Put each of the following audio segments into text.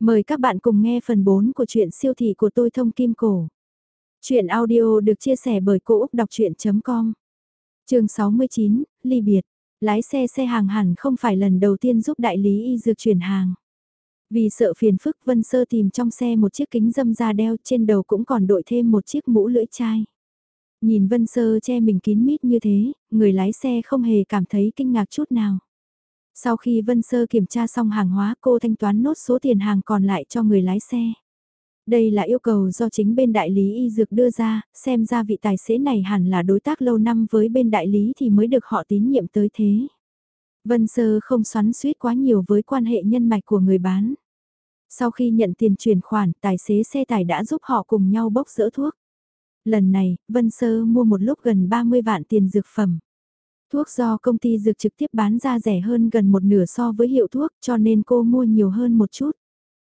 Mời các bạn cùng nghe phần 4 của truyện siêu thị của tôi thông kim cổ. Chuyện audio được chia sẻ bởi Cô Úc Đọc Chuyện.com Trường 69, Ly Biệt. Lái xe xe hàng hẳn không phải lần đầu tiên giúp đại lý y dược chuyển hàng. Vì sợ phiền phức Vân Sơ tìm trong xe một chiếc kính dâm da đeo trên đầu cũng còn đội thêm một chiếc mũ lưỡi chai. Nhìn Vân Sơ che mình kín mít như thế, người lái xe không hề cảm thấy kinh ngạc chút nào. Sau khi Vân Sơ kiểm tra xong hàng hóa cô thanh toán nốt số tiền hàng còn lại cho người lái xe. Đây là yêu cầu do chính bên đại lý y dược đưa ra, xem ra vị tài xế này hẳn là đối tác lâu năm với bên đại lý thì mới được họ tín nhiệm tới thế. Vân Sơ không xoắn suýt quá nhiều với quan hệ nhân mạch của người bán. Sau khi nhận tiền chuyển khoản, tài xế xe tải đã giúp họ cùng nhau bốc rỡ thuốc. Lần này, Vân Sơ mua một lúc gần 30 vạn tiền dược phẩm. Thuốc do công ty dược trực tiếp bán ra rẻ hơn gần một nửa so với hiệu thuốc cho nên cô mua nhiều hơn một chút.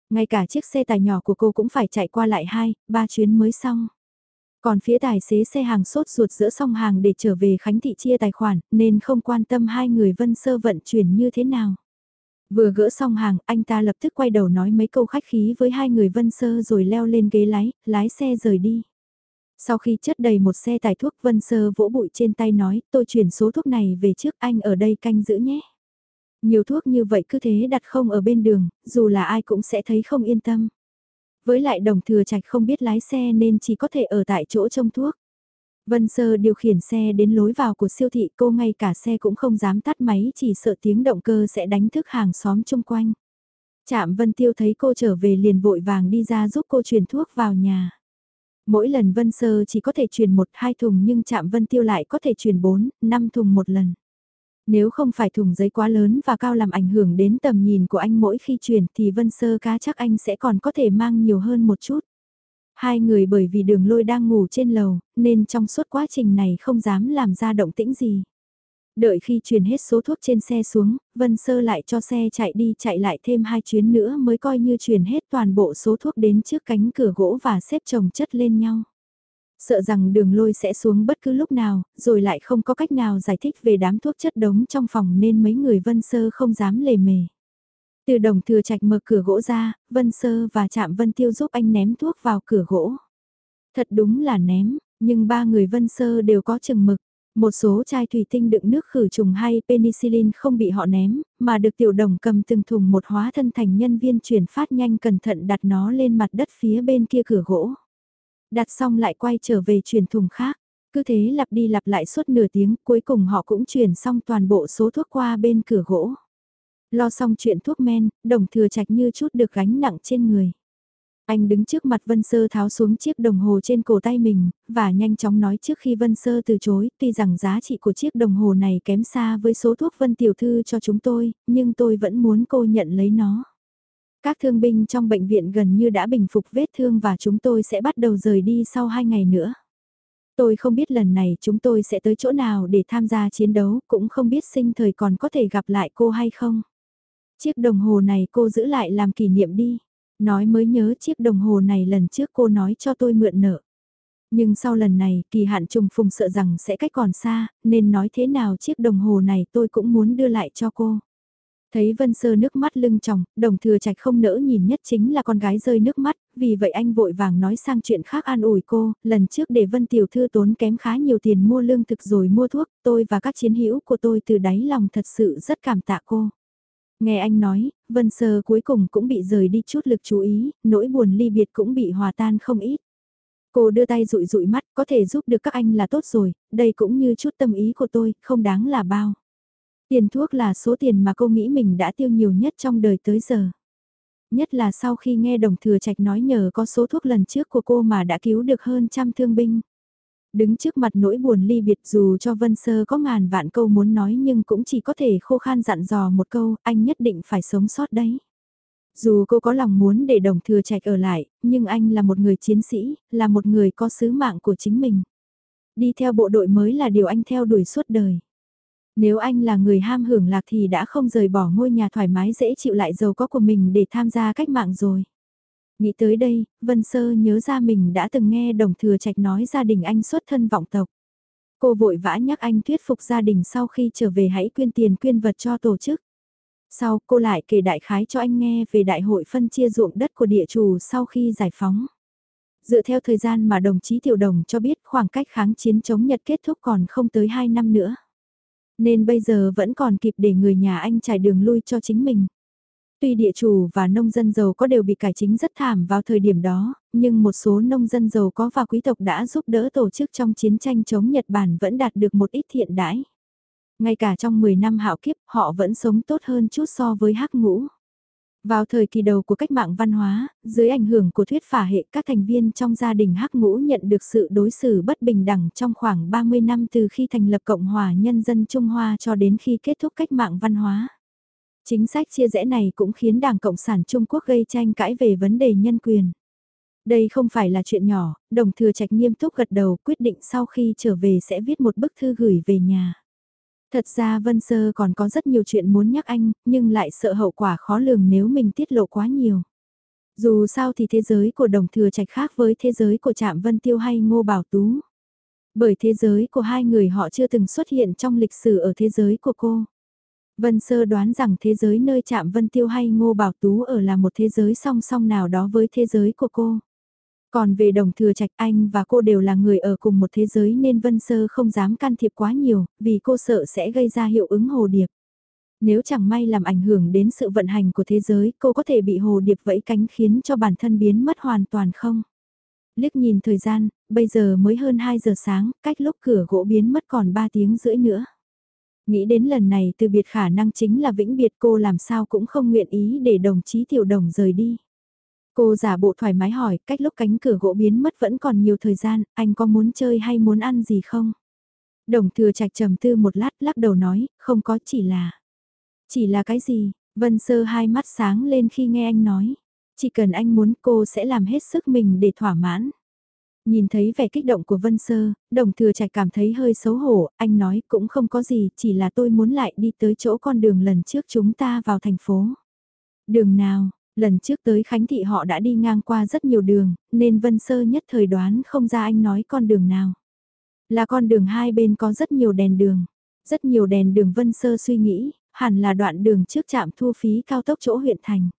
Ngay cả chiếc xe tải nhỏ của cô cũng phải chạy qua lại hai, ba chuyến mới xong. Còn phía tài xế xe hàng sốt ruột giữa xong hàng để trở về Khánh Thị chia tài khoản nên không quan tâm hai người Vân Sơ vận chuyển như thế nào. Vừa gỡ xong hàng, anh ta lập tức quay đầu nói mấy câu khách khí với hai người Vân Sơ rồi leo lên ghế lái, lái xe rời đi. Sau khi chất đầy một xe tải thuốc Vân Sơ vỗ bụi trên tay nói tôi chuyển số thuốc này về trước anh ở đây canh giữ nhé. Nhiều thuốc như vậy cứ thế đặt không ở bên đường, dù là ai cũng sẽ thấy không yên tâm. Với lại đồng thừa trạch không biết lái xe nên chỉ có thể ở tại chỗ trông thuốc. Vân Sơ điều khiển xe đến lối vào của siêu thị cô ngay cả xe cũng không dám tắt máy chỉ sợ tiếng động cơ sẽ đánh thức hàng xóm chung quanh. Chạm Vân Tiêu thấy cô trở về liền vội vàng đi ra giúp cô truyền thuốc vào nhà. Mỗi lần Vân Sơ chỉ có thể truyền một hai thùng nhưng chạm Vân Tiêu lại có thể truyền 4, 5 thùng một lần. Nếu không phải thùng giấy quá lớn và cao làm ảnh hưởng đến tầm nhìn của anh mỗi khi truyền thì Vân Sơ cá chắc anh sẽ còn có thể mang nhiều hơn một chút. Hai người bởi vì đường lôi đang ngủ trên lầu, nên trong suốt quá trình này không dám làm ra động tĩnh gì. Đợi khi truyền hết số thuốc trên xe xuống, Vân Sơ lại cho xe chạy đi chạy lại thêm hai chuyến nữa mới coi như truyền hết toàn bộ số thuốc đến trước cánh cửa gỗ và xếp chồng chất lên nhau. Sợ rằng đường lôi sẽ xuống bất cứ lúc nào, rồi lại không có cách nào giải thích về đám thuốc chất đống trong phòng nên mấy người Vân Sơ không dám lề mề. Từ đồng thừa trạch mở cửa gỗ ra, Vân Sơ và Trạm Vân Tiêu giúp anh ném thuốc vào cửa gỗ. Thật đúng là ném, nhưng ba người Vân Sơ đều có chừng mực. Một số chai thủy tinh đựng nước khử trùng hay penicillin không bị họ ném, mà được tiểu đồng cầm từng thùng một hóa thân thành nhân viên chuyển phát nhanh cẩn thận đặt nó lên mặt đất phía bên kia cửa gỗ. Đặt xong lại quay trở về chuyển thùng khác. Cứ thế lặp đi lặp lại suốt nửa tiếng, cuối cùng họ cũng chuyển xong toàn bộ số thuốc qua bên cửa gỗ. Lo xong chuyện thuốc men, đồng thừa trạch như chút được gánh nặng trên người. Anh đứng trước mặt Vân Sơ tháo xuống chiếc đồng hồ trên cổ tay mình, và nhanh chóng nói trước khi Vân Sơ từ chối, tuy rằng giá trị của chiếc đồng hồ này kém xa với số thuốc Vân Tiểu Thư cho chúng tôi, nhưng tôi vẫn muốn cô nhận lấy nó. Các thương binh trong bệnh viện gần như đã bình phục vết thương và chúng tôi sẽ bắt đầu rời đi sau hai ngày nữa. Tôi không biết lần này chúng tôi sẽ tới chỗ nào để tham gia chiến đấu, cũng không biết sinh thời còn có thể gặp lại cô hay không. Chiếc đồng hồ này cô giữ lại làm kỷ niệm đi. Nói mới nhớ chiếc đồng hồ này lần trước cô nói cho tôi mượn nợ. Nhưng sau lần này, kỳ hạn trùng phùng sợ rằng sẽ cách còn xa, nên nói thế nào chiếc đồng hồ này tôi cũng muốn đưa lại cho cô. Thấy Vân Sơ nước mắt lưng tròng, đồng thừa trạch không nỡ nhìn nhất chính là con gái rơi nước mắt, vì vậy anh vội vàng nói sang chuyện khác an ủi cô, lần trước để Vân Tiểu Thư tốn kém khá nhiều tiền mua lương thực rồi mua thuốc, tôi và các chiến hữu của tôi từ đáy lòng thật sự rất cảm tạ cô. Nghe anh nói, Vân Sơ cuối cùng cũng bị rời đi chút lực chú ý, nỗi buồn ly biệt cũng bị hòa tan không ít. Cô đưa tay rụi rụi mắt, có thể giúp được các anh là tốt rồi, đây cũng như chút tâm ý của tôi, không đáng là bao. Tiền thuốc là số tiền mà cô nghĩ mình đã tiêu nhiều nhất trong đời tới giờ. Nhất là sau khi nghe đồng thừa trạch nói nhờ có số thuốc lần trước của cô mà đã cứu được hơn trăm thương binh. Đứng trước mặt nỗi buồn ly biệt dù cho Vân Sơ có ngàn vạn câu muốn nói nhưng cũng chỉ có thể khô khan dặn dò một câu, anh nhất định phải sống sót đấy. Dù cô có lòng muốn để đồng thừa trạch ở lại, nhưng anh là một người chiến sĩ, là một người có sứ mạng của chính mình. Đi theo bộ đội mới là điều anh theo đuổi suốt đời. Nếu anh là người ham hưởng lạc thì đã không rời bỏ ngôi nhà thoải mái dễ chịu lại giàu có của mình để tham gia cách mạng rồi. Nghĩ tới đây, Vân Sơ nhớ ra mình đã từng nghe đồng thừa trạch nói gia đình anh xuất thân vọng tộc. Cô vội vã nhắc anh thuyết phục gia đình sau khi trở về hãy quyên tiền quyên vật cho tổ chức. Sau cô lại kể đại khái cho anh nghe về đại hội phân chia ruộng đất của địa chủ sau khi giải phóng. Dựa theo thời gian mà đồng chí Tiểu Đồng cho biết khoảng cách kháng chiến chống Nhật kết thúc còn không tới 2 năm nữa. Nên bây giờ vẫn còn kịp để người nhà anh trải đường lui cho chính mình. Tuy địa chủ và nông dân giàu có đều bị cải chính rất thảm vào thời điểm đó, nhưng một số nông dân giàu có và quý tộc đã giúp đỡ tổ chức trong chiến tranh chống Nhật Bản vẫn đạt được một ít thiện đãi. Ngay cả trong 10 năm hạo kiếp, họ vẫn sống tốt hơn chút so với hắc ngũ. Vào thời kỳ đầu của cách mạng văn hóa, dưới ảnh hưởng của thuyết phả hệ các thành viên trong gia đình hắc ngũ nhận được sự đối xử bất bình đẳng trong khoảng 30 năm từ khi thành lập Cộng hòa Nhân dân Trung Hoa cho đến khi kết thúc cách mạng văn hóa. Chính sách chia rẽ này cũng khiến Đảng Cộng sản Trung Quốc gây tranh cãi về vấn đề nhân quyền. Đây không phải là chuyện nhỏ, đồng thừa trạch nghiêm túc gật đầu quyết định sau khi trở về sẽ viết một bức thư gửi về nhà. Thật ra Vân Sơ còn có rất nhiều chuyện muốn nhắc anh, nhưng lại sợ hậu quả khó lường nếu mình tiết lộ quá nhiều. Dù sao thì thế giới của đồng thừa trạch khác với thế giới của Trạm Vân Tiêu hay Ngô Bảo Tú. Bởi thế giới của hai người họ chưa từng xuất hiện trong lịch sử ở thế giới của cô. Vân Sơ đoán rằng thế giới nơi chạm Vân Tiêu hay Ngô Bảo Tú ở là một thế giới song song nào đó với thế giới của cô. Còn về đồng thừa trạch anh và cô đều là người ở cùng một thế giới nên Vân Sơ không dám can thiệp quá nhiều, vì cô sợ sẽ gây ra hiệu ứng hồ điệp. Nếu chẳng may làm ảnh hưởng đến sự vận hành của thế giới, cô có thể bị hồ điệp vẫy cánh khiến cho bản thân biến mất hoàn toàn không? Liếc nhìn thời gian, bây giờ mới hơn 2 giờ sáng, cách lúc cửa gỗ biến mất còn 3 tiếng rưỡi nữa. Nghĩ đến lần này từ biệt khả năng chính là vĩnh biệt cô làm sao cũng không nguyện ý để đồng chí tiểu đồng rời đi. Cô giả bộ thoải mái hỏi, cách lúc cánh cửa gỗ biến mất vẫn còn nhiều thời gian, anh có muốn chơi hay muốn ăn gì không? Đồng thừa trạch trầm tư một lát lắc đầu nói, không có chỉ là... Chỉ là cái gì? Vân sơ hai mắt sáng lên khi nghe anh nói. Chỉ cần anh muốn cô sẽ làm hết sức mình để thỏa mãn. Nhìn thấy vẻ kích động của Vân Sơ, đồng thừa trạch cảm thấy hơi xấu hổ, anh nói cũng không có gì, chỉ là tôi muốn lại đi tới chỗ con đường lần trước chúng ta vào thành phố. Đường nào, lần trước tới Khánh Thị họ đã đi ngang qua rất nhiều đường, nên Vân Sơ nhất thời đoán không ra anh nói con đường nào. Là con đường hai bên có rất nhiều đèn đường. Rất nhiều đèn đường Vân Sơ suy nghĩ, hẳn là đoạn đường trước trạm thu phí cao tốc chỗ huyện thành.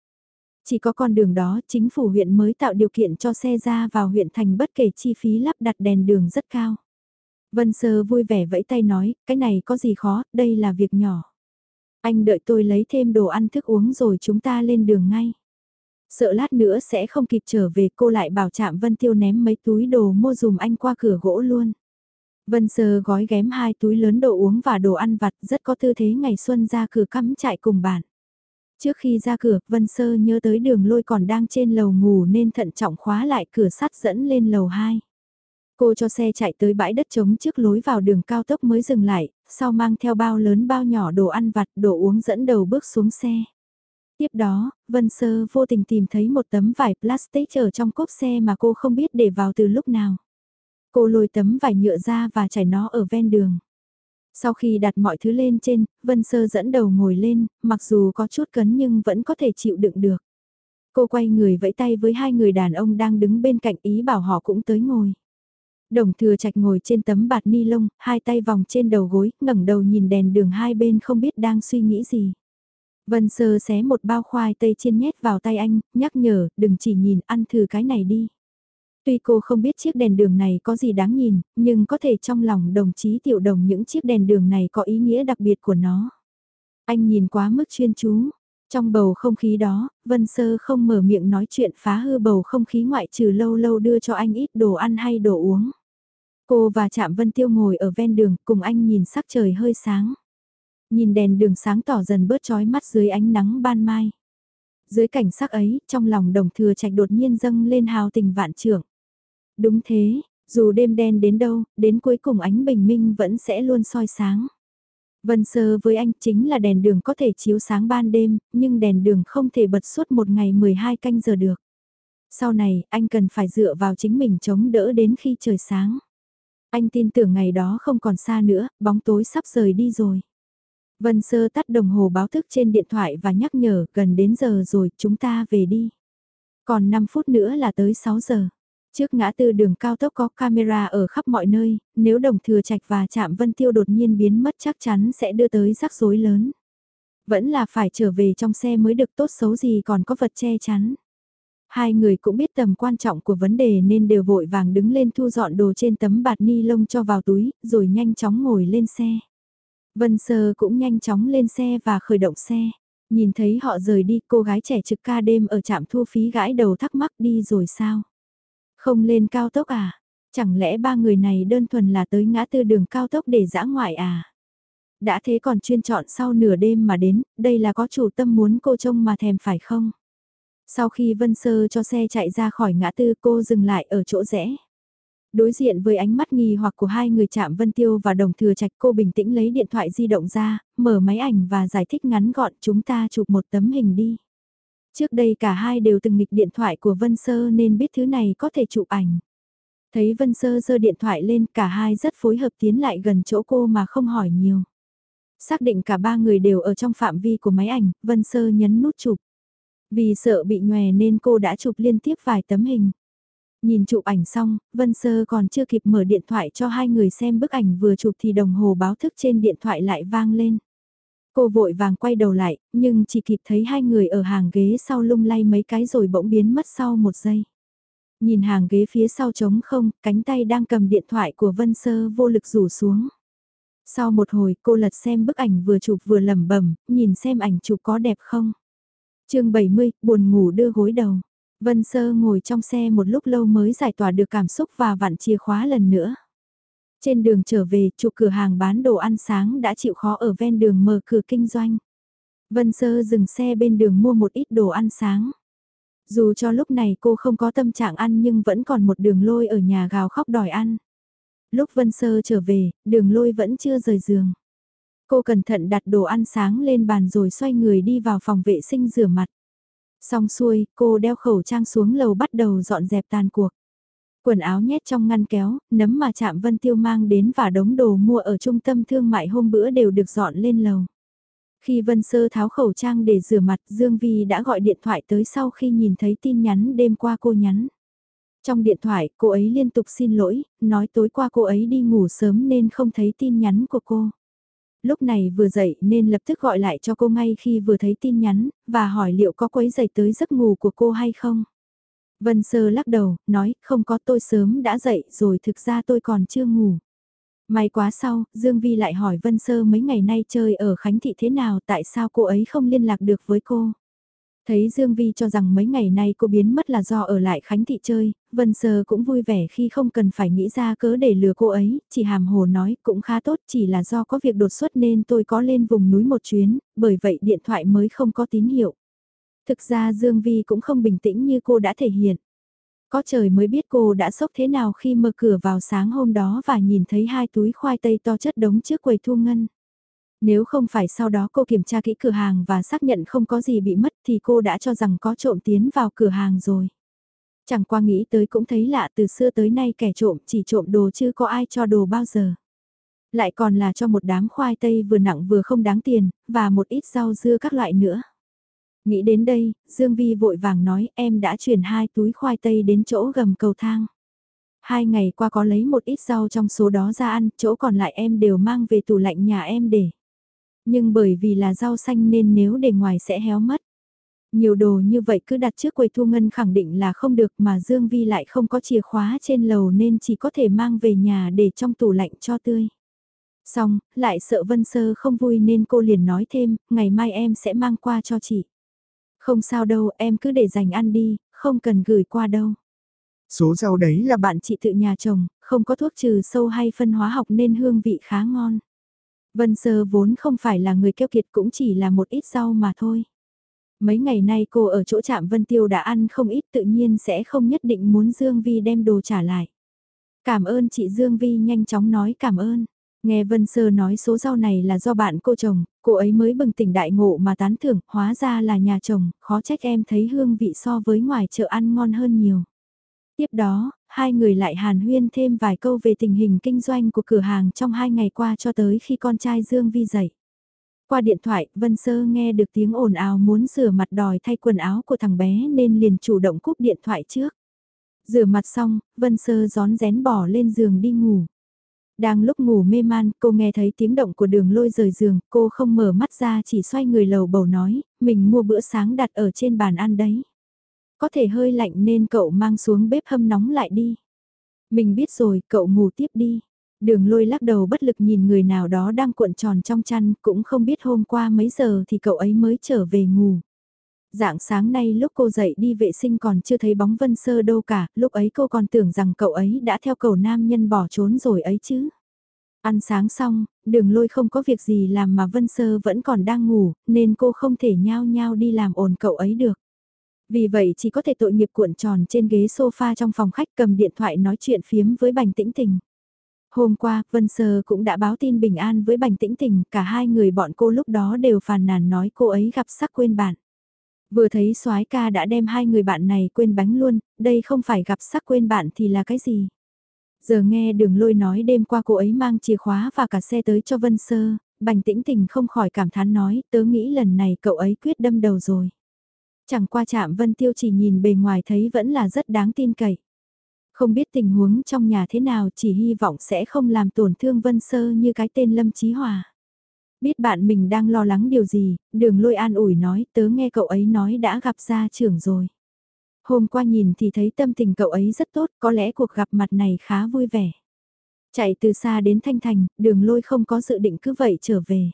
Chỉ có con đường đó chính phủ huyện mới tạo điều kiện cho xe ra vào huyện thành bất kể chi phí lắp đặt đèn đường rất cao. Vân Sơ vui vẻ vẫy tay nói, cái này có gì khó, đây là việc nhỏ. Anh đợi tôi lấy thêm đồ ăn thức uống rồi chúng ta lên đường ngay. Sợ lát nữa sẽ không kịp trở về cô lại bảo chạm Vân Tiêu ném mấy túi đồ mua dùm anh qua cửa gỗ luôn. Vân Sơ gói ghém hai túi lớn đồ uống và đồ ăn vặt rất có tư thế ngày xuân ra cửa cắm trại cùng bạn. Trước khi ra cửa, Vân Sơ nhớ tới đường lôi còn đang trên lầu ngủ nên thận trọng khóa lại cửa sắt dẫn lên lầu 2. Cô cho xe chạy tới bãi đất trống trước lối vào đường cao tốc mới dừng lại, sau mang theo bao lớn bao nhỏ đồ ăn vặt đồ uống dẫn đầu bước xuống xe. Tiếp đó, Vân Sơ vô tình tìm thấy một tấm vải plastic ở trong cốp xe mà cô không biết để vào từ lúc nào. Cô lôi tấm vải nhựa ra và trải nó ở ven đường. Sau khi đặt mọi thứ lên trên, Vân Sơ dẫn đầu ngồi lên, mặc dù có chút cấn nhưng vẫn có thể chịu đựng được. Cô quay người vẫy tay với hai người đàn ông đang đứng bên cạnh ý bảo họ cũng tới ngồi. Đồng thừa trạch ngồi trên tấm bạt ni lông, hai tay vòng trên đầu gối, ngẩng đầu nhìn đèn đường hai bên không biết đang suy nghĩ gì. Vân sơ xé một bao khoai tây chiên nhét vào tay anh, nhắc nhở, đừng chỉ nhìn, ăn thử cái này đi. Tuy cô không biết chiếc đèn đường này có gì đáng nhìn, nhưng có thể trong lòng đồng chí tiểu đồng những chiếc đèn đường này có ý nghĩa đặc biệt của nó. Anh nhìn quá mức chuyên chú. Trong bầu không khí đó, Vân Sơ không mở miệng nói chuyện phá hư bầu không khí ngoại trừ lâu lâu đưa cho anh ít đồ ăn hay đồ uống. Cô và Trạm Vân Tiêu ngồi ở ven đường cùng anh nhìn sắc trời hơi sáng. Nhìn đèn đường sáng tỏ dần bớt chói mắt dưới ánh nắng ban mai. Dưới cảnh sắc ấy, trong lòng đồng thừa trạch đột nhiên dâng lên hào tình vạn trưởng. Đúng thế, dù đêm đen đến đâu, đến cuối cùng ánh bình minh vẫn sẽ luôn soi sáng. Vân sơ với anh chính là đèn đường có thể chiếu sáng ban đêm, nhưng đèn đường không thể bật suốt một ngày 12 canh giờ được. Sau này, anh cần phải dựa vào chính mình chống đỡ đến khi trời sáng. Anh tin tưởng ngày đó không còn xa nữa, bóng tối sắp rời đi rồi. Vân Sơ tắt đồng hồ báo thức trên điện thoại và nhắc nhở gần đến giờ rồi chúng ta về đi. Còn 5 phút nữa là tới 6 giờ. Trước ngã tư đường cao tốc có camera ở khắp mọi nơi, nếu đồng thừa trạch và chạm Vân Tiêu đột nhiên biến mất chắc chắn sẽ đưa tới rắc rối lớn. Vẫn là phải trở về trong xe mới được tốt xấu gì còn có vật che chắn. Hai người cũng biết tầm quan trọng của vấn đề nên đều vội vàng đứng lên thu dọn đồ trên tấm bạt ni lông cho vào túi, rồi nhanh chóng ngồi lên xe. Vân Sơ cũng nhanh chóng lên xe và khởi động xe. Nhìn thấy họ rời đi, cô gái trẻ trực ca đêm ở trạm thu phí gãi đầu thắc mắc đi rồi sao? Không lên cao tốc à? Chẳng lẽ ba người này đơn thuần là tới ngã tư đường cao tốc để dã ngoại à? Đã thế còn chuyên chọn sau nửa đêm mà đến, đây là có chủ tâm muốn cô trông mà thèm phải không? Sau khi Vân Sơ cho xe chạy ra khỏi ngã tư cô dừng lại ở chỗ rẽ. Đối diện với ánh mắt nghi hoặc của hai người chạm Vân Tiêu và Đồng Thừa Trạch cô bình tĩnh lấy điện thoại di động ra, mở máy ảnh và giải thích ngắn gọn chúng ta chụp một tấm hình đi. Trước đây cả hai đều từng nghịch điện thoại của Vân Sơ nên biết thứ này có thể chụp ảnh. Thấy Vân Sơ giơ điện thoại lên cả hai rất phối hợp tiến lại gần chỗ cô mà không hỏi nhiều. Xác định cả ba người đều ở trong phạm vi của máy ảnh, Vân Sơ nhấn nút chụp. Vì sợ bị nhòe nên cô đã chụp liên tiếp vài tấm hình. Nhìn chụp ảnh xong, Vân Sơ còn chưa kịp mở điện thoại cho hai người xem bức ảnh vừa chụp thì đồng hồ báo thức trên điện thoại lại vang lên. Cô vội vàng quay đầu lại, nhưng chỉ kịp thấy hai người ở hàng ghế sau lung lay mấy cái rồi bỗng biến mất sau một giây. Nhìn hàng ghế phía sau trống không, cánh tay đang cầm điện thoại của Vân Sơ vô lực rủ xuống. Sau một hồi cô lật xem bức ảnh vừa chụp vừa lẩm bẩm, nhìn xem ảnh chụp có đẹp không. chương 70, buồn ngủ đưa gối đầu. Vân Sơ ngồi trong xe một lúc lâu mới giải tỏa được cảm xúc và vặn chìa khóa lần nữa. Trên đường trở về, chủ cửa hàng bán đồ ăn sáng đã chịu khó ở ven đường mở cửa kinh doanh. Vân Sơ dừng xe bên đường mua một ít đồ ăn sáng. Dù cho lúc này cô không có tâm trạng ăn nhưng vẫn còn một đường lôi ở nhà gào khóc đòi ăn. Lúc Vân Sơ trở về, đường lôi vẫn chưa rời giường. Cô cẩn thận đặt đồ ăn sáng lên bàn rồi xoay người đi vào phòng vệ sinh rửa mặt. Xong xuôi, cô đeo khẩu trang xuống lầu bắt đầu dọn dẹp tàn cuộc. Quần áo nhét trong ngăn kéo, nấm mà chạm Vân Tiêu mang đến và đống đồ mua ở trung tâm thương mại hôm bữa đều được dọn lên lầu. Khi Vân Sơ tháo khẩu trang để rửa mặt, Dương Vi đã gọi điện thoại tới sau khi nhìn thấy tin nhắn đêm qua cô nhắn. Trong điện thoại, cô ấy liên tục xin lỗi, nói tối qua cô ấy đi ngủ sớm nên không thấy tin nhắn của cô. Lúc này vừa dậy nên lập tức gọi lại cho cô ngay khi vừa thấy tin nhắn, và hỏi liệu có quấy dậy tới giấc ngủ của cô hay không. Vân Sơ lắc đầu, nói, không có tôi sớm đã dậy rồi thực ra tôi còn chưa ngủ. May quá sau, Dương Vi lại hỏi Vân Sơ mấy ngày nay chơi ở Khánh Thị thế nào tại sao cô ấy không liên lạc được với cô. Thấy Dương Vi cho rằng mấy ngày nay cô biến mất là do ở lại Khánh Thị chơi, Vân Sơ cũng vui vẻ khi không cần phải nghĩ ra cớ để lừa cô ấy, chỉ hàm hồ nói cũng khá tốt chỉ là do có việc đột xuất nên tôi có lên vùng núi một chuyến, bởi vậy điện thoại mới không có tín hiệu. Thực ra Dương Vi cũng không bình tĩnh như cô đã thể hiện. Có trời mới biết cô đã sốc thế nào khi mở cửa vào sáng hôm đó và nhìn thấy hai túi khoai tây to chất đống trước quầy thu ngân. Nếu không phải sau đó cô kiểm tra kỹ cửa hàng và xác nhận không có gì bị mất thì cô đã cho rằng có trộm tiến vào cửa hàng rồi. Chẳng qua nghĩ tới cũng thấy lạ từ xưa tới nay kẻ trộm chỉ trộm đồ chứ có ai cho đồ bao giờ. Lại còn là cho một đám khoai tây vừa nặng vừa không đáng tiền, và một ít rau dưa các loại nữa. Nghĩ đến đây, Dương Vi vội vàng nói em đã chuyển hai túi khoai tây đến chỗ gầm cầu thang. Hai ngày qua có lấy một ít rau trong số đó ra ăn, chỗ còn lại em đều mang về tủ lạnh nhà em để. Nhưng bởi vì là rau xanh nên nếu để ngoài sẽ héo mất. Nhiều đồ như vậy cứ đặt trước quầy thu ngân khẳng định là không được mà Dương Vi lại không có chìa khóa trên lầu nên chỉ có thể mang về nhà để trong tủ lạnh cho tươi. Xong, lại sợ Vân Sơ không vui nên cô liền nói thêm, ngày mai em sẽ mang qua cho chị. Không sao đâu, em cứ để dành ăn đi, không cần gửi qua đâu. Số rau đấy là bạn chị tự nhà chồng không có thuốc trừ sâu hay phân hóa học nên hương vị khá ngon. Vân Sơ vốn không phải là người keo kiệt cũng chỉ là một ít rau mà thôi. Mấy ngày nay cô ở chỗ trạm Vân Tiêu đã ăn không ít tự nhiên sẽ không nhất định muốn Dương Vi đem đồ trả lại. Cảm ơn chị Dương Vi nhanh chóng nói cảm ơn. Nghe Vân Sơ nói số rau này là do bạn cô chồng, cô ấy mới bừng tỉnh đại ngộ mà tán thưởng, hóa ra là nhà chồng, khó trách em thấy hương vị so với ngoài chợ ăn ngon hơn nhiều. Tiếp đó, hai người lại hàn huyên thêm vài câu về tình hình kinh doanh của cửa hàng trong hai ngày qua cho tới khi con trai Dương Vi dậy. Qua điện thoại, Vân Sơ nghe được tiếng ồn ào muốn rửa mặt đòi thay quần áo của thằng bé nên liền chủ động cúp điện thoại trước. Rửa mặt xong, Vân Sơ gión rén bỏ lên giường đi ngủ. Đang lúc ngủ mê man, cô nghe thấy tiếng động của đường lôi rời giường, cô không mở mắt ra chỉ xoay người lầu bầu nói, mình mua bữa sáng đặt ở trên bàn ăn đấy. Có thể hơi lạnh nên cậu mang xuống bếp hâm nóng lại đi. Mình biết rồi, cậu ngủ tiếp đi. Đường lôi lắc đầu bất lực nhìn người nào đó đang cuộn tròn trong chăn, cũng không biết hôm qua mấy giờ thì cậu ấy mới trở về ngủ. Dạng sáng nay lúc cô dậy đi vệ sinh còn chưa thấy bóng Vân Sơ đâu cả, lúc ấy cô còn tưởng rằng cậu ấy đã theo cầu nam nhân bỏ trốn rồi ấy chứ. Ăn sáng xong, đường lôi không có việc gì làm mà Vân Sơ vẫn còn đang ngủ, nên cô không thể nhao nhao đi làm ồn cậu ấy được. Vì vậy chỉ có thể tội nghiệp cuộn tròn trên ghế sofa trong phòng khách cầm điện thoại nói chuyện phiếm với Bành Tĩnh Tình. Hôm qua, Vân Sơ cũng đã báo tin bình an với Bành Tĩnh Tình, cả hai người bọn cô lúc đó đều phàn nàn nói cô ấy gặp sắc quên bạn. Vừa thấy soái ca đã đem hai người bạn này quên bánh luôn, đây không phải gặp sắc quên bạn thì là cái gì? Giờ nghe đường lôi nói đêm qua cô ấy mang chìa khóa và cả xe tới cho Vân Sơ, Bành Tĩnh Tình không khỏi cảm thán nói, tớ nghĩ lần này cậu ấy quyết đâm đầu rồi. Chẳng qua chạm Vân Tiêu chỉ nhìn bề ngoài thấy vẫn là rất đáng tin cậy. Không biết tình huống trong nhà thế nào chỉ hy vọng sẽ không làm tổn thương Vân Sơ như cái tên Lâm Chí Hòa. Biết bạn mình đang lo lắng điều gì, đường lôi an ủi nói tớ nghe cậu ấy nói đã gặp gia trưởng rồi. Hôm qua nhìn thì thấy tâm tình cậu ấy rất tốt, có lẽ cuộc gặp mặt này khá vui vẻ. Chạy từ xa đến Thanh Thành, đường lôi không có dự định cứ vậy trở về.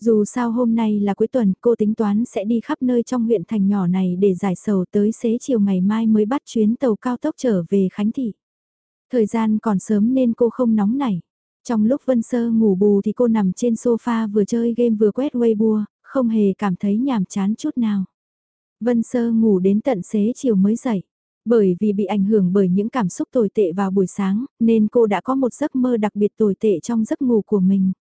Dù sao hôm nay là cuối tuần, cô tính toán sẽ đi khắp nơi trong huyện thành nhỏ này để giải sầu tới xế chiều ngày mai mới bắt chuyến tàu cao tốc trở về Khánh Thị. Thời gian còn sớm nên cô không nóng nảy. Trong lúc Vân Sơ ngủ bù thì cô nằm trên sofa vừa chơi game vừa quét Weibo, không hề cảm thấy nhàm chán chút nào. Vân Sơ ngủ đến tận xế chiều mới dậy. Bởi vì bị ảnh hưởng bởi những cảm xúc tồi tệ vào buổi sáng, nên cô đã có một giấc mơ đặc biệt tồi tệ trong giấc ngủ của mình.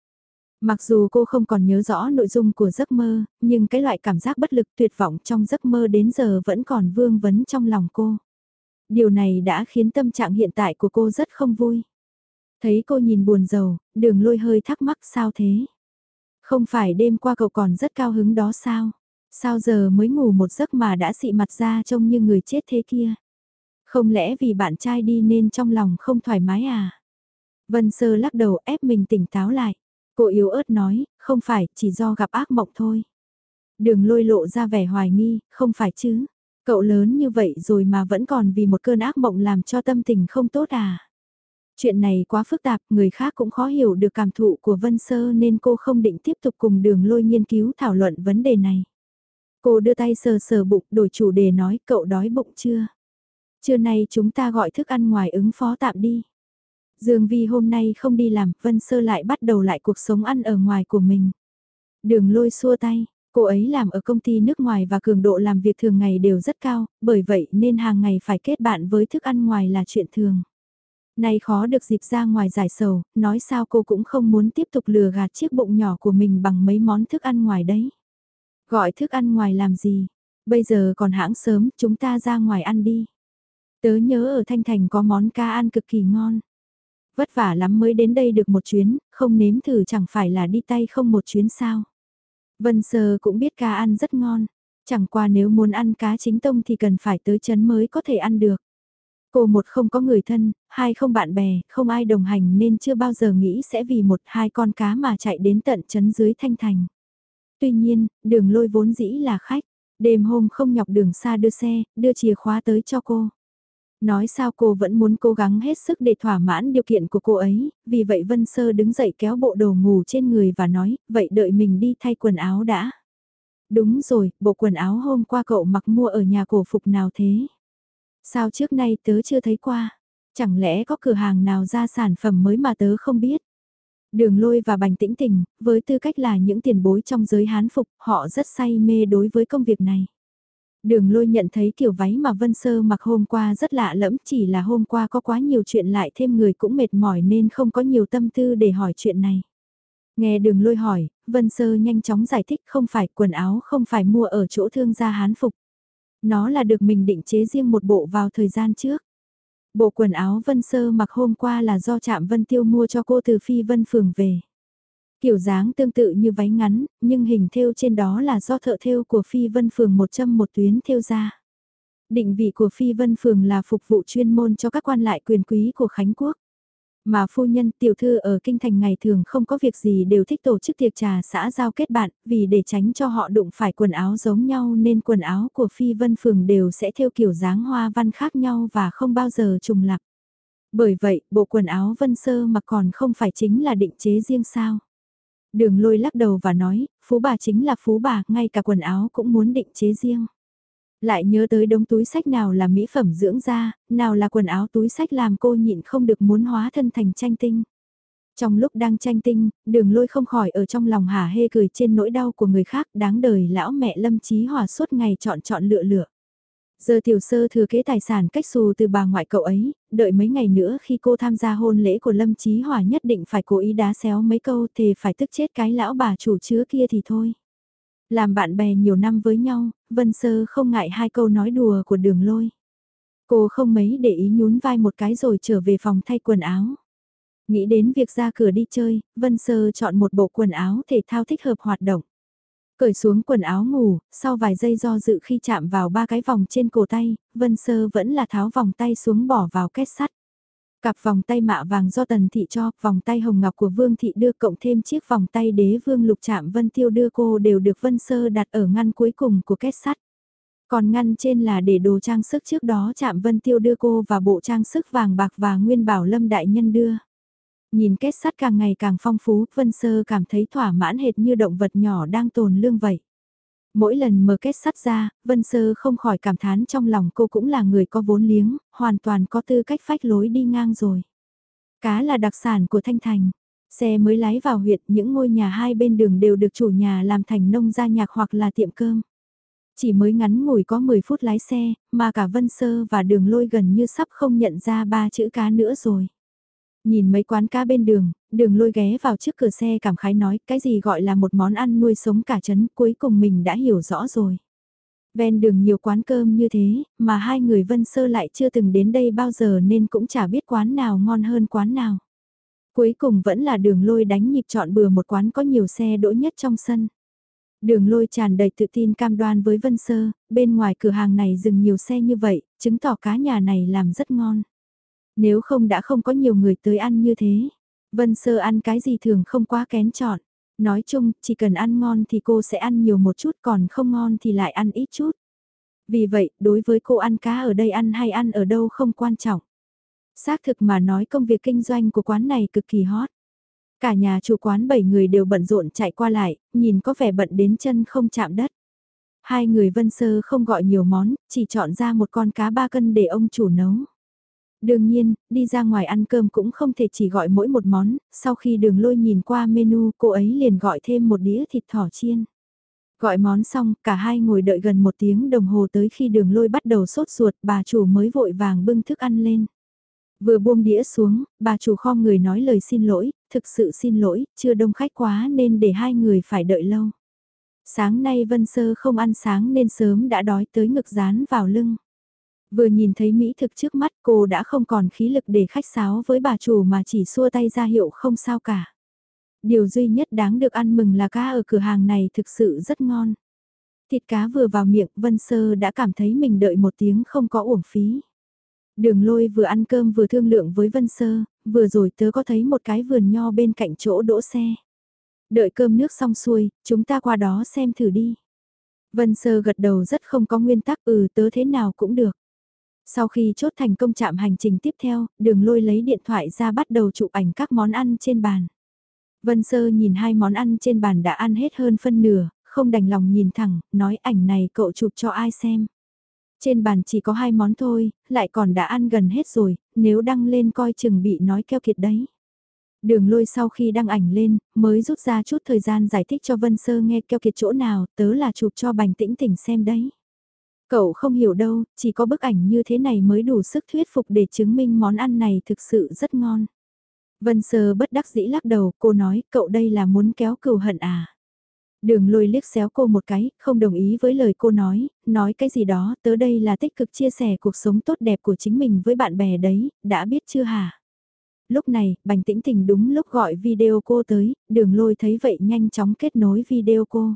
Mặc dù cô không còn nhớ rõ nội dung của giấc mơ, nhưng cái loại cảm giác bất lực tuyệt vọng trong giấc mơ đến giờ vẫn còn vương vấn trong lòng cô. Điều này đã khiến tâm trạng hiện tại của cô rất không vui. Thấy cô nhìn buồn rầu, đường lôi hơi thắc mắc sao thế? Không phải đêm qua cậu còn rất cao hứng đó sao? Sao giờ mới ngủ một giấc mà đã xị mặt ra trông như người chết thế kia? Không lẽ vì bạn trai đi nên trong lòng không thoải mái à? Vân Sơ lắc đầu ép mình tỉnh táo lại. Cô yếu ớt nói, không phải, chỉ do gặp ác mộng thôi. Đường lôi lộ ra vẻ hoài nghi, không phải chứ. Cậu lớn như vậy rồi mà vẫn còn vì một cơn ác mộng làm cho tâm tình không tốt à? Chuyện này quá phức tạp, người khác cũng khó hiểu được cảm thụ của Vân Sơ nên cô không định tiếp tục cùng đường lôi nghiên cứu thảo luận vấn đề này. Cô đưa tay sờ sờ bụng đổi chủ đề nói cậu đói bụng chưa? Trưa nay chúng ta gọi thức ăn ngoài ứng phó tạm đi. Dương Vi hôm nay không đi làm, Vân Sơ lại bắt đầu lại cuộc sống ăn ở ngoài của mình. Đường lôi xua tay, cô ấy làm ở công ty nước ngoài và cường độ làm việc thường ngày đều rất cao, bởi vậy nên hàng ngày phải kết bạn với thức ăn ngoài là chuyện thường. Nay khó được dịp ra ngoài giải sầu, nói sao cô cũng không muốn tiếp tục lừa gạt chiếc bụng nhỏ của mình bằng mấy món thức ăn ngoài đấy. Gọi thức ăn ngoài làm gì? Bây giờ còn hãng sớm, chúng ta ra ngoài ăn đi. Tớ nhớ ở Thanh Thành có món ca ăn cực kỳ ngon. Vất vả lắm mới đến đây được một chuyến, không nếm thử chẳng phải là đi tay không một chuyến sao. Vân Sơ cũng biết cá ăn rất ngon, chẳng qua nếu muốn ăn cá chính tông thì cần phải tới chấn mới có thể ăn được. Cô một không có người thân, hai không bạn bè, không ai đồng hành nên chưa bao giờ nghĩ sẽ vì một hai con cá mà chạy đến tận chấn dưới thanh thành. Tuy nhiên, đường lôi vốn dĩ là khách, đêm hôm không nhọc đường xa đưa xe, đưa chìa khóa tới cho cô. Nói sao cô vẫn muốn cố gắng hết sức để thỏa mãn điều kiện của cô ấy, vì vậy Vân Sơ đứng dậy kéo bộ đồ ngủ trên người và nói, vậy đợi mình đi thay quần áo đã. Đúng rồi, bộ quần áo hôm qua cậu mặc mua ở nhà cổ phục nào thế? Sao trước nay tớ chưa thấy qua? Chẳng lẽ có cửa hàng nào ra sản phẩm mới mà tớ không biết? Đường lôi và bành tĩnh tình, với tư cách là những tiền bối trong giới hán phục, họ rất say mê đối với công việc này. Đường lôi nhận thấy kiểu váy mà Vân Sơ mặc hôm qua rất lạ lẫm, chỉ là hôm qua có quá nhiều chuyện lại thêm người cũng mệt mỏi nên không có nhiều tâm tư để hỏi chuyện này. Nghe đường lôi hỏi, Vân Sơ nhanh chóng giải thích không phải quần áo không phải mua ở chỗ thương gia hán phục. Nó là được mình định chế riêng một bộ vào thời gian trước. Bộ quần áo Vân Sơ mặc hôm qua là do Trạm Vân Tiêu mua cho cô từ Phi Vân Phường về. Kiểu dáng tương tự như váy ngắn, nhưng hình thêu trên đó là do thợ thêu của Phi Vân Phường một châm một tuyến thêu ra. Định vị của Phi Vân Phường là phục vụ chuyên môn cho các quan lại quyền quý của Khánh Quốc. Mà phu nhân tiểu thư ở kinh thành ngày thường không có việc gì đều thích tổ chức tiệc trà xã giao kết bạn, vì để tránh cho họ đụng phải quần áo giống nhau nên quần áo của Phi Vân Phường đều sẽ theo kiểu dáng hoa văn khác nhau và không bao giờ trùng lặp. Bởi vậy, bộ quần áo Vân Sơ mà còn không phải chính là định chế riêng sao. Đường lôi lắc đầu và nói, phú bà chính là phú bà, ngay cả quần áo cũng muốn định chế riêng. Lại nhớ tới đống túi sách nào là mỹ phẩm dưỡng da, nào là quần áo túi sách làm cô nhịn không được muốn hóa thân thành tranh tinh. Trong lúc đang tranh tinh, đường lôi không khỏi ở trong lòng hả hê cười trên nỗi đau của người khác đáng đời lão mẹ lâm trí hòa suốt ngày chọn chọn lựa lựa. Giờ tiểu sơ thừa kế tài sản cách xù từ bà ngoại cậu ấy, đợi mấy ngày nữa khi cô tham gia hôn lễ của Lâm Chí Hòa nhất định phải cố ý đá xéo mấy câu thề phải tức chết cái lão bà chủ chứa kia thì thôi. Làm bạn bè nhiều năm với nhau, Vân Sơ không ngại hai câu nói đùa của đường lôi. Cô không mấy để ý nhún vai một cái rồi trở về phòng thay quần áo. Nghĩ đến việc ra cửa đi chơi, Vân Sơ chọn một bộ quần áo thể thao thích hợp hoạt động. Cởi xuống quần áo ngủ, sau vài giây do dự khi chạm vào ba cái vòng trên cổ tay, Vân Sơ vẫn là tháo vòng tay xuống bỏ vào két sắt. Cặp vòng tay mạ vàng do Tần Thị cho, vòng tay hồng ngọc của Vương Thị đưa cộng thêm chiếc vòng tay đế vương lục chạm Vân Tiêu đưa cô đều được Vân Sơ đặt ở ngăn cuối cùng của kết sắt. Còn ngăn trên là để đồ trang sức trước đó chạm Vân Tiêu đưa cô và bộ trang sức vàng bạc và Nguyên Bảo Lâm Đại Nhân đưa. Nhìn kết sắt càng ngày càng phong phú, Vân Sơ cảm thấy thỏa mãn hệt như động vật nhỏ đang tồn lương vậy. Mỗi lần mở kết sắt ra, Vân Sơ không khỏi cảm thán trong lòng cô cũng là người có vốn liếng, hoàn toàn có tư cách phách lối đi ngang rồi. Cá là đặc sản của Thanh Thành. Xe mới lái vào huyện, những ngôi nhà hai bên đường đều được chủ nhà làm thành nông gia nhạc hoặc là tiệm cơm. Chỉ mới ngắn ngủi có 10 phút lái xe, mà cả Vân Sơ và đường lôi gần như sắp không nhận ra ba chữ cá nữa rồi. Nhìn mấy quán cá bên đường, đường lôi ghé vào trước cửa xe cảm khái nói cái gì gọi là một món ăn nuôi sống cả chấn cuối cùng mình đã hiểu rõ rồi. Ven đường nhiều quán cơm như thế, mà hai người vân sơ lại chưa từng đến đây bao giờ nên cũng chả biết quán nào ngon hơn quán nào. Cuối cùng vẫn là đường lôi đánh nhịp chọn bừa một quán có nhiều xe đỗ nhất trong sân. Đường lôi tràn đầy tự tin cam đoan với Vân Sơ, bên ngoài cửa hàng này dừng nhiều xe như vậy, chứng tỏ cá nhà này làm rất ngon. Nếu không đã không có nhiều người tới ăn như thế. Vân Sơ ăn cái gì thường không quá kén chọn. Nói chung, chỉ cần ăn ngon thì cô sẽ ăn nhiều một chút còn không ngon thì lại ăn ít chút. Vì vậy, đối với cô ăn cá ở đây ăn hay ăn ở đâu không quan trọng. Xác thực mà nói công việc kinh doanh của quán này cực kỳ hot. Cả nhà chủ quán 7 người đều bận rộn chạy qua lại, nhìn có vẻ bận đến chân không chạm đất. Hai người vân sơ không gọi nhiều món, chỉ chọn ra một con cá ba cân để ông chủ nấu. Đương nhiên, đi ra ngoài ăn cơm cũng không thể chỉ gọi mỗi một món, sau khi đường lôi nhìn qua menu cô ấy liền gọi thêm một đĩa thịt thỏ chiên. Gọi món xong, cả hai ngồi đợi gần một tiếng đồng hồ tới khi đường lôi bắt đầu sốt ruột, bà chủ mới vội vàng bưng thức ăn lên. Vừa buông đĩa xuống, bà chủ kho người nói lời xin lỗi, thực sự xin lỗi, chưa đông khách quá nên để hai người phải đợi lâu. Sáng nay Vân Sơ không ăn sáng nên sớm đã đói tới ngực dán vào lưng. Vừa nhìn thấy Mỹ thực trước mắt cô đã không còn khí lực để khách sáo với bà chủ mà chỉ xua tay ra hiệu không sao cả. Điều duy nhất đáng được ăn mừng là cá ở cửa hàng này thực sự rất ngon. Thịt cá vừa vào miệng Vân Sơ đã cảm thấy mình đợi một tiếng không có uổng phí. Đường lôi vừa ăn cơm vừa thương lượng với Vân Sơ, vừa rồi tớ có thấy một cái vườn nho bên cạnh chỗ đỗ xe. Đợi cơm nước xong xuôi, chúng ta qua đó xem thử đi. Vân Sơ gật đầu rất không có nguyên tắc ừ tớ thế nào cũng được. Sau khi chốt thành công chạm hành trình tiếp theo, đường lôi lấy điện thoại ra bắt đầu chụp ảnh các món ăn trên bàn. Vân Sơ nhìn hai món ăn trên bàn đã ăn hết hơn phân nửa, không đành lòng nhìn thẳng, nói ảnh này cậu chụp cho ai xem. Trên bàn chỉ có hai món thôi, lại còn đã ăn gần hết rồi, nếu đăng lên coi chừng bị nói keo kiệt đấy. Đường lôi sau khi đăng ảnh lên, mới rút ra chút thời gian giải thích cho Vân Sơ nghe keo kiệt chỗ nào, tớ là chụp cho bành tĩnh tỉnh xem đấy. Cậu không hiểu đâu, chỉ có bức ảnh như thế này mới đủ sức thuyết phục để chứng minh món ăn này thực sự rất ngon. Vân Sơ bất đắc dĩ lắc đầu, cô nói, cậu đây là muốn kéo cừu hận à? Đường lôi liếc xéo cô một cái, không đồng ý với lời cô nói, nói cái gì đó, tớ đây là tích cực chia sẻ cuộc sống tốt đẹp của chính mình với bạn bè đấy, đã biết chưa hả? Lúc này, Bành Tĩnh Tình đúng lúc gọi video cô tới, đường lôi thấy vậy nhanh chóng kết nối video cô.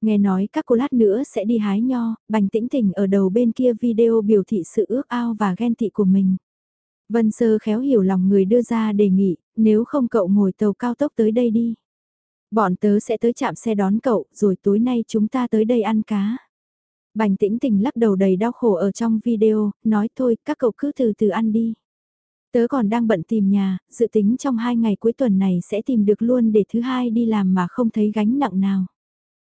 Nghe nói các cô lát nữa sẽ đi hái nho, bành tĩnh tình ở đầu bên kia video biểu thị sự ước ao và ghen tị của mình. Vân Sơ khéo hiểu lòng người đưa ra đề nghị, nếu không cậu ngồi tàu cao tốc tới đây đi. Bọn tớ sẽ tới chạm xe đón cậu, rồi tối nay chúng ta tới đây ăn cá. Bành tĩnh tình lắc đầu đầy đau khổ ở trong video, nói thôi, các cậu cứ từ từ ăn đi. Tớ còn đang bận tìm nhà, dự tính trong hai ngày cuối tuần này sẽ tìm được luôn để thứ hai đi làm mà không thấy gánh nặng nào.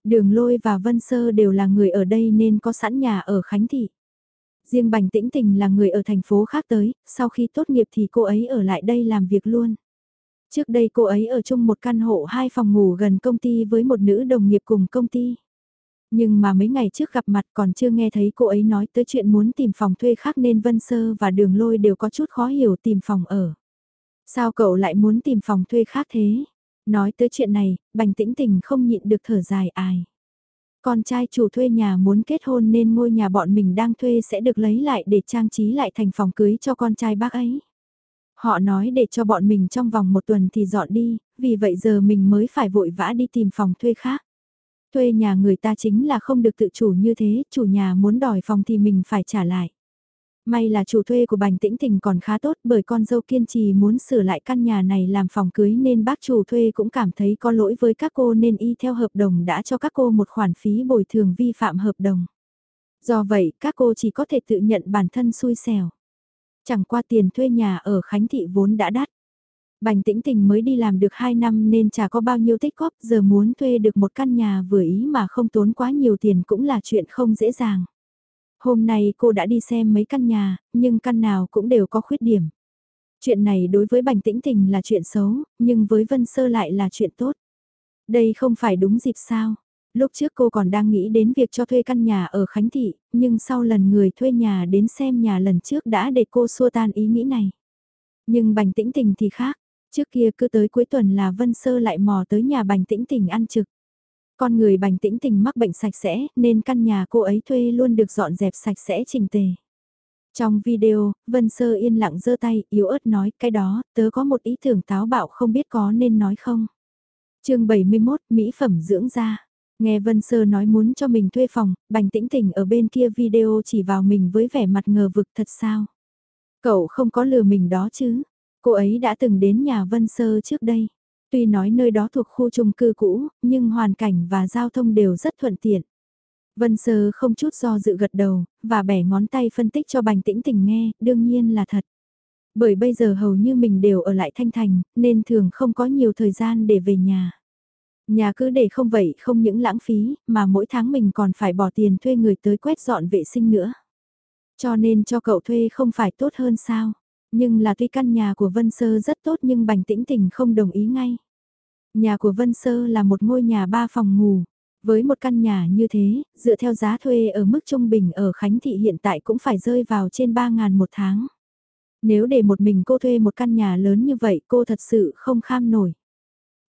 Đường Lôi và Vân Sơ đều là người ở đây nên có sẵn nhà ở Khánh Thị. Riêng Bành Tĩnh Tình là người ở thành phố khác tới, sau khi tốt nghiệp thì cô ấy ở lại đây làm việc luôn. Trước đây cô ấy ở chung một căn hộ hai phòng ngủ gần công ty với một nữ đồng nghiệp cùng công ty. Nhưng mà mấy ngày trước gặp mặt còn chưa nghe thấy cô ấy nói tới chuyện muốn tìm phòng thuê khác nên Vân Sơ và Đường Lôi đều có chút khó hiểu tìm phòng ở. Sao cậu lại muốn tìm phòng thuê khác thế? Nói tới chuyện này, Bành Tĩnh Tình không nhịn được thở dài ai. Con trai chủ thuê nhà muốn kết hôn nên ngôi nhà bọn mình đang thuê sẽ được lấy lại để trang trí lại thành phòng cưới cho con trai bác ấy. Họ nói để cho bọn mình trong vòng một tuần thì dọn đi, vì vậy giờ mình mới phải vội vã đi tìm phòng thuê khác. Thuê nhà người ta chính là không được tự chủ như thế, chủ nhà muốn đòi phòng thì mình phải trả lại. May là chủ thuê của Bành Tĩnh Tình còn khá tốt bởi con dâu kiên trì muốn sửa lại căn nhà này làm phòng cưới nên bác chủ thuê cũng cảm thấy có lỗi với các cô nên y theo hợp đồng đã cho các cô một khoản phí bồi thường vi phạm hợp đồng. Do vậy, các cô chỉ có thể tự nhận bản thân xui xẻo. Chẳng qua tiền thuê nhà ở Khánh Thị vốn đã đắt. Bành tĩnh tình mới đi làm được 2 năm nên chả có bao nhiêu tích góp, giờ muốn thuê được một căn nhà vừa ý mà không tốn quá nhiều tiền cũng là chuyện không dễ dàng. Hôm nay cô đã đi xem mấy căn nhà, nhưng căn nào cũng đều có khuyết điểm. Chuyện này đối với Bành Tĩnh Tình là chuyện xấu, nhưng với Vân Sơ lại là chuyện tốt. Đây không phải đúng dịp sao. Lúc trước cô còn đang nghĩ đến việc cho thuê căn nhà ở Khánh Thị, nhưng sau lần người thuê nhà đến xem nhà lần trước đã để cô xua tan ý nghĩ này. Nhưng Bành Tĩnh Tình thì khác, trước kia cứ tới cuối tuần là Vân Sơ lại mò tới nhà Bành Tĩnh Tình ăn trực. Con người bành tĩnh tình mắc bệnh sạch sẽ nên căn nhà cô ấy thuê luôn được dọn dẹp sạch sẽ chỉnh tề. Trong video, Vân Sơ yên lặng giơ tay, yếu ớt nói, cái đó, tớ có một ý tưởng táo bạo không biết có nên nói không. chương 71, Mỹ phẩm dưỡng da. Nghe Vân Sơ nói muốn cho mình thuê phòng, bành tĩnh tình ở bên kia video chỉ vào mình với vẻ mặt ngờ vực thật sao. Cậu không có lừa mình đó chứ. Cô ấy đã từng đến nhà Vân Sơ trước đây. Tuy nói nơi đó thuộc khu chung cư cũ, nhưng hoàn cảnh và giao thông đều rất thuận tiện. Vân Sơ không chút do dự gật đầu, và bẻ ngón tay phân tích cho Bành Tĩnh Tình nghe, đương nhiên là thật. Bởi bây giờ hầu như mình đều ở lại Thanh Thành, nên thường không có nhiều thời gian để về nhà. Nhà cứ để không vậy không những lãng phí, mà mỗi tháng mình còn phải bỏ tiền thuê người tới quét dọn vệ sinh nữa. Cho nên cho cậu thuê không phải tốt hơn sao? Nhưng là tuy căn nhà của Vân Sơ rất tốt nhưng Bành Tĩnh Tình không đồng ý ngay. Nhà của Vân Sơ là một ngôi nhà ba phòng ngủ. Với một căn nhà như thế, dựa theo giá thuê ở mức trung bình ở Khánh Thị hiện tại cũng phải rơi vào trên 3.000 một tháng. Nếu để một mình cô thuê một căn nhà lớn như vậy cô thật sự không kham nổi.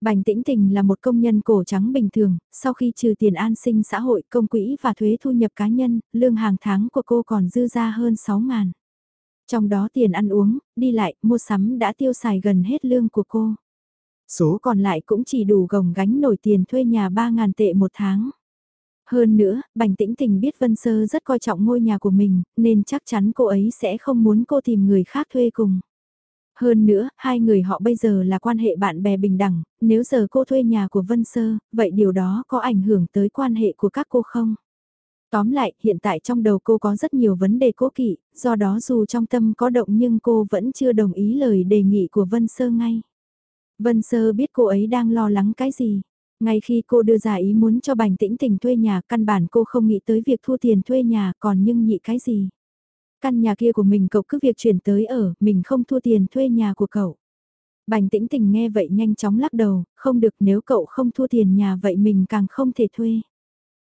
Bành Tĩnh Tình là một công nhân cổ trắng bình thường, sau khi trừ tiền an sinh xã hội, công quỹ và thuế thu nhập cá nhân, lương hàng tháng của cô còn dư ra hơn 6 ngàn. Trong đó tiền ăn uống, đi lại, mua sắm đã tiêu xài gần hết lương của cô. Số còn lại cũng chỉ đủ gồng gánh nổi tiền thuê nhà 3.000 tệ một tháng. Hơn nữa, Bành Tĩnh Tình biết Vân Sơ rất coi trọng ngôi nhà của mình, nên chắc chắn cô ấy sẽ không muốn cô tìm người khác thuê cùng. Hơn nữa, hai người họ bây giờ là quan hệ bạn bè bình đẳng, nếu giờ cô thuê nhà của Vân Sơ, vậy điều đó có ảnh hưởng tới quan hệ của các cô không? Tóm lại, hiện tại trong đầu cô có rất nhiều vấn đề cố kỵ, do đó dù trong tâm có động nhưng cô vẫn chưa đồng ý lời đề nghị của Vân Sơ ngay. Vân Sơ biết cô ấy đang lo lắng cái gì. Ngay khi cô đưa ra ý muốn cho Bành Tĩnh Tình thuê nhà, căn bản cô không nghĩ tới việc thu tiền thuê nhà còn nhưng nhị cái gì. Căn nhà kia của mình cậu cứ việc chuyển tới ở, mình không thu tiền thuê nhà của cậu. Bành Tĩnh Tình nghe vậy nhanh chóng lắc đầu, không được nếu cậu không thu tiền nhà vậy mình càng không thể thuê.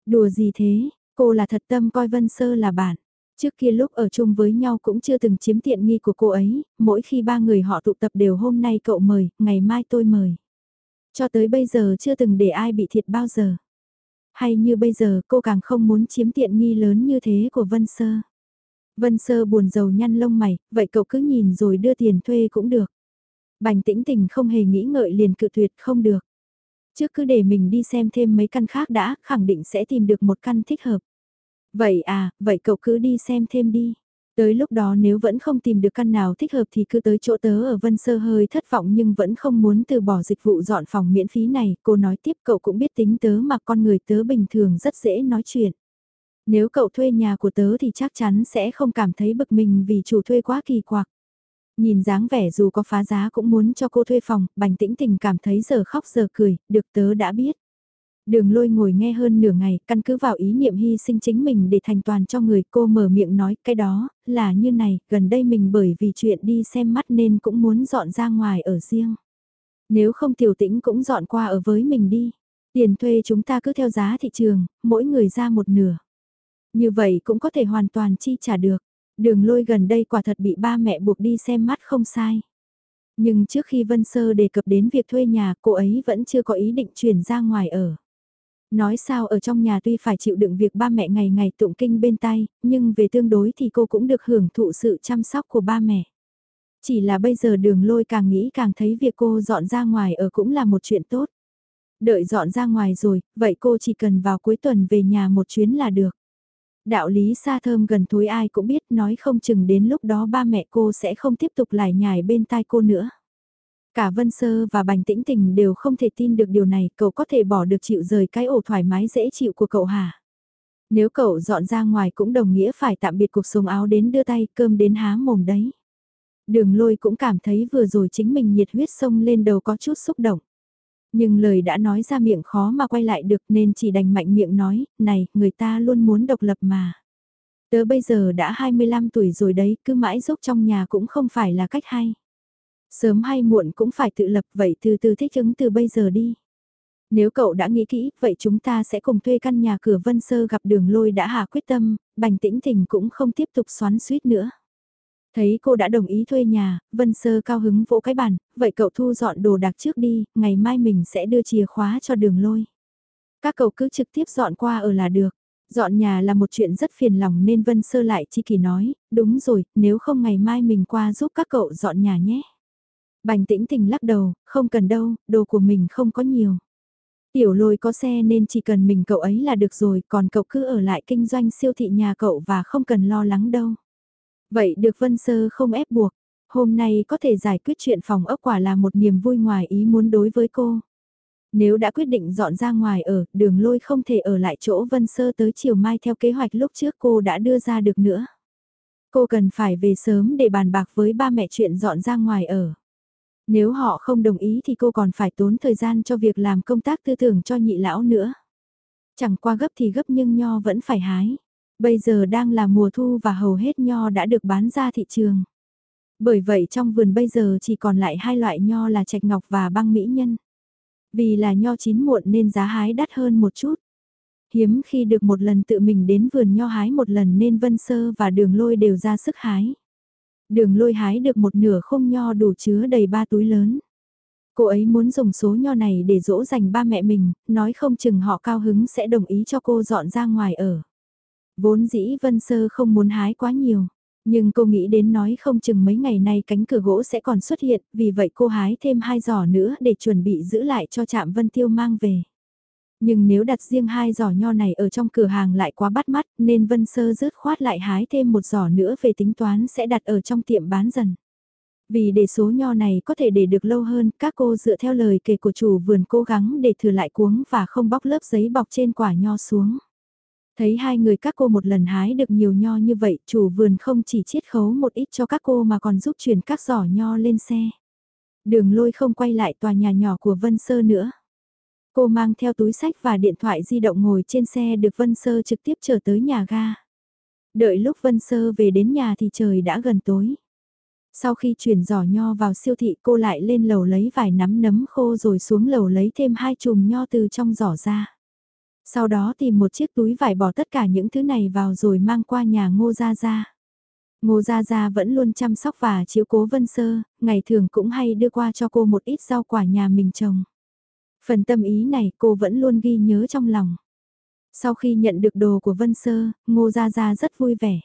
Đùa gì thế, Cô là thật tâm coi Vân Sơ là bạn. Trước kia lúc ở chung với nhau cũng chưa từng chiếm tiện nghi của cô ấy, mỗi khi ba người họ tụ tập đều hôm nay cậu mời, ngày mai tôi mời. Cho tới bây giờ chưa từng để ai bị thiệt bao giờ. Hay như bây giờ cô càng không muốn chiếm tiện nghi lớn như thế của Vân Sơ. Vân Sơ buồn rầu nhăn lông mày, vậy cậu cứ nhìn rồi đưa tiền thuê cũng được. Bành tĩnh tình không hề nghĩ ngợi liền cự tuyệt không được. Trước cứ để mình đi xem thêm mấy căn khác đã, khẳng định sẽ tìm được một căn thích hợp. Vậy à, vậy cậu cứ đi xem thêm đi. Tới lúc đó nếu vẫn không tìm được căn nào thích hợp thì cứ tới chỗ tớ ở Vân Sơ hơi thất vọng nhưng vẫn không muốn từ bỏ dịch vụ dọn phòng miễn phí này. Cô nói tiếp cậu cũng biết tính tớ mà con người tớ bình thường rất dễ nói chuyện. Nếu cậu thuê nhà của tớ thì chắc chắn sẽ không cảm thấy bực mình vì chủ thuê quá kỳ quặc. Nhìn dáng vẻ dù có phá giá cũng muốn cho cô thuê phòng, bành tĩnh tình cảm thấy giờ khóc giờ cười, được tớ đã biết. Đường lôi ngồi nghe hơn nửa ngày, căn cứ vào ý niệm hy sinh chính mình để thành toàn cho người cô mở miệng nói cái đó, là như này, gần đây mình bởi vì chuyện đi xem mắt nên cũng muốn dọn ra ngoài ở riêng. Nếu không tiểu tĩnh cũng dọn qua ở với mình đi. Tiền thuê chúng ta cứ theo giá thị trường, mỗi người ra một nửa. Như vậy cũng có thể hoàn toàn chi trả được. Đường lôi gần đây quả thật bị ba mẹ buộc đi xem mắt không sai. Nhưng trước khi Vân Sơ đề cập đến việc thuê nhà, cô ấy vẫn chưa có ý định chuyển ra ngoài ở. Nói sao ở trong nhà tuy phải chịu đựng việc ba mẹ ngày ngày tụng kinh bên tay, nhưng về tương đối thì cô cũng được hưởng thụ sự chăm sóc của ba mẹ. Chỉ là bây giờ đường lôi càng nghĩ càng thấy việc cô dọn ra ngoài ở cũng là một chuyện tốt. Đợi dọn ra ngoài rồi, vậy cô chỉ cần vào cuối tuần về nhà một chuyến là được. Đạo lý xa thơm gần thối ai cũng biết nói không chừng đến lúc đó ba mẹ cô sẽ không tiếp tục lải nhải bên tai cô nữa. Cả Vân Sơ và Bành Tĩnh Tình đều không thể tin được điều này, cậu có thể bỏ được chịu rời cái ổ thoải mái dễ chịu của cậu hả? Nếu cậu dọn ra ngoài cũng đồng nghĩa phải tạm biệt cuộc sống áo đến đưa tay cơm đến há mồm đấy. Đường lôi cũng cảm thấy vừa rồi chính mình nhiệt huyết sông lên đầu có chút xúc động. Nhưng lời đã nói ra miệng khó mà quay lại được nên chỉ đành mạnh miệng nói, này, người ta luôn muốn độc lập mà. Tớ bây giờ đã 25 tuổi rồi đấy, cứ mãi giúp trong nhà cũng không phải là cách hay. Sớm hay muộn cũng phải tự lập vậy từ từ thích ứng từ bây giờ đi. Nếu cậu đã nghĩ kỹ, vậy chúng ta sẽ cùng thuê căn nhà cửa Vân Sơ gặp đường lôi đã hạ quyết tâm, bành tĩnh tình cũng không tiếp tục xoắn suýt nữa. Thấy cô đã đồng ý thuê nhà, Vân Sơ cao hứng vỗ cái bàn, vậy cậu thu dọn đồ đạc trước đi, ngày mai mình sẽ đưa chìa khóa cho đường lôi. Các cậu cứ trực tiếp dọn qua ở là được. Dọn nhà là một chuyện rất phiền lòng nên Vân Sơ lại chi kỳ nói, đúng rồi, nếu không ngày mai mình qua giúp các cậu dọn nhà nhé. Bành tĩnh tình lắc đầu, không cần đâu, đồ của mình không có nhiều. Tiểu lôi có xe nên chỉ cần mình cậu ấy là được rồi, còn cậu cứ ở lại kinh doanh siêu thị nhà cậu và không cần lo lắng đâu. Vậy được Vân Sơ không ép buộc, hôm nay có thể giải quyết chuyện phòng ốc quả là một niềm vui ngoài ý muốn đối với cô. Nếu đã quyết định dọn ra ngoài ở, đường lôi không thể ở lại chỗ Vân Sơ tới chiều mai theo kế hoạch lúc trước cô đã đưa ra được nữa. Cô cần phải về sớm để bàn bạc với ba mẹ chuyện dọn ra ngoài ở. Nếu họ không đồng ý thì cô còn phải tốn thời gian cho việc làm công tác tư tưởng cho nhị lão nữa. Chẳng qua gấp thì gấp nhưng nho vẫn phải hái. Bây giờ đang là mùa thu và hầu hết nho đã được bán ra thị trường. Bởi vậy trong vườn bây giờ chỉ còn lại hai loại nho là trạch ngọc và băng mỹ nhân. Vì là nho chín muộn nên giá hái đắt hơn một chút. Hiếm khi được một lần tự mình đến vườn nho hái một lần nên Vân Sơ và Đường Lôi đều ra sức hái. Đường Lôi hái được một nửa khung nho đủ chứa đầy ba túi lớn. Cô ấy muốn dùng số nho này để dỗ dành ba mẹ mình, nói không chừng họ cao hứng sẽ đồng ý cho cô dọn ra ngoài ở. Vốn dĩ Vân Sơ không muốn hái quá nhiều, nhưng cô nghĩ đến nói không chừng mấy ngày nay cánh cửa gỗ sẽ còn xuất hiện, vì vậy cô hái thêm hai giỏ nữa để chuẩn bị giữ lại cho Trạm Vân Tiêu mang về. Nhưng nếu đặt riêng hai giỏ nho này ở trong cửa hàng lại quá bắt mắt nên Vân Sơ rớt khoát lại hái thêm một giỏ nữa về tính toán sẽ đặt ở trong tiệm bán dần. Vì để số nho này có thể để được lâu hơn, các cô dựa theo lời kể của chủ vườn cố gắng để thừa lại cuống và không bóc lớp giấy bọc trên quả nho xuống. Thấy hai người các cô một lần hái được nhiều nho như vậy, chủ vườn không chỉ chiết khấu một ít cho các cô mà còn giúp chuyển các giỏ nho lên xe. Đường lôi không quay lại tòa nhà nhỏ của Vân Sơ nữa. Cô mang theo túi sách và điện thoại di động ngồi trên xe được Vân Sơ trực tiếp trở tới nhà ga. Đợi lúc Vân Sơ về đến nhà thì trời đã gần tối. Sau khi chuyển giỏ nho vào siêu thị cô lại lên lầu lấy vài nắm nấm khô rồi xuống lầu lấy thêm hai chùm nho từ trong giỏ ra. Sau đó tìm một chiếc túi vải bỏ tất cả những thứ này vào rồi mang qua nhà Ngô Gia Gia. Ngô Gia Gia vẫn luôn chăm sóc và chiếu cố Vân Sơ, ngày thường cũng hay đưa qua cho cô một ít rau quả nhà mình trồng. Phần tâm ý này cô vẫn luôn ghi nhớ trong lòng. Sau khi nhận được đồ của Vân Sơ, Ngô Gia Gia rất vui vẻ.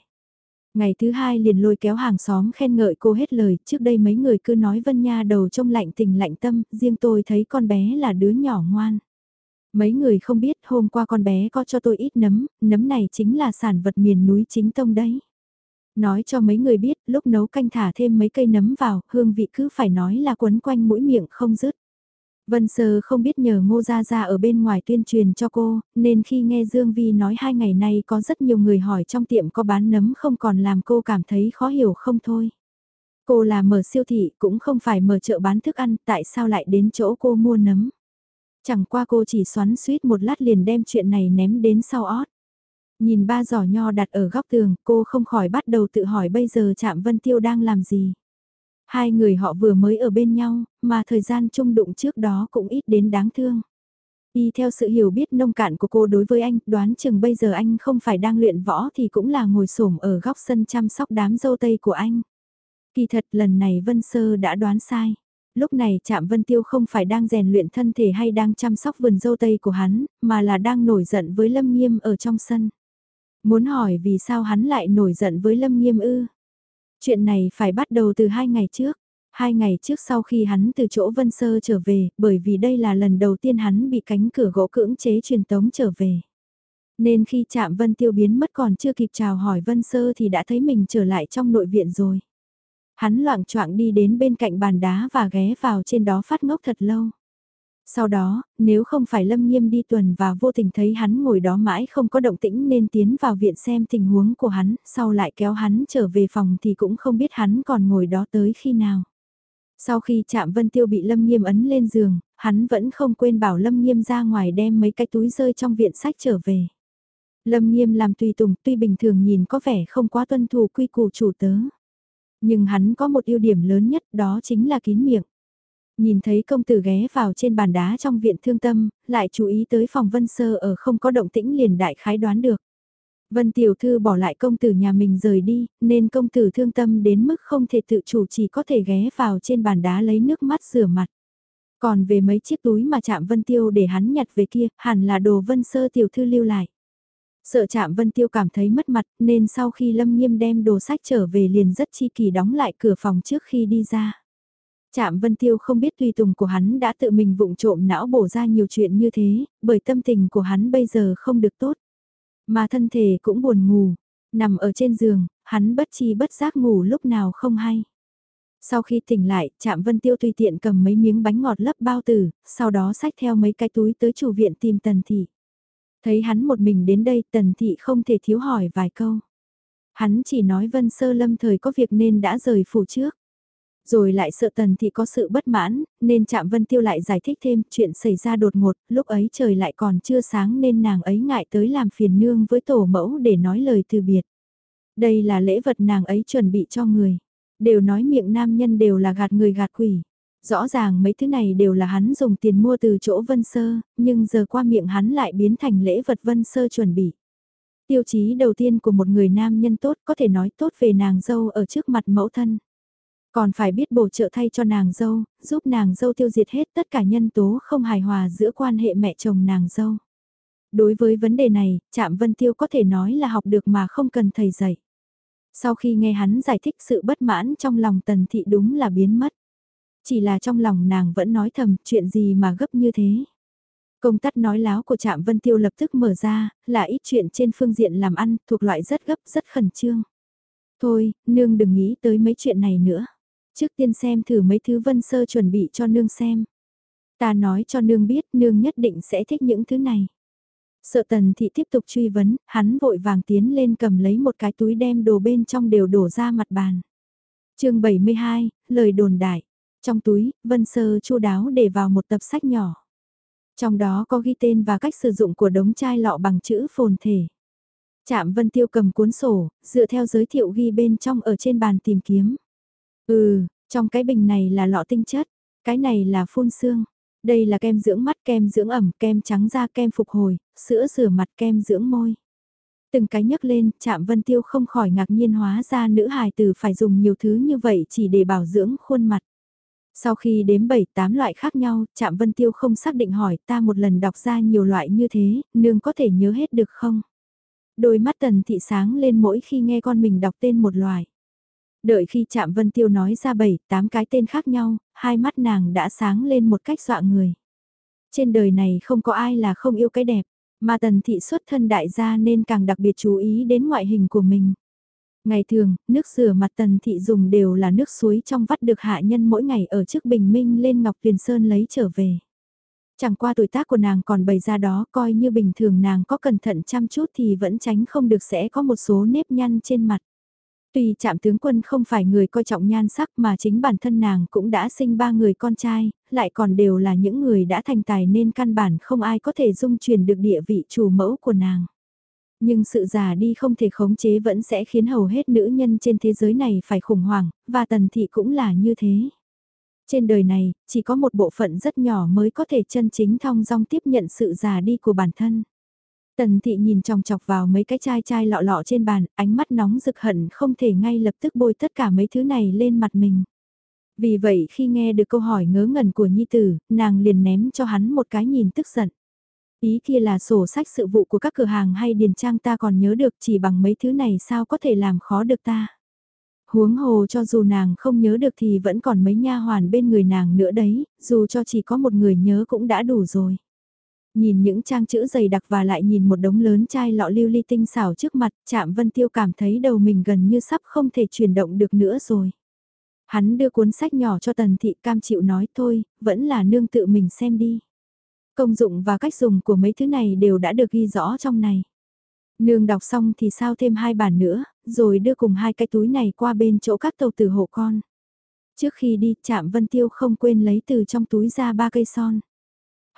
Ngày thứ hai liền lôi kéo hàng xóm khen ngợi cô hết lời, trước đây mấy người cứ nói Vân Nha đầu trông lạnh tình lạnh tâm, riêng tôi thấy con bé là đứa nhỏ ngoan. Mấy người không biết hôm qua con bé có cho tôi ít nấm, nấm này chính là sản vật miền núi chính tông đấy. Nói cho mấy người biết, lúc nấu canh thả thêm mấy cây nấm vào, hương vị cứ phải nói là quấn quanh mũi miệng không dứt. Vân Sơ không biết nhờ Ngô Gia Gia ở bên ngoài tuyên truyền cho cô, nên khi nghe Dương Vi nói hai ngày nay có rất nhiều người hỏi trong tiệm có bán nấm không còn làm cô cảm thấy khó hiểu không thôi. Cô là mở siêu thị cũng không phải mở chợ bán thức ăn, tại sao lại đến chỗ cô mua nấm. Chẳng qua cô chỉ xoắn suýt một lát liền đem chuyện này ném đến sau ót. Nhìn ba giỏ nho đặt ở góc tường, cô không khỏi bắt đầu tự hỏi bây giờ Trạm Vân Tiêu đang làm gì. Hai người họ vừa mới ở bên nhau, mà thời gian chung đụng trước đó cũng ít đến đáng thương. Y theo sự hiểu biết nông cạn của cô đối với anh, đoán chừng bây giờ anh không phải đang luyện võ thì cũng là ngồi xổm ở góc sân chăm sóc đám dâu tây của anh. Kỳ thật lần này Vân Sơ đã đoán sai. Lúc này Trạm Vân Tiêu không phải đang rèn luyện thân thể hay đang chăm sóc vườn dâu tây của hắn, mà là đang nổi giận với Lâm Nghiêm ở trong sân. Muốn hỏi vì sao hắn lại nổi giận với Lâm Nghiêm ư? Chuyện này phải bắt đầu từ hai ngày trước. Hai ngày trước sau khi hắn từ chỗ Vân Sơ trở về, bởi vì đây là lần đầu tiên hắn bị cánh cửa gỗ cưỡng chế truyền tống trở về. Nên khi chạm Vân Tiêu biến mất còn chưa kịp chào hỏi Vân Sơ thì đã thấy mình trở lại trong nội viện rồi. Hắn loạn choạng đi đến bên cạnh bàn đá và ghé vào trên đó phát ngốc thật lâu. Sau đó, nếu không phải Lâm Nghiêm đi tuần và vô tình thấy hắn ngồi đó mãi không có động tĩnh nên tiến vào viện xem tình huống của hắn, sau lại kéo hắn trở về phòng thì cũng không biết hắn còn ngồi đó tới khi nào. Sau khi chạm Vân Tiêu bị Lâm Nghiêm ấn lên giường, hắn vẫn không quên bảo Lâm Nghiêm ra ngoài đem mấy cái túi rơi trong viện sách trở về. Lâm Nghiêm làm tùy tùng tuy bình thường nhìn có vẻ không quá tuân thủ quy củ chủ tớ. Nhưng hắn có một ưu điểm lớn nhất đó chính là kín miệng. Nhìn thấy công tử ghé vào trên bàn đá trong viện thương tâm, lại chú ý tới phòng Vân Sơ ở không có động tĩnh liền đại khái đoán được. Vân Tiểu Thư bỏ lại công tử nhà mình rời đi, nên công tử thương tâm đến mức không thể tự chủ chỉ có thể ghé vào trên bàn đá lấy nước mắt rửa mặt. Còn về mấy chiếc túi mà chạm Vân Tiêu để hắn nhặt về kia, hẳn là đồ Vân Sơ Tiểu Thư lưu lại. Sợ chạm Vân Tiêu cảm thấy mất mặt nên sau khi Lâm Nghiêm đem đồ sách trở về liền rất chi kỳ đóng lại cửa phòng trước khi đi ra. Trạm Vân Tiêu không biết tùy tùng của hắn đã tự mình vụng trộm não bổ ra nhiều chuyện như thế, bởi tâm tình của hắn bây giờ không được tốt. Mà thân thể cũng buồn ngủ, nằm ở trên giường, hắn bất chi bất giác ngủ lúc nào không hay. Sau khi tỉnh lại, Trạm Vân Tiêu tùy tiện cầm mấy miếng bánh ngọt lấp bao tử, sau đó xách theo mấy cái túi tới chủ viện tìm Tần Thị. Thấy hắn một mình đến đây, Tần Thị không thể thiếu hỏi vài câu. Hắn chỉ nói Vân Sơ Lâm thời có việc nên đã rời phủ trước. Rồi lại sợ tần thị có sự bất mãn, nên chạm vân tiêu lại giải thích thêm chuyện xảy ra đột ngột, lúc ấy trời lại còn chưa sáng nên nàng ấy ngại tới làm phiền nương với tổ mẫu để nói lời từ biệt. Đây là lễ vật nàng ấy chuẩn bị cho người. Đều nói miệng nam nhân đều là gạt người gạt quỷ. Rõ ràng mấy thứ này đều là hắn dùng tiền mua từ chỗ Vân Sơ, nhưng giờ qua miệng hắn lại biến thành lễ vật Vân Sơ chuẩn bị. Tiêu chí đầu tiên của một người nam nhân tốt có thể nói tốt về nàng dâu ở trước mặt mẫu thân. Còn phải biết bổ trợ thay cho nàng dâu, giúp nàng dâu tiêu diệt hết tất cả nhân tố không hài hòa giữa quan hệ mẹ chồng nàng dâu. Đối với vấn đề này, Trạm Vân Tiêu có thể nói là học được mà không cần thầy dạy. Sau khi nghe hắn giải thích sự bất mãn trong lòng tần thị đúng là biến mất. Chỉ là trong lòng nàng vẫn nói thầm chuyện gì mà gấp như thế. Công tắt nói láo của Trạm Vân Tiêu lập tức mở ra, là ít chuyện trên phương diện làm ăn, thuộc loại rất gấp, rất khẩn trương. Thôi, nương đừng nghĩ tới mấy chuyện này nữa. Trước tiên xem thử mấy thứ vân sơ chuẩn bị cho nương xem. Ta nói cho nương biết nương nhất định sẽ thích những thứ này. Sợ tần thị tiếp tục truy vấn, hắn vội vàng tiến lên cầm lấy một cái túi đem đồ bên trong đều đổ ra mặt bàn. chương 72, lời đồn đại. Trong túi, Vân Sơ chu đáo để vào một tập sách nhỏ. Trong đó có ghi tên và cách sử dụng của đống chai lọ bằng chữ phồn thể. Chạm Vân Tiêu cầm cuốn sổ, dựa theo giới thiệu ghi bên trong ở trên bàn tìm kiếm. Ừ, trong cái bình này là lọ tinh chất, cái này là phun xương. Đây là kem dưỡng mắt, kem dưỡng ẩm, kem trắng da, kem phục hồi, sữa rửa mặt, kem dưỡng môi. Từng cái nhấc lên, chạm vân tiêu không khỏi ngạc nhiên hóa ra nữ hài tử phải dùng nhiều thứ như vậy chỉ để bảo dưỡng khuôn mặt. Sau khi đếm 7-8 loại khác nhau, chạm vân tiêu không xác định hỏi ta một lần đọc ra nhiều loại như thế, nương có thể nhớ hết được không? Đôi mắt tần thị sáng lên mỗi khi nghe con mình đọc tên một loại. Đợi khi chạm Vân Tiêu nói ra bảy, tám cái tên khác nhau, hai mắt nàng đã sáng lên một cách dọa người. Trên đời này không có ai là không yêu cái đẹp, mà tần thị xuất thân đại gia nên càng đặc biệt chú ý đến ngoại hình của mình. Ngày thường, nước rửa mặt tần thị dùng đều là nước suối trong vắt được hạ nhân mỗi ngày ở trước bình minh lên Ngọc Tuyền Sơn lấy trở về. Chẳng qua tuổi tác của nàng còn bày ra đó coi như bình thường nàng có cẩn thận chăm chút thì vẫn tránh không được sẽ có một số nếp nhăn trên mặt. Tuy chạm tướng quân không phải người coi trọng nhan sắc mà chính bản thân nàng cũng đã sinh ba người con trai, lại còn đều là những người đã thành tài nên căn bản không ai có thể dung truyền được địa vị chủ mẫu của nàng. Nhưng sự già đi không thể khống chế vẫn sẽ khiến hầu hết nữ nhân trên thế giới này phải khủng hoảng, và tần thị cũng là như thế. Trên đời này, chỉ có một bộ phận rất nhỏ mới có thể chân chính thong dong tiếp nhận sự già đi của bản thân. Tần thị nhìn chòng chọc vào mấy cái chai chai lọ lọ trên bàn, ánh mắt nóng rực hận không thể ngay lập tức bôi tất cả mấy thứ này lên mặt mình. Vì vậy khi nghe được câu hỏi ngớ ngẩn của Nhi Tử, nàng liền ném cho hắn một cái nhìn tức giận. Ý kia là sổ sách sự vụ của các cửa hàng hay điền trang ta còn nhớ được chỉ bằng mấy thứ này sao có thể làm khó được ta. Huống hồ cho dù nàng không nhớ được thì vẫn còn mấy nha hoàn bên người nàng nữa đấy, dù cho chỉ có một người nhớ cũng đã đủ rồi. Nhìn những trang chữ dày đặc và lại nhìn một đống lớn chai lọ lưu ly tinh xảo trước mặt, chạm vân tiêu cảm thấy đầu mình gần như sắp không thể chuyển động được nữa rồi. Hắn đưa cuốn sách nhỏ cho tần thị cam chịu nói thôi, vẫn là nương tự mình xem đi. Công dụng và cách dùng của mấy thứ này đều đã được ghi rõ trong này. Nương đọc xong thì sao thêm hai bản nữa, rồi đưa cùng hai cái túi này qua bên chỗ các tàu tử hộ con. Trước khi đi, chạm Vân Tiêu không quên lấy từ trong túi ra ba cây son.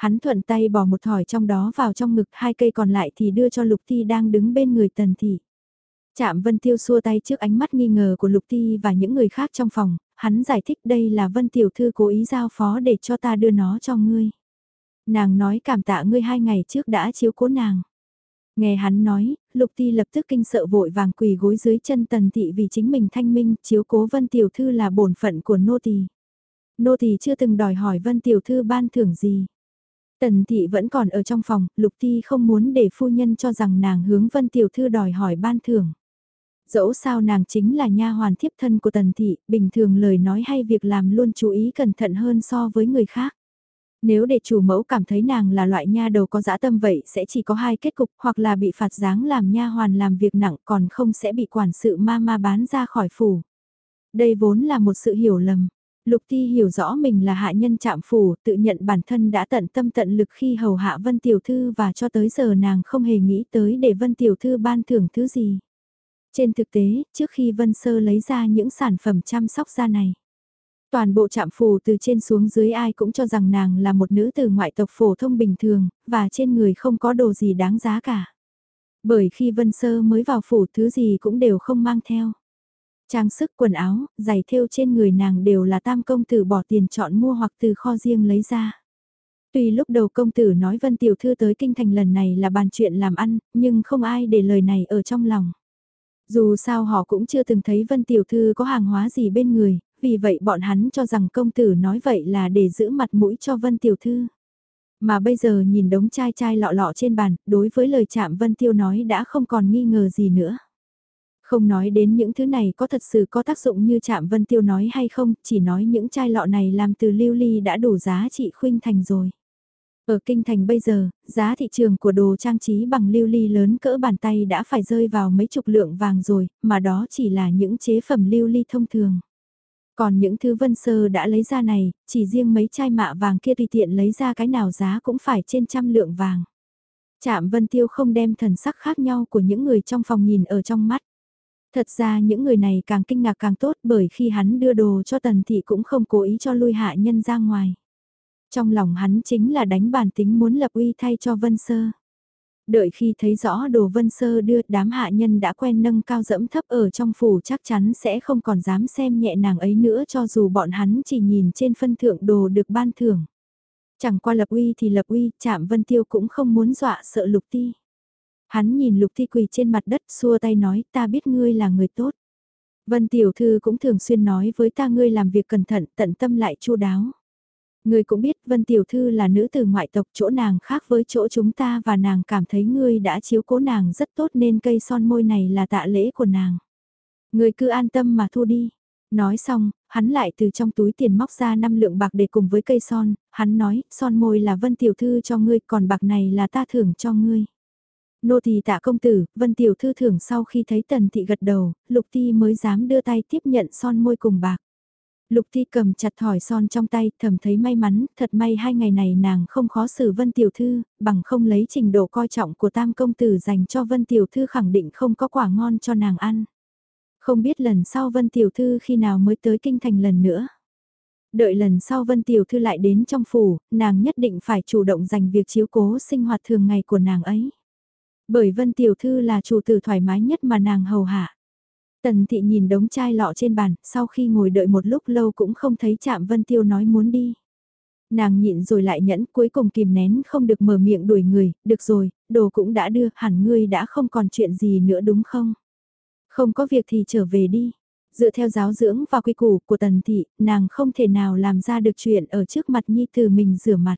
Hắn thuận tay bỏ một thỏi trong đó vào trong ngực hai cây còn lại thì đưa cho Lục thi đang đứng bên người Tần Thị. Chạm Vân Tiêu xua tay trước ánh mắt nghi ngờ của Lục thi và những người khác trong phòng, hắn giải thích đây là Vân Tiểu Thư cố ý giao phó để cho ta đưa nó cho ngươi. Nàng nói cảm tạ ngươi hai ngày trước đã chiếu cố nàng. Nghe hắn nói, Lục Ti lập tức kinh sợ vội vàng quỳ gối dưới chân Tần Thị vì chính mình thanh minh chiếu cố Vân Tiểu Thư là bổn phận của nô tỳ. Nô tỳ chưa từng đòi hỏi Vân Tiểu Thư ban thưởng gì. Tần Thị vẫn còn ở trong phòng, Lục Ti không muốn để phu nhân cho rằng nàng hướng Vân Tiểu Thư đòi hỏi ban thưởng. Dẫu sao nàng chính là nha hoàn thiếp thân của Tần Thị, bình thường lời nói hay việc làm luôn chú ý cẩn thận hơn so với người khác. Nếu để chủ mẫu cảm thấy nàng là loại nha đầu có dã tâm vậy sẽ chỉ có hai kết cục hoặc là bị phạt giáng làm nha hoàn làm việc nặng còn không sẽ bị quản sự ma ma bán ra khỏi phủ. Đây vốn là một sự hiểu lầm. Lục Ti hiểu rõ mình là hạ nhân chạm phủ, tự nhận bản thân đã tận tâm tận lực khi hầu hạ Vân Tiểu Thư và cho tới giờ nàng không hề nghĩ tới để Vân Tiểu Thư ban thưởng thứ gì. Trên thực tế, trước khi Vân Sơ lấy ra những sản phẩm chăm sóc da này, Toàn bộ trạm phù từ trên xuống dưới ai cũng cho rằng nàng là một nữ từ ngoại tộc phổ thông bình thường, và trên người không có đồ gì đáng giá cả. Bởi khi Vân Sơ mới vào phủ thứ gì cũng đều không mang theo. Trang sức quần áo, giày thêu trên người nàng đều là tam công tử bỏ tiền chọn mua hoặc từ kho riêng lấy ra. Tuy lúc đầu công tử nói Vân Tiểu Thư tới kinh thành lần này là bàn chuyện làm ăn, nhưng không ai để lời này ở trong lòng. Dù sao họ cũng chưa từng thấy Vân Tiểu Thư có hàng hóa gì bên người, vì vậy bọn hắn cho rằng công tử nói vậy là để giữ mặt mũi cho Vân Tiểu Thư. Mà bây giờ nhìn đống chai chai lọ lọ trên bàn, đối với lời chạm Vân Tiêu nói đã không còn nghi ngờ gì nữa. Không nói đến những thứ này có thật sự có tác dụng như chạm Vân Tiêu nói hay không, chỉ nói những chai lọ này làm từ lưu ly đã đủ giá trị khuynh thành rồi. Ở kinh thành bây giờ, giá thị trường của đồ trang trí bằng lưu ly lớn cỡ bàn tay đã phải rơi vào mấy chục lượng vàng rồi, mà đó chỉ là những chế phẩm lưu ly thông thường. Còn những thứ vân sơ đã lấy ra này, chỉ riêng mấy chai mạ vàng kia tùy tiện lấy ra cái nào giá cũng phải trên trăm lượng vàng. Chạm vân tiêu không đem thần sắc khác nhau của những người trong phòng nhìn ở trong mắt. Thật ra những người này càng kinh ngạc càng tốt bởi khi hắn đưa đồ cho tần thị cũng không cố ý cho lui hạ nhân ra ngoài. Trong lòng hắn chính là đánh bản tính muốn lập uy thay cho vân sơ. Đợi khi thấy rõ đồ vân sơ đưa đám hạ nhân đã quen nâng cao dẫm thấp ở trong phủ chắc chắn sẽ không còn dám xem nhẹ nàng ấy nữa cho dù bọn hắn chỉ nhìn trên phân thượng đồ được ban thưởng. Chẳng qua lập uy thì lập uy, chạm vân tiêu cũng không muốn dọa sợ lục ti. Hắn nhìn lục thi quỳ trên mặt đất xua tay nói ta biết ngươi là người tốt. Vân tiểu thư cũng thường xuyên nói với ta ngươi làm việc cẩn thận tận tâm lại chu đáo. Ngươi cũng biết Vân Tiểu Thư là nữ từ ngoại tộc chỗ nàng khác với chỗ chúng ta và nàng cảm thấy ngươi đã chiếu cố nàng rất tốt nên cây son môi này là tạ lễ của nàng. Ngươi cứ an tâm mà thu đi. Nói xong, hắn lại từ trong túi tiền móc ra năm lượng bạc để cùng với cây son, hắn nói, son môi là Vân Tiểu Thư cho ngươi còn bạc này là ta thưởng cho ngươi. Nô tỳ tạ công tử, Vân Tiểu Thư thưởng sau khi thấy Tần Thị gật đầu, Lục Ti mới dám đưa tay tiếp nhận son môi cùng bạc. Lục Ti cầm chặt thỏi son trong tay, thầm thấy may mắn, thật may hai ngày này nàng không khó xử Vân Tiểu Thư, bằng không lấy trình độ coi trọng của tam công tử dành cho Vân Tiểu Thư khẳng định không có quả ngon cho nàng ăn. Không biết lần sau Vân Tiểu Thư khi nào mới tới kinh thành lần nữa. Đợi lần sau Vân Tiểu Thư lại đến trong phủ, nàng nhất định phải chủ động dành việc chiếu cố sinh hoạt thường ngày của nàng ấy. Bởi Vân Tiểu Thư là chủ tử thoải mái nhất mà nàng hầu hạ. Tần thị nhìn đống chai lọ trên bàn, sau khi ngồi đợi một lúc lâu cũng không thấy chạm Vân Tiêu nói muốn đi. Nàng nhịn rồi lại nhẫn, cuối cùng kìm nén không được mở miệng đuổi người, được rồi, đồ cũng đã đưa, hẳn ngươi đã không còn chuyện gì nữa đúng không? Không có việc thì trở về đi. Dựa theo giáo dưỡng và quy củ của tần thị, nàng không thể nào làm ra được chuyện ở trước mặt nhi từ mình rửa mặt.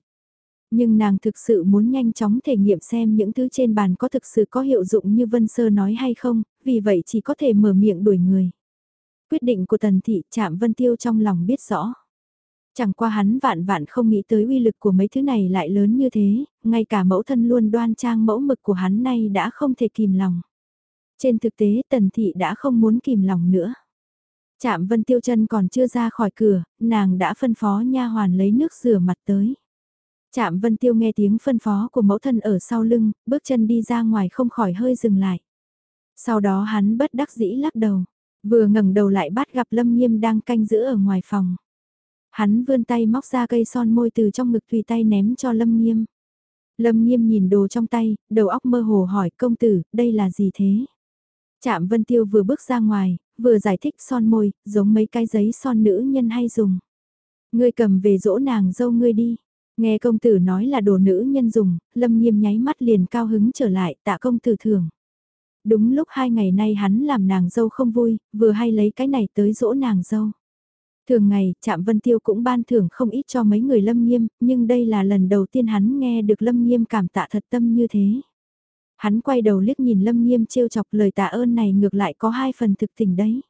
Nhưng nàng thực sự muốn nhanh chóng thể nghiệm xem những thứ trên bàn có thực sự có hiệu dụng như Vân Sơ nói hay không, vì vậy chỉ có thể mở miệng đuổi người. Quyết định của Tần Thị chạm Vân Tiêu trong lòng biết rõ. Chẳng qua hắn vạn vạn không nghĩ tới uy lực của mấy thứ này lại lớn như thế, ngay cả mẫu thân luôn đoan trang mẫu mực của hắn nay đã không thể kìm lòng. Trên thực tế Tần Thị đã không muốn kìm lòng nữa. Chạm Vân Tiêu chân còn chưa ra khỏi cửa, nàng đã phân phó nha hoàn lấy nước rửa mặt tới. Chạm Vân Tiêu nghe tiếng phân phó của mẫu thân ở sau lưng, bước chân đi ra ngoài không khỏi hơi dừng lại. Sau đó hắn bất đắc dĩ lắc đầu, vừa ngẩng đầu lại bắt gặp Lâm Nghiêm đang canh giữ ở ngoài phòng. Hắn vươn tay móc ra cây son môi từ trong ngực tùy tay ném cho Lâm Nghiêm. Lâm Nghiêm nhìn đồ trong tay, đầu óc mơ hồ hỏi công tử, đây là gì thế? Chạm Vân Tiêu vừa bước ra ngoài, vừa giải thích son môi, giống mấy cái giấy son nữ nhân hay dùng. Ngươi cầm về dỗ nàng dâu ngươi đi. Nghe công tử nói là đồ nữ nhân dùng, lâm nghiêm nháy mắt liền cao hứng trở lại tạ công tử thường. Đúng lúc hai ngày nay hắn làm nàng dâu không vui, vừa hay lấy cái này tới dỗ nàng dâu. Thường ngày, Trạm Vân Tiêu cũng ban thưởng không ít cho mấy người Lâm Nghiêm, nhưng đây là lần đầu tiên hắn nghe được Lâm Nghiêm cảm tạ thật tâm như thế. Hắn quay đầu liếc nhìn Lâm Nghiêm trêu chọc lời tạ ơn này ngược lại có hai phần thực tình đấy.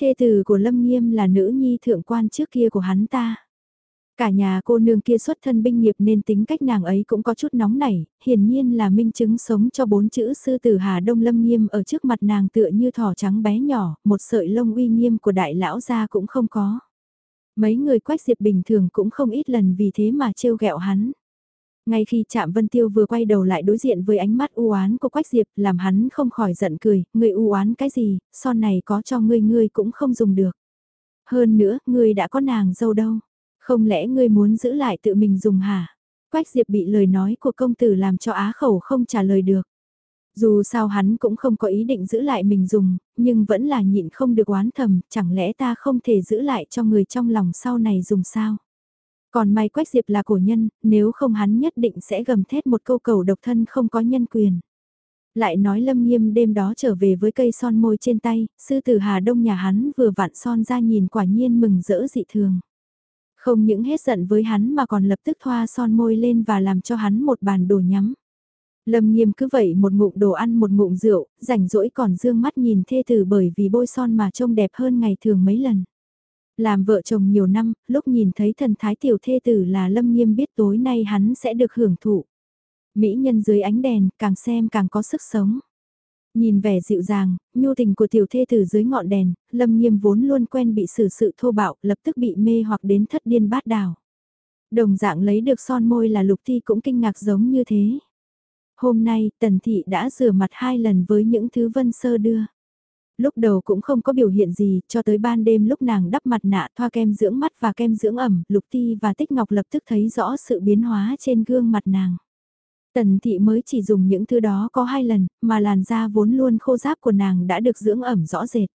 Thê tử của Lâm Nghiêm là nữ nhi thượng quan trước kia của hắn ta. Cả nhà cô nương kia xuất thân binh nghiệp nên tính cách nàng ấy cũng có chút nóng nảy, hiển nhiên là minh chứng sống cho bốn chữ sư tử Hà Đông Lâm Nghiêm ở trước mặt nàng tựa như thỏ trắng bé nhỏ, một sợi lông uy nghiêm của đại lão gia cũng không có. Mấy người quách diệp bình thường cũng không ít lần vì thế mà trêu ghẹo hắn. Ngay khi chạm Vân Tiêu vừa quay đầu lại đối diện với ánh mắt u oán của Quách Diệp, làm hắn không khỏi giận cười, người u oán cái gì, son này có cho ngươi ngươi cũng không dùng được. Hơn nữa, ngươi đã có nàng dâu đâu. Không lẽ ngươi muốn giữ lại tự mình dùng hả? Quách Diệp bị lời nói của công tử làm cho á khẩu không trả lời được. Dù sao hắn cũng không có ý định giữ lại mình dùng, nhưng vẫn là nhịn không được oán thầm, chẳng lẽ ta không thể giữ lại cho người trong lòng sau này dùng sao? Còn may Quách Diệp là cổ nhân, nếu không hắn nhất định sẽ gầm thét một câu cầu độc thân không có nhân quyền. Lại nói Lâm Nghiêm đêm đó trở về với cây son môi trên tay, sư tử Hà Đông nhà hắn vừa vặn son ra nhìn quả nhiên mừng rỡ dị thường. Không những hết giận với hắn mà còn lập tức thoa son môi lên và làm cho hắn một bàn đồ nhắm. Lâm nghiêm cứ vậy một ngụm đồ ăn một ngụm rượu, rảnh rỗi còn dương mắt nhìn thê tử bởi vì bôi son mà trông đẹp hơn ngày thường mấy lần. Làm vợ chồng nhiều năm, lúc nhìn thấy thần thái tiểu thê tử là lâm nghiêm biết tối nay hắn sẽ được hưởng thụ. Mỹ nhân dưới ánh đèn, càng xem càng có sức sống. Nhìn vẻ dịu dàng, nhu tình của tiểu thê từ dưới ngọn đèn, lâm nghiêm vốn luôn quen bị xử sự thô bạo, lập tức bị mê hoặc đến thất điên bát đảo. Đồng dạng lấy được son môi là lục thi cũng kinh ngạc giống như thế. Hôm nay, tần thị đã rửa mặt hai lần với những thứ vân sơ đưa. Lúc đầu cũng không có biểu hiện gì, cho tới ban đêm lúc nàng đắp mặt nạ thoa kem dưỡng mắt và kem dưỡng ẩm, lục ti và tích ngọc lập tức thấy rõ sự biến hóa trên gương mặt nàng. Tần thị mới chỉ dùng những thứ đó có hai lần, mà làn da vốn luôn khô ráp của nàng đã được dưỡng ẩm rõ rệt.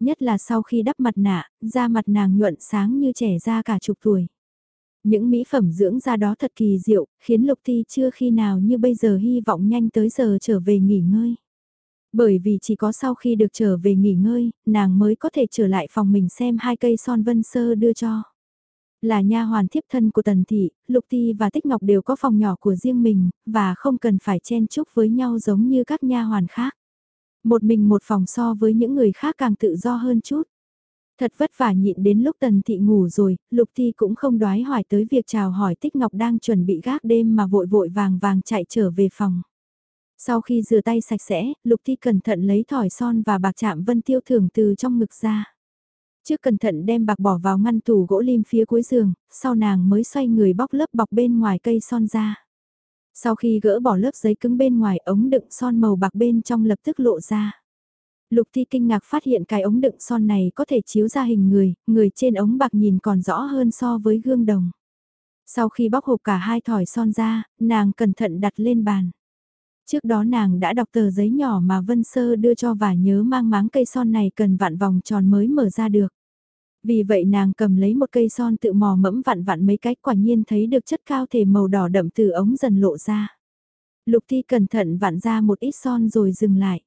Nhất là sau khi đắp mặt nạ, da mặt nàng nhuận sáng như trẻ ra cả chục tuổi. Những mỹ phẩm dưỡng da đó thật kỳ diệu, khiến Lục Thi chưa khi nào như bây giờ hy vọng nhanh tới giờ trở về nghỉ ngơi. Bởi vì chỉ có sau khi được trở về nghỉ ngơi, nàng mới có thể trở lại phòng mình xem hai cây son vân sơ đưa cho. Là nha hoàn thiếp thân của Tần Thị, Lục Ti và Tích Ngọc đều có phòng nhỏ của riêng mình, và không cần phải chen chúc với nhau giống như các nha hoàn khác. Một mình một phòng so với những người khác càng tự do hơn chút. Thật vất vả nhịn đến lúc Tần Thị ngủ rồi, Lục Ti cũng không đoái hỏi tới việc chào hỏi Tích Ngọc đang chuẩn bị gác đêm mà vội vội vàng vàng chạy trở về phòng. Sau khi rửa tay sạch sẽ, Lục Thi cẩn thận lấy thỏi son và bạc chạm Vân Tiêu thưởng từ trong ngực ra. Trước cẩn thận đem bạc bỏ vào ngăn tủ gỗ lim phía cuối giường, sau nàng mới xoay người bóc lớp bọc bên ngoài cây son ra. Sau khi gỡ bỏ lớp giấy cứng bên ngoài ống đựng son màu bạc bên trong lập tức lộ ra. Lục Thi kinh ngạc phát hiện cái ống đựng son này có thể chiếu ra hình người, người trên ống bạc nhìn còn rõ hơn so với gương đồng. Sau khi bóc hộp cả hai thỏi son ra, nàng cẩn thận đặt lên bàn. Trước đó nàng đã đọc tờ giấy nhỏ mà Vân Sơ đưa cho và nhớ mang máng cây son này cần vạn vòng tròn mới mở ra được. Vì vậy nàng cầm lấy một cây son tự mò mẫm vặn vặn mấy cái quả nhiên thấy được chất cao thể màu đỏ đậm từ ống dần lộ ra. Lục Thi cẩn thận vặn ra một ít son rồi dừng lại.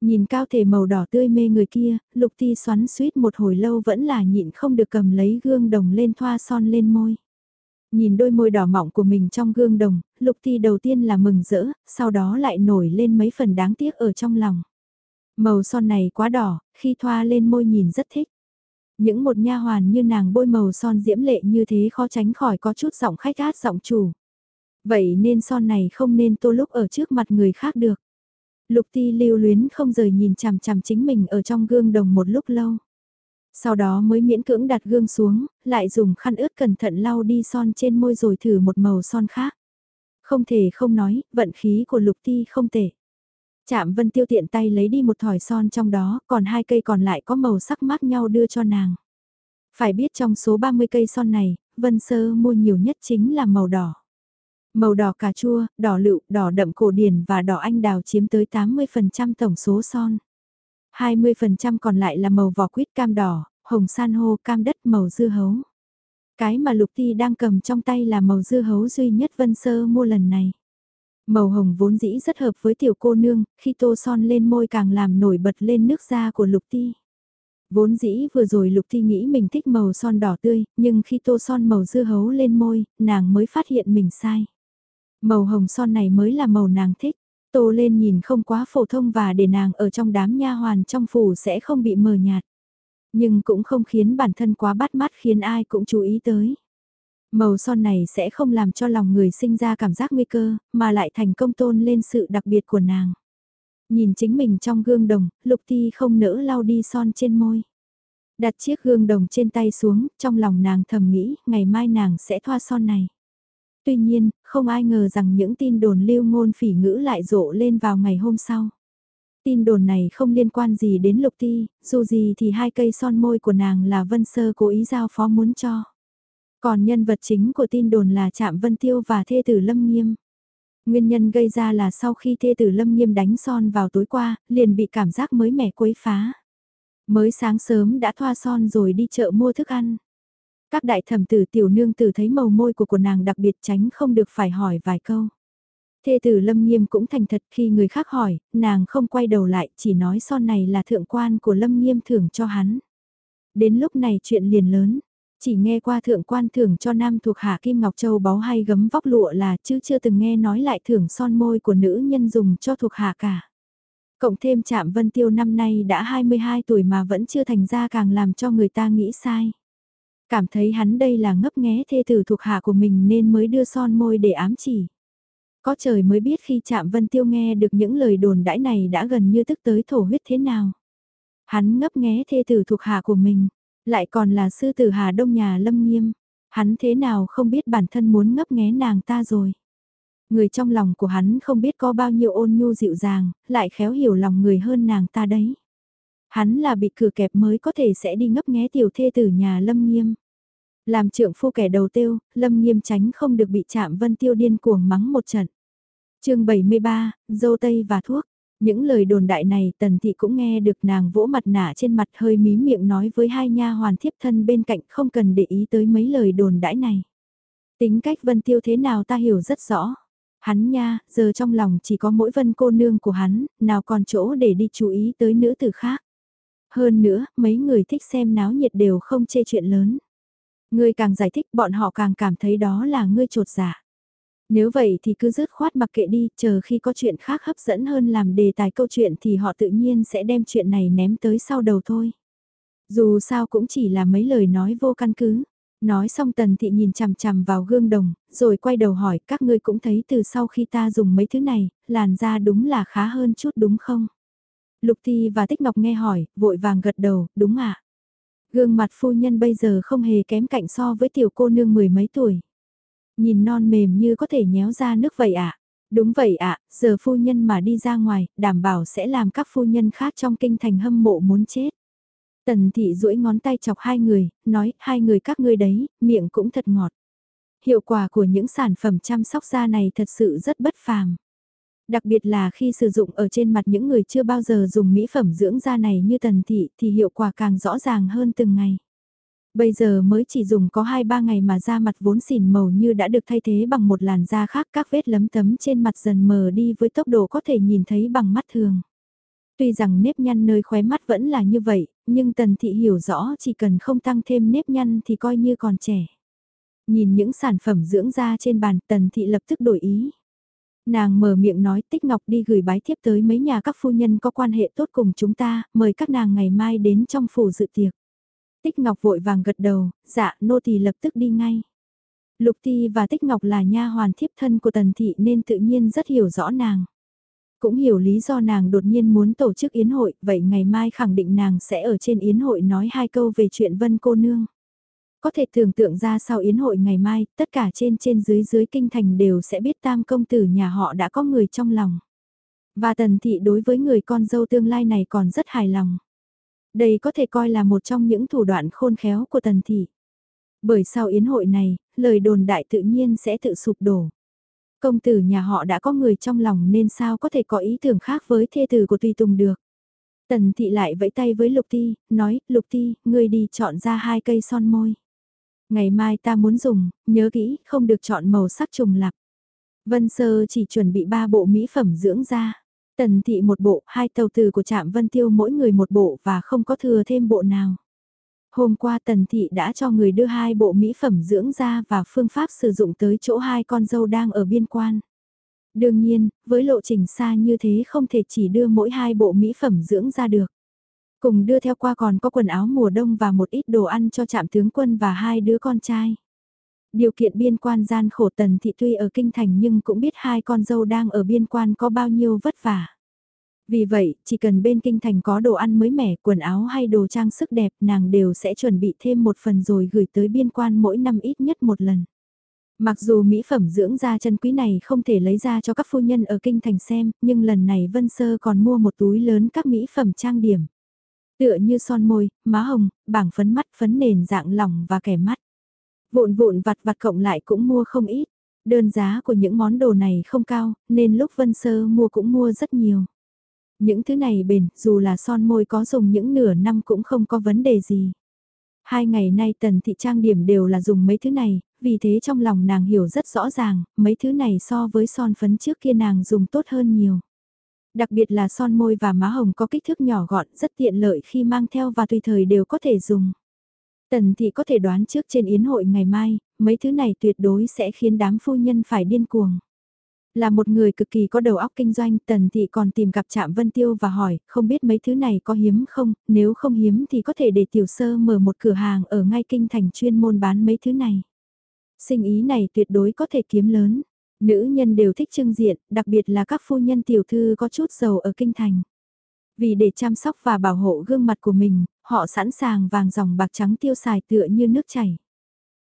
Nhìn cao thể màu đỏ tươi mê người kia, Lục Thi xoắn suýt một hồi lâu vẫn là nhịn không được cầm lấy gương đồng lên thoa son lên môi. Nhìn đôi môi đỏ mọng của mình trong gương đồng, Lục Thi đầu tiên là mừng rỡ, sau đó lại nổi lên mấy phần đáng tiếc ở trong lòng. Màu son này quá đỏ, khi thoa lên môi nhìn rất thích. Những một nha hoàn như nàng bôi màu son diễm lệ như thế khó tránh khỏi có chút giọng khách át giọng chủ. Vậy nên son này không nên tô lúc ở trước mặt người khác được. Lục ti lưu luyến không rời nhìn chằm chằm chính mình ở trong gương đồng một lúc lâu. Sau đó mới miễn cưỡng đặt gương xuống, lại dùng khăn ướt cẩn thận lau đi son trên môi rồi thử một màu son khác. Không thể không nói, vận khí của lục ti không tệ. Chạm vân tiêu tiện tay lấy đi một thỏi son trong đó, còn hai cây còn lại có màu sắc mát nhau đưa cho nàng. Phải biết trong số 30 cây son này, vân sơ mua nhiều nhất chính là màu đỏ. Màu đỏ cà chua, đỏ lựu, đỏ đậm cổ điển và đỏ anh đào chiếm tới 80% tổng số son. 20% còn lại là màu vỏ quýt cam đỏ, hồng san hô cam đất màu dưa hấu. Cái mà Lục Ti đang cầm trong tay là màu dưa hấu duy nhất Vân Sơ mua lần này. Màu hồng vốn dĩ rất hợp với tiểu cô nương, khi tô son lên môi càng làm nổi bật lên nước da của Lục Ti. Vốn dĩ vừa rồi Lục Ti nghĩ mình thích màu son đỏ tươi, nhưng khi tô son màu dưa hấu lên môi, nàng mới phát hiện mình sai. Màu hồng son này mới là màu nàng thích, tô lên nhìn không quá phổ thông và để nàng ở trong đám nha hoàn trong phủ sẽ không bị mờ nhạt. Nhưng cũng không khiến bản thân quá bắt mắt khiến ai cũng chú ý tới. Màu son này sẽ không làm cho lòng người sinh ra cảm giác nguy cơ, mà lại thành công tôn lên sự đặc biệt của nàng. Nhìn chính mình trong gương đồng, Lục Ti không nỡ lau đi son trên môi. Đặt chiếc gương đồng trên tay xuống, trong lòng nàng thầm nghĩ, ngày mai nàng sẽ thoa son này. Tuy nhiên, không ai ngờ rằng những tin đồn lưu ngôn phỉ ngữ lại rộ lên vào ngày hôm sau. Tin đồn này không liên quan gì đến Lục Ti, dù gì thì hai cây son môi của nàng là Vân Sơ cố ý giao phó muốn cho. Còn nhân vật chính của tin đồn là Trạm Vân Tiêu và thê tử Lâm Nghiêm. Nguyên nhân gây ra là sau khi thê tử Lâm Nghiêm đánh son vào tối qua, liền bị cảm giác mới mẻ quấy phá. Mới sáng sớm đã thoa son rồi đi chợ mua thức ăn. Các đại thẩm tử tiểu nương tử thấy màu môi của của nàng đặc biệt tránh không được phải hỏi vài câu. Thê tử Lâm Nghiêm cũng thành thật khi người khác hỏi, nàng không quay đầu lại chỉ nói son này là thượng quan của Lâm Nghiêm thưởng cho hắn. Đến lúc này chuyện liền lớn, chỉ nghe qua thượng quan thưởng cho nam thuộc hạ Kim Ngọc Châu báu hay gấm vóc lụa là chứ chưa từng nghe nói lại thưởng son môi của nữ nhân dùng cho thuộc hạ cả. Cộng thêm chạm Vân Tiêu năm nay đã 22 tuổi mà vẫn chưa thành ra càng làm cho người ta nghĩ sai. Cảm thấy hắn đây là ngấp nghé thê tử thuộc hạ của mình nên mới đưa son môi để ám chỉ. Có trời mới biết khi chạm Vân Tiêu nghe được những lời đồn đãi này đã gần như tức tới thổ huyết thế nào. Hắn ngấp nghé thê tử thuộc hạ của mình, lại còn là sư tử Hà Đông nhà Lâm Nghiêm, hắn thế nào không biết bản thân muốn ngấp nghé nàng ta rồi. Người trong lòng của hắn không biết có bao nhiêu ôn nhu dịu dàng, lại khéo hiểu lòng người hơn nàng ta đấy. Hắn là bị cửa kẹp mới có thể sẽ đi ngấp nghé tiểu thê tử nhà Lâm Nghiêm. Làm trượng phu kẻ đầu tiêu, Lâm Nghiêm tránh không được bị chạm vân tiêu điên cuồng mắng một trận. chương 73, dâu tây và thuốc. Những lời đồn đại này tần thị cũng nghe được nàng vỗ mặt nả trên mặt hơi mí miệng nói với hai nha hoàn thiếp thân bên cạnh không cần để ý tới mấy lời đồn đãi này. Tính cách vân tiêu thế nào ta hiểu rất rõ. Hắn nha, giờ trong lòng chỉ có mỗi vân cô nương của hắn, nào còn chỗ để đi chú ý tới nữ tử khác. Hơn nữa, mấy người thích xem náo nhiệt đều không chê chuyện lớn. Ngươi càng giải thích bọn họ càng cảm thấy đó là ngươi trột giả. Nếu vậy thì cứ dứt khoát mặc kệ đi, chờ khi có chuyện khác hấp dẫn hơn làm đề tài câu chuyện thì họ tự nhiên sẽ đem chuyện này ném tới sau đầu thôi. Dù sao cũng chỉ là mấy lời nói vô căn cứ. Nói xong tần thị nhìn chằm chằm vào gương đồng, rồi quay đầu hỏi các ngươi cũng thấy từ sau khi ta dùng mấy thứ này, làn da đúng là khá hơn chút đúng không? Lục Thi và Tích Ngọc nghe hỏi, vội vàng gật đầu, đúng ạ. Gương mặt phu nhân bây giờ không hề kém cạnh so với tiểu cô nương mười mấy tuổi. Nhìn non mềm như có thể nhéo ra nước vậy ạ. Đúng vậy ạ, giờ phu nhân mà đi ra ngoài, đảm bảo sẽ làm các phu nhân khác trong kinh thành hâm mộ muốn chết. Tần thị duỗi ngón tay chọc hai người, nói hai người các ngươi đấy, miệng cũng thật ngọt. Hiệu quả của những sản phẩm chăm sóc da này thật sự rất bất phàm. Đặc biệt là khi sử dụng ở trên mặt những người chưa bao giờ dùng mỹ phẩm dưỡng da này như tần thị thì hiệu quả càng rõ ràng hơn từng ngày. Bây giờ mới chỉ dùng có 2-3 ngày mà da mặt vốn xỉn màu như đã được thay thế bằng một làn da khác các vết lấm tấm trên mặt dần mờ đi với tốc độ có thể nhìn thấy bằng mắt thường. Tuy rằng nếp nhăn nơi khóe mắt vẫn là như vậy, nhưng Tần Thị hiểu rõ chỉ cần không tăng thêm nếp nhăn thì coi như còn trẻ. Nhìn những sản phẩm dưỡng da trên bàn Tần Thị lập tức đổi ý. Nàng mở miệng nói Tích Ngọc đi gửi bái thiếp tới mấy nhà các phu nhân có quan hệ tốt cùng chúng ta, mời các nàng ngày mai đến trong phủ dự tiệc. Tích Ngọc vội vàng gật đầu, dạ nô tỳ lập tức đi ngay. Lục Ti và Tích Ngọc là nha hoàn thiếp thân của Tần Thị nên tự nhiên rất hiểu rõ nàng. Cũng hiểu lý do nàng đột nhiên muốn tổ chức yến hội, vậy ngày mai khẳng định nàng sẽ ở trên yến hội nói hai câu về chuyện vân cô nương. Có thể tưởng tượng ra sau yến hội ngày mai, tất cả trên trên dưới dưới kinh thành đều sẽ biết tam công tử nhà họ đã có người trong lòng. Và tần thị đối với người con dâu tương lai này còn rất hài lòng. Đây có thể coi là một trong những thủ đoạn khôn khéo của tần thị. Bởi sau yến hội này, lời đồn đại tự nhiên sẽ tự sụp đổ. Công tử nhà họ đã có người trong lòng nên sao có thể có ý tưởng khác với thê tử của Tùy Tùng được. Tần thị lại vẫy tay với Lục Ti, nói, Lục Ti, ngươi đi chọn ra hai cây son môi. Ngày mai ta muốn dùng, nhớ kỹ, không được chọn màu sắc trùng lặp. Vân Sơ chỉ chuẩn bị ba bộ mỹ phẩm dưỡng da. Tần thị một bộ, hai tàu từ của trạm Vân Tiêu mỗi người một bộ và không có thừa thêm bộ nào. Hôm qua Tần Thị đã cho người đưa hai bộ mỹ phẩm dưỡng da và phương pháp sử dụng tới chỗ hai con dâu đang ở biên quan. Đương nhiên, với lộ trình xa như thế không thể chỉ đưa mỗi hai bộ mỹ phẩm dưỡng da được. Cùng đưa theo qua còn có quần áo mùa đông và một ít đồ ăn cho trạm tướng quân và hai đứa con trai. Điều kiện biên quan gian khổ tần thị tuy ở kinh thành nhưng cũng biết hai con dâu đang ở biên quan có bao nhiêu vất vả. Vì vậy, chỉ cần bên kinh thành có đồ ăn mới mẻ, quần áo hay đồ trang sức đẹp nàng đều sẽ chuẩn bị thêm một phần rồi gửi tới biên quan mỗi năm ít nhất một lần. Mặc dù mỹ phẩm dưỡng da chân quý này không thể lấy ra cho các phu nhân ở kinh thành xem, nhưng lần này Vân Sơ còn mua một túi lớn các mỹ phẩm trang điểm. Tựa như son môi, má hồng, bảng phấn mắt, phấn nền dạng lỏng và kẻ mắt. Vụn vụn vặt vặt cộng lại cũng mua không ít. Đơn giá của những món đồ này không cao, nên lúc Vân Sơ mua cũng mua rất nhiều. Những thứ này bền, dù là son môi có dùng những nửa năm cũng không có vấn đề gì. Hai ngày nay tần thị trang điểm đều là dùng mấy thứ này, vì thế trong lòng nàng hiểu rất rõ ràng, mấy thứ này so với son phấn trước kia nàng dùng tốt hơn nhiều. Đặc biệt là son môi và má hồng có kích thước nhỏ gọn rất tiện lợi khi mang theo và tùy thời đều có thể dùng. Tần thị có thể đoán trước trên yến hội ngày mai, mấy thứ này tuyệt đối sẽ khiến đám phu nhân phải điên cuồng. Là một người cực kỳ có đầu óc kinh doanh, Tần Thị còn tìm gặp Trạm Vân Tiêu và hỏi, không biết mấy thứ này có hiếm không, nếu không hiếm thì có thể để tiểu sơ mở một cửa hàng ở ngay kinh thành chuyên môn bán mấy thứ này. Sinh ý này tuyệt đối có thể kiếm lớn. Nữ nhân đều thích trưng diện, đặc biệt là các phu nhân tiểu thư có chút giàu ở kinh thành. Vì để chăm sóc và bảo hộ gương mặt của mình, họ sẵn sàng vàng dòng bạc trắng tiêu xài tựa như nước chảy.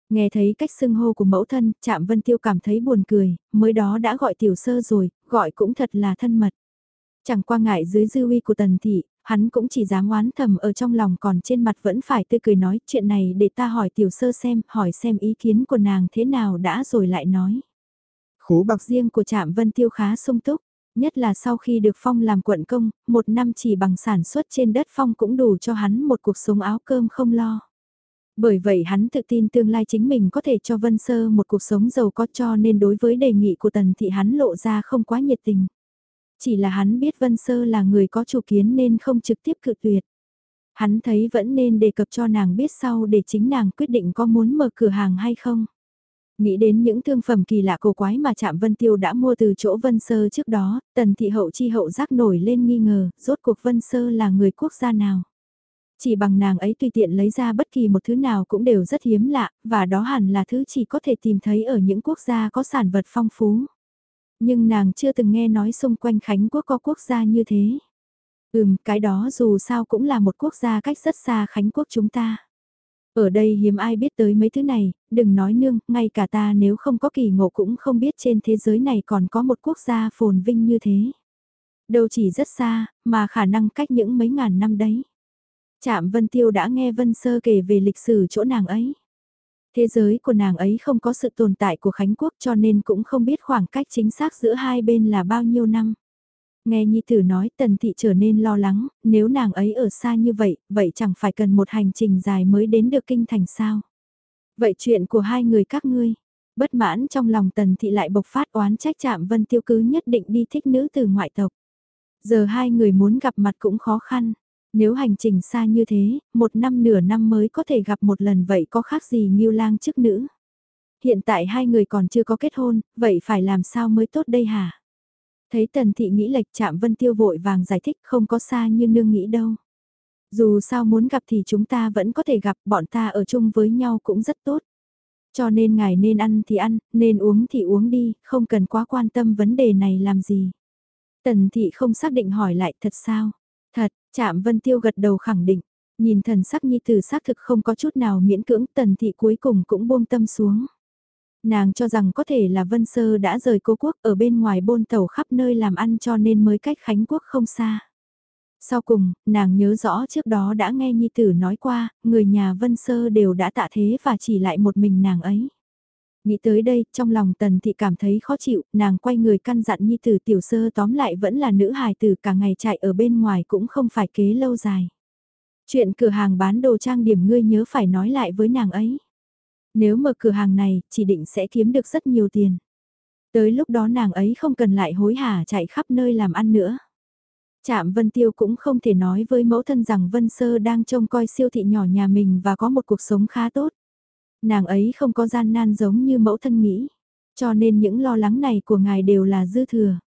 Nghe thấy cách xưng hô của mẫu thân, chạm Vân Tiêu cảm thấy buồn cười, mới đó đã gọi tiểu sơ rồi, gọi cũng thật là thân mật. Chẳng qua ngại dưới dư uy của tần thị, hắn cũng chỉ dám oán thầm ở trong lòng còn trên mặt vẫn phải tươi cười nói chuyện này để ta hỏi tiểu sơ xem, hỏi xem ý kiến của nàng thế nào đã rồi lại nói. Khố bạc riêng của trạm Vân Tiêu khá sung túc, nhất là sau khi được phong làm quận công, một năm chỉ bằng sản xuất trên đất phong cũng đủ cho hắn một cuộc sống áo cơm không lo. Bởi vậy hắn tự tin tương lai chính mình có thể cho Vân Sơ một cuộc sống giàu có cho nên đối với đề nghị của Tần Thị hắn lộ ra không quá nhiệt tình. Chỉ là hắn biết Vân Sơ là người có chủ kiến nên không trực tiếp cự tuyệt. Hắn thấy vẫn nên đề cập cho nàng biết sau để chính nàng quyết định có muốn mở cửa hàng hay không. Nghĩ đến những thương phẩm kỳ lạ cổ quái mà Trạm Vân Tiêu đã mua từ chỗ Vân Sơ trước đó, Tần Thị Hậu chi hậu giác nổi lên nghi ngờ, rốt cuộc Vân Sơ là người quốc gia nào. Chỉ bằng nàng ấy tùy tiện lấy ra bất kỳ một thứ nào cũng đều rất hiếm lạ, và đó hẳn là thứ chỉ có thể tìm thấy ở những quốc gia có sản vật phong phú. Nhưng nàng chưa từng nghe nói xung quanh Khánh Quốc có quốc gia như thế. Ừm, cái đó dù sao cũng là một quốc gia cách rất xa Khánh Quốc chúng ta. Ở đây hiếm ai biết tới mấy thứ này, đừng nói nương, ngay cả ta nếu không có kỳ ngộ cũng không biết trên thế giới này còn có một quốc gia phồn vinh như thế. Đâu chỉ rất xa, mà khả năng cách những mấy ngàn năm đấy. Trạm Vân Tiêu đã nghe Vân Sơ kể về lịch sử chỗ nàng ấy. Thế giới của nàng ấy không có sự tồn tại của Khánh Quốc cho nên cũng không biết khoảng cách chính xác giữa hai bên là bao nhiêu năm. Nghe Nhi Tử nói Tần Thị trở nên lo lắng, nếu nàng ấy ở xa như vậy, vậy chẳng phải cần một hành trình dài mới đến được kinh thành sao. Vậy chuyện của hai người các ngươi, bất mãn trong lòng Tần Thị lại bộc phát oán trách chạm Vân Tiêu cứ nhất định đi thích nữ từ ngoại tộc. Giờ hai người muốn gặp mặt cũng khó khăn. Nếu hành trình xa như thế, một năm nửa năm mới có thể gặp một lần vậy có khác gì nghiêu lang chức nữ. Hiện tại hai người còn chưa có kết hôn, vậy phải làm sao mới tốt đây hả? Thấy tần thị nghĩ lệch chạm vân tiêu vội vàng giải thích không có xa như nương nghĩ đâu. Dù sao muốn gặp thì chúng ta vẫn có thể gặp bọn ta ở chung với nhau cũng rất tốt. Cho nên ngài nên ăn thì ăn, nên uống thì uống đi, không cần quá quan tâm vấn đề này làm gì. Tần thị không xác định hỏi lại thật sao? Thật, chạm vân tiêu gật đầu khẳng định. Nhìn thần sắc nhi tử xác thực không có chút nào miễn cưỡng tần thị cuối cùng cũng buông tâm xuống. Nàng cho rằng có thể là Vân Sơ đã rời cố quốc ở bên ngoài bôn tàu khắp nơi làm ăn cho nên mới cách Khánh Quốc không xa. Sau cùng, nàng nhớ rõ trước đó đã nghe Nhi Tử nói qua, người nhà Vân Sơ đều đã tạ thế và chỉ lại một mình nàng ấy. Nghĩ tới đây, trong lòng tần thị cảm thấy khó chịu, nàng quay người căn dặn Nhi Tử tiểu sơ tóm lại vẫn là nữ hài tử cả ngày chạy ở bên ngoài cũng không phải kế lâu dài. Chuyện cửa hàng bán đồ trang điểm ngươi nhớ phải nói lại với nàng ấy. Nếu mở cửa hàng này, chỉ định sẽ kiếm được rất nhiều tiền. Tới lúc đó nàng ấy không cần lại hối hả chạy khắp nơi làm ăn nữa. Trạm Vân Tiêu cũng không thể nói với mẫu thân rằng Vân Sơ đang trông coi siêu thị nhỏ nhà mình và có một cuộc sống khá tốt. Nàng ấy không có gian nan giống như mẫu thân nghĩ. Cho nên những lo lắng này của ngài đều là dư thừa.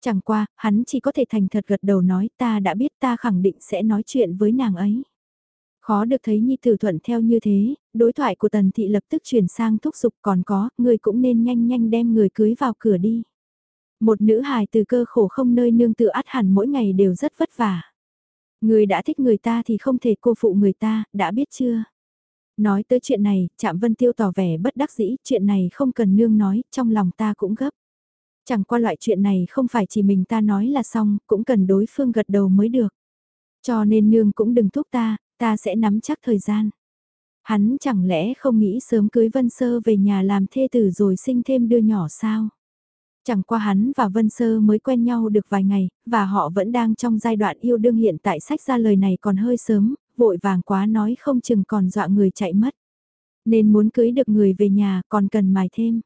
Chẳng qua, hắn chỉ có thể thành thật gật đầu nói ta đã biết ta khẳng định sẽ nói chuyện với nàng ấy. Khó được thấy Nhi Tử thuận theo như thế, đối thoại của Tần Thị lập tức chuyển sang thúc giục còn có, người cũng nên nhanh nhanh đem người cưới vào cửa đi. Một nữ hài từ cơ khổ không nơi nương tự át hẳn mỗi ngày đều rất vất vả. Người đã thích người ta thì không thể cô phụ người ta, đã biết chưa? Nói tới chuyện này, Trạm Vân Tiêu tỏ vẻ bất đắc dĩ, chuyện này không cần nương nói, trong lòng ta cũng gấp. Chẳng qua loại chuyện này không phải chỉ mình ta nói là xong, cũng cần đối phương gật đầu mới được. Cho nên nương cũng đừng thúc ta, ta sẽ nắm chắc thời gian. Hắn chẳng lẽ không nghĩ sớm cưới Vân Sơ về nhà làm thê tử rồi sinh thêm đứa nhỏ sao? Chẳng qua hắn và Vân Sơ mới quen nhau được vài ngày, và họ vẫn đang trong giai đoạn yêu đương hiện tại sách ra lời này còn hơi sớm, vội vàng quá nói không chừng còn dọa người chạy mất. Nên muốn cưới được người về nhà còn cần mài thêm.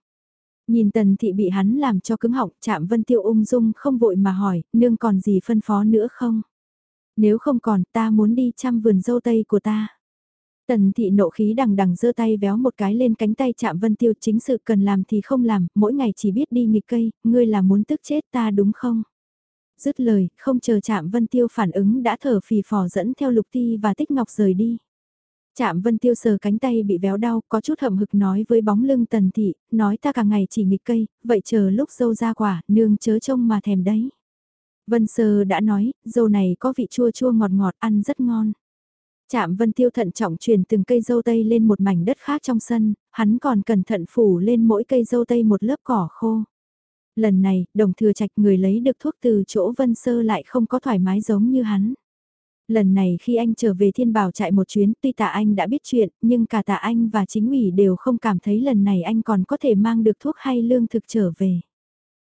Nhìn tần thị bị hắn làm cho cứng họng chạm Vân Tiêu ung dung không vội mà hỏi, nương còn gì phân phó nữa không? Nếu không còn ta muốn đi chăm vườn dâu tây của ta. Tần thị nộ khí đằng đằng giơ tay véo một cái lên cánh tay chạm vân tiêu chính sự cần làm thì không làm, mỗi ngày chỉ biết đi nghịch cây, ngươi là muốn tức chết ta đúng không? Dứt lời, không chờ chạm vân tiêu phản ứng đã thở phì phò dẫn theo lục ti và tích ngọc rời đi. Chạm vân tiêu sờ cánh tay bị véo đau, có chút hậm hực nói với bóng lưng tần thị, nói ta cả ngày chỉ nghịch cây, vậy chờ lúc dâu ra quả, nương chớ trông mà thèm đấy. Vân Sơ đã nói, dâu này có vị chua chua ngọt ngọt ăn rất ngon. Chạm Vân Tiêu thận trọng truyền từng cây dâu tây lên một mảnh đất khác trong sân, hắn còn cẩn thận phủ lên mỗi cây dâu tây một lớp cỏ khô. Lần này, đồng thừa trạch người lấy được thuốc từ chỗ Vân Sơ lại không có thoải mái giống như hắn. Lần này khi anh trở về thiên bảo chạy một chuyến tuy tạ anh đã biết chuyện nhưng cả tạ anh và chính ủy đều không cảm thấy lần này anh còn có thể mang được thuốc hay lương thực trở về.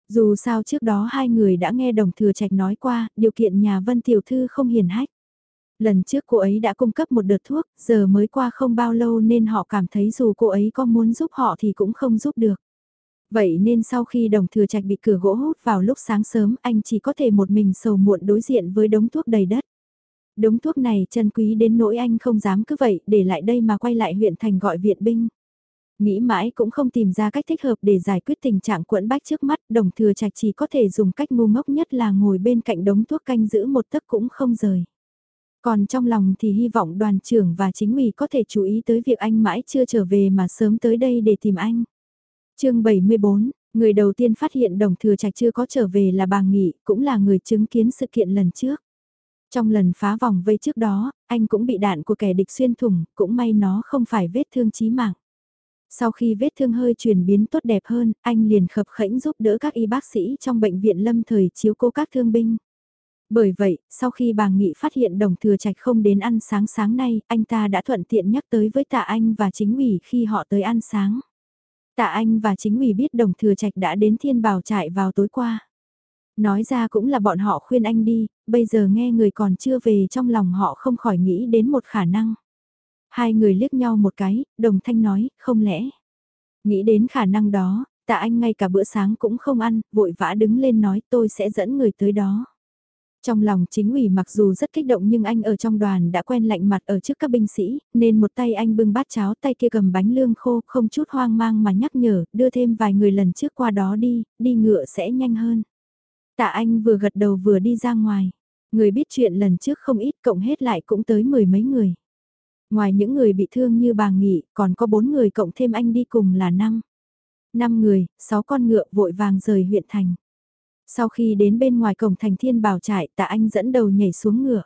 Dù sao trước đó hai người đã nghe đồng thừa trạch nói qua, điều kiện nhà Vân Tiểu Thư không hiền hách. Lần trước cô ấy đã cung cấp một đợt thuốc, giờ mới qua không bao lâu nên họ cảm thấy dù cô ấy có muốn giúp họ thì cũng không giúp được. Vậy nên sau khi đồng thừa trạch bị cửa gỗ hút vào lúc sáng sớm anh chỉ có thể một mình sầu muộn đối diện với đống thuốc đầy đất. Đống thuốc này chân quý đến nỗi anh không dám cứ vậy để lại đây mà quay lại huyện thành gọi viện binh. Nghĩ mãi cũng không tìm ra cách thích hợp để giải quyết tình trạng quẫn bách trước mắt, đồng thừa trạch chỉ có thể dùng cách ngu ngốc nhất là ngồi bên cạnh đống thuốc canh giữ một tấc cũng không rời. Còn trong lòng thì hy vọng đoàn trưởng và chính ủy có thể chú ý tới việc anh mãi chưa trở về mà sớm tới đây để tìm anh. chương 74, người đầu tiên phát hiện đồng thừa trạch chưa có trở về là bà Nghị, cũng là người chứng kiến sự kiện lần trước. Trong lần phá vòng vây trước đó, anh cũng bị đạn của kẻ địch xuyên thủng, cũng may nó không phải vết thương chí mạng. Sau khi vết thương hơi chuyển biến tốt đẹp hơn, anh liền khập khẽnh giúp đỡ các y bác sĩ trong bệnh viện lâm thời chiếu cố các thương binh. Bởi vậy, sau khi bà Nghị phát hiện đồng thừa trạch không đến ăn sáng sáng nay, anh ta đã thuận tiện nhắc tới với tạ anh và chính ủy khi họ tới ăn sáng. Tạ anh và chính ủy biết đồng thừa trạch đã đến thiên bảo trại vào tối qua. Nói ra cũng là bọn họ khuyên anh đi, bây giờ nghe người còn chưa về trong lòng họ không khỏi nghĩ đến một khả năng. Hai người liếc nhau một cái, đồng thanh nói, không lẽ. Nghĩ đến khả năng đó, tạ anh ngay cả bữa sáng cũng không ăn, vội vã đứng lên nói tôi sẽ dẫn người tới đó. Trong lòng chính ủy mặc dù rất kích động nhưng anh ở trong đoàn đã quen lạnh mặt ở trước các binh sĩ, nên một tay anh bưng bát cháo tay kia cầm bánh lương khô không chút hoang mang mà nhắc nhở, đưa thêm vài người lần trước qua đó đi, đi ngựa sẽ nhanh hơn. Tạ anh vừa gật đầu vừa đi ra ngoài, người biết chuyện lần trước không ít cộng hết lại cũng tới mười mấy người. Ngoài những người bị thương như bà Nghị, còn có bốn người cộng thêm anh đi cùng là năm. Năm người, sáu con ngựa vội vàng rời huyện thành. Sau khi đến bên ngoài cổng thành thiên bảo trại tạ anh dẫn đầu nhảy xuống ngựa.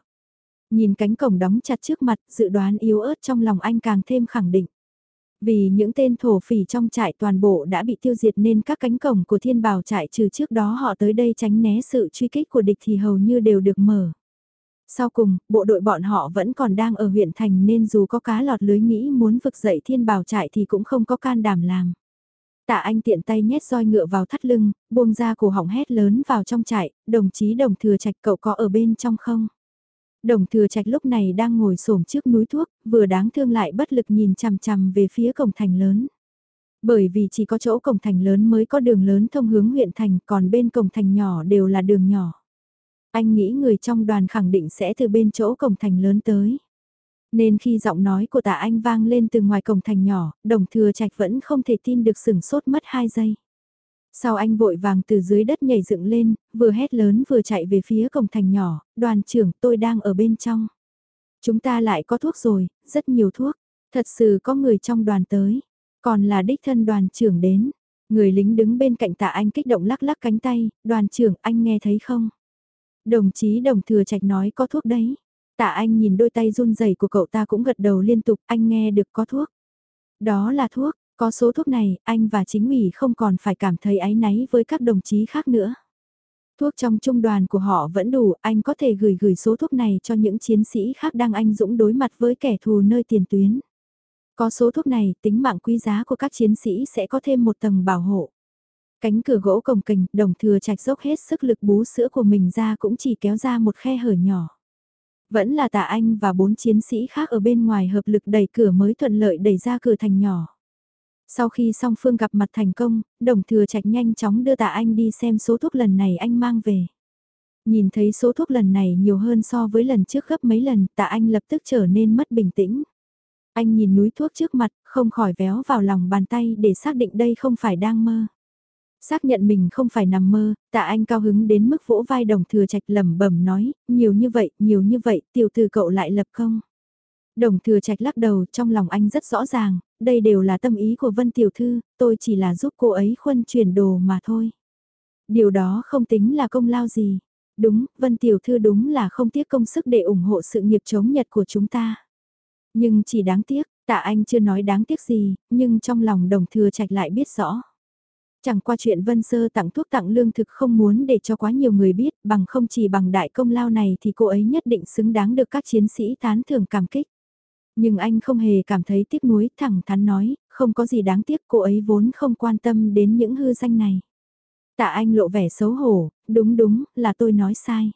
Nhìn cánh cổng đóng chặt trước mặt, dự đoán yếu ớt trong lòng anh càng thêm khẳng định. Vì những tên thổ phỉ trong trại toàn bộ đã bị tiêu diệt nên các cánh cổng của thiên bảo trại trừ trước đó họ tới đây tránh né sự truy kích của địch thì hầu như đều được mở. Sau cùng, bộ đội bọn họ vẫn còn đang ở huyện thành nên dù có cá lọt lưới nghĩ muốn vực dậy thiên bào trại thì cũng không có can đảm làm. Tạ anh tiện tay nhét roi ngựa vào thắt lưng, buông ra cổ họng hét lớn vào trong trại, đồng chí đồng thừa trạch cậu có ở bên trong không? Đồng thừa trạch lúc này đang ngồi xổm trước núi thuốc, vừa đáng thương lại bất lực nhìn chằm chằm về phía cổng thành lớn. Bởi vì chỉ có chỗ cổng thành lớn mới có đường lớn thông hướng huyện thành, còn bên cổng thành nhỏ đều là đường nhỏ. Anh nghĩ người trong đoàn khẳng định sẽ từ bên chỗ cổng thành lớn tới. Nên khi giọng nói của tạ anh vang lên từ ngoài cổng thành nhỏ, đồng thừa trạch vẫn không thể tin được sửng sốt mất 2 giây. Sau anh vội vàng từ dưới đất nhảy dựng lên, vừa hét lớn vừa chạy về phía cổng thành nhỏ, đoàn trưởng tôi đang ở bên trong. Chúng ta lại có thuốc rồi, rất nhiều thuốc, thật sự có người trong đoàn tới, còn là đích thân đoàn trưởng đến. Người lính đứng bên cạnh tạ anh kích động lắc lắc cánh tay, đoàn trưởng anh nghe thấy không? Đồng chí đồng thừa trạch nói có thuốc đấy. Tạ anh nhìn đôi tay run rẩy của cậu ta cũng gật đầu liên tục, anh nghe được có thuốc. Đó là thuốc, có số thuốc này, anh và chính ủy không còn phải cảm thấy áy náy với các đồng chí khác nữa. Thuốc trong trung đoàn của họ vẫn đủ, anh có thể gửi gửi số thuốc này cho những chiến sĩ khác đang anh dũng đối mặt với kẻ thù nơi tiền tuyến. Có số thuốc này, tính mạng quý giá của các chiến sĩ sẽ có thêm một tầng bảo hộ. Cánh cửa gỗ cồng kềnh, đồng thừa trạch dốc hết sức lực bú sữa của mình ra cũng chỉ kéo ra một khe hở nhỏ. Vẫn là tạ anh và bốn chiến sĩ khác ở bên ngoài hợp lực đẩy cửa mới thuận lợi đẩy ra cửa thành nhỏ. Sau khi song phương gặp mặt thành công, đồng thừa trạch nhanh chóng đưa tạ anh đi xem số thuốc lần này anh mang về. Nhìn thấy số thuốc lần này nhiều hơn so với lần trước gấp mấy lần, tạ anh lập tức trở nên mất bình tĩnh. Anh nhìn núi thuốc trước mặt, không khỏi véo vào lòng bàn tay để xác định đây không phải đang mơ. Xác nhận mình không phải nằm mơ, tạ anh cao hứng đến mức vỗ vai đồng thừa trạch lẩm bẩm nói, nhiều như vậy, nhiều như vậy, tiểu từ cậu lại lập công. Đồng thừa trạch lắc đầu trong lòng anh rất rõ ràng, đây đều là tâm ý của Vân Tiểu Thư, tôi chỉ là giúp cô ấy khuân chuyển đồ mà thôi. Điều đó không tính là công lao gì. Đúng, Vân Tiểu Thư đúng là không tiếc công sức để ủng hộ sự nghiệp chống Nhật của chúng ta. Nhưng chỉ đáng tiếc, tạ anh chưa nói đáng tiếc gì, nhưng trong lòng đồng thừa trạch lại biết rõ. Chẳng qua chuyện Vân Sơ tặng thuốc tặng lương thực không muốn để cho quá nhiều người biết, bằng không chỉ bằng đại công lao này thì cô ấy nhất định xứng đáng được các chiến sĩ tán thưởng cảm kích. Nhưng anh không hề cảm thấy tiếc nuối, thẳng thắn nói, không có gì đáng tiếc cô ấy vốn không quan tâm đến những hư danh này. Tạ anh lộ vẻ xấu hổ, đúng đúng, là tôi nói sai.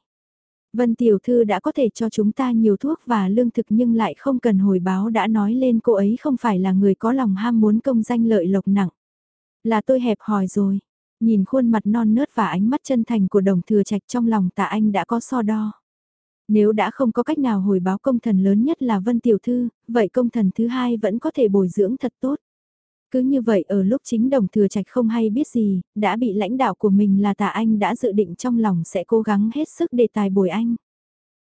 Vân Tiểu Thư đã có thể cho chúng ta nhiều thuốc và lương thực nhưng lại không cần hồi báo đã nói lên cô ấy không phải là người có lòng ham muốn công danh lợi lộc nặng. Là tôi hẹp hòi rồi. Nhìn khuôn mặt non nớt và ánh mắt chân thành của đồng thừa trạch trong lòng tạ anh đã có so đo. Nếu đã không có cách nào hồi báo công thần lớn nhất là Vân Tiểu Thư, vậy công thần thứ hai vẫn có thể bồi dưỡng thật tốt. Cứ như vậy ở lúc chính đồng thừa trạch không hay biết gì, đã bị lãnh đạo của mình là tạ anh đã dự định trong lòng sẽ cố gắng hết sức để tài bồi anh.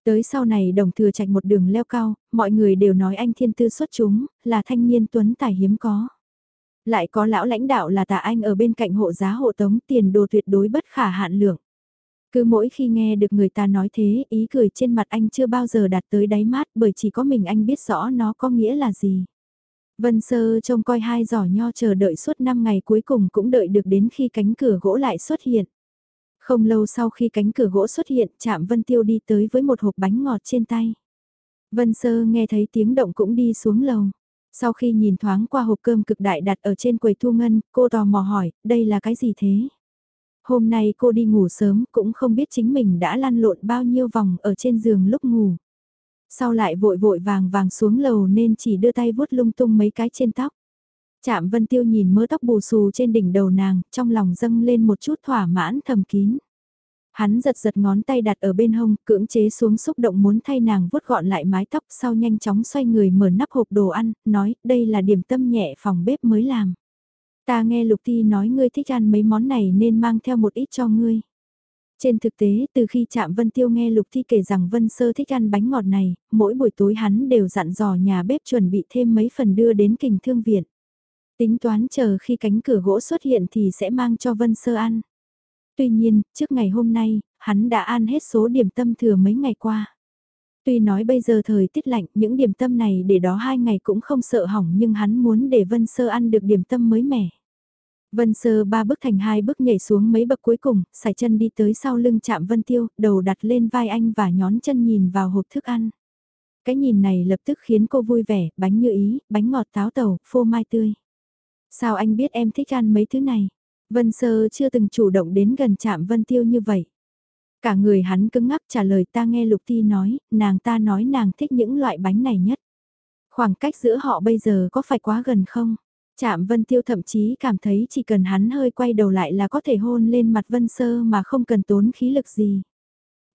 Tới sau này đồng thừa trạch một đường leo cao, mọi người đều nói anh thiên tư xuất chúng, là thanh niên tuấn tài hiếm có. Lại có lão lãnh đạo là tạ anh ở bên cạnh hộ giá hộ tống tiền đồ tuyệt đối bất khả hạn lượng. Cứ mỗi khi nghe được người ta nói thế, ý cười trên mặt anh chưa bao giờ đạt tới đáy mắt bởi chỉ có mình anh biết rõ nó có nghĩa là gì. Vân Sơ trông coi hai giỏ nho chờ đợi suốt 5 ngày cuối cùng cũng đợi được đến khi cánh cửa gỗ lại xuất hiện. Không lâu sau khi cánh cửa gỗ xuất hiện, chạm Vân Tiêu đi tới với một hộp bánh ngọt trên tay. Vân Sơ nghe thấy tiếng động cũng đi xuống lầu. Sau khi nhìn thoáng qua hộp cơm cực đại đặt ở trên quầy thu ngân, cô tò mò hỏi, đây là cái gì thế? Hôm nay cô đi ngủ sớm cũng không biết chính mình đã lăn lộn bao nhiêu vòng ở trên giường lúc ngủ. Sau lại vội vội vàng vàng xuống lầu nên chỉ đưa tay vuốt lung tung mấy cái trên tóc. Chạm Vân Tiêu nhìn mớ tóc bù xù trên đỉnh đầu nàng, trong lòng dâng lên một chút thỏa mãn thầm kín. Hắn giật giật ngón tay đặt ở bên hông, cưỡng chế xuống xúc động muốn thay nàng vuốt gọn lại mái tóc sau nhanh chóng xoay người mở nắp hộp đồ ăn, nói đây là điểm tâm nhẹ phòng bếp mới làm. Ta nghe Lục Ti nói ngươi thích ăn mấy món này nên mang theo một ít cho ngươi. Trên thực tế, từ khi chạm Vân Tiêu nghe Lục Thi kể rằng Vân Sơ thích ăn bánh ngọt này, mỗi buổi tối hắn đều dặn dò nhà bếp chuẩn bị thêm mấy phần đưa đến kình thương viện. Tính toán chờ khi cánh cửa gỗ xuất hiện thì sẽ mang cho Vân Sơ ăn. Tuy nhiên, trước ngày hôm nay, hắn đã ăn hết số điểm tâm thừa mấy ngày qua. Tuy nói bây giờ thời tiết lạnh, những điểm tâm này để đó hai ngày cũng không sợ hỏng nhưng hắn muốn để Vân Sơ ăn được điểm tâm mới mẻ. Vân Sơ ba bước thành hai bước nhảy xuống mấy bậc cuối cùng, sải chân đi tới sau lưng chạm Vân Tiêu, đầu đặt lên vai anh và nhón chân nhìn vào hộp thức ăn. Cái nhìn này lập tức khiến cô vui vẻ, bánh như ý, bánh ngọt táo tàu, phô mai tươi. Sao anh biết em thích ăn mấy thứ này? Vân Sơ chưa từng chủ động đến gần chạm Vân Tiêu như vậy. Cả người hắn cứng ngắc trả lời ta nghe Lục Ti nói, nàng ta nói nàng thích những loại bánh này nhất. Khoảng cách giữa họ bây giờ có phải quá gần không? Chạm Vân Tiêu thậm chí cảm thấy chỉ cần hắn hơi quay đầu lại là có thể hôn lên mặt Vân Sơ mà không cần tốn khí lực gì.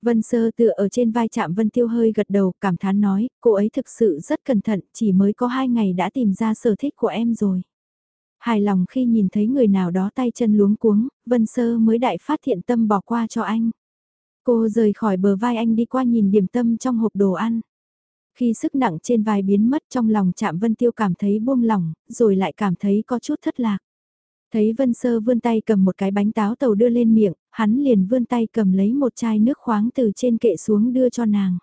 Vân Sơ tựa ở trên vai chạm Vân Tiêu hơi gật đầu cảm thán nói, cô ấy thực sự rất cẩn thận, chỉ mới có hai ngày đã tìm ra sở thích của em rồi. Hài lòng khi nhìn thấy người nào đó tay chân luống cuống, Vân Sơ mới đại phát thiện tâm bỏ qua cho anh. Cô rời khỏi bờ vai anh đi qua nhìn điểm tâm trong hộp đồ ăn. Khi sức nặng trên vai biến mất trong lòng chạm Vân Tiêu cảm thấy buông lỏng, rồi lại cảm thấy có chút thất lạc. Thấy Vân Sơ vươn tay cầm một cái bánh táo tàu đưa lên miệng, hắn liền vươn tay cầm lấy một chai nước khoáng từ trên kệ xuống đưa cho nàng.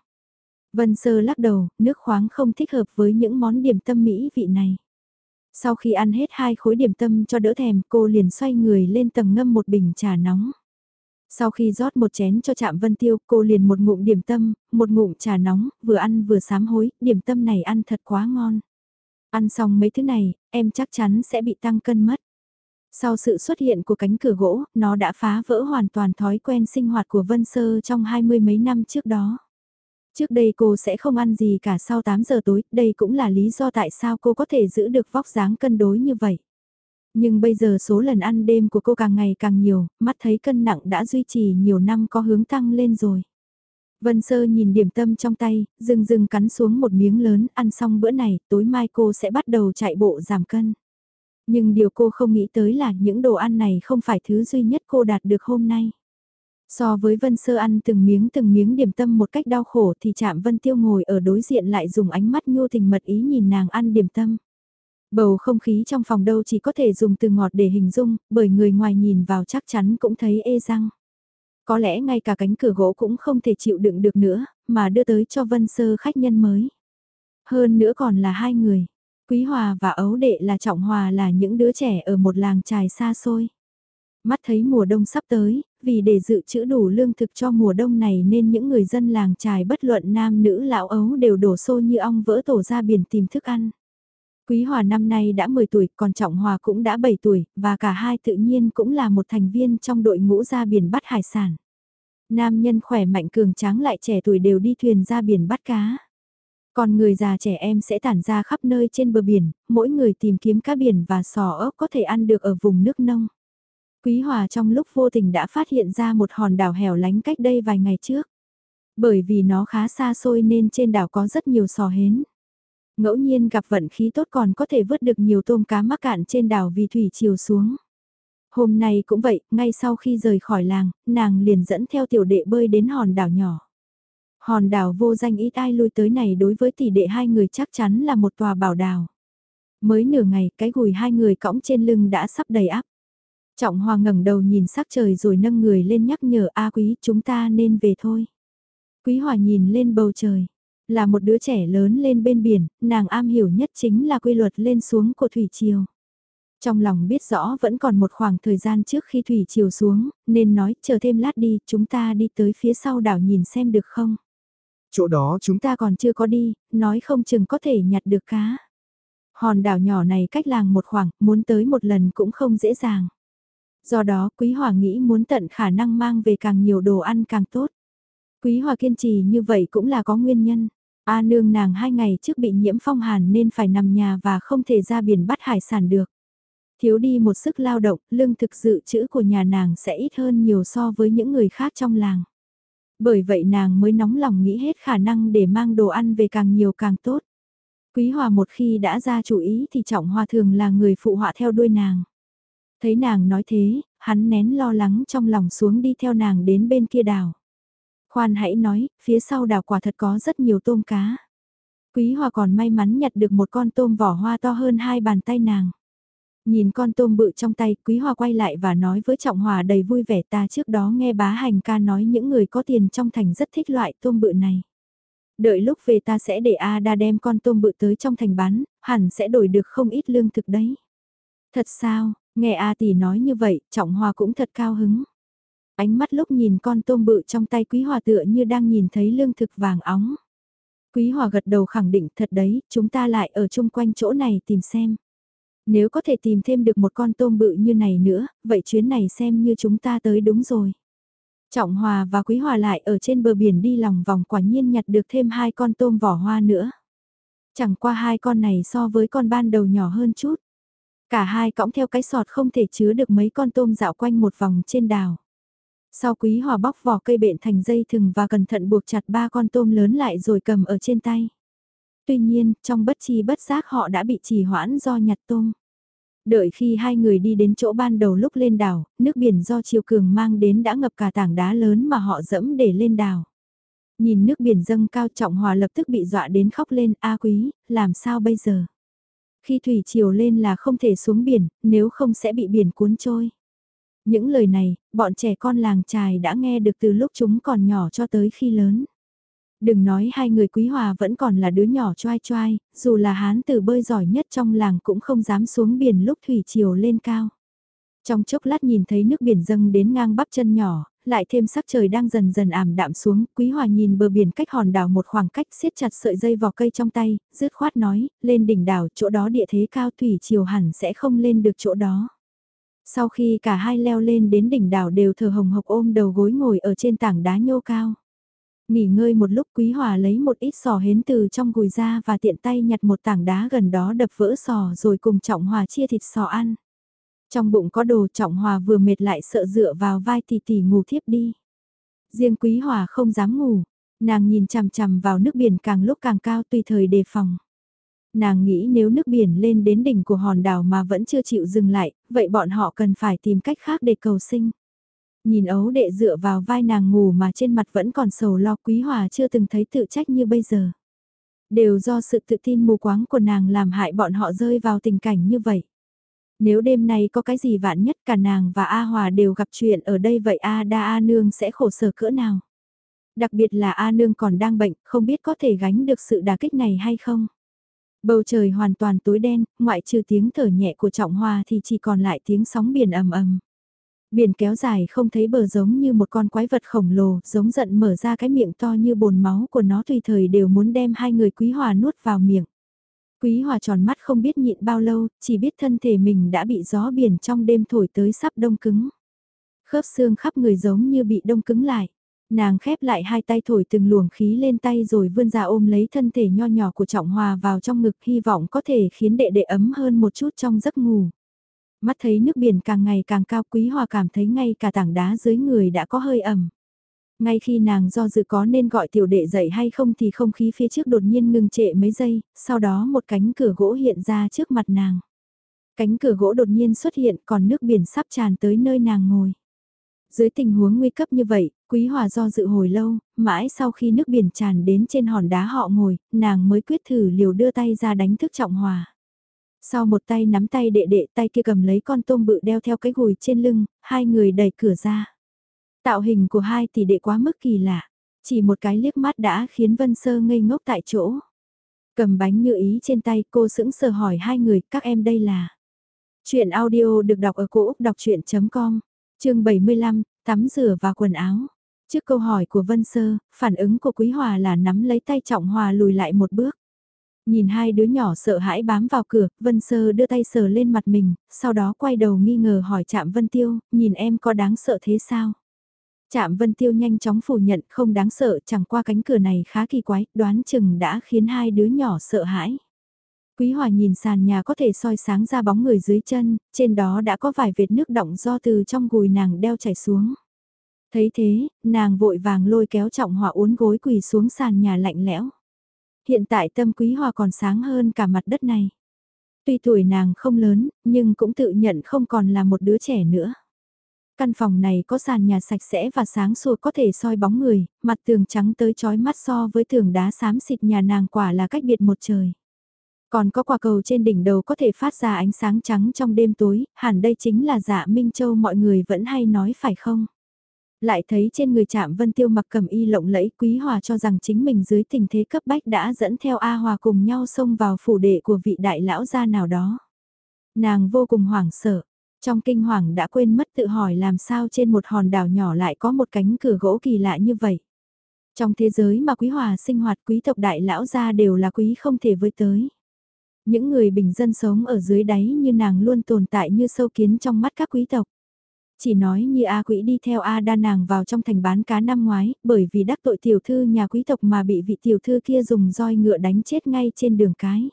Vân Sơ lắc đầu, nước khoáng không thích hợp với những món điểm tâm mỹ vị này. Sau khi ăn hết hai khối điểm tâm cho đỡ thèm cô liền xoay người lên tầng ngâm một bình trà nóng. Sau khi rót một chén cho chạm vân tiêu cô liền một ngụm điểm tâm, một ngụm trà nóng, vừa ăn vừa sám hối, điểm tâm này ăn thật quá ngon. Ăn xong mấy thứ này, em chắc chắn sẽ bị tăng cân mất. Sau sự xuất hiện của cánh cửa gỗ, nó đã phá vỡ hoàn toàn thói quen sinh hoạt của Vân Sơ trong hai mươi mấy năm trước đó. Trước đây cô sẽ không ăn gì cả sau 8 giờ tối, đây cũng là lý do tại sao cô có thể giữ được vóc dáng cân đối như vậy. Nhưng bây giờ số lần ăn đêm của cô càng ngày càng nhiều, mắt thấy cân nặng đã duy trì nhiều năm có hướng tăng lên rồi. Vân Sơ nhìn điểm tâm trong tay, dừng dừng cắn xuống một miếng lớn, ăn xong bữa này, tối mai cô sẽ bắt đầu chạy bộ giảm cân. Nhưng điều cô không nghĩ tới là những đồ ăn này không phải thứ duy nhất cô đạt được hôm nay. So với Vân Sơ ăn từng miếng từng miếng điểm tâm một cách đau khổ thì chạm Vân Tiêu ngồi ở đối diện lại dùng ánh mắt nhu tình mật ý nhìn nàng ăn điểm tâm. Bầu không khí trong phòng đâu chỉ có thể dùng từ ngọt để hình dung, bởi người ngoài nhìn vào chắc chắn cũng thấy ê răng. Có lẽ ngay cả cánh cửa gỗ cũng không thể chịu đựng được nữa, mà đưa tới cho Vân Sơ khách nhân mới. Hơn nữa còn là hai người. Quý Hòa và Ấu Đệ là Trọng Hòa là những đứa trẻ ở một làng trài xa xôi. Mắt thấy mùa đông sắp tới, vì để dự trữ đủ lương thực cho mùa đông này nên những người dân làng trài bất luận nam nữ lão ấu đều đổ xô như ong vỡ tổ ra biển tìm thức ăn. Quý Hòa năm nay đã 10 tuổi, còn Trọng Hòa cũng đã 7 tuổi, và cả hai tự nhiên cũng là một thành viên trong đội ngũ ra biển bắt hải sản. Nam nhân khỏe mạnh cường tráng lại trẻ tuổi đều đi thuyền ra biển bắt cá. Còn người già trẻ em sẽ tản ra khắp nơi trên bờ biển, mỗi người tìm kiếm cá biển và sò ốc có thể ăn được ở vùng nước nông. Quý Hòa trong lúc vô tình đã phát hiện ra một hòn đảo hẻo lánh cách đây vài ngày trước. Bởi vì nó khá xa xôi nên trên đảo có rất nhiều sò hến. Ngẫu nhiên gặp vận khí tốt còn có thể vớt được nhiều tôm cá mắc cạn trên đảo vì thủy chiều xuống. Hôm nay cũng vậy, ngay sau khi rời khỏi làng, nàng liền dẫn theo tiểu đệ bơi đến hòn đảo nhỏ. Hòn đảo vô danh ít ai lui tới này đối với tỷ đệ hai người chắc chắn là một tòa bảo đảo. Mới nửa ngày, cái gùi hai người cõng trên lưng đã sắp đầy áp. Trọng Hoa ngẩng đầu nhìn sắc trời rồi nâng người lên nhắc nhở A Quý chúng ta nên về thôi. Quý Hòa nhìn lên bầu trời. Là một đứa trẻ lớn lên bên biển, nàng am hiểu nhất chính là quy luật lên xuống của thủy triều. Trong lòng biết rõ vẫn còn một khoảng thời gian trước khi thủy chiều xuống, nên nói chờ thêm lát đi, chúng ta đi tới phía sau đảo nhìn xem được không. Chỗ đó chúng ta còn chưa có đi, nói không chừng có thể nhặt được cá. Hòn đảo nhỏ này cách làng một khoảng, muốn tới một lần cũng không dễ dàng. Do đó Quý Hòa nghĩ muốn tận khả năng mang về càng nhiều đồ ăn càng tốt. Quý Hòa kiên trì như vậy cũng là có nguyên nhân. A nương nàng hai ngày trước bị nhiễm phong hàn nên phải nằm nhà và không thể ra biển bắt hải sản được. Thiếu đi một sức lao động, lương thực dự trữ của nhà nàng sẽ ít hơn nhiều so với những người khác trong làng. Bởi vậy nàng mới nóng lòng nghĩ hết khả năng để mang đồ ăn về càng nhiều càng tốt. Quý Hòa một khi đã ra chủ ý thì Trọng Hòa thường là người phụ họa theo đuôi nàng. Thấy nàng nói thế, hắn nén lo lắng trong lòng xuống đi theo nàng đến bên kia đảo. Khoan hãy nói, phía sau đảo quả thật có rất nhiều tôm cá. Quý Hòa còn may mắn nhặt được một con tôm vỏ hoa to hơn hai bàn tay nàng. Nhìn con tôm bự trong tay, Quý Hòa quay lại và nói với Trọng Hòa đầy vui vẻ ta trước đó nghe bá hành ca nói những người có tiền trong thành rất thích loại tôm bự này. Đợi lúc về ta sẽ để A đa đem con tôm bự tới trong thành bán, hẳn sẽ đổi được không ít lương thực đấy. Thật sao, nghe A tỷ nói như vậy, Trọng Hòa cũng thật cao hứng. Ánh mắt lúc nhìn con tôm bự trong tay Quý Hòa tựa như đang nhìn thấy lương thực vàng óng. Quý Hòa gật đầu khẳng định thật đấy, chúng ta lại ở chung quanh chỗ này tìm xem. Nếu có thể tìm thêm được một con tôm bự như này nữa, vậy chuyến này xem như chúng ta tới đúng rồi. Trọng Hòa và Quý Hòa lại ở trên bờ biển đi lòng vòng quả nhiên nhặt được thêm hai con tôm vỏ hoa nữa. Chẳng qua hai con này so với con ban đầu nhỏ hơn chút. Cả hai cõng theo cái sọt không thể chứa được mấy con tôm dạo quanh một vòng trên đảo. Sau Quý Hòa bóc vỏ cây bện thành dây thừng và cẩn thận buộc chặt ba con tôm lớn lại rồi cầm ở trên tay. Tuy nhiên, trong bất chi bất giác họ đã bị trì hoãn do nhặt tôm. Đợi khi hai người đi đến chỗ ban đầu lúc lên đảo, nước biển do chiều cường mang đến đã ngập cả tảng đá lớn mà họ dẫm để lên đảo. Nhìn nước biển dâng cao trọng hòa lập tức bị dọa đến khóc lên, a quý, làm sao bây giờ? Khi thủy chiều lên là không thể xuống biển, nếu không sẽ bị biển cuốn trôi. Những lời này, bọn trẻ con làng trài đã nghe được từ lúc chúng còn nhỏ cho tới khi lớn. Đừng nói hai người quý hòa vẫn còn là đứa nhỏ choai choai, dù là hán tử bơi giỏi nhất trong làng cũng không dám xuống biển lúc thủy chiều lên cao. Trong chốc lát nhìn thấy nước biển dâng đến ngang bắp chân nhỏ, lại thêm sắc trời đang dần dần ảm đạm xuống, quý hòa nhìn bờ biển cách hòn đảo một khoảng cách siết chặt sợi dây vỏ cây trong tay, rứt khoát nói, lên đỉnh đảo chỗ đó địa thế cao thủy chiều hẳn sẽ không lên được chỗ đó. Sau khi cả hai leo lên đến đỉnh đảo đều thờ hồng hộc ôm đầu gối ngồi ở trên tảng đá nhô cao. Nghỉ ngơi một lúc Quý Hòa lấy một ít sò hến từ trong gùi ra và tiện tay nhặt một tảng đá gần đó đập vỡ sò rồi cùng Trọng Hòa chia thịt sò ăn. Trong bụng có đồ Trọng Hòa vừa mệt lại sợ dựa vào vai tỷ tỷ ngủ thiếp đi. Riêng Quý Hòa không dám ngủ, nàng nhìn chằm chằm vào nước biển càng lúc càng cao tùy thời đề phòng. Nàng nghĩ nếu nước biển lên đến đỉnh của hòn đảo mà vẫn chưa chịu dừng lại, vậy bọn họ cần phải tìm cách khác để cầu sinh. Nhìn ấu đệ dựa vào vai nàng ngủ mà trên mặt vẫn còn sầu lo quý hòa chưa từng thấy tự trách như bây giờ. Đều do sự tự tin mù quáng của nàng làm hại bọn họ rơi vào tình cảnh như vậy. Nếu đêm nay có cái gì vạn nhất cả nàng và A Hòa đều gặp chuyện ở đây vậy A Đa A Nương sẽ khổ sở cỡ nào? Đặc biệt là A Nương còn đang bệnh, không biết có thể gánh được sự đả kích này hay không? Bầu trời hoàn toàn tối đen, ngoại trừ tiếng thở nhẹ của trọng hoa thì chỉ còn lại tiếng sóng biển ầm ầm. Biển kéo dài không thấy bờ giống như một con quái vật khổng lồ, giống giận mở ra cái miệng to như bồn máu của nó tùy thời đều muốn đem hai người quý hòa nuốt vào miệng. Quý hòa tròn mắt không biết nhịn bao lâu, chỉ biết thân thể mình đã bị gió biển trong đêm thổi tới sắp đông cứng. Khớp xương khắp người giống như bị đông cứng lại. Nàng khép lại hai tay thổi từng luồng khí lên tay rồi vươn ra ôm lấy thân thể nho nhỏ của Trọng Hòa vào trong ngực hy vọng có thể khiến đệ đệ ấm hơn một chút trong giấc ngủ. Mắt thấy nước biển càng ngày càng cao quý hòa cảm thấy ngay cả tảng đá dưới người đã có hơi ẩm. Ngay khi nàng do dự có nên gọi tiểu đệ dậy hay không thì không khí phía trước đột nhiên ngừng trệ mấy giây, sau đó một cánh cửa gỗ hiện ra trước mặt nàng. Cánh cửa gỗ đột nhiên xuất hiện còn nước biển sắp tràn tới nơi nàng ngồi. Dưới tình huống nguy cấp như vậy, Quý Hòa do dự hồi lâu, mãi sau khi nước biển tràn đến trên hòn đá họ ngồi, nàng mới quyết thử liều đưa tay ra đánh thức Trọng Hòa. Sau một tay nắm tay đệ đệ tay kia cầm lấy con tôm bự đeo theo cái gùi trên lưng, hai người đẩy cửa ra. Tạo hình của hai tỷ đệ quá mức kỳ lạ, chỉ một cái liếc mắt đã khiến Vân Sơ ngây ngốc tại chỗ. Cầm bánh như ý trên tay cô sững sờ hỏi hai người các em đây là. Chuyện audio được đọc ở cổ Úc đọc chuyện.com, chương 75, tắm rửa và quần áo. Trước câu hỏi của Vân Sơ, phản ứng của Quý Hòa là nắm lấy tay Trọng Hòa lùi lại một bước. Nhìn hai đứa nhỏ sợ hãi bám vào cửa, Vân Sơ đưa tay sờ lên mặt mình, sau đó quay đầu nghi ngờ hỏi chạm Vân Tiêu, nhìn em có đáng sợ thế sao? Trạm Vân Tiêu nhanh chóng phủ nhận không đáng sợ chẳng qua cánh cửa này khá kỳ quái, đoán chừng đã khiến hai đứa nhỏ sợ hãi. Quý Hòa nhìn sàn nhà có thể soi sáng ra bóng người dưới chân, trên đó đã có vài vệt nước động do từ trong gùi nàng đeo chảy xuống. Thấy thế, nàng vội vàng lôi kéo trọng hòa uốn gối quỳ xuống sàn nhà lạnh lẽo. Hiện tại tâm Quý Hòa còn sáng hơn cả mặt đất này. Tuy tuổi nàng không lớn, nhưng cũng tự nhận không còn là một đứa trẻ nữa. Căn phòng này có sàn nhà sạch sẽ và sáng sủa có thể soi bóng người, mặt tường trắng tới chói mắt so với tường đá xám xịt nhà nàng quả là cách biệt một trời. Còn có quả cầu trên đỉnh đầu có thể phát ra ánh sáng trắng trong đêm tối, hẳn đây chính là dạ Minh Châu mọi người vẫn hay nói phải không? Lại thấy trên người chạm Vân Tiêu mặc cầm y lộng lẫy Quý Hòa cho rằng chính mình dưới tình thế cấp bách đã dẫn theo A Hòa cùng nhau xông vào phủ đệ của vị đại lão gia nào đó. Nàng vô cùng hoảng sợ, trong kinh hoàng đã quên mất tự hỏi làm sao trên một hòn đảo nhỏ lại có một cánh cửa gỗ kỳ lạ như vậy. Trong thế giới mà quý hòa sinh hoạt quý tộc đại lão gia đều là quý không thể với tới. Những người bình dân sống ở dưới đáy như nàng luôn tồn tại như sâu kiến trong mắt các quý tộc. Chỉ nói như A quỹ đi theo A đa nàng vào trong thành bán cá năm ngoái, bởi vì đắc tội tiểu thư nhà quý tộc mà bị vị tiểu thư kia dùng roi ngựa đánh chết ngay trên đường cái.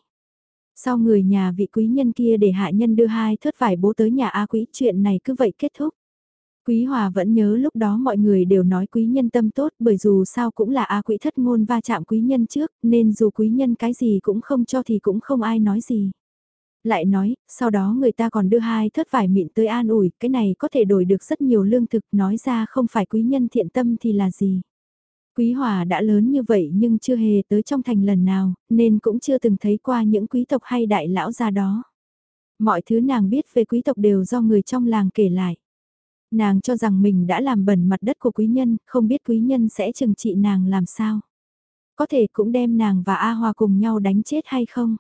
Sau người nhà vị quý nhân kia để hạ nhân đưa hai thớt vải bố tới nhà A quý chuyện này cứ vậy kết thúc. Quý Hòa vẫn nhớ lúc đó mọi người đều nói quý nhân tâm tốt bởi dù sao cũng là A quý thất ngôn va chạm quý nhân trước nên dù quý nhân cái gì cũng không cho thì cũng không ai nói gì. Lại nói, sau đó người ta còn đưa hai thất vải mịn tới an ủi, cái này có thể đổi được rất nhiều lương thực nói ra không phải quý nhân thiện tâm thì là gì. Quý Hòa đã lớn như vậy nhưng chưa hề tới trong thành lần nào, nên cũng chưa từng thấy qua những quý tộc hay đại lão ra đó. Mọi thứ nàng biết về quý tộc đều do người trong làng kể lại. Nàng cho rằng mình đã làm bẩn mặt đất của quý nhân, không biết quý nhân sẽ trừng trị nàng làm sao. Có thể cũng đem nàng và A Hòa cùng nhau đánh chết hay không?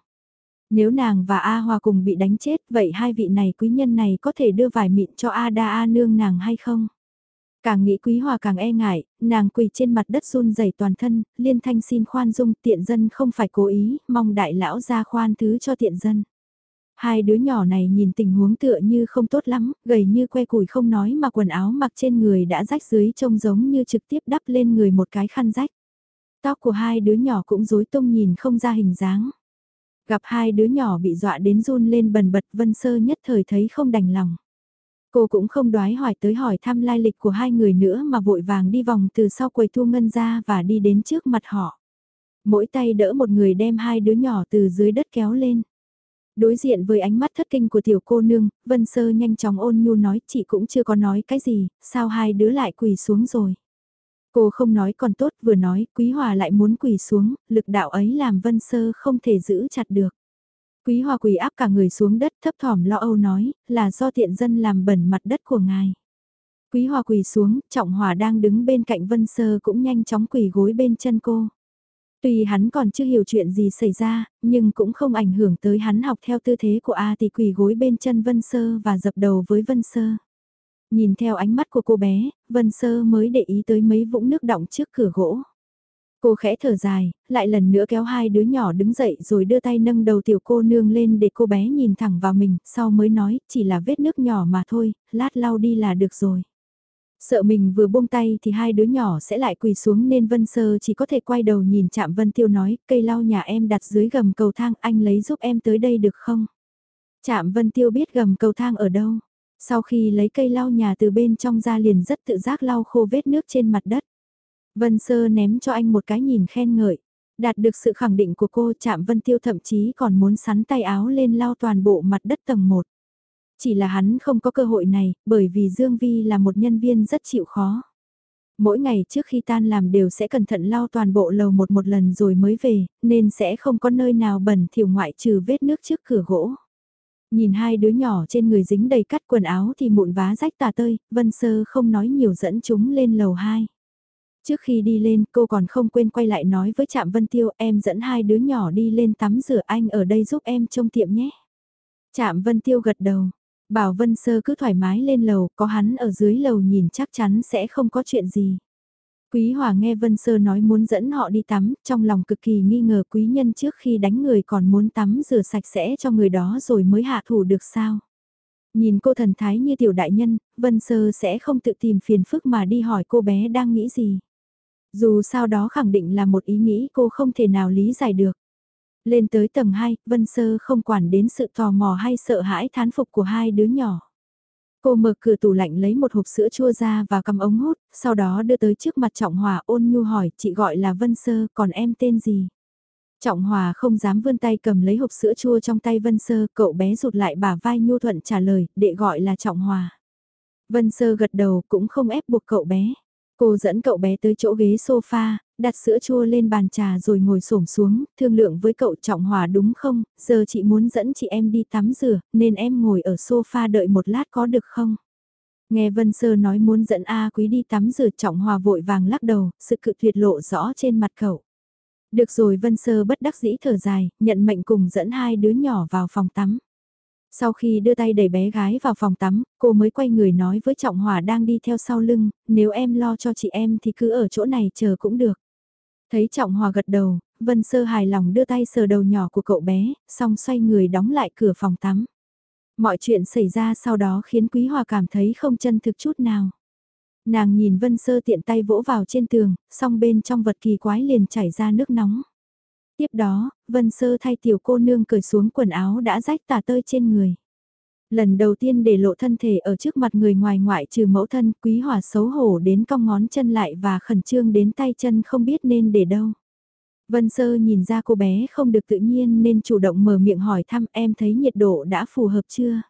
Nếu nàng và A Hòa cùng bị đánh chết, vậy hai vị này quý nhân này có thể đưa vài mịn cho A Đa A nương nàng hay không? Càng nghĩ quý hòa càng e ngại, nàng quỳ trên mặt đất run rẩy toàn thân, liên thanh xin khoan dung tiện dân không phải cố ý, mong đại lão ra khoan thứ cho tiện dân. Hai đứa nhỏ này nhìn tình huống tựa như không tốt lắm, gầy như que củi không nói mà quần áo mặc trên người đã rách dưới trông giống như trực tiếp đắp lên người một cái khăn rách. Tóc của hai đứa nhỏ cũng rối tung nhìn không ra hình dáng. Gặp hai đứa nhỏ bị dọa đến run lên bần bật vân sơ nhất thời thấy không đành lòng. Cô cũng không đoái hỏi tới hỏi thăm lai lịch của hai người nữa mà vội vàng đi vòng từ sau quầy thu ngân ra và đi đến trước mặt họ. Mỗi tay đỡ một người đem hai đứa nhỏ từ dưới đất kéo lên. Đối diện với ánh mắt thất kinh của tiểu cô nương, Vân Sơ nhanh chóng ôn nhu nói chị cũng chưa có nói cái gì, sao hai đứa lại quỳ xuống rồi. Cô không nói còn tốt vừa nói, Quý Hòa lại muốn quỳ xuống, lực đạo ấy làm Vân Sơ không thể giữ chặt được. Quý Hòa quỳ áp cả người xuống đất thấp thỏm lo âu nói, là do tiện dân làm bẩn mặt đất của ngài. Quý Hòa quỳ xuống, Trọng Hòa đang đứng bên cạnh Vân Sơ cũng nhanh chóng quỳ gối bên chân cô. Tuy hắn còn chưa hiểu chuyện gì xảy ra, nhưng cũng không ảnh hưởng tới hắn học theo tư thế của A thì quỳ gối bên chân Vân Sơ và dập đầu với Vân Sơ. Nhìn theo ánh mắt của cô bé, Vân Sơ mới để ý tới mấy vũng nước đọng trước cửa gỗ. Cô khẽ thở dài, lại lần nữa kéo hai đứa nhỏ đứng dậy rồi đưa tay nâng đầu tiểu cô nương lên để cô bé nhìn thẳng vào mình, sau mới nói, chỉ là vết nước nhỏ mà thôi, lát lau đi là được rồi. Sợ mình vừa buông tay thì hai đứa nhỏ sẽ lại quỳ xuống nên Vân Sơ chỉ có thể quay đầu nhìn chạm Vân Tiêu nói, cây lau nhà em đặt dưới gầm cầu thang, anh lấy giúp em tới đây được không? Chạm Vân Tiêu biết gầm cầu thang ở đâu. Sau khi lấy cây lau nhà từ bên trong ra liền rất tự giác lau khô vết nước trên mặt đất. Vân Sơ ném cho anh một cái nhìn khen ngợi. Đạt được sự khẳng định của cô chạm Vân Tiêu thậm chí còn muốn sắn tay áo lên lau toàn bộ mặt đất tầng 1. Chỉ là hắn không có cơ hội này, bởi vì Dương Vi là một nhân viên rất chịu khó. Mỗi ngày trước khi tan làm đều sẽ cẩn thận lau toàn bộ lầu một một lần rồi mới về, nên sẽ không có nơi nào bẩn thỉu ngoại trừ vết nước trước cửa gỗ. Nhìn hai đứa nhỏ trên người dính đầy cắt quần áo thì mụn vá rách tà tơi, Vân Sơ không nói nhiều dẫn chúng lên lầu 2. Trước khi đi lên cô còn không quên quay lại nói với Trạm Vân Tiêu em dẫn hai đứa nhỏ đi lên tắm rửa anh ở đây giúp em trông tiệm nhé. Trạm Vân Tiêu gật đầu, bảo Vân Sơ cứ thoải mái lên lầu, có hắn ở dưới lầu nhìn chắc chắn sẽ không có chuyện gì. Quý Hòa nghe Vân Sơ nói muốn dẫn họ đi tắm, trong lòng cực kỳ nghi ngờ quý nhân trước khi đánh người còn muốn tắm rửa sạch sẽ cho người đó rồi mới hạ thủ được sao. Nhìn cô thần thái như tiểu đại nhân, Vân Sơ sẽ không tự tìm phiền phức mà đi hỏi cô bé đang nghĩ gì. Dù sao đó khẳng định là một ý nghĩ cô không thể nào lý giải được. Lên tới tầng 2, Vân Sơ không quản đến sự tò mò hay sợ hãi thán phục của hai đứa nhỏ. Cô mở cửa tủ lạnh lấy một hộp sữa chua ra và cầm ống hút, sau đó đưa tới trước mặt Trọng Hòa ôn nhu hỏi chị gọi là Vân Sơ, còn em tên gì? Trọng Hòa không dám vươn tay cầm lấy hộp sữa chua trong tay Vân Sơ, cậu bé rụt lại bả vai nhu thuận trả lời, đệ gọi là Trọng Hòa. Vân Sơ gật đầu cũng không ép buộc cậu bé. Cô dẫn cậu bé tới chỗ ghế sofa, đặt sữa chua lên bàn trà rồi ngồi xổm xuống, thương lượng với cậu Trọng Hòa đúng không, giờ chị muốn dẫn chị em đi tắm rửa, nên em ngồi ở sofa đợi một lát có được không? Nghe Vân Sơ nói muốn dẫn A Quý đi tắm rửa Trọng Hòa vội vàng lắc đầu, sự cự tuyệt lộ rõ trên mặt cậu. Được rồi Vân Sơ bất đắc dĩ thở dài, nhận mệnh cùng dẫn hai đứa nhỏ vào phòng tắm. Sau khi đưa tay đẩy bé gái vào phòng tắm, cô mới quay người nói với Trọng Hòa đang đi theo sau lưng, nếu em lo cho chị em thì cứ ở chỗ này chờ cũng được. Thấy Trọng Hòa gật đầu, Vân Sơ hài lòng đưa tay sờ đầu nhỏ của cậu bé, xong xoay người đóng lại cửa phòng tắm. Mọi chuyện xảy ra sau đó khiến Quý Hòa cảm thấy không chân thực chút nào. Nàng nhìn Vân Sơ tiện tay vỗ vào trên tường, song bên trong vật kỳ quái liền chảy ra nước nóng. Tiếp đó, Vân Sơ thay tiểu cô nương cởi xuống quần áo đã rách tả tơi trên người. Lần đầu tiên để lộ thân thể ở trước mặt người ngoài ngoại trừ mẫu thân quý hòa xấu hổ đến cong ngón chân lại và khẩn trương đến tay chân không biết nên để đâu. Vân Sơ nhìn ra cô bé không được tự nhiên nên chủ động mở miệng hỏi thăm em thấy nhiệt độ đã phù hợp chưa?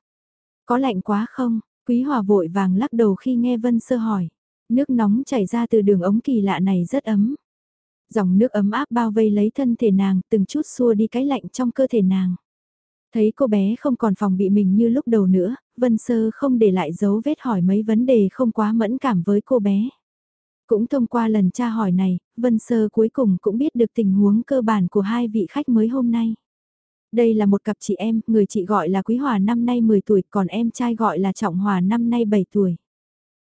Có lạnh quá không? Quý Hòa vội vàng lắc đầu khi nghe Vân Sơ hỏi. Nước nóng chảy ra từ đường ống kỳ lạ này rất ấm dòng nước ấm áp bao vây lấy thân thể nàng, từng chút xua đi cái lạnh trong cơ thể nàng. Thấy cô bé không còn phòng bị mình như lúc đầu nữa, Vân Sơ không để lại dấu vết hỏi mấy vấn đề không quá mẫn cảm với cô bé. Cũng thông qua lần tra hỏi này, Vân Sơ cuối cùng cũng biết được tình huống cơ bản của hai vị khách mới hôm nay. Đây là một cặp chị em, người chị gọi là Quý Hòa năm nay 10 tuổi, còn em trai gọi là Trọng Hòa năm nay 7 tuổi.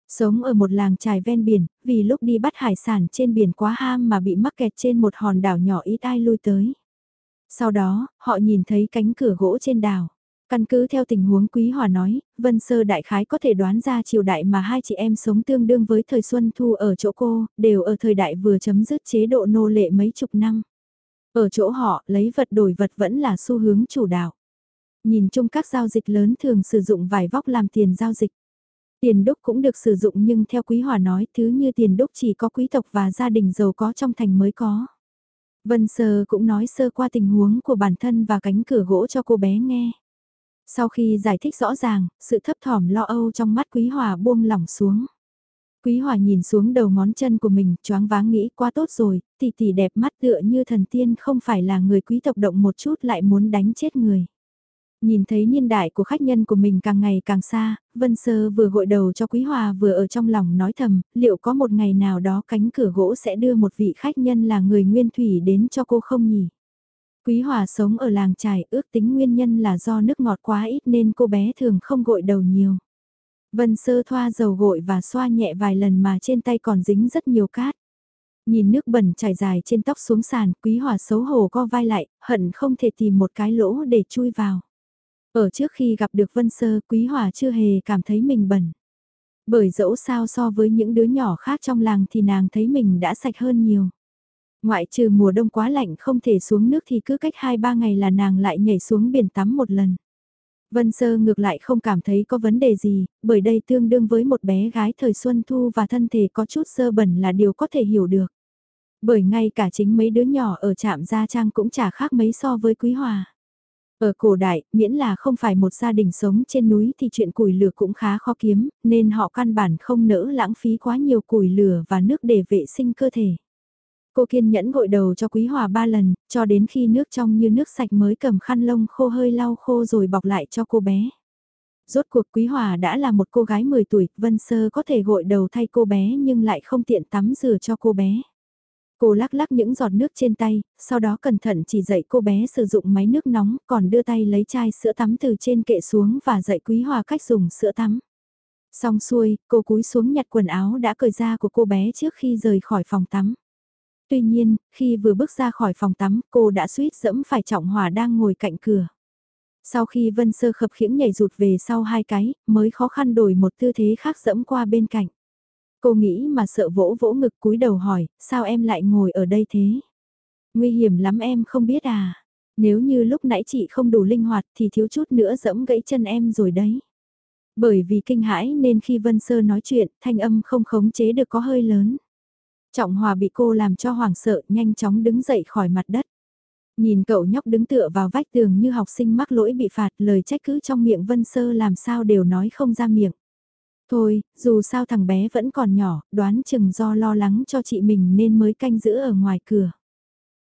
Sống ở một làng trài ven biển, vì lúc đi bắt hải sản trên biển quá ham mà bị mắc kẹt trên một hòn đảo nhỏ ít ai lui tới. Sau đó, họ nhìn thấy cánh cửa gỗ trên đảo. Căn cứ theo tình huống Quý Hòa nói, Vân Sơ đại khái có thể đoán ra triều đại mà hai chị em sống tương đương với thời Xuân Thu ở chỗ cô, đều ở thời đại vừa chấm dứt chế độ nô lệ mấy chục năm. Ở chỗ họ, lấy vật đổi vật vẫn là xu hướng chủ đạo. Nhìn chung các giao dịch lớn thường sử dụng vải vóc làm tiền giao dịch. Tiền đúc cũng được sử dụng nhưng theo Quý Hòa nói thứ như tiền đúc chỉ có quý tộc và gia đình giàu có trong thành mới có. Vân Sơ cũng nói sơ qua tình huống của bản thân và cánh cửa gỗ cho cô bé nghe. Sau khi giải thích rõ ràng, sự thấp thỏm lo âu trong mắt Quý Hòa buông lỏng xuống. Quý Hòa nhìn xuống đầu ngón chân của mình, choáng váng nghĩ quá tốt rồi, tỷ tỷ đẹp mắt tựa như thần tiên không phải là người quý tộc động một chút lại muốn đánh chết người. Nhìn thấy niên đại của khách nhân của mình càng ngày càng xa, Vân Sơ vừa gội đầu cho Quý Hòa vừa ở trong lòng nói thầm, liệu có một ngày nào đó cánh cửa gỗ sẽ đưa một vị khách nhân là người nguyên thủy đến cho cô không nhỉ? Quý Hòa sống ở làng trài ước tính nguyên nhân là do nước ngọt quá ít nên cô bé thường không gội đầu nhiều. Vân Sơ thoa dầu gội và xoa nhẹ vài lần mà trên tay còn dính rất nhiều cát. Nhìn nước bẩn chảy dài trên tóc xuống sàn, Quý Hòa xấu hổ co vai lại, hận không thể tìm một cái lỗ để chui vào. Ở trước khi gặp được Vân Sơ, Quý Hòa chưa hề cảm thấy mình bẩn. Bởi dẫu sao so với những đứa nhỏ khác trong làng thì nàng thấy mình đã sạch hơn nhiều. Ngoại trừ mùa đông quá lạnh không thể xuống nước thì cứ cách 2-3 ngày là nàng lại nhảy xuống biển tắm một lần. Vân Sơ ngược lại không cảm thấy có vấn đề gì, bởi đây tương đương với một bé gái thời xuân thu và thân thể có chút sơ bẩn là điều có thể hiểu được. Bởi ngay cả chính mấy đứa nhỏ ở trạm gia trang cũng chả khác mấy so với Quý Hòa. Ở cổ đại, miễn là không phải một gia đình sống trên núi thì chuyện củi lửa cũng khá khó kiếm, nên họ căn bản không nỡ lãng phí quá nhiều củi lửa và nước để vệ sinh cơ thể. Cô kiên nhẫn gội đầu cho Quý Hòa ba lần, cho đến khi nước trong như nước sạch mới cầm khăn lông khô hơi lau khô rồi bọc lại cho cô bé. Rốt cuộc Quý Hòa đã là một cô gái 10 tuổi, Vân Sơ có thể gội đầu thay cô bé nhưng lại không tiện tắm rửa cho cô bé. Cô lắc lắc những giọt nước trên tay, sau đó cẩn thận chỉ dạy cô bé sử dụng máy nước nóng, còn đưa tay lấy chai sữa tắm từ trên kệ xuống và dạy Quý Hòa cách dùng sữa tắm. Xong xuôi, cô cúi xuống nhặt quần áo đã cởi ra của cô bé trước khi rời khỏi phòng tắm. Tuy nhiên, khi vừa bước ra khỏi phòng tắm, cô đã suýt dẫm phải Trọng Hòa đang ngồi cạnh cửa. Sau khi Vân Sơ khập khiễng nhảy rụt về sau hai cái, mới khó khăn đổi một tư thế khác dẫm qua bên cạnh. Cô nghĩ mà sợ vỗ vỗ ngực cúi đầu hỏi, sao em lại ngồi ở đây thế? Nguy hiểm lắm em không biết à? Nếu như lúc nãy chị không đủ linh hoạt thì thiếu chút nữa dẫm gãy chân em rồi đấy. Bởi vì kinh hãi nên khi Vân Sơ nói chuyện, thanh âm không khống chế được có hơi lớn. Trọng Hòa bị cô làm cho hoảng sợ, nhanh chóng đứng dậy khỏi mặt đất. Nhìn cậu nhóc đứng tựa vào vách tường như học sinh mắc lỗi bị phạt, lời trách cứ trong miệng Vân Sơ làm sao đều nói không ra miệng. Thôi, dù sao thằng bé vẫn còn nhỏ, đoán chừng do lo lắng cho chị mình nên mới canh giữ ở ngoài cửa.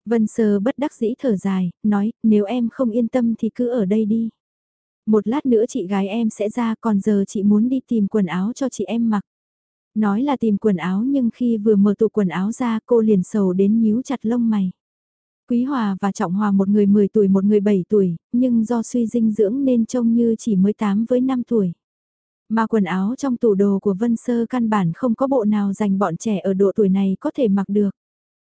Vân Sơ bất đắc dĩ thở dài, nói, nếu em không yên tâm thì cứ ở đây đi. Một lát nữa chị gái em sẽ ra còn giờ chị muốn đi tìm quần áo cho chị em mặc. Nói là tìm quần áo nhưng khi vừa mở tủ quần áo ra cô liền sầu đến nhíu chặt lông mày. Quý Hòa và Trọng Hòa một người 10 tuổi một người 7 tuổi, nhưng do suy dinh dưỡng nên trông như chỉ mới 8 với 5 tuổi. Mà quần áo trong tủ đồ của Vân Sơ căn bản không có bộ nào dành bọn trẻ ở độ tuổi này có thể mặc được.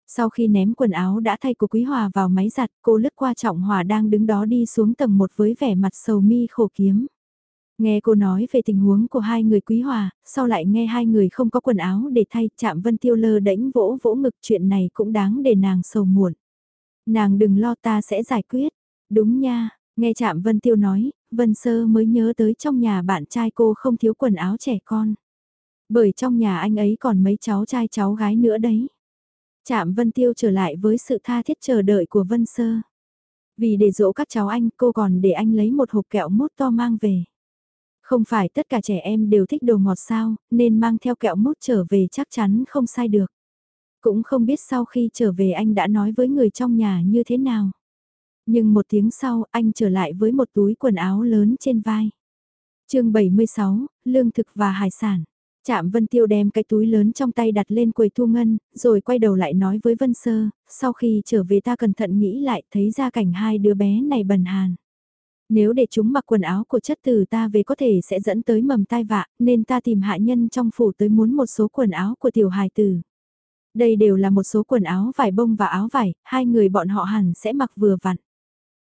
Sau khi ném quần áo đã thay của Quý Hòa vào máy giặt, cô lướt qua Trọng Hòa đang đứng đó đi xuống tầng một với vẻ mặt sầu mi khổ kiếm. Nghe cô nói về tình huống của hai người quý hòa, sau lại nghe hai người không có quần áo để thay, chạm vân tiêu lơ đễnh vỗ vỗ ngực chuyện này cũng đáng để nàng sầu muộn. Nàng đừng lo ta sẽ giải quyết. Đúng nha, nghe chạm vân tiêu nói, vân sơ mới nhớ tới trong nhà bạn trai cô không thiếu quần áo trẻ con. Bởi trong nhà anh ấy còn mấy cháu trai cháu gái nữa đấy. Chạm Vân Tiêu trở lại với sự tha thiết chờ đợi của Vân Sơ. Vì để dỗ các cháu anh, cô còn để anh lấy một hộp kẹo mút to mang về. Không phải tất cả trẻ em đều thích đồ ngọt sao, nên mang theo kẹo mút trở về chắc chắn không sai được. Cũng không biết sau khi trở về anh đã nói với người trong nhà như thế nào. Nhưng một tiếng sau, anh trở lại với một túi quần áo lớn trên vai. chương 76, Lương thực và hải sản. Chạm Vân Tiêu đem cái túi lớn trong tay đặt lên quầy thu ngân, rồi quay đầu lại nói với Vân Sơ, sau khi trở về ta cẩn thận nghĩ lại thấy ra cảnh hai đứa bé này bần hàn. Nếu để chúng mặc quần áo của chất tử ta về có thể sẽ dẫn tới mầm tai vạ, nên ta tìm hạ nhân trong phủ tới muốn một số quần áo của tiểu hài tử. Đây đều là một số quần áo vải bông và áo vải, hai người bọn họ hẳn sẽ mặc vừa vặn.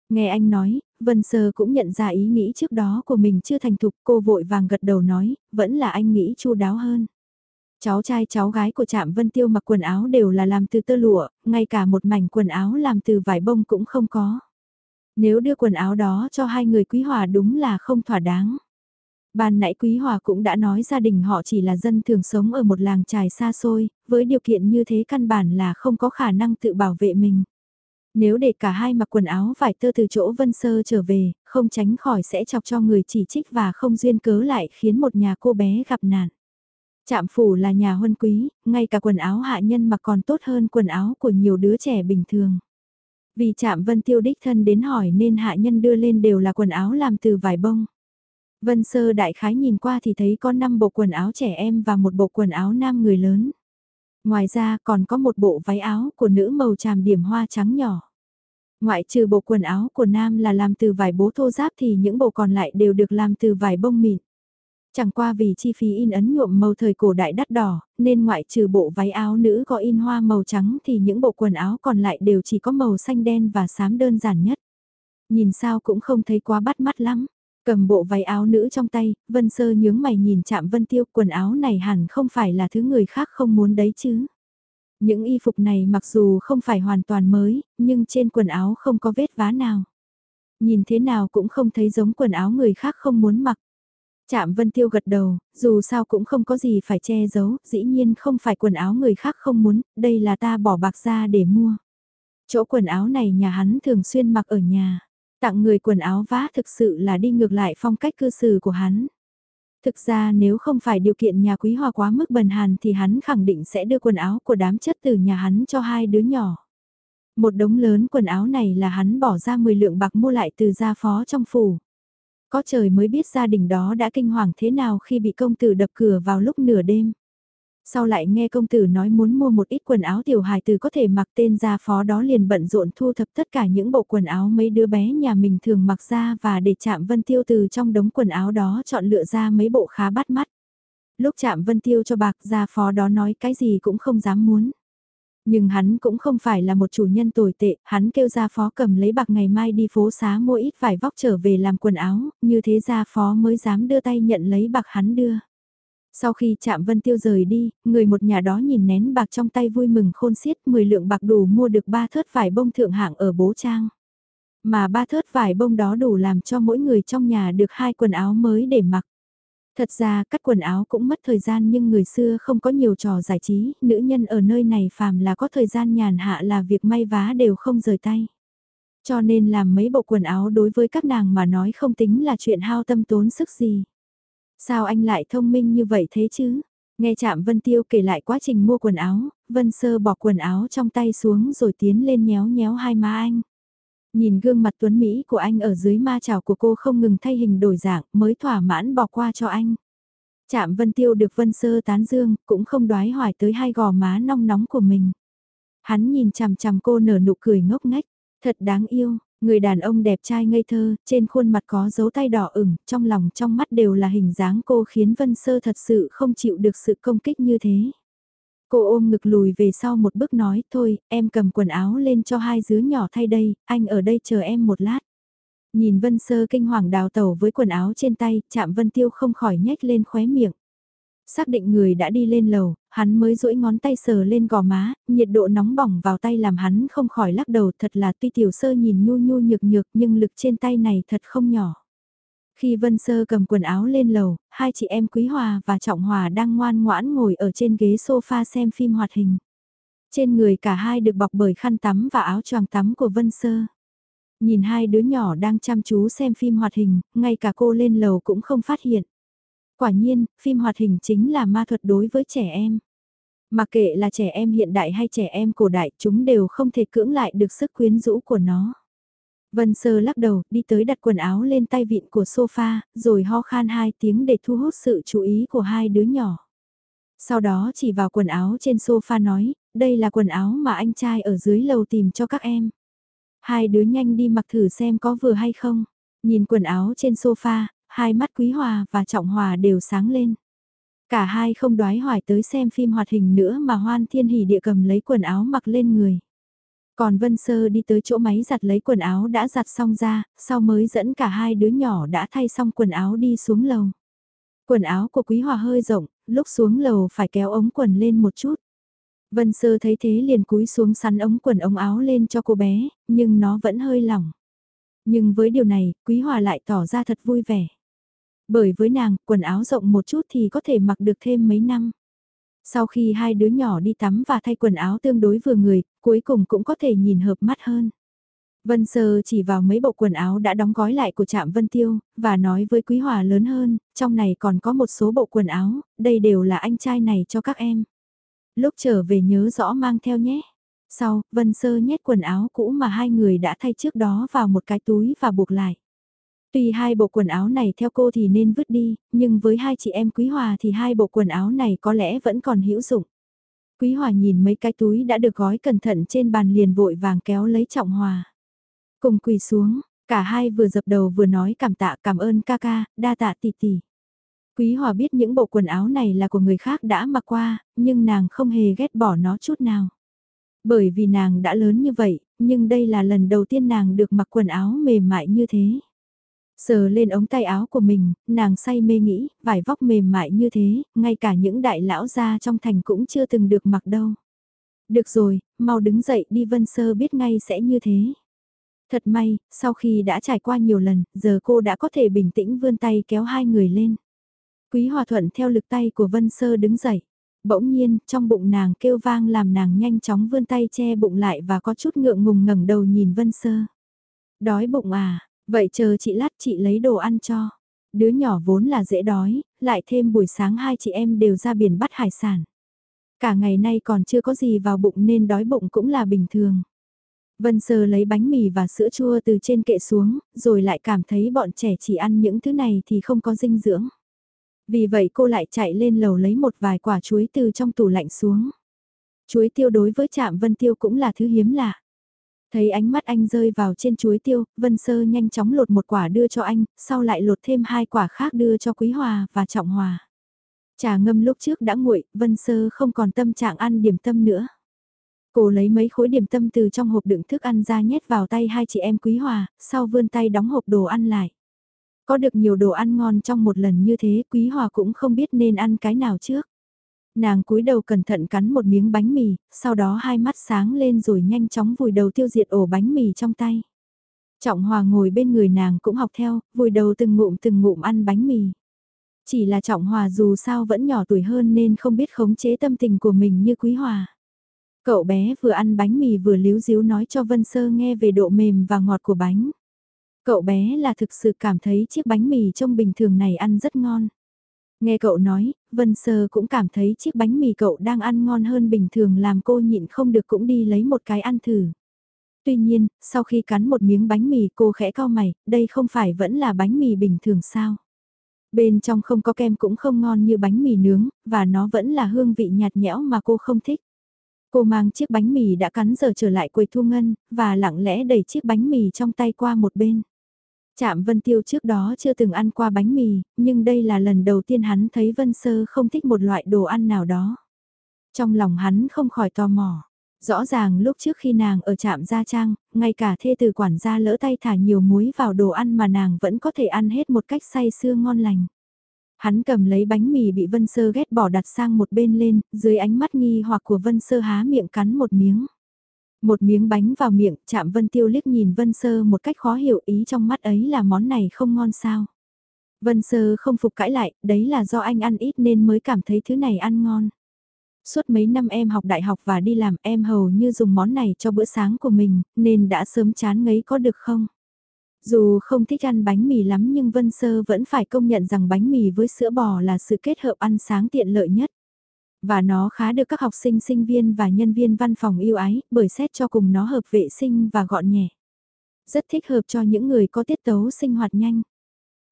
Nghe anh nói, Vân Sơ cũng nhận ra ý nghĩ trước đó của mình chưa thành thục, cô vội vàng gật đầu nói, vẫn là anh nghĩ chu đáo hơn. Cháu trai cháu gái của Trạm Vân Tiêu mặc quần áo đều là làm từ tơ lụa, ngay cả một mảnh quần áo làm từ vải bông cũng không có. Nếu đưa quần áo đó cho hai người quý hòa đúng là không thỏa đáng. Ban nãy Quý Hòa cũng đã nói gia đình họ chỉ là dân thường sống ở một làng trài xa xôi, với điều kiện như thế căn bản là không có khả năng tự bảo vệ mình. Nếu để cả hai mặc quần áo vải tơ từ chỗ Vân Sơ trở về, không tránh khỏi sẽ chọc cho người chỉ trích và không duyên cớ lại khiến một nhà cô bé gặp nạn. Trạm phủ là nhà huân quý, ngay cả quần áo hạ nhân mặc còn tốt hơn quần áo của nhiều đứa trẻ bình thường. Vì Trạm Vân Tiêu đích thân đến hỏi nên hạ nhân đưa lên đều là quần áo làm từ vải bông. Vân Sơ đại khái nhìn qua thì thấy có 5 bộ quần áo trẻ em và một bộ quần áo nam người lớn. Ngoài ra còn có một bộ váy áo của nữ màu tràm điểm hoa trắng nhỏ. Ngoại trừ bộ quần áo của nam là làm từ vải bố thô giáp thì những bộ còn lại đều được làm từ vải bông mịn. Chẳng qua vì chi phí in ấn nhuộm màu thời cổ đại đắt đỏ, nên ngoại trừ bộ váy áo nữ có in hoa màu trắng thì những bộ quần áo còn lại đều chỉ có màu xanh đen và xám đơn giản nhất. Nhìn sao cũng không thấy quá bắt mắt lắm. Cầm bộ váy áo nữ trong tay, Vân Sơ nhướng mày nhìn chạm Vân Tiêu quần áo này hẳn không phải là thứ người khác không muốn đấy chứ. Những y phục này mặc dù không phải hoàn toàn mới, nhưng trên quần áo không có vết vá nào. Nhìn thế nào cũng không thấy giống quần áo người khác không muốn mặc. Chạm Vân Tiêu gật đầu, dù sao cũng không có gì phải che giấu, dĩ nhiên không phải quần áo người khác không muốn, đây là ta bỏ bạc ra để mua. Chỗ quần áo này nhà hắn thường xuyên mặc ở nhà. Tặng người quần áo vá thực sự là đi ngược lại phong cách cư xử của hắn. Thực ra nếu không phải điều kiện nhà quý hòa quá mức bần hàn thì hắn khẳng định sẽ đưa quần áo của đám chất từ nhà hắn cho hai đứa nhỏ. Một đống lớn quần áo này là hắn bỏ ra 10 lượng bạc mua lại từ gia phó trong phủ. Có trời mới biết gia đình đó đã kinh hoàng thế nào khi bị công tử đập cửa vào lúc nửa đêm. Sau lại nghe công tử nói muốn mua một ít quần áo tiểu hài từ có thể mặc tên gia phó đó liền bận rộn thu thập tất cả những bộ quần áo mấy đứa bé nhà mình thường mặc ra và để chạm vân tiêu từ trong đống quần áo đó chọn lựa ra mấy bộ khá bắt mắt. Lúc chạm vân tiêu cho bạc gia phó đó nói cái gì cũng không dám muốn. Nhưng hắn cũng không phải là một chủ nhân tồi tệ, hắn kêu gia phó cầm lấy bạc ngày mai đi phố xá mua ít vải vóc trở về làm quần áo, như thế gia phó mới dám đưa tay nhận lấy bạc hắn đưa. Sau khi chạm Vân Tiêu rời đi, người một nhà đó nhìn nén bạc trong tay vui mừng khôn xiết 10 lượng bạc đủ mua được ba thớt vải bông thượng hạng ở bố trang. Mà ba thớt vải bông đó đủ làm cho mỗi người trong nhà được hai quần áo mới để mặc. Thật ra cắt quần áo cũng mất thời gian nhưng người xưa không có nhiều trò giải trí, nữ nhân ở nơi này phàm là có thời gian nhàn hạ là việc may vá đều không rời tay. Cho nên làm mấy bộ quần áo đối với các nàng mà nói không tính là chuyện hao tâm tốn sức gì. Sao anh lại thông minh như vậy thế chứ? Nghe chạm Vân Tiêu kể lại quá trình mua quần áo, Vân Sơ bỏ quần áo trong tay xuống rồi tiến lên nhéo nhéo hai má anh. Nhìn gương mặt tuấn Mỹ của anh ở dưới ma trào của cô không ngừng thay hình đổi dạng mới thỏa mãn bỏ qua cho anh. Chạm Vân Tiêu được Vân Sơ tán dương, cũng không đoái hoài tới hai gò má nong nóng của mình. Hắn nhìn chằm chằm cô nở nụ cười ngốc nghếch, thật đáng yêu, Người đàn ông đẹp trai ngây thơ, trên khuôn mặt có dấu tay đỏ ửng, trong lòng trong mắt đều là hình dáng cô khiến Vân Sơ thật sự không chịu được sự công kích như thế. Cô ôm ngực lùi về sau một bước nói, thôi, em cầm quần áo lên cho hai đứa nhỏ thay đây, anh ở đây chờ em một lát. Nhìn Vân Sơ kinh hoàng đào tẩu với quần áo trên tay, chạm Vân Tiêu không khỏi nhếch lên khóe miệng. Xác định người đã đi lên lầu, hắn mới duỗi ngón tay sờ lên gò má, nhiệt độ nóng bỏng vào tay làm hắn không khỏi lắc đầu thật là tuy tiểu sơ nhìn nhu nhu nhược nhược nhưng lực trên tay này thật không nhỏ. Khi Vân Sơ cầm quần áo lên lầu, hai chị em Quý Hòa và Trọng Hòa đang ngoan ngoãn ngồi ở trên ghế sofa xem phim hoạt hình. Trên người cả hai được bọc bởi khăn tắm và áo choàng tắm của Vân Sơ. Nhìn hai đứa nhỏ đang chăm chú xem phim hoạt hình, ngay cả cô lên lầu cũng không phát hiện. Quả nhiên, phim hoạt hình chính là ma thuật đối với trẻ em. Mà kệ là trẻ em hiện đại hay trẻ em cổ đại, chúng đều không thể cưỡng lại được sức quyến rũ của nó. Vân Sơ lắc đầu, đi tới đặt quần áo lên tay vịn của sofa, rồi ho khan hai tiếng để thu hút sự chú ý của hai đứa nhỏ. Sau đó chỉ vào quần áo trên sofa nói, đây là quần áo mà anh trai ở dưới lầu tìm cho các em. Hai đứa nhanh đi mặc thử xem có vừa hay không. Nhìn quần áo trên sofa, hai mắt Quý Hòa và Trọng Hòa đều sáng lên. Cả hai không đoái hoài tới xem phim hoạt hình nữa mà Hoan Thiên Hỷ địa cầm lấy quần áo mặc lên người. Còn Vân Sơ đi tới chỗ máy giặt lấy quần áo đã giặt xong ra, sau mới dẫn cả hai đứa nhỏ đã thay xong quần áo đi xuống lầu. Quần áo của Quý Hòa hơi rộng, lúc xuống lầu phải kéo ống quần lên một chút. Vân Sơ thấy thế liền cúi xuống sắn ống quần ống áo lên cho cô bé, nhưng nó vẫn hơi lỏng. Nhưng với điều này, Quý Hòa lại tỏ ra thật vui vẻ. Bởi với nàng, quần áo rộng một chút thì có thể mặc được thêm mấy năm. Sau khi hai đứa nhỏ đi tắm và thay quần áo tương đối vừa người, cuối cùng cũng có thể nhìn hợp mắt hơn. Vân Sơ chỉ vào mấy bộ quần áo đã đóng gói lại của trạm Vân Tiêu, và nói với Quý Hòa lớn hơn, trong này còn có một số bộ quần áo, đây đều là anh trai này cho các em. Lúc trở về nhớ rõ mang theo nhé. Sau, Vân Sơ nhét quần áo cũ mà hai người đã thay trước đó vào một cái túi và buộc lại. Tuy hai bộ quần áo này theo cô thì nên vứt đi, nhưng với hai chị em Quý Hòa thì hai bộ quần áo này có lẽ vẫn còn hữu dụng. Quý Hòa nhìn mấy cái túi đã được gói cẩn thận trên bàn liền vội vàng kéo lấy Trọng Hòa. Cùng quỳ xuống, cả hai vừa dập đầu vừa nói cảm tạ cảm ơn ca ca, đa tạ tỷ tỷ. Quý Hòa biết những bộ quần áo này là của người khác đã mặc qua, nhưng nàng không hề ghét bỏ nó chút nào. Bởi vì nàng đã lớn như vậy, nhưng đây là lần đầu tiên nàng được mặc quần áo mềm mại như thế. Sờ lên ống tay áo của mình, nàng say mê nghĩ, vải vóc mềm mại như thế, ngay cả những đại lão gia trong thành cũng chưa từng được mặc đâu. Được rồi, mau đứng dậy đi Vân Sơ biết ngay sẽ như thế. Thật may, sau khi đã trải qua nhiều lần, giờ cô đã có thể bình tĩnh vươn tay kéo hai người lên. Quý Hòa Thuận theo lực tay của Vân Sơ đứng dậy. Bỗng nhiên, trong bụng nàng kêu vang làm nàng nhanh chóng vươn tay che bụng lại và có chút ngượng ngùng ngẩng đầu nhìn Vân Sơ. Đói bụng à, Vậy chờ chị lát chị lấy đồ ăn cho. Đứa nhỏ vốn là dễ đói, lại thêm buổi sáng hai chị em đều ra biển bắt hải sản. Cả ngày nay còn chưa có gì vào bụng nên đói bụng cũng là bình thường. Vân Sơ lấy bánh mì và sữa chua từ trên kệ xuống, rồi lại cảm thấy bọn trẻ chỉ ăn những thứ này thì không có dinh dưỡng. Vì vậy cô lại chạy lên lầu lấy một vài quả chuối từ trong tủ lạnh xuống. Chuối tiêu đối với chạm Vân Tiêu cũng là thứ hiếm lạ. Thấy ánh mắt anh rơi vào trên chuối tiêu, Vân Sơ nhanh chóng lột một quả đưa cho anh, sau lại lột thêm hai quả khác đưa cho Quý Hòa và Trọng Hòa. Trà ngâm lúc trước đã nguội, Vân Sơ không còn tâm trạng ăn điểm tâm nữa. Cô lấy mấy khối điểm tâm từ trong hộp đựng thức ăn ra nhét vào tay hai chị em Quý Hòa, sau vươn tay đóng hộp đồ ăn lại. Có được nhiều đồ ăn ngon trong một lần như thế Quý Hòa cũng không biết nên ăn cái nào trước. Nàng cúi đầu cẩn thận cắn một miếng bánh mì, sau đó hai mắt sáng lên rồi nhanh chóng vùi đầu tiêu diệt ổ bánh mì trong tay. Trọng Hòa ngồi bên người nàng cũng học theo, vùi đầu từng ngụm từng ngụm ăn bánh mì. Chỉ là Trọng Hòa dù sao vẫn nhỏ tuổi hơn nên không biết khống chế tâm tình của mình như Quý Hòa. Cậu bé vừa ăn bánh mì vừa líu díu nói cho Vân Sơ nghe về độ mềm và ngọt của bánh. Cậu bé là thực sự cảm thấy chiếc bánh mì trông bình thường này ăn rất ngon. Nghe cậu nói, Vân Sơ cũng cảm thấy chiếc bánh mì cậu đang ăn ngon hơn bình thường làm cô nhịn không được cũng đi lấy một cái ăn thử. Tuy nhiên, sau khi cắn một miếng bánh mì cô khẽ cau mày, đây không phải vẫn là bánh mì bình thường sao? Bên trong không có kem cũng không ngon như bánh mì nướng, và nó vẫn là hương vị nhạt nhẽo mà cô không thích. Cô mang chiếc bánh mì đã cắn giờ trở lại quầy thu ngân, và lặng lẽ đẩy chiếc bánh mì trong tay qua một bên. Trạm Vân Tiêu trước đó chưa từng ăn qua bánh mì, nhưng đây là lần đầu tiên hắn thấy Vân Sơ không thích một loại đồ ăn nào đó. Trong lòng hắn không khỏi tò mò. Rõ ràng lúc trước khi nàng ở trạm gia trang, ngay cả thê từ quản gia lỡ tay thả nhiều muối vào đồ ăn mà nàng vẫn có thể ăn hết một cách say sưa ngon lành. Hắn cầm lấy bánh mì bị Vân Sơ ghét bỏ đặt sang một bên lên, dưới ánh mắt nghi hoặc của Vân Sơ há miệng cắn một miếng. Một miếng bánh vào miệng, chạm Vân Tiêu liếc nhìn Vân Sơ một cách khó hiểu ý trong mắt ấy là món này không ngon sao. Vân Sơ không phục cãi lại, đấy là do anh ăn ít nên mới cảm thấy thứ này ăn ngon. Suốt mấy năm em học đại học và đi làm em hầu như dùng món này cho bữa sáng của mình, nên đã sớm chán ngấy có được không? Dù không thích ăn bánh mì lắm nhưng Vân Sơ vẫn phải công nhận rằng bánh mì với sữa bò là sự kết hợp ăn sáng tiện lợi nhất. Và nó khá được các học sinh sinh viên và nhân viên văn phòng yêu ái bởi xét cho cùng nó hợp vệ sinh và gọn nhẹ. Rất thích hợp cho những người có tiết tấu sinh hoạt nhanh.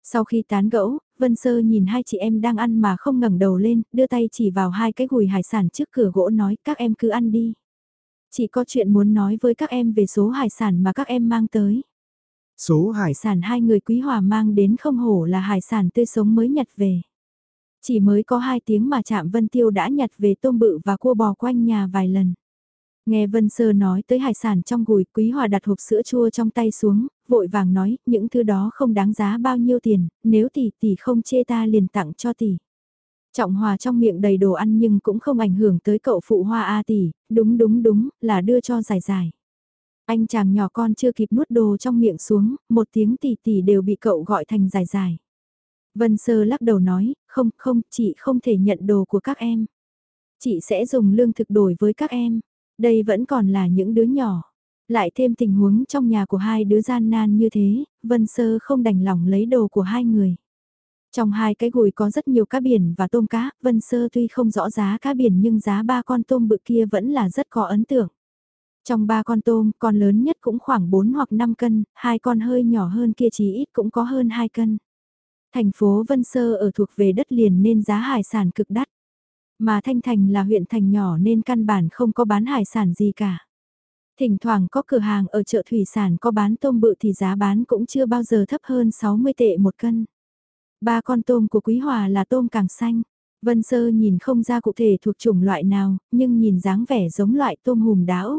Sau khi tán gẫu, Vân Sơ nhìn hai chị em đang ăn mà không ngẩng đầu lên, đưa tay chỉ vào hai cái gùi hải sản trước cửa gỗ nói các em cứ ăn đi. Chỉ có chuyện muốn nói với các em về số hải sản mà các em mang tới. Số hải sản hai người quý hòa mang đến không hổ là hải sản tươi sống mới nhặt về. Chỉ mới có hai tiếng mà chạm Vân Tiêu đã nhặt về tôm bự và cua bò quanh nhà vài lần. Nghe Vân Sơ nói tới hải sản trong gùi, Quý Hòa đặt hộp sữa chua trong tay xuống, vội vàng nói, những thứ đó không đáng giá bao nhiêu tiền, nếu tỷ tỷ không chê ta liền tặng cho tỷ. Trọng Hòa trong miệng đầy đồ ăn nhưng cũng không ảnh hưởng tới cậu phụ Hoa A tỷ, đúng đúng đúng, là đưa cho dài dài. Anh chàng nhỏ con chưa kịp nuốt đồ trong miệng xuống, một tiếng tỷ tỷ đều bị cậu gọi thành dài dài. Vân Sơ lắc đầu nói, không, không, chị không thể nhận đồ của các em. Chị sẽ dùng lương thực đổi với các em. Đây vẫn còn là những đứa nhỏ. Lại thêm tình huống trong nhà của hai đứa gian nan như thế, Vân Sơ không đành lòng lấy đồ của hai người. Trong hai cái gùi có rất nhiều cá biển và tôm cá, Vân Sơ tuy không rõ giá cá biển nhưng giá ba con tôm bự kia vẫn là rất có ấn tượng. Trong ba con tôm, con lớn nhất cũng khoảng 4 hoặc 5 cân, hai con hơi nhỏ hơn kia chỉ ít cũng có hơn 2 cân. Thành phố Vân Sơ ở thuộc về đất liền nên giá hải sản cực đắt. Mà Thanh Thành là huyện thành nhỏ nên căn bản không có bán hải sản gì cả. Thỉnh thoảng có cửa hàng ở chợ thủy sản có bán tôm bự thì giá bán cũng chưa bao giờ thấp hơn 60 tệ một cân. Ba con tôm của Quý Hòa là tôm càng xanh. Vân Sơ nhìn không ra cụ thể thuộc chủng loại nào, nhưng nhìn dáng vẻ giống loại tôm hùm đáo.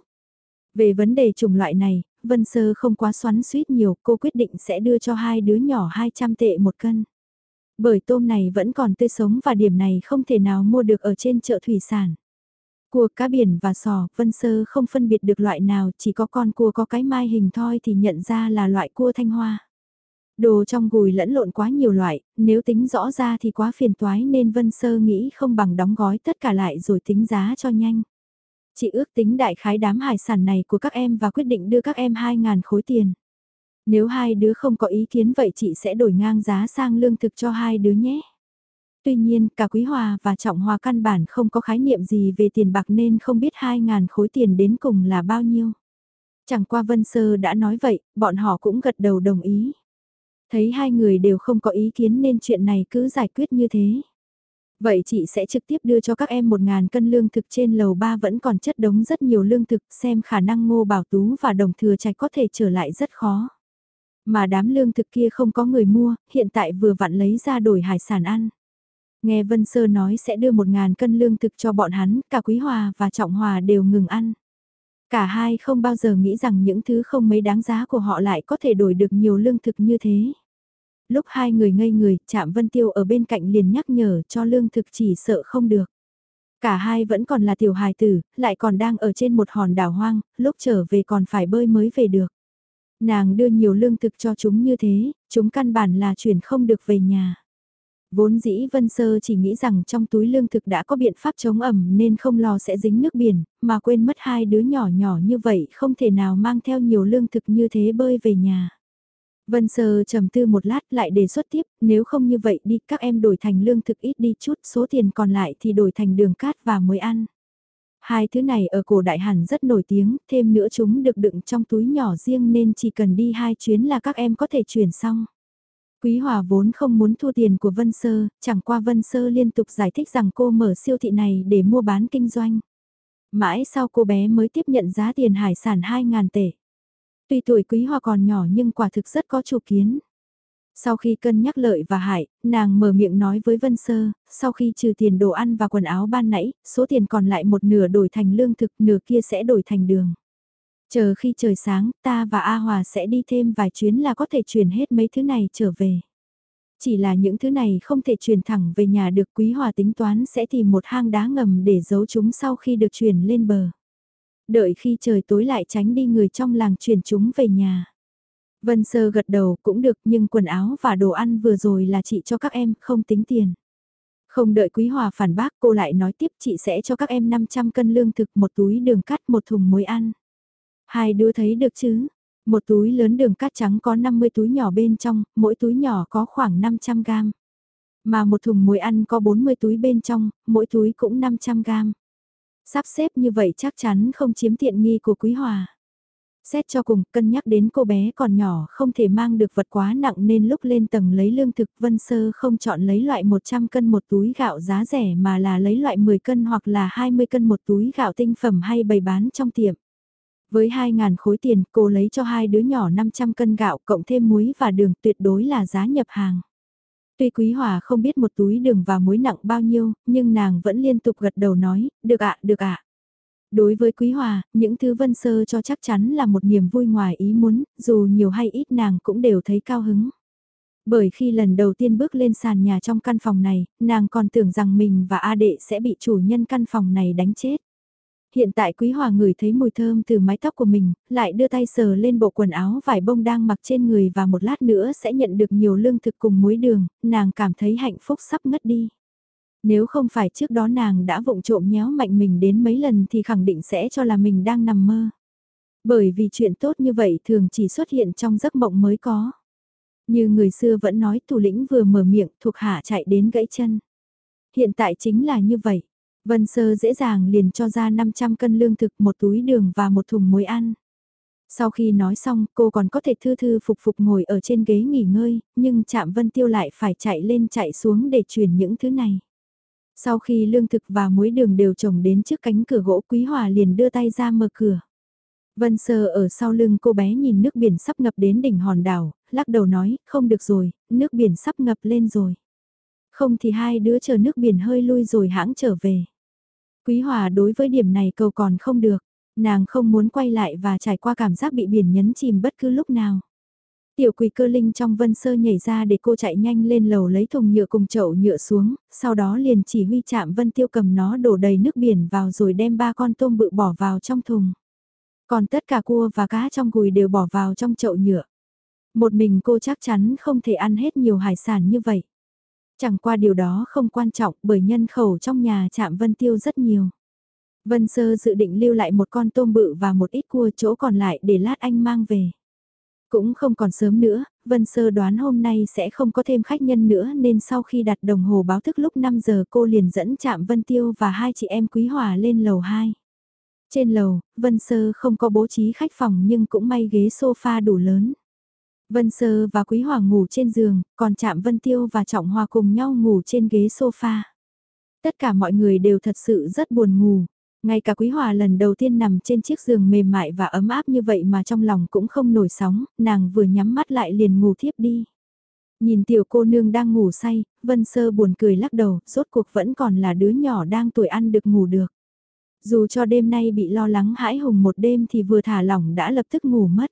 Về vấn đề chủng loại này, Vân Sơ không quá xoắn suýt nhiều, cô quyết định sẽ đưa cho hai đứa nhỏ 200 tệ một cân. Bởi tôm này vẫn còn tươi sống và điểm này không thể nào mua được ở trên chợ thủy sản. Cua cá biển và sò, Vân Sơ không phân biệt được loại nào, chỉ có con cua có cái mai hình thoi thì nhận ra là loại cua thanh hoa. Đồ trong gùi lẫn lộn quá nhiều loại, nếu tính rõ ra thì quá phiền toái nên Vân Sơ nghĩ không bằng đóng gói tất cả lại rồi tính giá cho nhanh. Chị ước tính đại khái đám hải sản này của các em và quyết định đưa các em 2.000 khối tiền. Nếu hai đứa không có ý kiến vậy chị sẽ đổi ngang giá sang lương thực cho hai đứa nhé. Tuy nhiên, cả Quý Hòa và Trọng Hòa căn bản không có khái niệm gì về tiền bạc nên không biết 2.000 khối tiền đến cùng là bao nhiêu. Chẳng qua Vân Sơ đã nói vậy, bọn họ cũng gật đầu đồng ý. Thấy hai người đều không có ý kiến nên chuyện này cứ giải quyết như thế. Vậy chị sẽ trực tiếp đưa cho các em 1.000 cân lương thực trên lầu 3 vẫn còn chất đống rất nhiều lương thực xem khả năng ngô bảo tú và đồng thừa trạch có thể trở lại rất khó. Mà đám lương thực kia không có người mua, hiện tại vừa vặn lấy ra đổi hải sản ăn. Nghe Vân Sơ nói sẽ đưa 1.000 cân lương thực cho bọn hắn, cả Quý Hòa và Trọng Hòa đều ngừng ăn. Cả hai không bao giờ nghĩ rằng những thứ không mấy đáng giá của họ lại có thể đổi được nhiều lương thực như thế. Lúc hai người ngây người, chạm Vân Tiêu ở bên cạnh liền nhắc nhở cho lương thực chỉ sợ không được. Cả hai vẫn còn là tiểu hài tử, lại còn đang ở trên một hòn đảo hoang, lúc trở về còn phải bơi mới về được. Nàng đưa nhiều lương thực cho chúng như thế, chúng căn bản là chuyển không được về nhà. Vốn dĩ Vân Sơ chỉ nghĩ rằng trong túi lương thực đã có biện pháp chống ẩm nên không lo sẽ dính nước biển, mà quên mất hai đứa nhỏ nhỏ như vậy không thể nào mang theo nhiều lương thực như thế bơi về nhà. Vân Sơ trầm tư một lát lại đề xuất tiếp, nếu không như vậy đi các em đổi thành lương thực ít đi chút, số tiền còn lại thì đổi thành đường cát và muối ăn. Hai thứ này ở cổ đại hẳn rất nổi tiếng, thêm nữa chúng được đựng trong túi nhỏ riêng nên chỉ cần đi hai chuyến là các em có thể chuyển xong. Quý Hòa vốn không muốn thu tiền của Vân Sơ, chẳng qua Vân Sơ liên tục giải thích rằng cô mở siêu thị này để mua bán kinh doanh. Mãi sau cô bé mới tiếp nhận giá tiền hải sản 2.000 tệ. Tuy tuổi Quý Hòa còn nhỏ nhưng quả thực rất có chủ kiến. Sau khi cân nhắc lợi và hại, nàng mở miệng nói với Vân Sơ, sau khi trừ tiền đồ ăn và quần áo ban nãy, số tiền còn lại một nửa đổi thành lương thực, nửa kia sẽ đổi thành đường. Chờ khi trời sáng, ta và A Hòa sẽ đi thêm vài chuyến là có thể chuyển hết mấy thứ này trở về. Chỉ là những thứ này không thể chuyển thẳng về nhà được Quý Hòa tính toán sẽ tìm một hang đá ngầm để giấu chúng sau khi được chuyển lên bờ. Đợi khi trời tối lại tránh đi người trong làng chuyển chúng về nhà. Vân Sơ gật đầu cũng được nhưng quần áo và đồ ăn vừa rồi là chị cho các em không tính tiền. Không đợi Quý Hòa phản bác cô lại nói tiếp chị sẽ cho các em 500 cân lương thực một túi đường cắt một thùng muối ăn. Hai đứa thấy được chứ? Một túi lớn đường cát trắng có 50 túi nhỏ bên trong, mỗi túi nhỏ có khoảng 500 gram. Mà một thùng muối ăn có 40 túi bên trong, mỗi túi cũng 500 gram. Sắp xếp như vậy chắc chắn không chiếm tiện nghi của Quý Hòa. Xét cho cùng, cân nhắc đến cô bé còn nhỏ không thể mang được vật quá nặng nên lúc lên tầng lấy lương thực Vân Sơ không chọn lấy loại 100 cân một túi gạo giá rẻ mà là lấy loại 10 cân hoặc là 20 cân một túi gạo tinh phẩm hay bày bán trong tiệm. Với 2.000 khối tiền, cô lấy cho hai đứa nhỏ 500 cân gạo cộng thêm muối và đường tuyệt đối là giá nhập hàng. Tuy Quý Hòa không biết một túi đường và muối nặng bao nhiêu, nhưng nàng vẫn liên tục gật đầu nói, được ạ, được ạ. Đối với Quý Hòa, những thứ Vân Sơ cho chắc chắn là một niềm vui ngoài ý muốn, dù nhiều hay ít nàng cũng đều thấy cao hứng. Bởi khi lần đầu tiên bước lên sàn nhà trong căn phòng này, nàng còn tưởng rằng mình và A Đệ sẽ bị chủ nhân căn phòng này đánh chết. Hiện tại Quý Hòa ngửi thấy mùi thơm từ mái tóc của mình, lại đưa tay sờ lên bộ quần áo vải bông đang mặc trên người và một lát nữa sẽ nhận được nhiều lương thực cùng muối đường, nàng cảm thấy hạnh phúc sắp ngất đi. Nếu không phải trước đó nàng đã vụng trộm nhéo mạnh mình đến mấy lần thì khẳng định sẽ cho là mình đang nằm mơ. Bởi vì chuyện tốt như vậy thường chỉ xuất hiện trong giấc mộng mới có. Như người xưa vẫn nói thủ lĩnh vừa mở miệng thuộc hạ chạy đến gãy chân. Hiện tại chính là như vậy. Vân Sơ dễ dàng liền cho ra 500 cân lương thực, một túi đường và một thùng muối ăn. Sau khi nói xong, cô còn có thể thư thư phục phục ngồi ở trên ghế nghỉ ngơi, nhưng chạm Vân Tiêu lại phải chạy lên chạy xuống để chuyển những thứ này. Sau khi lương thực và muối đường đều trồng đến trước cánh cửa gỗ Quý Hòa liền đưa tay ra mở cửa. Vân Sơ ở sau lưng cô bé nhìn nước biển sắp ngập đến đỉnh hòn đảo, lắc đầu nói, không được rồi, nước biển sắp ngập lên rồi. Không thì hai đứa chờ nước biển hơi lui rồi hãng trở về. Quý Hòa đối với điểm này cầu còn không được, nàng không muốn quay lại và trải qua cảm giác bị biển nhấn chìm bất cứ lúc nào. Tiểu quỷ cơ linh trong vân sơ nhảy ra để cô chạy nhanh lên lầu lấy thùng nhựa cùng chậu nhựa xuống, sau đó liền chỉ huy chạm vân tiêu cầm nó đổ đầy nước biển vào rồi đem ba con tôm bự bỏ vào trong thùng. Còn tất cả cua và cá trong gùi đều bỏ vào trong chậu nhựa. Một mình cô chắc chắn không thể ăn hết nhiều hải sản như vậy. Chẳng qua điều đó không quan trọng bởi nhân khẩu trong nhà chạm Vân Tiêu rất nhiều. Vân Sơ dự định lưu lại một con tôm bự và một ít cua chỗ còn lại để lát anh mang về. Cũng không còn sớm nữa, Vân Sơ đoán hôm nay sẽ không có thêm khách nhân nữa nên sau khi đặt đồng hồ báo thức lúc 5 giờ cô liền dẫn chạm Vân Tiêu và hai chị em Quý Hòa lên lầu 2. Trên lầu, Vân Sơ không có bố trí khách phòng nhưng cũng may ghế sofa đủ lớn. Vân Sơ và Quý Hòa ngủ trên giường, còn Trạm Vân Tiêu và Trọng Hòa cùng nhau ngủ trên ghế sofa. Tất cả mọi người đều thật sự rất buồn ngủ. Ngay cả Quý Hòa lần đầu tiên nằm trên chiếc giường mềm mại và ấm áp như vậy mà trong lòng cũng không nổi sóng, nàng vừa nhắm mắt lại liền ngủ thiếp đi. Nhìn tiểu cô nương đang ngủ say, Vân Sơ buồn cười lắc đầu, rốt cuộc vẫn còn là đứa nhỏ đang tuổi ăn được ngủ được. Dù cho đêm nay bị lo lắng hãi hùng một đêm thì vừa thả lỏng đã lập tức ngủ mất.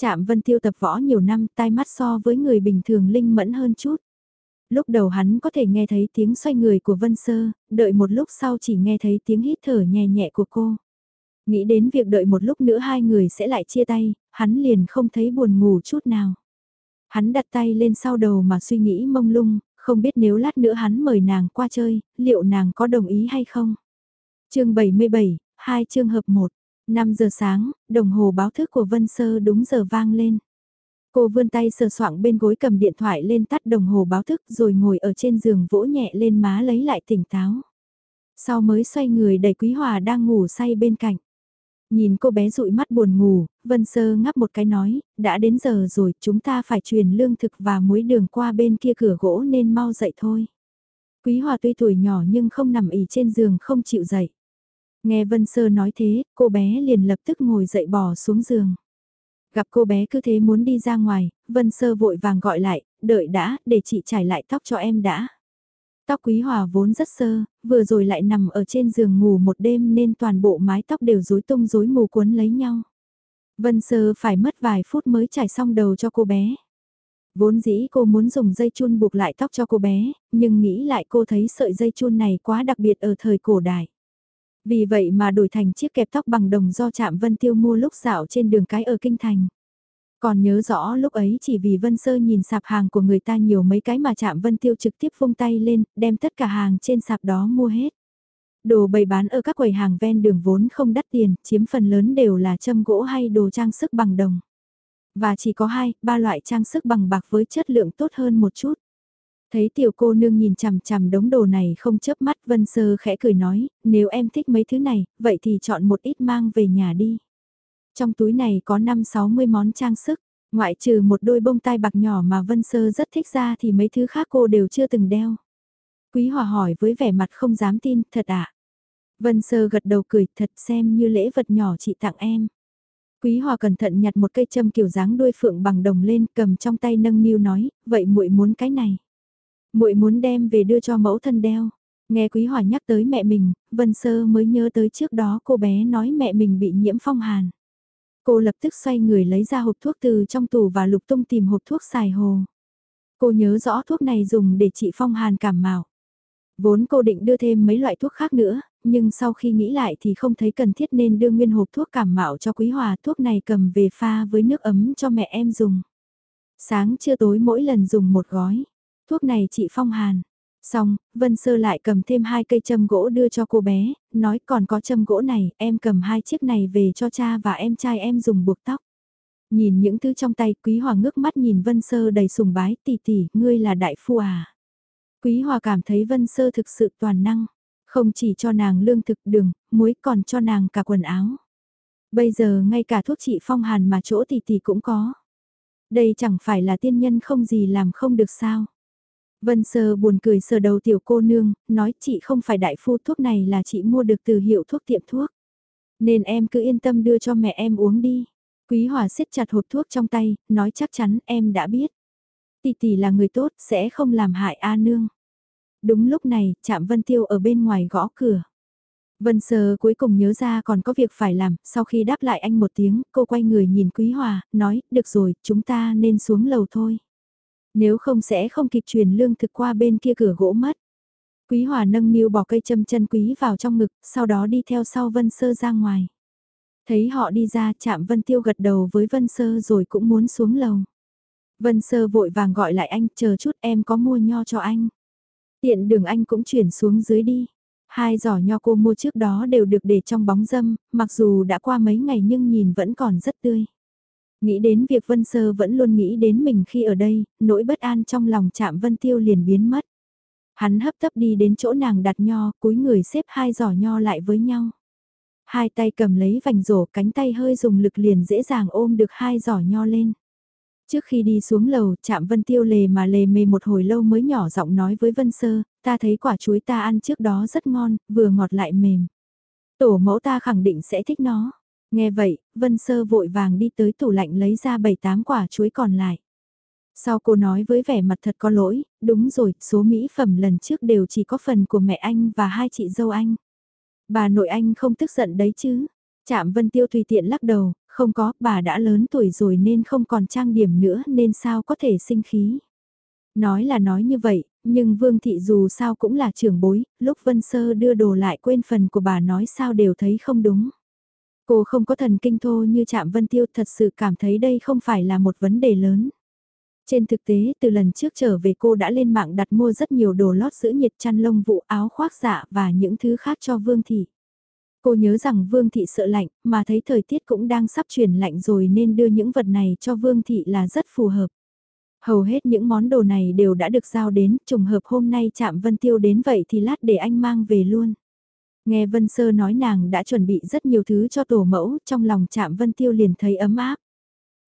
Chạm Vân Tiêu tập võ nhiều năm tai mắt so với người bình thường linh mẫn hơn chút lúc đầu hắn có thể nghe thấy tiếng xoay người của Vân Sơ, đợi một lúc sau chỉ nghe thấy tiếng hít thở nhẹ nhẹ của cô. Nghĩ đến việc đợi một lúc nữa hai người sẽ lại chia tay, hắn liền không thấy buồn ngủ chút nào. Hắn đặt tay lên sau đầu mà suy nghĩ mông lung, không biết nếu lát nữa hắn mời nàng qua chơi, liệu nàng có đồng ý hay không. chương 77, hai chương hợp 1, 5 giờ sáng, đồng hồ báo thức của Vân Sơ đúng giờ vang lên. Cô vươn tay sờ soạng bên gối cầm điện thoại lên tắt đồng hồ báo thức rồi ngồi ở trên giường vỗ nhẹ lên má lấy lại tỉnh táo. Sau mới xoay người đẩy Quý Hòa đang ngủ say bên cạnh. Nhìn cô bé dụi mắt buồn ngủ, Vân Sơ ngắp một cái nói, đã đến giờ rồi chúng ta phải truyền lương thực và muối đường qua bên kia cửa gỗ nên mau dậy thôi. Quý Hòa tuy tuổi nhỏ nhưng không nằm ỉ trên giường không chịu dậy. Nghe Vân Sơ nói thế, cô bé liền lập tức ngồi dậy bỏ xuống giường. Gặp cô bé cứ thế muốn đi ra ngoài, Vân Sơ vội vàng gọi lại, đợi đã, để chị trải lại tóc cho em đã. Tóc Quý Hòa vốn rất sơ, vừa rồi lại nằm ở trên giường ngủ một đêm nên toàn bộ mái tóc đều rối tung rối mù cuốn lấy nhau. Vân Sơ phải mất vài phút mới trải xong đầu cho cô bé. Vốn dĩ cô muốn dùng dây chun buộc lại tóc cho cô bé, nhưng nghĩ lại cô thấy sợi dây chun này quá đặc biệt ở thời cổ đại. Vì vậy mà đổi thành chiếc kẹp tóc bằng đồng do Trạm Vân Tiêu mua lúc dạo trên đường cái ở Kinh Thành. Còn nhớ rõ lúc ấy chỉ vì Vân Sơ nhìn sạp hàng của người ta nhiều mấy cái mà Trạm Vân Tiêu trực tiếp vung tay lên, đem tất cả hàng trên sạp đó mua hết. Đồ bày bán ở các quầy hàng ven đường vốn không đắt tiền, chiếm phần lớn đều là châm gỗ hay đồ trang sức bằng đồng. Và chỉ có hai, ba loại trang sức bằng bạc với chất lượng tốt hơn một chút. Thấy tiểu cô nương nhìn chằm chằm đống đồ này không chớp mắt Vân Sơ khẽ cười nói, nếu em thích mấy thứ này, vậy thì chọn một ít mang về nhà đi. Trong túi này có 5-60 món trang sức, ngoại trừ một đôi bông tai bạc nhỏ mà Vân Sơ rất thích ra thì mấy thứ khác cô đều chưa từng đeo. Quý Hòa hỏi với vẻ mặt không dám tin, thật ạ. À? Vân Sơ gật đầu cười, thật xem như lễ vật nhỏ chị tặng em. Quý Hòa cẩn thận nhặt một cây châm kiểu dáng đuôi phượng bằng đồng lên, cầm trong tay nâng niu nói, vậy muội muốn cái này muội muốn đem về đưa cho mẫu thân đeo. Nghe Quý Hòa nhắc tới mẹ mình, Vân Sơ mới nhớ tới trước đó cô bé nói mẹ mình bị nhiễm phong hàn. Cô lập tức xoay người lấy ra hộp thuốc từ trong tủ và lục tung tìm hộp thuốc xài hồ. Cô nhớ rõ thuốc này dùng để trị phong hàn cảm mạo. Vốn cô định đưa thêm mấy loại thuốc khác nữa, nhưng sau khi nghĩ lại thì không thấy cần thiết nên đưa nguyên hộp thuốc cảm mạo cho Quý Hòa. Thuốc này cầm về pha với nước ấm cho mẹ em dùng. Sáng trưa tối mỗi lần dùng một gói. Thuốc này trị phong hàn. Xong, Vân Sơ lại cầm thêm hai cây châm gỗ đưa cho cô bé, nói còn có châm gỗ này, em cầm hai chiếc này về cho cha và em trai em dùng buộc tóc. Nhìn những thứ trong tay, Quý Hòa ngước mắt nhìn Vân Sơ đầy sùng bái, tỷ tỷ, ngươi là đại phu à. Quý Hòa cảm thấy Vân Sơ thực sự toàn năng, không chỉ cho nàng lương thực đường, muối còn cho nàng cả quần áo. Bây giờ ngay cả thuốc trị phong hàn mà chỗ tỷ tỷ cũng có. Đây chẳng phải là tiên nhân không gì làm không được sao. Vân Sơ buồn cười sờ đầu tiểu cô nương, nói chị không phải đại phu thuốc này là chị mua được từ hiệu thuốc tiệm thuốc. Nên em cứ yên tâm đưa cho mẹ em uống đi. Quý Hòa siết chặt hộp thuốc trong tay, nói chắc chắn em đã biết. Tỷ tỷ là người tốt, sẽ không làm hại A Nương. Đúng lúc này, chạm Vân Tiêu ở bên ngoài gõ cửa. Vân Sơ cuối cùng nhớ ra còn có việc phải làm, sau khi đáp lại anh một tiếng, cô quay người nhìn Quý Hòa, nói, được rồi, chúng ta nên xuống lầu thôi. Nếu không sẽ không kịp truyền lương thực qua bên kia cửa gỗ mất. Quý Hòa nâng niu bỏ cây châm chân quý vào trong ngực, sau đó đi theo sau Vân Sơ ra ngoài. Thấy họ đi ra chạm Vân Tiêu gật đầu với Vân Sơ rồi cũng muốn xuống lầu. Vân Sơ vội vàng gọi lại anh, chờ chút em có mua nho cho anh. Tiện đường anh cũng chuyển xuống dưới đi. Hai giỏ nho cô mua trước đó đều được để trong bóng dâm, mặc dù đã qua mấy ngày nhưng nhìn vẫn còn rất tươi. Nghĩ đến việc Vân Sơ vẫn luôn nghĩ đến mình khi ở đây, nỗi bất an trong lòng chạm Vân Tiêu liền biến mất. Hắn hấp tấp đi đến chỗ nàng đặt nho, cúi người xếp hai giỏ nho lại với nhau. Hai tay cầm lấy vành rổ, cánh tay hơi dùng lực liền dễ dàng ôm được hai giỏ nho lên. Trước khi đi xuống lầu, chạm Vân Tiêu lề mà lề mề một hồi lâu mới nhỏ giọng nói với Vân Sơ, ta thấy quả chuối ta ăn trước đó rất ngon, vừa ngọt lại mềm. Tổ mẫu ta khẳng định sẽ thích nó. Nghe vậy, Vân Sơ vội vàng đi tới tủ lạnh lấy ra 7-8 quả chuối còn lại. Sau cô nói với vẻ mặt thật có lỗi, đúng rồi, số mỹ phẩm lần trước đều chỉ có phần của mẹ anh và hai chị dâu anh. Bà nội anh không tức giận đấy chứ. Chạm Vân Tiêu tùy tiện lắc đầu, không có, bà đã lớn tuổi rồi nên không còn trang điểm nữa nên sao có thể sinh khí. Nói là nói như vậy, nhưng Vương Thị dù sao cũng là trưởng bối, lúc Vân Sơ đưa đồ lại quên phần của bà nói sao đều thấy không đúng. Cô không có thần kinh thô như chạm Vân Tiêu thật sự cảm thấy đây không phải là một vấn đề lớn. Trên thực tế, từ lần trước trở về cô đã lên mạng đặt mua rất nhiều đồ lót giữ nhiệt chăn lông vụ áo khoác dạ và những thứ khác cho Vương Thị. Cô nhớ rằng Vương Thị sợ lạnh, mà thấy thời tiết cũng đang sắp chuyển lạnh rồi nên đưa những vật này cho Vương Thị là rất phù hợp. Hầu hết những món đồ này đều đã được giao đến, trùng hợp hôm nay chạm Vân Tiêu đến vậy thì lát để anh mang về luôn. Nghe Vân Sơ nói nàng đã chuẩn bị rất nhiều thứ cho tổ mẫu, trong lòng chạm Vân Tiêu liền thấy ấm áp.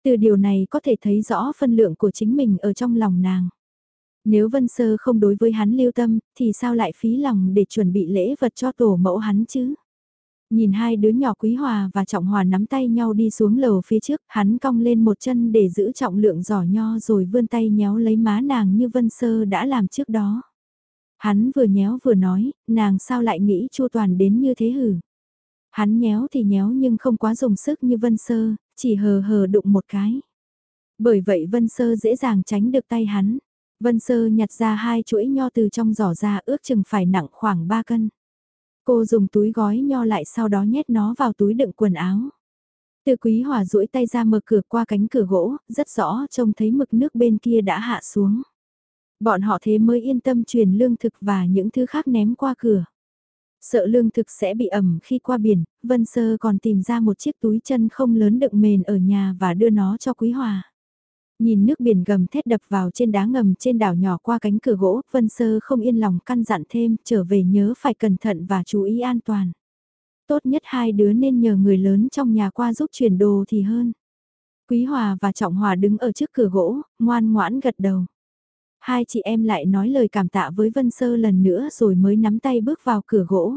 Từ điều này có thể thấy rõ phân lượng của chính mình ở trong lòng nàng. Nếu Vân Sơ không đối với hắn lưu tâm, thì sao lại phí lòng để chuẩn bị lễ vật cho tổ mẫu hắn chứ? Nhìn hai đứa nhỏ Quý Hòa và Trọng Hòa nắm tay nhau đi xuống lầu phía trước, hắn cong lên một chân để giữ trọng lượng giỏ nho rồi vươn tay nhéo lấy má nàng như Vân Sơ đã làm trước đó. Hắn vừa nhéo vừa nói, nàng sao lại nghĩ chu toàn đến như thế hử? Hắn nhéo thì nhéo nhưng không quá dùng sức như Vân Sơ, chỉ hờ hờ đụng một cái. Bởi vậy Vân Sơ dễ dàng tránh được tay hắn. Vân Sơ nhặt ra hai chuỗi nho từ trong giỏ ra ước chừng phải nặng khoảng 3 cân. Cô dùng túi gói nho lại sau đó nhét nó vào túi đựng quần áo. Từ quý hòa duỗi tay ra mở cửa qua cánh cửa gỗ, rất rõ trông thấy mực nước bên kia đã hạ xuống. Bọn họ thế mới yên tâm truyền lương thực và những thứ khác ném qua cửa. Sợ lương thực sẽ bị ẩm khi qua biển, Vân Sơ còn tìm ra một chiếc túi chân không lớn đựng mền ở nhà và đưa nó cho Quý Hòa. Nhìn nước biển gầm thét đập vào trên đá ngầm trên đảo nhỏ qua cánh cửa gỗ, Vân Sơ không yên lòng căn dặn thêm, trở về nhớ phải cẩn thận và chú ý an toàn. Tốt nhất hai đứa nên nhờ người lớn trong nhà qua giúp chuyển đồ thì hơn. Quý Hòa và Trọng Hòa đứng ở trước cửa gỗ, ngoan ngoãn gật đầu. Hai chị em lại nói lời cảm tạ với Vân Sơ lần nữa rồi mới nắm tay bước vào cửa gỗ.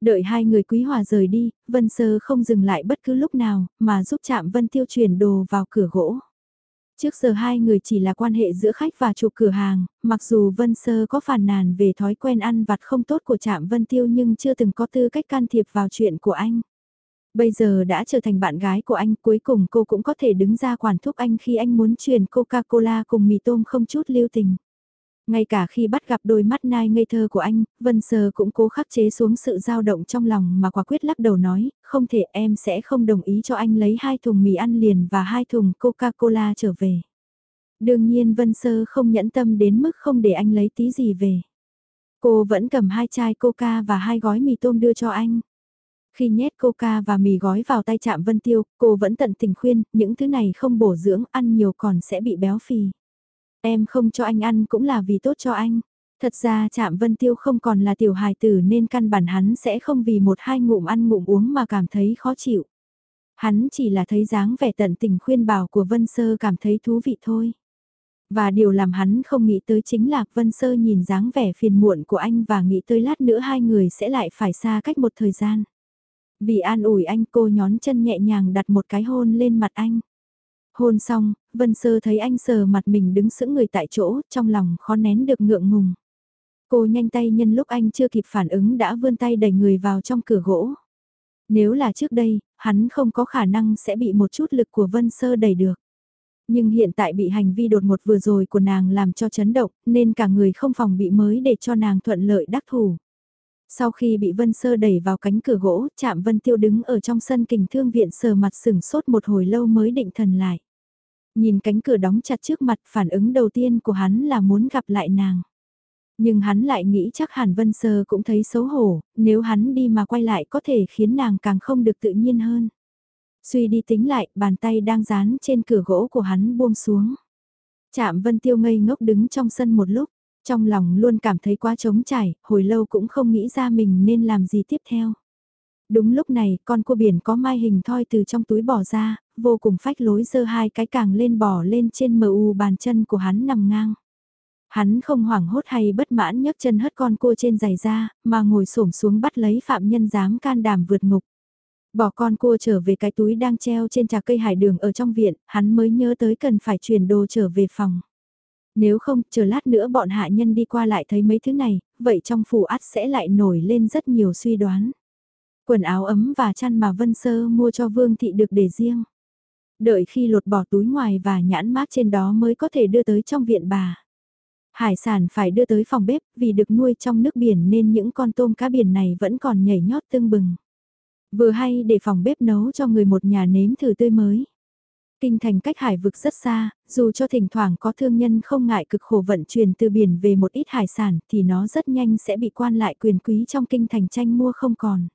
Đợi hai người quý hòa rời đi, Vân Sơ không dừng lại bất cứ lúc nào, mà giúp chạm Vân Tiêu chuyển đồ vào cửa gỗ. Trước giờ hai người chỉ là quan hệ giữa khách và chủ cửa hàng, mặc dù Vân Sơ có phàn nàn về thói quen ăn vặt không tốt của Trạm Vân Tiêu nhưng chưa từng có tư cách can thiệp vào chuyện của anh. Bây giờ đã trở thành bạn gái của anh, cuối cùng cô cũng có thể đứng ra quản thúc anh khi anh muốn truyền Coca-Cola cùng mì tôm không chút lưu tình. Ngay cả khi bắt gặp đôi mắt nai ngây thơ của anh, Vân Sơ cũng cố khắc chế xuống sự dao động trong lòng mà quả quyết lắc đầu nói, không thể em sẽ không đồng ý cho anh lấy hai thùng mì ăn liền và hai thùng Coca-Cola trở về. Đương nhiên Vân Sơ không nhẫn tâm đến mức không để anh lấy tí gì về. Cô vẫn cầm hai chai Coca và hai gói mì tôm đưa cho anh. Khi nhét coca và mì gói vào tay chạm Vân Tiêu, cô vẫn tận tình khuyên, những thứ này không bổ dưỡng, ăn nhiều còn sẽ bị béo phì. Em không cho anh ăn cũng là vì tốt cho anh. Thật ra chạm Vân Tiêu không còn là tiểu hài tử nên căn bản hắn sẽ không vì một hai ngụm ăn ngụm uống mà cảm thấy khó chịu. Hắn chỉ là thấy dáng vẻ tận tình khuyên bảo của Vân Sơ cảm thấy thú vị thôi. Và điều làm hắn không nghĩ tới chính là Vân Sơ nhìn dáng vẻ phiền muộn của anh và nghĩ tới lát nữa hai người sẽ lại phải xa cách một thời gian. Vì an ủi anh cô nhón chân nhẹ nhàng đặt một cái hôn lên mặt anh. Hôn xong, Vân Sơ thấy anh sờ mặt mình đứng sững người tại chỗ, trong lòng khó nén được ngượng ngùng. Cô nhanh tay nhân lúc anh chưa kịp phản ứng đã vươn tay đẩy người vào trong cửa gỗ. Nếu là trước đây, hắn không có khả năng sẽ bị một chút lực của Vân Sơ đẩy được. Nhưng hiện tại bị hành vi đột ngột vừa rồi của nàng làm cho chấn động, nên cả người không phòng bị mới để cho nàng thuận lợi đắc thủ. Sau khi bị Vân Sơ đẩy vào cánh cửa gỗ, chạm Vân Tiêu đứng ở trong sân kình thương viện sờ mặt sừng sốt một hồi lâu mới định thần lại. Nhìn cánh cửa đóng chặt trước mặt phản ứng đầu tiên của hắn là muốn gặp lại nàng. Nhưng hắn lại nghĩ chắc hẳn Vân Sơ cũng thấy xấu hổ, nếu hắn đi mà quay lại có thể khiến nàng càng không được tự nhiên hơn. Suy đi tính lại, bàn tay đang dán trên cửa gỗ của hắn buông xuống. Chạm Vân Tiêu ngây ngốc đứng trong sân một lúc, trong lòng luôn cảm thấy quá trống trải, hồi lâu cũng không nghĩ ra mình nên làm gì tiếp theo. Đúng lúc này, con cua biển có mai hình thoi từ trong túi bỏ ra, vô cùng phách lối dơ hai cái càng lên bỏ lên trên mờ u bàn chân của hắn nằm ngang. Hắn không hoảng hốt hay bất mãn nhấc chân hất con cua trên giày ra, mà ngồi xổm xuống bắt lấy phạm nhân dám can đảm vượt ngục. Bỏ con cua trở về cái túi đang treo trên trà cây hải đường ở trong viện, hắn mới nhớ tới cần phải chuyển đồ trở về phòng. Nếu không, chờ lát nữa bọn hạ nhân đi qua lại thấy mấy thứ này, vậy trong phủ át sẽ lại nổi lên rất nhiều suy đoán. Quần áo ấm và chăn mà Vân Sơ mua cho Vương Thị được để riêng. Đợi khi lột bỏ túi ngoài và nhãn mát trên đó mới có thể đưa tới trong viện bà. Hải sản phải đưa tới phòng bếp vì được nuôi trong nước biển nên những con tôm cá biển này vẫn còn nhảy nhót tưng bừng. Vừa hay để phòng bếp nấu cho người một nhà nếm thử tươi mới. Kinh thành cách hải vực rất xa, dù cho thỉnh thoảng có thương nhân không ngại cực khổ vận chuyển từ biển về một ít hải sản thì nó rất nhanh sẽ bị quan lại quyền quý trong kinh thành tranh mua không còn.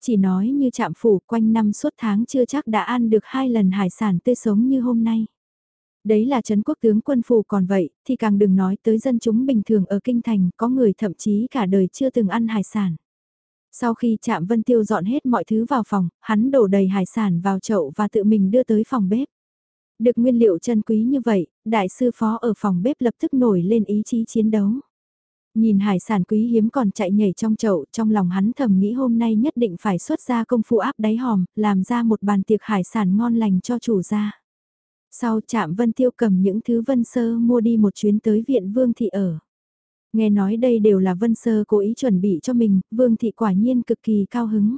Chỉ nói như chạm phủ quanh năm suốt tháng chưa chắc đã ăn được hai lần hải sản tươi sống như hôm nay. Đấy là Trấn quốc tướng quân phủ còn vậy, thì càng đừng nói tới dân chúng bình thường ở kinh thành, có người thậm chí cả đời chưa từng ăn hải sản. Sau khi chạm Vân Tiêu dọn hết mọi thứ vào phòng, hắn đổ đầy hải sản vào chậu và tự mình đưa tới phòng bếp. Được nguyên liệu chân quý như vậy, đại sư phó ở phòng bếp lập tức nổi lên ý chí chiến đấu. Nhìn hải sản quý hiếm còn chạy nhảy trong chậu, trong lòng hắn thầm nghĩ hôm nay nhất định phải xuất ra công phu áp đáy hòm, làm ra một bàn tiệc hải sản ngon lành cho chủ gia. Sau chạm Vân Tiêu cầm những thứ Vân Sơ mua đi một chuyến tới viện Vương Thị ở. Nghe nói đây đều là Vân Sơ cố ý chuẩn bị cho mình, Vương Thị quả nhiên cực kỳ cao hứng.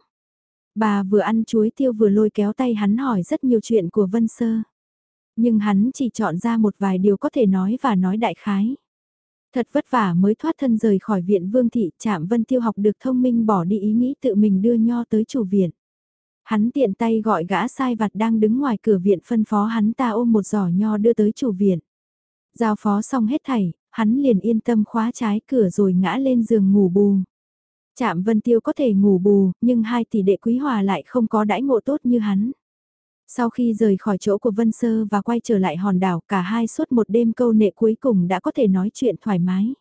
Bà vừa ăn chuối tiêu vừa lôi kéo tay hắn hỏi rất nhiều chuyện của Vân Sơ. Nhưng hắn chỉ chọn ra một vài điều có thể nói và nói đại khái. Thật vất vả mới thoát thân rời khỏi viện Vương Thị, chạm Vân Tiêu học được thông minh bỏ đi ý nghĩ tự mình đưa nho tới chủ viện. Hắn tiện tay gọi gã sai vặt đang đứng ngoài cửa viện phân phó hắn ta ôm một giỏ nho đưa tới chủ viện. Giao phó xong hết thảy, hắn liền yên tâm khóa trái cửa rồi ngã lên giường ngủ bù. Trạm Vân Tiêu có thể ngủ bù, nhưng hai tỷ đệ quý hòa lại không có đãi ngộ tốt như hắn. Sau khi rời khỏi chỗ của Vân Sơ và quay trở lại hòn đảo, cả hai suốt một đêm câu nệ cuối cùng đã có thể nói chuyện thoải mái.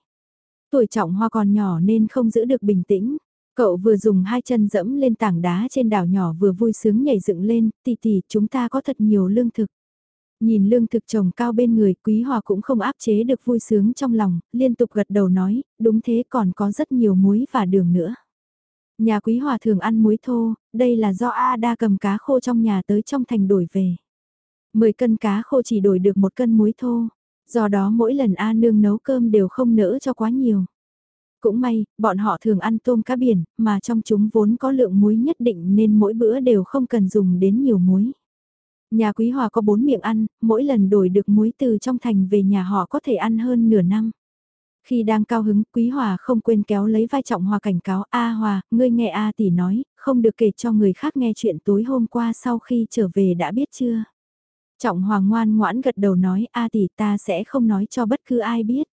Tuổi trọng hoa còn nhỏ nên không giữ được bình tĩnh. Cậu vừa dùng hai chân dẫm lên tảng đá trên đảo nhỏ vừa vui sướng nhảy dựng lên, tỷ tỷ chúng ta có thật nhiều lương thực. Nhìn lương thực trồng cao bên người quý hòa cũng không áp chế được vui sướng trong lòng, liên tục gật đầu nói, đúng thế còn có rất nhiều muối và đường nữa. Nhà quý hòa thường ăn muối thô, đây là do A đa cầm cá khô trong nhà tới trong thành đổi về. 10 cân cá khô chỉ đổi được một cân muối thô, do đó mỗi lần A nương nấu cơm đều không nỡ cho quá nhiều. Cũng may, bọn họ thường ăn tôm cá biển, mà trong chúng vốn có lượng muối nhất định nên mỗi bữa đều không cần dùng đến nhiều muối. Nhà quý hòa có bốn miệng ăn, mỗi lần đổi được muối từ trong thành về nhà họ có thể ăn hơn nửa năm. Khi đang cao hứng, Quý Hòa không quên kéo lấy vai Trọng Hòa cảnh cáo, A Hòa, ngươi nghe A tỷ nói, không được kể cho người khác nghe chuyện tối hôm qua sau khi trở về đã biết chưa? Trọng Hòa ngoan ngoãn gật đầu nói, A tỷ ta sẽ không nói cho bất cứ ai biết.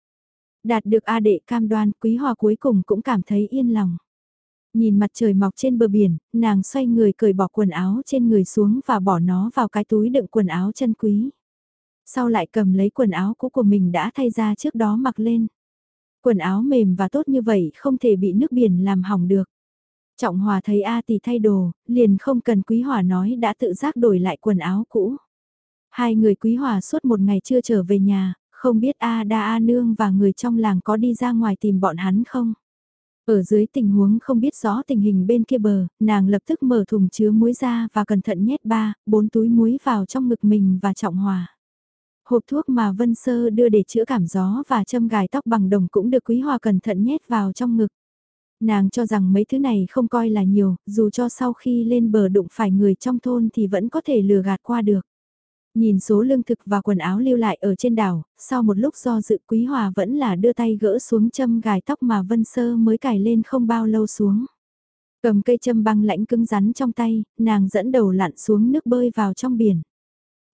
Đạt được A đệ cam đoan, Quý Hòa cuối cùng cũng cảm thấy yên lòng. Nhìn mặt trời mọc trên bờ biển, nàng xoay người cởi bỏ quần áo trên người xuống và bỏ nó vào cái túi đựng quần áo chân quý. Sau lại cầm lấy quần áo cũ của mình đã thay ra trước đó mặc lên. Quần áo mềm và tốt như vậy không thể bị nước biển làm hỏng được. Trọng Hòa thấy A tỷ thay đồ, liền không cần Quý Hòa nói đã tự giác đổi lại quần áo cũ. Hai người Quý Hòa suốt một ngày chưa trở về nhà, không biết A Đa A Nương và người trong làng có đi ra ngoài tìm bọn hắn không? Ở dưới tình huống không biết rõ tình hình bên kia bờ, nàng lập tức mở thùng chứa muối ra và cẩn thận nhét ba, bốn túi muối vào trong ngực mình và trọng hòa. Hộp thuốc mà Vân Sơ đưa để chữa cảm gió và châm gài tóc bằng đồng cũng được Quý Hòa cẩn thận nhét vào trong ngực. Nàng cho rằng mấy thứ này không coi là nhiều, dù cho sau khi lên bờ đụng phải người trong thôn thì vẫn có thể lừa gạt qua được. Nhìn số lương thực và quần áo lưu lại ở trên đảo, sau một lúc do dự Quý Hòa vẫn là đưa tay gỡ xuống châm gài tóc mà Vân Sơ mới cài lên không bao lâu xuống. Cầm cây châm băng lãnh cứng rắn trong tay, nàng dẫn đầu lặn xuống nước bơi vào trong biển.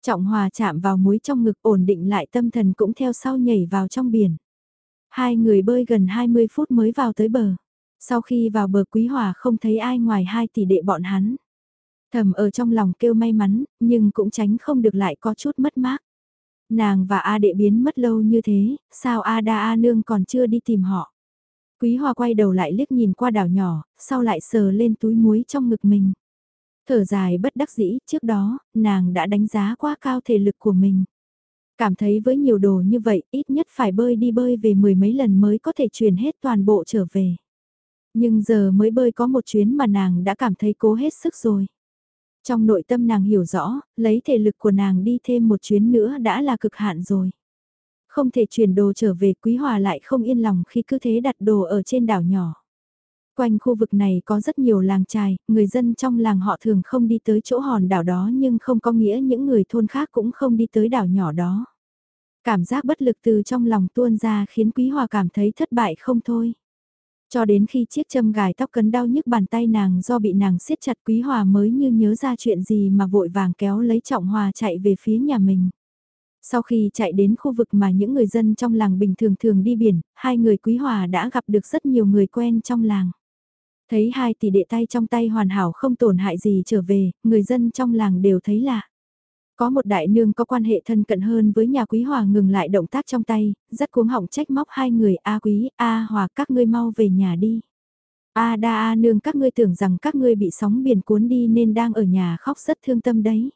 Trọng Hòa chạm vào muối trong ngực ổn định lại tâm thần cũng theo sau nhảy vào trong biển. Hai người bơi gần 20 phút mới vào tới bờ. Sau khi vào bờ Quý Hòa không thấy ai ngoài hai tỷ đệ bọn hắn. Thầm ở trong lòng kêu may mắn, nhưng cũng tránh không được lại có chút mất mát. Nàng và A đệ biến mất lâu như thế, sao A đa A nương còn chưa đi tìm họ. Quý Hoa quay đầu lại liếc nhìn qua đảo nhỏ, sau lại sờ lên túi muối trong ngực mình. Thở dài bất đắc dĩ, trước đó, nàng đã đánh giá quá cao thể lực của mình. Cảm thấy với nhiều đồ như vậy, ít nhất phải bơi đi bơi về mười mấy lần mới có thể chuyển hết toàn bộ trở về. Nhưng giờ mới bơi có một chuyến mà nàng đã cảm thấy cố hết sức rồi. Trong nội tâm nàng hiểu rõ, lấy thể lực của nàng đi thêm một chuyến nữa đã là cực hạn rồi. Không thể chuyển đồ trở về Quý Hòa lại không yên lòng khi cứ thế đặt đồ ở trên đảo nhỏ. Quanh khu vực này có rất nhiều làng trài, người dân trong làng họ thường không đi tới chỗ hòn đảo đó nhưng không có nghĩa những người thôn khác cũng không đi tới đảo nhỏ đó. Cảm giác bất lực từ trong lòng tuôn ra khiến Quý Hòa cảm thấy thất bại không thôi. Cho đến khi chiếc châm gài tóc cấn đau nhức bàn tay nàng do bị nàng siết chặt Quý Hòa mới như nhớ ra chuyện gì mà vội vàng kéo lấy Trọng Hòa chạy về phía nhà mình. Sau khi chạy đến khu vực mà những người dân trong làng bình thường thường đi biển, hai người Quý Hòa đã gặp được rất nhiều người quen trong làng. Thấy hai tỷ đệ tay trong tay hoàn hảo không tổn hại gì trở về, người dân trong làng đều thấy lạ. Có một đại nương có quan hệ thân cận hơn với nhà quý hòa ngừng lại động tác trong tay, rất cuống họng trách móc hai người A quý, A hòa các ngươi mau về nhà đi. A đa A nương các ngươi tưởng rằng các ngươi bị sóng biển cuốn đi nên đang ở nhà khóc rất thương tâm đấy.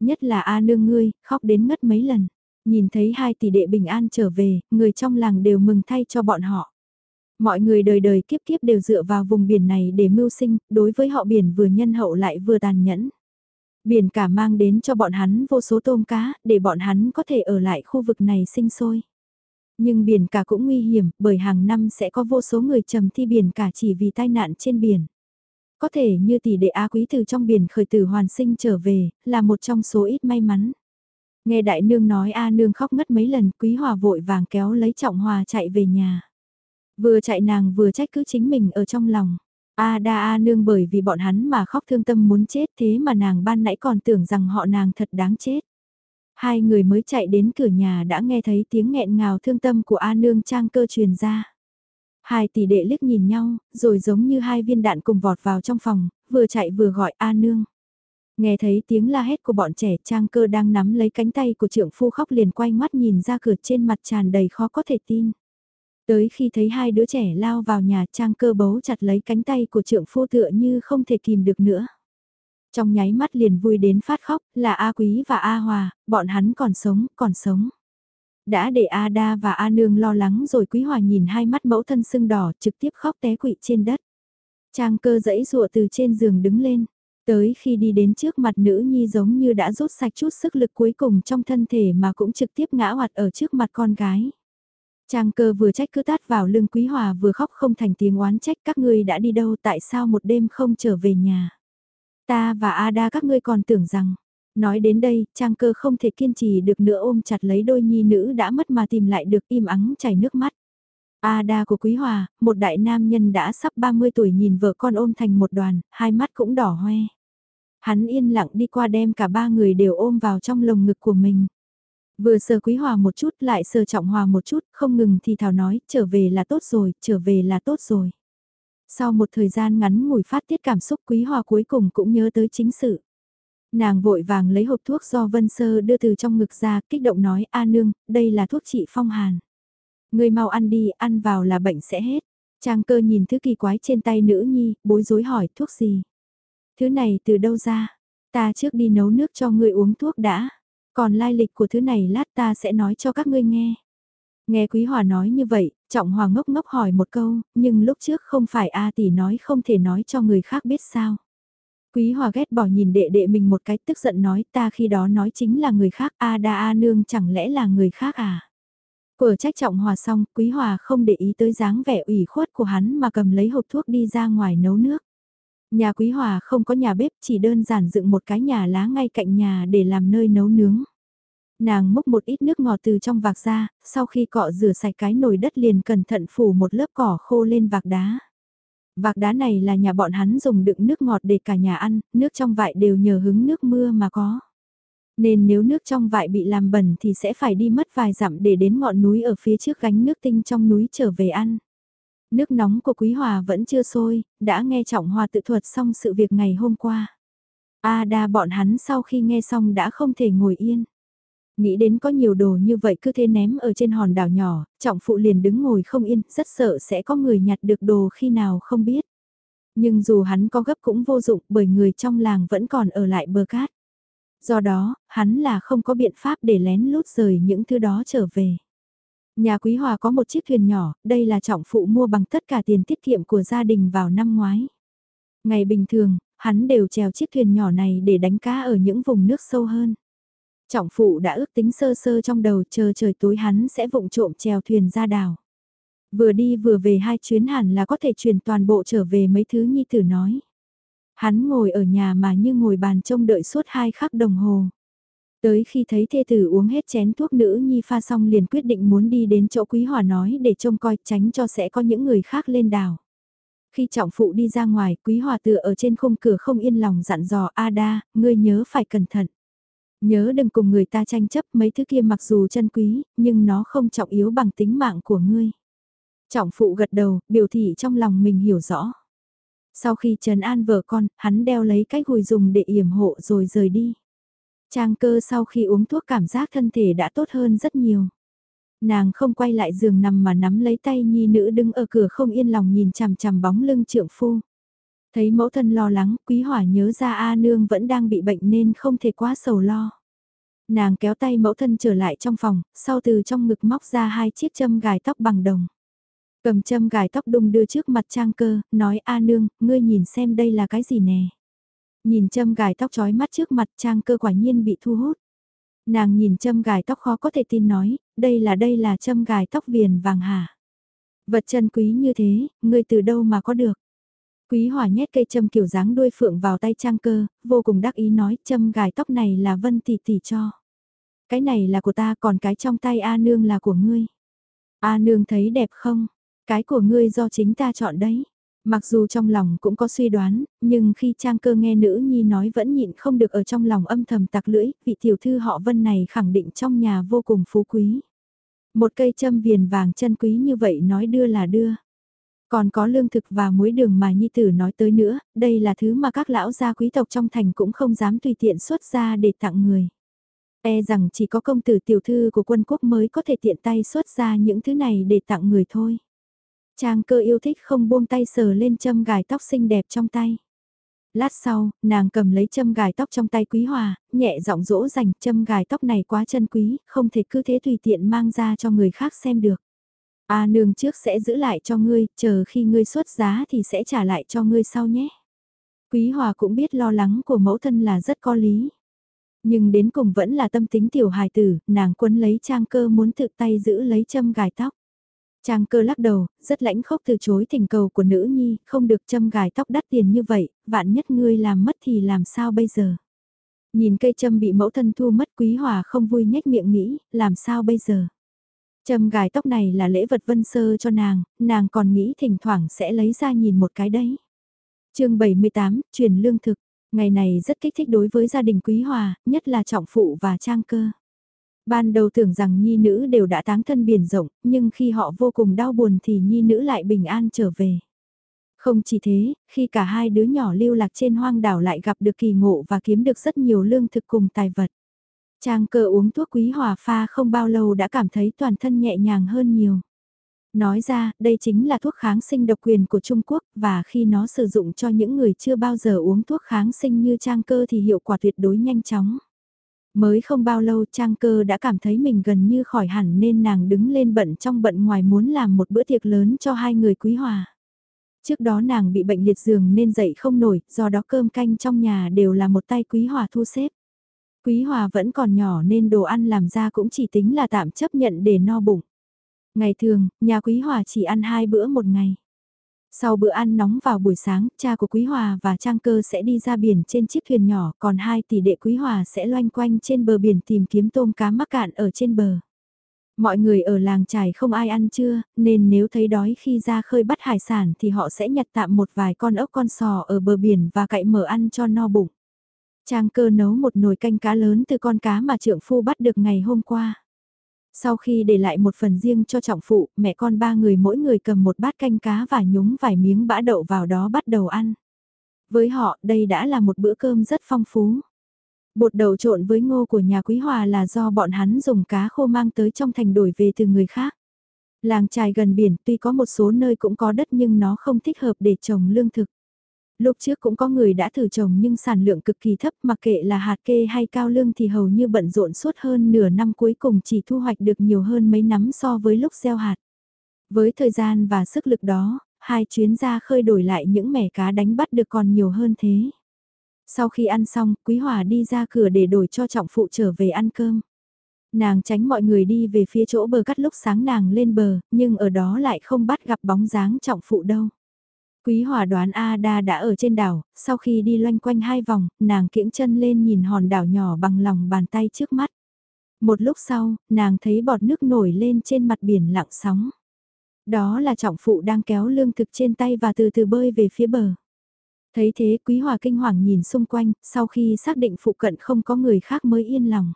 Nhất là A nương ngươi, khóc đến ngất mấy lần. Nhìn thấy hai tỷ đệ bình an trở về, người trong làng đều mừng thay cho bọn họ. Mọi người đời đời kiếp kiếp đều dựa vào vùng biển này để mưu sinh, đối với họ biển vừa nhân hậu lại vừa tàn nhẫn. Biển cả mang đến cho bọn hắn vô số tôm cá, để bọn hắn có thể ở lại khu vực này sinh sôi. Nhưng biển cả cũng nguy hiểm, bởi hàng năm sẽ có vô số người trầm thi biển cả chỉ vì tai nạn trên biển. Có thể như tỷ đệ A quý từ trong biển khởi tử hoàn sinh trở về, là một trong số ít may mắn. Nghe đại nương nói A nương khóc ngất mấy lần, quý hòa vội vàng kéo lấy trọng hòa chạy về nhà. Vừa chạy nàng vừa trách cứ chính mình ở trong lòng. A đa A nương bởi vì bọn hắn mà khóc thương tâm muốn chết thế mà nàng ban nãy còn tưởng rằng họ nàng thật đáng chết. Hai người mới chạy đến cửa nhà đã nghe thấy tiếng nghẹn ngào thương tâm của A nương trang cơ truyền ra. Hai tỷ đệ liếc nhìn nhau, rồi giống như hai viên đạn cùng vọt vào trong phòng, vừa chạy vừa gọi A nương. Nghe thấy tiếng la hét của bọn trẻ trang cơ đang nắm lấy cánh tay của trưởng phu khóc liền quay mắt nhìn ra cửa trên mặt tràn đầy khó có thể tin. Tới khi thấy hai đứa trẻ lao vào nhà trang cơ bấu chặt lấy cánh tay của trượng phu tựa như không thể kìm được nữa. Trong nháy mắt liền vui đến phát khóc, là A Quý và A Hòa, bọn hắn còn sống, còn sống. Đã để A Đa và A Nương lo lắng rồi Quý Hòa nhìn hai mắt mẫu thân sưng đỏ trực tiếp khóc té quỵ trên đất. Trang cơ dẫy rụa từ trên giường đứng lên. Tới khi đi đến trước mặt nữ nhi giống như đã rút sạch chút sức lực cuối cùng trong thân thể mà cũng trực tiếp ngã hoạt ở trước mặt con gái. Trang cơ vừa trách cứ tát vào lưng Quý Hòa vừa khóc không thành tiếng oán trách các ngươi đã đi đâu tại sao một đêm không trở về nhà. Ta và Ada các ngươi còn tưởng rằng, nói đến đây, Trang cơ không thể kiên trì được nữa ôm chặt lấy đôi nhi nữ đã mất mà tìm lại được im ắng chảy nước mắt. Ada của Quý Hòa, một đại nam nhân đã sắp 30 tuổi nhìn vợ con ôm thành một đoàn, hai mắt cũng đỏ hoe. Hắn yên lặng đi qua đem cả ba người đều ôm vào trong lồng ngực của mình. Vừa sờ quý hòa một chút lại sờ trọng hòa một chút, không ngừng thì thảo nói, trở về là tốt rồi, trở về là tốt rồi. Sau một thời gian ngắn ngủi phát tiết cảm xúc quý hòa cuối cùng cũng nhớ tới chính sự. Nàng vội vàng lấy hộp thuốc do Vân Sơ đưa từ trong ngực ra, kích động nói, A nương, đây là thuốc trị phong hàn. Người mau ăn đi, ăn vào là bệnh sẽ hết. Trang cơ nhìn thứ kỳ quái trên tay nữ nhi, bối rối hỏi thuốc gì. Thứ này từ đâu ra? Ta trước đi nấu nước cho người uống thuốc đã. Còn lai lịch của thứ này lát ta sẽ nói cho các ngươi nghe. Nghe Quý Hòa nói như vậy, Trọng Hòa ngốc ngốc hỏi một câu, nhưng lúc trước không phải A tỷ nói không thể nói cho người khác biết sao. Quý Hòa ghét bỏ nhìn đệ đệ mình một cái tức giận nói ta khi đó nói chính là người khác A đa A nương chẳng lẽ là người khác à. Của trách Trọng Hòa xong, Quý Hòa không để ý tới dáng vẻ ủy khuất của hắn mà cầm lấy hộp thuốc đi ra ngoài nấu nước. Nhà Quý Hòa không có nhà bếp chỉ đơn giản dựng một cái nhà lá ngay cạnh nhà để làm nơi nấu nướng. Nàng múc một ít nước ngọt từ trong vạc ra, sau khi cọ rửa sạch cái nồi đất liền cẩn thận phủ một lớp cỏ khô lên vạc đá. Vạc đá này là nhà bọn hắn dùng đựng nước ngọt để cả nhà ăn, nước trong vại đều nhờ hứng nước mưa mà có. Nên nếu nước trong vại bị làm bẩn thì sẽ phải đi mất vài dặm để đến ngọn núi ở phía trước gánh nước tinh trong núi trở về ăn. Nước nóng của Quý Hòa vẫn chưa sôi, đã nghe Trọng Hòa tự thuật xong sự việc ngày hôm qua. A đa bọn hắn sau khi nghe xong đã không thể ngồi yên. Nghĩ đến có nhiều đồ như vậy cứ thế ném ở trên hòn đảo nhỏ, trọng phụ liền đứng ngồi không yên, rất sợ sẽ có người nhặt được đồ khi nào không biết. Nhưng dù hắn có gấp cũng vô dụng bởi người trong làng vẫn còn ở lại bờ cát. Do đó, hắn là không có biện pháp để lén lút rời những thứ đó trở về. Nhà Quý Hòa có một chiếc thuyền nhỏ, đây là trọng phụ mua bằng tất cả tiền tiết kiệm của gia đình vào năm ngoái. Ngày bình thường, hắn đều chèo chiếc thuyền nhỏ này để đánh cá ở những vùng nước sâu hơn. Trọng phụ đã ước tính sơ sơ trong đầu chờ trời tối hắn sẽ vụng trộm chèo thuyền ra đảo. Vừa đi vừa về hai chuyến hẳn là có thể truyền toàn bộ trở về mấy thứ nhi tử nói. Hắn ngồi ở nhà mà như ngồi bàn trông đợi suốt hai khắc đồng hồ. Tới khi thấy thê tử uống hết chén thuốc nữ nhi pha xong liền quyết định muốn đi đến chỗ quý hòa nói để trông coi tránh cho sẽ có những người khác lên đảo. Khi trọng phụ đi ra ngoài, quý hòa tựa ở trên khung cửa không yên lòng dặn dò Ada, ngươi nhớ phải cẩn thận. Nhớ đừng cùng người ta tranh chấp mấy thứ kia mặc dù chân quý, nhưng nó không trọng yếu bằng tính mạng của ngươi. Trọng phụ gật đầu, biểu thị trong lòng mình hiểu rõ. Sau khi Trần An vợ con, hắn đeo lấy cái gùi dùng để yểm hộ rồi rời đi. Trang cơ sau khi uống thuốc cảm giác thân thể đã tốt hơn rất nhiều. Nàng không quay lại giường nằm mà nắm lấy tay nhi nữ đứng ở cửa không yên lòng nhìn chằm chằm bóng lưng trượng phu. Thấy mẫu thân lo lắng, quý hỏa nhớ ra A nương vẫn đang bị bệnh nên không thể quá sầu lo. Nàng kéo tay mẫu thân trở lại trong phòng, sau từ trong ngực móc ra hai chiếc châm gài tóc bằng đồng. Cầm châm gài tóc đung đưa trước mặt trang cơ, nói A nương, ngươi nhìn xem đây là cái gì nè. Nhìn châm gài tóc trói mắt trước mặt trang cơ quả nhiên bị thu hút. Nàng nhìn châm gài tóc khó có thể tin nói, đây là đây là châm gài tóc viền vàng hả. Vật chân quý như thế, ngươi từ đâu mà có được. Quý hỏa nhét cây châm kiểu dáng đuôi phượng vào tay trang cơ, vô cùng đắc ý nói châm gài tóc này là vân tỷ tỷ cho. Cái này là của ta còn cái trong tay A nương là của ngươi. A nương thấy đẹp không? Cái của ngươi do chính ta chọn đấy. Mặc dù trong lòng cũng có suy đoán, nhưng khi trang cơ nghe nữ nhi nói vẫn nhịn không được ở trong lòng âm thầm tặc lưỡi, vị tiểu thư họ vân này khẳng định trong nhà vô cùng phú quý. Một cây châm viền vàng chân quý như vậy nói đưa là đưa. Còn có lương thực và muối đường mà Nhi Tử nói tới nữa, đây là thứ mà các lão gia quý tộc trong thành cũng không dám tùy tiện xuất ra để tặng người. E rằng chỉ có công tử tiểu thư của quân quốc mới có thể tiện tay xuất ra những thứ này để tặng người thôi. Trang cơ yêu thích không buông tay sờ lên châm gài tóc xinh đẹp trong tay. Lát sau, nàng cầm lấy châm gài tóc trong tay quý hòa, nhẹ giọng dỗ dành châm gài tóc này quá chân quý, không thể cứ thế tùy tiện mang ra cho người khác xem được. A nương trước sẽ giữ lại cho ngươi, chờ khi ngươi xuất giá thì sẽ trả lại cho ngươi sau nhé. Quý hòa cũng biết lo lắng của mẫu thân là rất có lý. Nhưng đến cùng vẫn là tâm tính tiểu hài tử, nàng quấn lấy trang cơ muốn tự tay giữ lấy châm gài tóc. Trang cơ lắc đầu, rất lãnh khốc từ chối thỉnh cầu của nữ nhi, không được châm gài tóc đắt tiền như vậy, vạn nhất ngươi làm mất thì làm sao bây giờ. Nhìn cây châm bị mẫu thân thu mất quý hòa không vui nhếch miệng nghĩ, làm sao bây giờ. Châm gài tóc này là lễ vật vân sơ cho nàng, nàng còn nghĩ thỉnh thoảng sẽ lấy ra nhìn một cái đấy. chương 78, truyền lương thực, ngày này rất kích thích đối với gia đình quý hòa, nhất là trọng phụ và trang cơ. Ban đầu tưởng rằng nhi nữ đều đã táng thân biển rộng, nhưng khi họ vô cùng đau buồn thì nhi nữ lại bình an trở về. Không chỉ thế, khi cả hai đứa nhỏ lưu lạc trên hoang đảo lại gặp được kỳ ngộ và kiếm được rất nhiều lương thực cùng tài vật. Trang cơ uống thuốc quý hòa pha không bao lâu đã cảm thấy toàn thân nhẹ nhàng hơn nhiều. Nói ra, đây chính là thuốc kháng sinh độc quyền của Trung Quốc và khi nó sử dụng cho những người chưa bao giờ uống thuốc kháng sinh như trang cơ thì hiệu quả tuyệt đối nhanh chóng. Mới không bao lâu trang cơ đã cảm thấy mình gần như khỏi hẳn nên nàng đứng lên bận trong bận ngoài muốn làm một bữa tiệc lớn cho hai người quý hòa. Trước đó nàng bị bệnh liệt giường nên dậy không nổi, do đó cơm canh trong nhà đều là một tay quý hòa thu xếp. Quý hòa vẫn còn nhỏ nên đồ ăn làm ra cũng chỉ tính là tạm chấp nhận để no bụng. Ngày thường, nhà quý hòa chỉ ăn hai bữa một ngày. Sau bữa ăn nóng vào buổi sáng, cha của Quý Hòa và Trang Cơ sẽ đi ra biển trên chiếc thuyền nhỏ, còn hai tỷ đệ Quý Hòa sẽ loanh quanh trên bờ biển tìm kiếm tôm cá mắc cạn ở trên bờ. Mọi người ở làng trải không ai ăn trưa, nên nếu thấy đói khi ra khơi bắt hải sản thì họ sẽ nhặt tạm một vài con ốc con sò ở bờ biển và cậy mở ăn cho no bụng. Trang cơ nấu một nồi canh cá lớn từ con cá mà trượng phu bắt được ngày hôm qua. Sau khi để lại một phần riêng cho trọng phụ, mẹ con ba người mỗi người cầm một bát canh cá và nhúng vài miếng bã đậu vào đó bắt đầu ăn. Với họ, đây đã là một bữa cơm rất phong phú. Bột đậu trộn với ngô của nhà Quý Hòa là do bọn hắn dùng cá khô mang tới trong thành đổi về từ người khác. Làng trài gần biển tuy có một số nơi cũng có đất nhưng nó không thích hợp để trồng lương thực. Lúc trước cũng có người đã thử trồng nhưng sản lượng cực kỳ thấp mặc kệ là hạt kê hay cao lương thì hầu như bận rộn suốt hơn nửa năm cuối cùng chỉ thu hoạch được nhiều hơn mấy nắm so với lúc gieo hạt. Với thời gian và sức lực đó, hai chuyến ra khơi đổi lại những mẻ cá đánh bắt được còn nhiều hơn thế. Sau khi ăn xong, Quý Hòa đi ra cửa để đổi cho trọng phụ trở về ăn cơm. Nàng tránh mọi người đi về phía chỗ bờ cắt lúc sáng nàng lên bờ, nhưng ở đó lại không bắt gặp bóng dáng trọng phụ đâu. Quý Hòa đoán Ada đã ở trên đảo, sau khi đi loanh quanh hai vòng, nàng kiễng chân lên nhìn hòn đảo nhỏ bằng lòng bàn tay trước mắt. Một lúc sau, nàng thấy bọt nước nổi lên trên mặt biển lặng sóng. Đó là trọng phụ đang kéo lương thực trên tay và từ từ bơi về phía bờ. Thấy thế Quý Hòa kinh hoàng nhìn xung quanh, sau khi xác định phụ cận không có người khác mới yên lòng.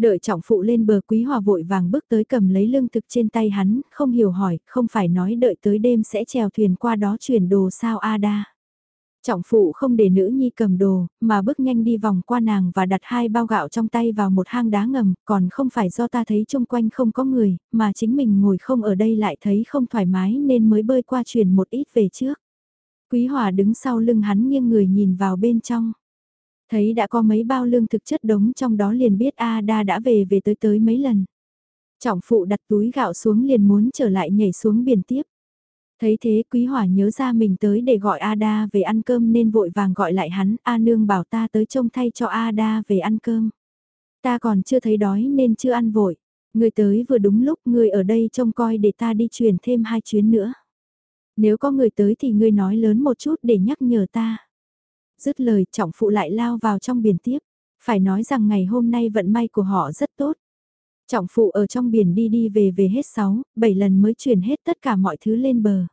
Đợi trọng phụ lên bờ Quý Hòa vội vàng bước tới cầm lấy lương thực trên tay hắn, không hiểu hỏi, không phải nói đợi tới đêm sẽ chèo thuyền qua đó chuyển đồ sao a đa Trọng phụ không để nữ nhi cầm đồ, mà bước nhanh đi vòng qua nàng và đặt hai bao gạo trong tay vào một hang đá ngầm, còn không phải do ta thấy chung quanh không có người, mà chính mình ngồi không ở đây lại thấy không thoải mái nên mới bơi qua chuyển một ít về trước. Quý Hòa đứng sau lưng hắn nghiêng người nhìn vào bên trong. Thấy đã có mấy bao lương thực chất đống trong đó liền biết Ada đã về về tới tới mấy lần. Trọng phụ đặt túi gạo xuống liền muốn trở lại nhảy xuống biển tiếp. Thấy thế Quý Hòa nhớ ra mình tới để gọi Ada về ăn cơm nên vội vàng gọi lại hắn, A Nương bảo ta tới trông thay cho Ada về ăn cơm. Ta còn chưa thấy đói nên chưa ăn vội. Người tới vừa đúng lúc người ở đây trông coi để ta đi truyền thêm hai chuyến nữa. Nếu có người tới thì ngươi nói lớn một chút để nhắc nhở ta. Dứt lời trọng phụ lại lao vào trong biển tiếp. Phải nói rằng ngày hôm nay vận may của họ rất tốt. Trọng phụ ở trong biển đi đi về về hết 6, 7 lần mới chuyển hết tất cả mọi thứ lên bờ.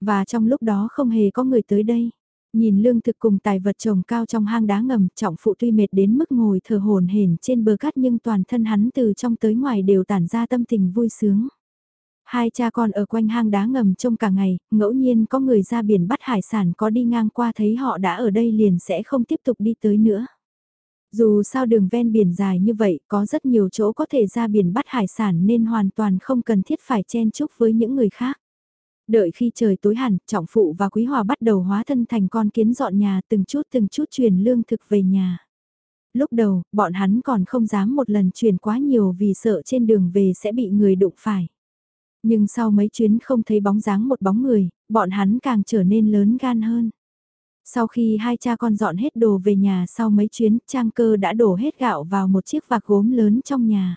Và trong lúc đó không hề có người tới đây. Nhìn lương thực cùng tài vật trồng cao trong hang đá ngầm, trọng phụ tuy mệt đến mức ngồi thờ hồn hển trên bờ cát nhưng toàn thân hắn từ trong tới ngoài đều tản ra tâm tình vui sướng. Hai cha con ở quanh hang đá ngầm trông cả ngày, ngẫu nhiên có người ra biển bắt hải sản có đi ngang qua thấy họ đã ở đây liền sẽ không tiếp tục đi tới nữa. Dù sao đường ven biển dài như vậy, có rất nhiều chỗ có thể ra biển bắt hải sản nên hoàn toàn không cần thiết phải chen chúc với những người khác. Đợi khi trời tối hẳn, Trọng Phụ và Quý Hòa bắt đầu hóa thân thành con kiến dọn nhà từng chút từng chút truyền lương thực về nhà. Lúc đầu, bọn hắn còn không dám một lần truyền quá nhiều vì sợ trên đường về sẽ bị người đụng phải. Nhưng sau mấy chuyến không thấy bóng dáng một bóng người, bọn hắn càng trở nên lớn gan hơn. Sau khi hai cha con dọn hết đồ về nhà sau mấy chuyến, Trang Cơ đã đổ hết gạo vào một chiếc vạc gốm lớn trong nhà.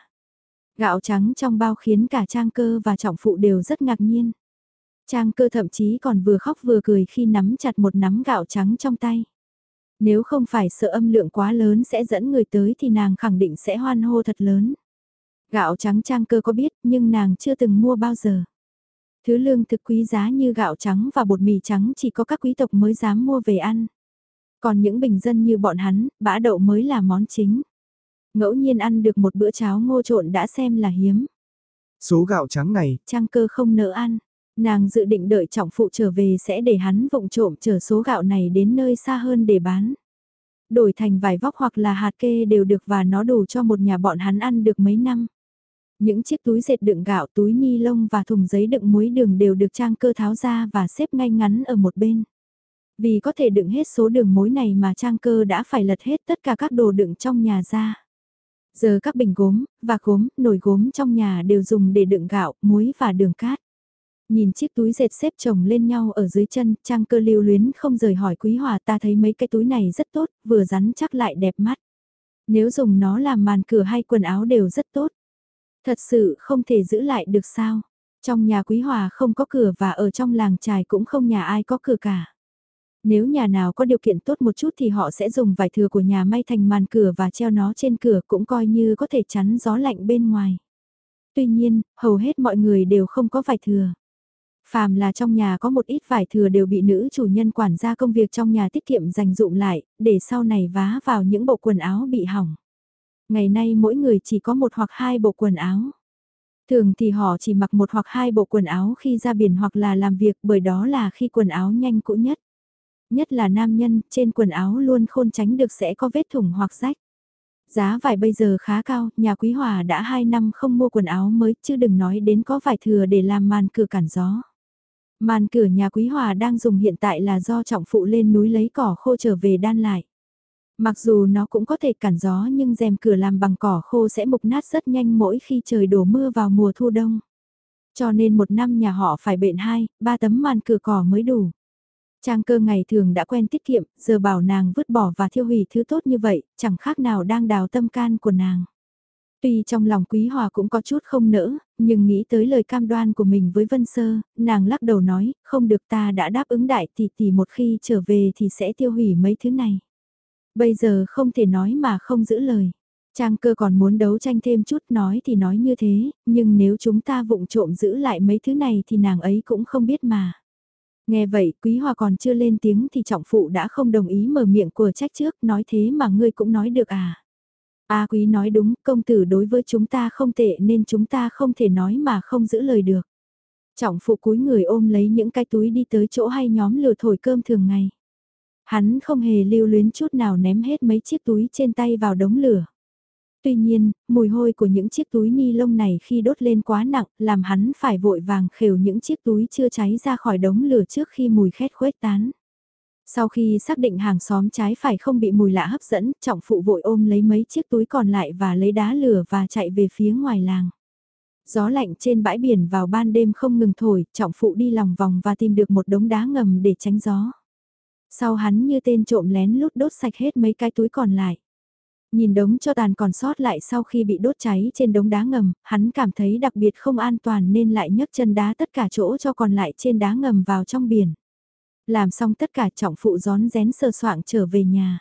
Gạo trắng trong bao khiến cả Trang Cơ và Trọng Phụ đều rất ngạc nhiên. Trang Cơ thậm chí còn vừa khóc vừa cười khi nắm chặt một nắm gạo trắng trong tay. Nếu không phải sợ âm lượng quá lớn sẽ dẫn người tới thì nàng khẳng định sẽ hoan hô thật lớn. Gạo trắng trang cơ có biết nhưng nàng chưa từng mua bao giờ. Thứ lương thực quý giá như gạo trắng và bột mì trắng chỉ có các quý tộc mới dám mua về ăn. Còn những bình dân như bọn hắn, bã đậu mới là món chính. Ngẫu nhiên ăn được một bữa cháo ngô trộn đã xem là hiếm. Số gạo trắng này, trang cơ không nỡ ăn. Nàng dự định đợi trọng phụ trở về sẽ để hắn vụng trộm chở số gạo này đến nơi xa hơn để bán. Đổi thành vải vóc hoặc là hạt kê đều được và nó đủ cho một nhà bọn hắn ăn được mấy năm. Những chiếc túi dệt đựng gạo, túi ni lông và thùng giấy đựng muối đường đều được trang cơ tháo ra và xếp ngay ngắn ở một bên. Vì có thể đựng hết số đường mối này mà trang cơ đã phải lật hết tất cả các đồ đựng trong nhà ra. Giờ các bình gốm, và gốm, nồi gốm trong nhà đều dùng để đựng gạo, muối và đường cát. Nhìn chiếc túi dệt xếp chồng lên nhau ở dưới chân, trang cơ lưu luyến không rời hỏi quý hòa ta thấy mấy cái túi này rất tốt, vừa rắn chắc lại đẹp mắt. Nếu dùng nó làm màn cửa hay quần áo đều rất tốt. Thật sự không thể giữ lại được sao. Trong nhà quý hòa không có cửa và ở trong làng trài cũng không nhà ai có cửa cả. Nếu nhà nào có điều kiện tốt một chút thì họ sẽ dùng vải thừa của nhà may thành màn cửa và treo nó trên cửa cũng coi như có thể chắn gió lạnh bên ngoài. Tuy nhiên, hầu hết mọi người đều không có vải thừa. Phàm là trong nhà có một ít vải thừa đều bị nữ chủ nhân quản gia công việc trong nhà tiết kiệm dành dụng lại, để sau này vá vào những bộ quần áo bị hỏng. Ngày nay mỗi người chỉ có một hoặc hai bộ quần áo. Thường thì họ chỉ mặc một hoặc hai bộ quần áo khi ra biển hoặc là làm việc bởi đó là khi quần áo nhanh cũ nhất. Nhất là nam nhân, trên quần áo luôn khôn tránh được sẽ có vết thủng hoặc rách. Giá vải bây giờ khá cao, nhà Quý Hòa đã 2 năm không mua quần áo mới, chứ đừng nói đến có vải thừa để làm màn cửa cản gió. Màn cửa nhà Quý Hòa đang dùng hiện tại là do trọng phụ lên núi lấy cỏ khô trở về đan lại. Mặc dù nó cũng có thể cản gió nhưng rèm cửa làm bằng cỏ khô sẽ mục nát rất nhanh mỗi khi trời đổ mưa vào mùa thu đông. Cho nên một năm nhà họ phải bện hai, ba tấm màn cửa cỏ mới đủ. Trang cơ ngày thường đã quen tiết kiệm, giờ bảo nàng vứt bỏ và thiêu hủy thứ tốt như vậy, chẳng khác nào đang đào tâm can của nàng. Tuy trong lòng Quý Hòa cũng có chút không nỡ, nhưng nghĩ tới lời cam đoan của mình với Vân Sơ, nàng lắc đầu nói, không được ta đã đáp ứng đại tỷ tỷ một khi trở về thì sẽ tiêu hủy mấy thứ này. Bây giờ không thể nói mà không giữ lời. Trang cơ còn muốn đấu tranh thêm chút nói thì nói như thế, nhưng nếu chúng ta vụng trộm giữ lại mấy thứ này thì nàng ấy cũng không biết mà. Nghe vậy, Quý Hòa còn chưa lên tiếng thì trọng phụ đã không đồng ý mở miệng của trách trước, nói thế mà ngươi cũng nói được à. A Quý nói đúng, công tử đối với chúng ta không tệ nên chúng ta không thể nói mà không giữ lời được. Trọng phụ cúi người ôm lấy những cái túi đi tới chỗ hay nhóm lửa thổi cơm thường ngày. Hắn không hề lưu luyến chút nào ném hết mấy chiếc túi trên tay vào đống lửa. Tuy nhiên, mùi hôi của những chiếc túi ni lông này khi đốt lên quá nặng, làm hắn phải vội vàng khều những chiếc túi chưa cháy ra khỏi đống lửa trước khi mùi khét khuếch tán. Sau khi xác định hàng xóm trái phải không bị mùi lạ hấp dẫn, trọng phụ vội ôm lấy mấy chiếc túi còn lại và lấy đá lửa và chạy về phía ngoài làng. Gió lạnh trên bãi biển vào ban đêm không ngừng thổi, trọng phụ đi lòng vòng và tìm được một đống đá ngầm để tránh gió. Sau hắn như tên trộm lén lút đốt sạch hết mấy cái túi còn lại. Nhìn đống cho tàn còn sót lại sau khi bị đốt cháy trên đống đá ngầm, hắn cảm thấy đặc biệt không an toàn nên lại nhấc chân đá tất cả chỗ cho còn lại trên đá ngầm vào trong biển. Làm xong tất cả trọng phụ gión rén sờ soạng trở về nhà.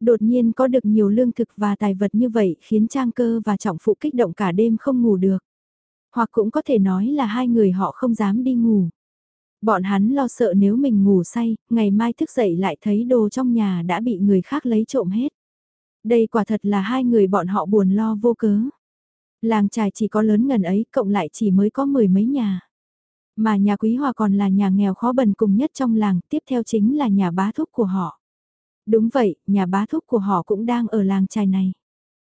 Đột nhiên có được nhiều lương thực và tài vật như vậy khiến Trang Cơ và trọng phụ kích động cả đêm không ngủ được. Hoặc cũng có thể nói là hai người họ không dám đi ngủ. Bọn hắn lo sợ nếu mình ngủ say, ngày mai thức dậy lại thấy đồ trong nhà đã bị người khác lấy trộm hết. Đây quả thật là hai người bọn họ buồn lo vô cớ. Làng trài chỉ có lớn ngần ấy, cộng lại chỉ mới có mười mấy nhà. Mà nhà Quý Hòa còn là nhà nghèo khó bần cùng nhất trong làng, tiếp theo chính là nhà bá thúc của họ. Đúng vậy, nhà bá thúc của họ cũng đang ở làng trài này.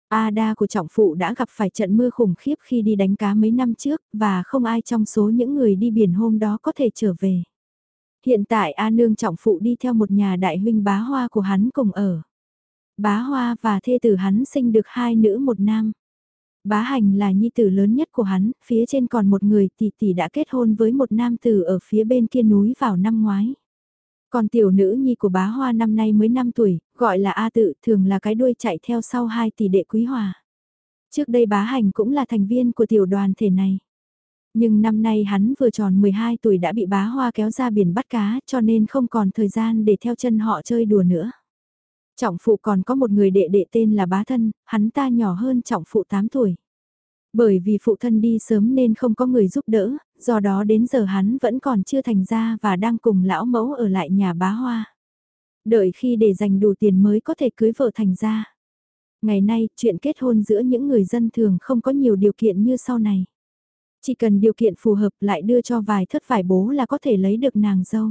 Ada của trọng phụ đã gặp phải trận mưa khủng khiếp khi đi đánh cá mấy năm trước, và không ai trong số những người đi biển hôm đó có thể trở về. Hiện tại A Nương trọng phụ đi theo một nhà đại huynh bá hoa của hắn cùng ở. Bá hoa và thê tử hắn sinh được hai nữ một nam. Bá hành là nhi tử lớn nhất của hắn, phía trên còn một người tỷ tỷ đã kết hôn với một nam tử ở phía bên kia núi vào năm ngoái. Còn tiểu nữ nhi của bá hoa năm nay mới 5 tuổi, gọi là A tự, thường là cái đuôi chạy theo sau hai tỷ đệ quý hòa. Trước đây bá hành cũng là thành viên của tiểu đoàn thể này. Nhưng năm nay hắn vừa tròn 12 tuổi đã bị bá hoa kéo ra biển bắt cá cho nên không còn thời gian để theo chân họ chơi đùa nữa. Trọng phụ còn có một người đệ đệ tên là bá thân, hắn ta nhỏ hơn trọng phụ 8 tuổi. Bởi vì phụ thân đi sớm nên không có người giúp đỡ, do đó đến giờ hắn vẫn còn chưa thành ra và đang cùng lão mẫu ở lại nhà bá hoa. Đợi khi để dành đủ tiền mới có thể cưới vợ thành ra. Ngày nay, chuyện kết hôn giữa những người dân thường không có nhiều điều kiện như sau này. Chỉ cần điều kiện phù hợp lại đưa cho vài thất vải bố là có thể lấy được nàng dâu.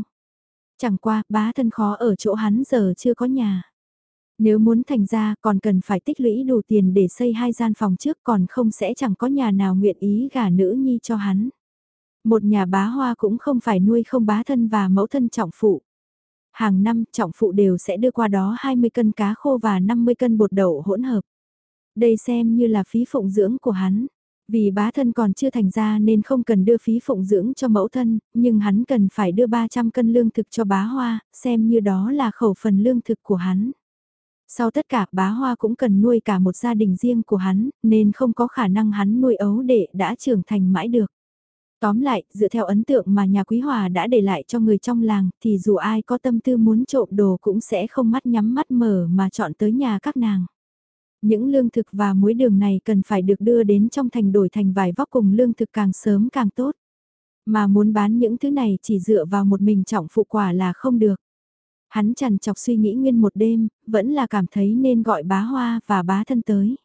Chẳng qua, bá thân khó ở chỗ hắn giờ chưa có nhà. Nếu muốn thành ra còn cần phải tích lũy đủ tiền để xây hai gian phòng trước còn không sẽ chẳng có nhà nào nguyện ý gả nữ nhi cho hắn. Một nhà bá hoa cũng không phải nuôi không bá thân và mẫu thân trọng phụ. Hàng năm trọng phụ đều sẽ đưa qua đó 20 cân cá khô và 50 cân bột đậu hỗn hợp. Đây xem như là phí phụng dưỡng của hắn. Vì bá thân còn chưa thành ra nên không cần đưa phí phụng dưỡng cho mẫu thân, nhưng hắn cần phải đưa 300 cân lương thực cho bá hoa, xem như đó là khẩu phần lương thực của hắn. Sau tất cả bá hoa cũng cần nuôi cả một gia đình riêng của hắn, nên không có khả năng hắn nuôi ấu đệ đã trưởng thành mãi được. Tóm lại, dựa theo ấn tượng mà nhà Quý Hòa đã để lại cho người trong làng, thì dù ai có tâm tư muốn trộm đồ cũng sẽ không mắt nhắm mắt mở mà chọn tới nhà các nàng. Những lương thực và muối đường này cần phải được đưa đến trong thành đổi thành vải vóc cùng lương thực càng sớm càng tốt. Mà muốn bán những thứ này chỉ dựa vào một mình trọng phụ quả là không được. Hắn chằn chọc suy nghĩ nguyên một đêm, vẫn là cảm thấy nên gọi bá hoa và bá thân tới.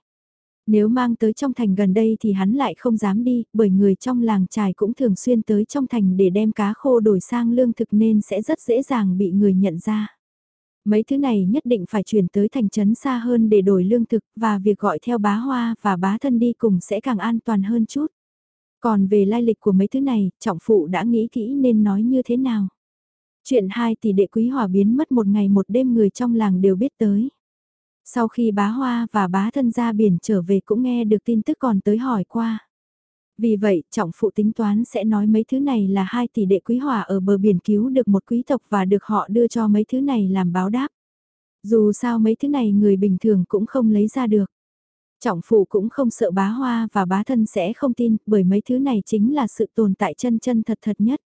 Nếu mang tới trong thành gần đây thì hắn lại không dám đi, bởi người trong làng trài cũng thường xuyên tới trong thành để đem cá khô đổi sang lương thực nên sẽ rất dễ dàng bị người nhận ra. Mấy thứ này nhất định phải chuyển tới thành trấn xa hơn để đổi lương thực và việc gọi theo bá hoa và bá thân đi cùng sẽ càng an toàn hơn chút. Còn về lai lịch của mấy thứ này, trọng phụ đã nghĩ kỹ nên nói như thế nào. Chuyện hai tỷ đệ quý hòa biến mất một ngày một đêm người trong làng đều biết tới. Sau khi bá hoa và bá thân ra biển trở về cũng nghe được tin tức còn tới hỏi qua. Vì vậy, trọng phụ tính toán sẽ nói mấy thứ này là hai tỷ đệ quý hỏa ở bờ biển cứu được một quý tộc và được họ đưa cho mấy thứ này làm báo đáp. Dù sao mấy thứ này người bình thường cũng không lấy ra được. Trọng phụ cũng không sợ bá hoa và bá thân sẽ không tin bởi mấy thứ này chính là sự tồn tại chân chân thật thật nhất.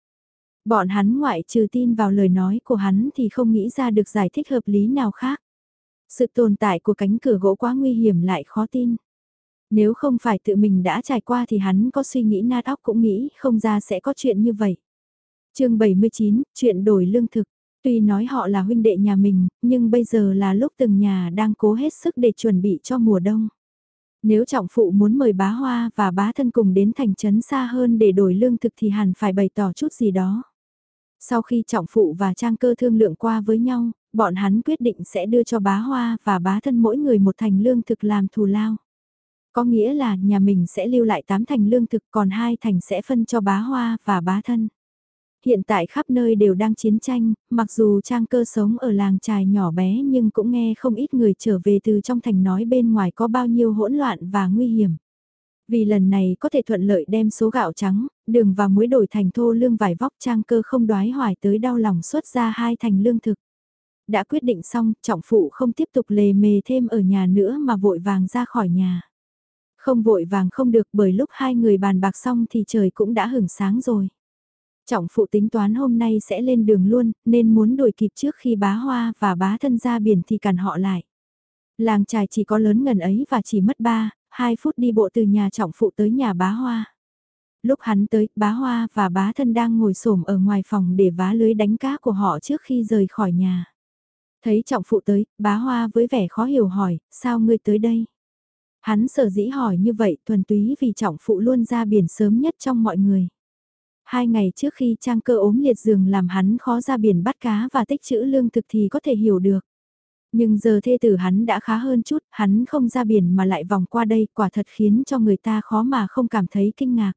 Bọn hắn ngoại trừ tin vào lời nói của hắn thì không nghĩ ra được giải thích hợp lý nào khác. Sự tồn tại của cánh cửa gỗ quá nguy hiểm lại khó tin. Nếu không phải tự mình đã trải qua thì hắn có suy nghĩ nát óc cũng nghĩ không ra sẽ có chuyện như vậy. chương 79, chuyện đổi lương thực. Tuy nói họ là huynh đệ nhà mình, nhưng bây giờ là lúc từng nhà đang cố hết sức để chuẩn bị cho mùa đông. Nếu trọng phụ muốn mời bá hoa và bá thân cùng đến thành trấn xa hơn để đổi lương thực thì hẳn phải bày tỏ chút gì đó. Sau khi trọng phụ và trang cơ thương lượng qua với nhau, bọn hắn quyết định sẽ đưa cho bá hoa và bá thân mỗi người một thành lương thực làm thù lao. Có nghĩa là nhà mình sẽ lưu lại 8 thành lương thực còn hai thành sẽ phân cho bá hoa và bá thân. Hiện tại khắp nơi đều đang chiến tranh, mặc dù trang cơ sống ở làng trài nhỏ bé nhưng cũng nghe không ít người trở về từ trong thành nói bên ngoài có bao nhiêu hỗn loạn và nguy hiểm. Vì lần này có thể thuận lợi đem số gạo trắng, đường và muối đổi thành thô lương vải vóc trang cơ không đoái hoài tới đau lòng xuất ra hai thành lương thực. Đã quyết định xong, trọng phụ không tiếp tục lề mề thêm ở nhà nữa mà vội vàng ra khỏi nhà. Không vội vàng không được bởi lúc hai người bàn bạc xong thì trời cũng đã hửng sáng rồi. Trọng phụ tính toán hôm nay sẽ lên đường luôn, nên muốn đuổi kịp trước khi bá hoa và bá thân ra biển thì cản họ lại. Làng trài chỉ có lớn ngần ấy và chỉ mất 3, 2 phút đi bộ từ nhà trọng phụ tới nhà bá hoa. Lúc hắn tới, bá hoa và bá thân đang ngồi xổm ở ngoài phòng để vá lưới đánh cá của họ trước khi rời khỏi nhà. Thấy trọng phụ tới, bá hoa với vẻ khó hiểu hỏi, sao ngươi tới đây? Hắn sở dĩ hỏi như vậy thuần túy vì trọng phụ luôn ra biển sớm nhất trong mọi người. Hai ngày trước khi trang cơ ốm liệt giường làm hắn khó ra biển bắt cá và tích trữ lương thực thì có thể hiểu được. Nhưng giờ thê tử hắn đã khá hơn chút, hắn không ra biển mà lại vòng qua đây quả thật khiến cho người ta khó mà không cảm thấy kinh ngạc.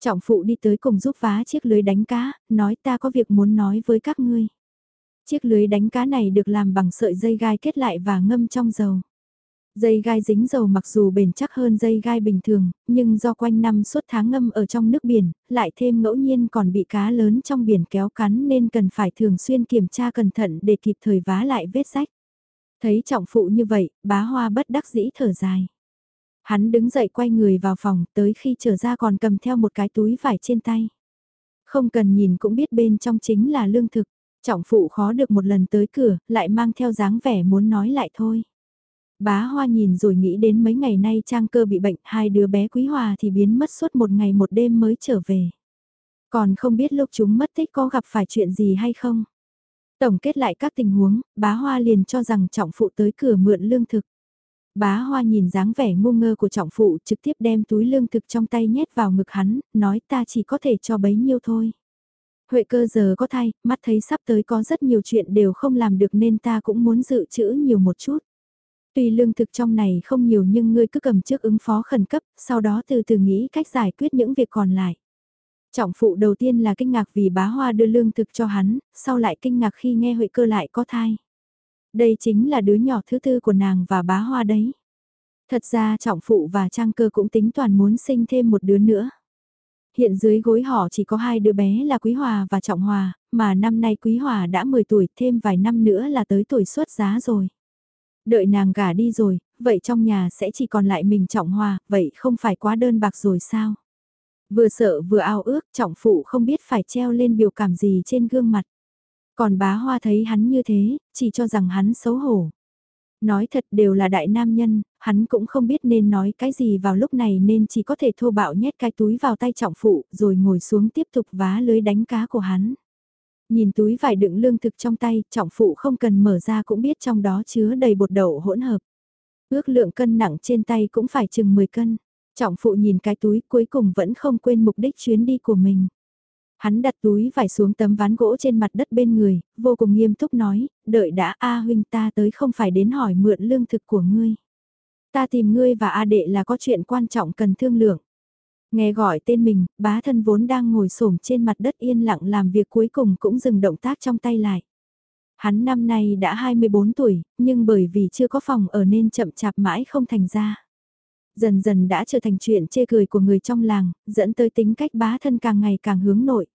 Trọng phụ đi tới cùng giúp vá chiếc lưới đánh cá, nói ta có việc muốn nói với các ngươi. Chiếc lưới đánh cá này được làm bằng sợi dây gai kết lại và ngâm trong dầu. Dây gai dính dầu mặc dù bền chắc hơn dây gai bình thường, nhưng do quanh năm suốt tháng ngâm ở trong nước biển, lại thêm ngẫu nhiên còn bị cá lớn trong biển kéo cắn nên cần phải thường xuyên kiểm tra cẩn thận để kịp thời vá lại vết rách. Thấy trọng phụ như vậy, bá hoa bất đắc dĩ thở dài. Hắn đứng dậy quay người vào phòng, tới khi trở ra còn cầm theo một cái túi vải trên tay. Không cần nhìn cũng biết bên trong chính là lương thực. Trọng phụ khó được một lần tới cửa, lại mang theo dáng vẻ muốn nói lại thôi. Bá Hoa nhìn rồi nghĩ đến mấy ngày nay Trang Cơ bị bệnh, hai đứa bé Quý Hòa thì biến mất suốt một ngày một đêm mới trở về. Còn không biết lúc chúng mất tích có gặp phải chuyện gì hay không. Tổng kết lại các tình huống, bá Hoa liền cho rằng trọng phụ tới cửa mượn lương thực. Bá Hoa nhìn dáng vẻ ngu ngơ của trọng phụ trực tiếp đem túi lương thực trong tay nhét vào ngực hắn, nói ta chỉ có thể cho bấy nhiêu thôi. Huệ cơ giờ có thai, mắt thấy sắp tới có rất nhiều chuyện đều không làm được nên ta cũng muốn dự trữ nhiều một chút. Tuy lương thực trong này không nhiều nhưng ngươi cứ cầm trước ứng phó khẩn cấp, sau đó từ từ nghĩ cách giải quyết những việc còn lại. Trọng phụ đầu tiên là kinh ngạc vì bá hoa đưa lương thực cho hắn, sau lại kinh ngạc khi nghe Huệ cơ lại có thai. Đây chính là đứa nhỏ thứ tư của nàng và bá hoa đấy. Thật ra trọng phụ và trang cơ cũng tính toàn muốn sinh thêm một đứa nữa. Hiện dưới gối họ chỉ có hai đứa bé là Quý Hòa và Trọng Hòa, mà năm nay Quý Hòa đã 10 tuổi thêm vài năm nữa là tới tuổi xuất giá rồi. Đợi nàng gả đi rồi, vậy trong nhà sẽ chỉ còn lại mình Trọng Hòa, vậy không phải quá đơn bạc rồi sao? Vừa sợ vừa ao ước, Trọng Phụ không biết phải treo lên biểu cảm gì trên gương mặt. Còn bá Hoa thấy hắn như thế, chỉ cho rằng hắn xấu hổ. Nói thật đều là đại nam nhân, hắn cũng không biết nên nói cái gì vào lúc này nên chỉ có thể thô bạo nhét cái túi vào tay trọng phụ rồi ngồi xuống tiếp tục vá lưới đánh cá của hắn. Nhìn túi vải đựng lương thực trong tay, trọng phụ không cần mở ra cũng biết trong đó chứa đầy bột đậu hỗn hợp. Ước lượng cân nặng trên tay cũng phải chừng 10 cân. Trọng phụ nhìn cái túi cuối cùng vẫn không quên mục đích chuyến đi của mình. Hắn đặt túi vải xuống tấm ván gỗ trên mặt đất bên người, vô cùng nghiêm túc nói, đợi đã A huynh ta tới không phải đến hỏi mượn lương thực của ngươi. Ta tìm ngươi và A đệ là có chuyện quan trọng cần thương lượng. Nghe gọi tên mình, bá thân vốn đang ngồi xổm trên mặt đất yên lặng làm việc cuối cùng cũng dừng động tác trong tay lại. Hắn năm nay đã 24 tuổi, nhưng bởi vì chưa có phòng ở nên chậm chạp mãi không thành ra. Dần dần đã trở thành chuyện chê cười của người trong làng, dẫn tới tính cách bá thân càng ngày càng hướng nội.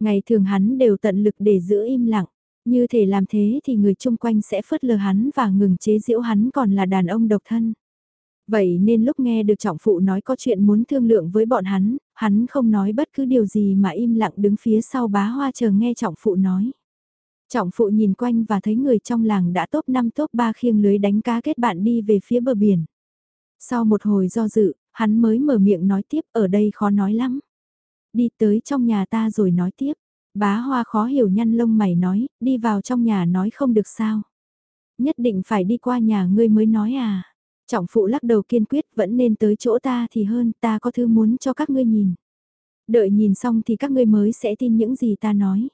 Ngày thường hắn đều tận lực để giữ im lặng, như thể làm thế thì người chung quanh sẽ phớt lờ hắn và ngừng chế giễu hắn còn là đàn ông độc thân. Vậy nên lúc nghe được trọng phụ nói có chuyện muốn thương lượng với bọn hắn, hắn không nói bất cứ điều gì mà im lặng đứng phía sau bá hoa chờ nghe trọng phụ nói. Trọng phụ nhìn quanh và thấy người trong làng đã top 5 top 3 khiêng lưới đánh cá kết bạn đi về phía bờ biển. Sau một hồi do dự, hắn mới mở miệng nói tiếp ở đây khó nói lắm. Đi tới trong nhà ta rồi nói tiếp. Bá hoa khó hiểu nhăn lông mày nói, đi vào trong nhà nói không được sao. Nhất định phải đi qua nhà ngươi mới nói à. Trọng phụ lắc đầu kiên quyết vẫn nên tới chỗ ta thì hơn, ta có thứ muốn cho các ngươi nhìn. Đợi nhìn xong thì các ngươi mới sẽ tin những gì ta nói.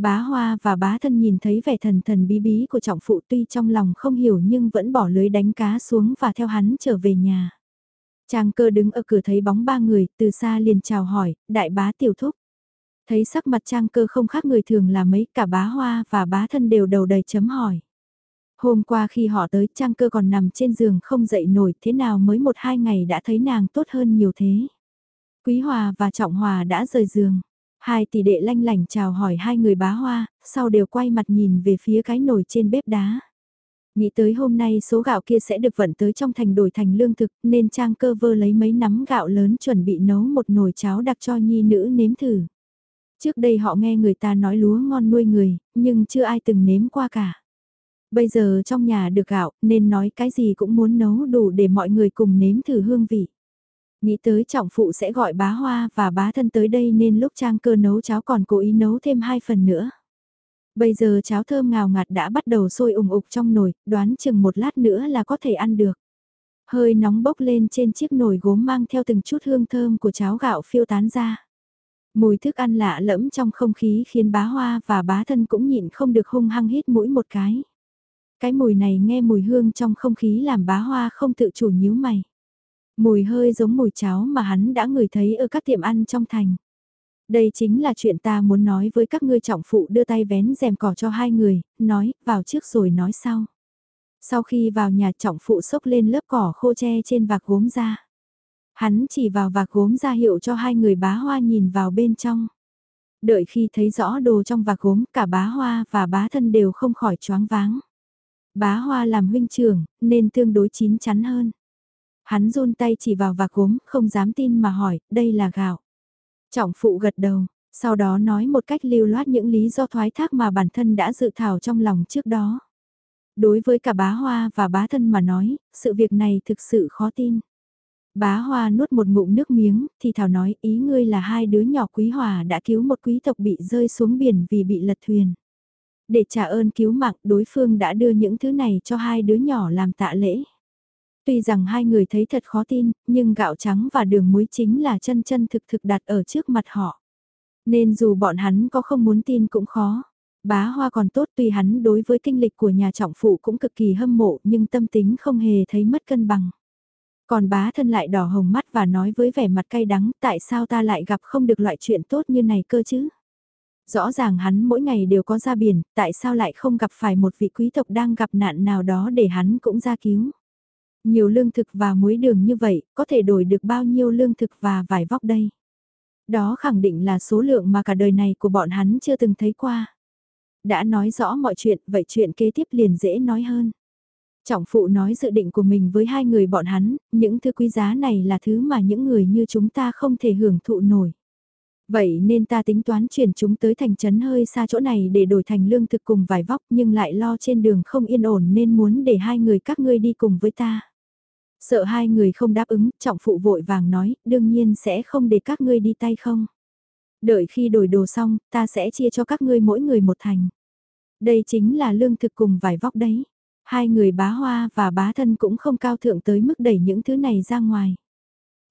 Bá hoa và bá thân nhìn thấy vẻ thần thần bí bí của trọng phụ tuy trong lòng không hiểu nhưng vẫn bỏ lưới đánh cá xuống và theo hắn trở về nhà. Trang cơ đứng ở cửa thấy bóng ba người, từ xa liền chào hỏi, đại bá tiểu thúc. Thấy sắc mặt trang cơ không khác người thường là mấy, cả bá hoa và bá thân đều đầu đầy chấm hỏi. Hôm qua khi họ tới trang cơ còn nằm trên giường không dậy nổi thế nào mới một hai ngày đã thấy nàng tốt hơn nhiều thế. Quý Hòa và Trọng Hòa đã rời giường. Hai tỷ đệ lanh lành chào hỏi hai người bá hoa, sau đều quay mặt nhìn về phía cái nồi trên bếp đá. Nghĩ tới hôm nay số gạo kia sẽ được vận tới trong thành đổi thành lương thực nên trang cơ vơ lấy mấy nắm gạo lớn chuẩn bị nấu một nồi cháo đặc cho nhi nữ nếm thử. Trước đây họ nghe người ta nói lúa ngon nuôi người, nhưng chưa ai từng nếm qua cả. Bây giờ trong nhà được gạo nên nói cái gì cũng muốn nấu đủ để mọi người cùng nếm thử hương vị. Nghĩ tới trọng phụ sẽ gọi bá hoa và bá thân tới đây nên lúc trang cơ nấu cháo còn cố ý nấu thêm hai phần nữa. Bây giờ cháo thơm ngào ngạt đã bắt đầu sôi ủng ục trong nồi, đoán chừng một lát nữa là có thể ăn được. Hơi nóng bốc lên trên chiếc nồi gốm mang theo từng chút hương thơm của cháo gạo phiêu tán ra. Mùi thức ăn lạ lẫm trong không khí khiến bá hoa và bá thân cũng nhịn không được hung hăng hít mũi một cái. Cái mùi này nghe mùi hương trong không khí làm bá hoa không tự chủ nhíu mày. Mùi hơi giống mùi cháo mà hắn đã ngửi thấy ở các tiệm ăn trong thành. Đây chính là chuyện ta muốn nói với các ngươi trọng phụ đưa tay vén rèm cỏ cho hai người, nói, vào trước rồi nói sau. Sau khi vào nhà trọng phụ xốc lên lớp cỏ khô che trên vạc gốm ra. Hắn chỉ vào vạc gốm ra hiệu cho hai người bá hoa nhìn vào bên trong. Đợi khi thấy rõ đồ trong vạc gốm cả bá hoa và bá thân đều không khỏi choáng váng. Bá hoa làm huynh trưởng, nên tương đối chín chắn hơn. Hắn run tay chỉ vào vạc gốm, không dám tin mà hỏi, đây là gạo. Trọng phụ gật đầu, sau đó nói một cách lưu loát những lý do thoái thác mà bản thân đã dự thảo trong lòng trước đó. Đối với cả bá hoa và bá thân mà nói, sự việc này thực sự khó tin. Bá hoa nuốt một ngụm nước miếng, thì thảo nói ý ngươi là hai đứa nhỏ quý hòa đã cứu một quý tộc bị rơi xuống biển vì bị lật thuyền. Để trả ơn cứu mạng đối phương đã đưa những thứ này cho hai đứa nhỏ làm tạ lễ. Tuy rằng hai người thấy thật khó tin, nhưng gạo trắng và đường muối chính là chân chân thực thực đặt ở trước mặt họ. Nên dù bọn hắn có không muốn tin cũng khó. Bá Hoa còn tốt tuy hắn đối với kinh lịch của nhà trọng phụ cũng cực kỳ hâm mộ nhưng tâm tính không hề thấy mất cân bằng. Còn bá thân lại đỏ hồng mắt và nói với vẻ mặt cay đắng tại sao ta lại gặp không được loại chuyện tốt như này cơ chứ? Rõ ràng hắn mỗi ngày đều có ra biển, tại sao lại không gặp phải một vị quý tộc đang gặp nạn nào đó để hắn cũng ra cứu? Nhiều lương thực và muối đường như vậy, có thể đổi được bao nhiêu lương thực và vải vóc đây? Đó khẳng định là số lượng mà cả đời này của bọn hắn chưa từng thấy qua. Đã nói rõ mọi chuyện, vậy chuyện kế tiếp liền dễ nói hơn. Trọng phụ nói dự định của mình với hai người bọn hắn, những thứ quý giá này là thứ mà những người như chúng ta không thể hưởng thụ nổi. Vậy nên ta tính toán chuyển chúng tới thành trấn hơi xa chỗ này để đổi thành lương thực cùng vải vóc nhưng lại lo trên đường không yên ổn nên muốn để hai người các ngươi đi cùng với ta. Sợ hai người không đáp ứng, trọng phụ vội vàng nói, đương nhiên sẽ không để các ngươi đi tay không. Đợi khi đổi đồ xong, ta sẽ chia cho các ngươi mỗi người một thành. Đây chính là lương thực cùng vải vóc đấy. Hai người bá hoa và bá thân cũng không cao thượng tới mức đẩy những thứ này ra ngoài.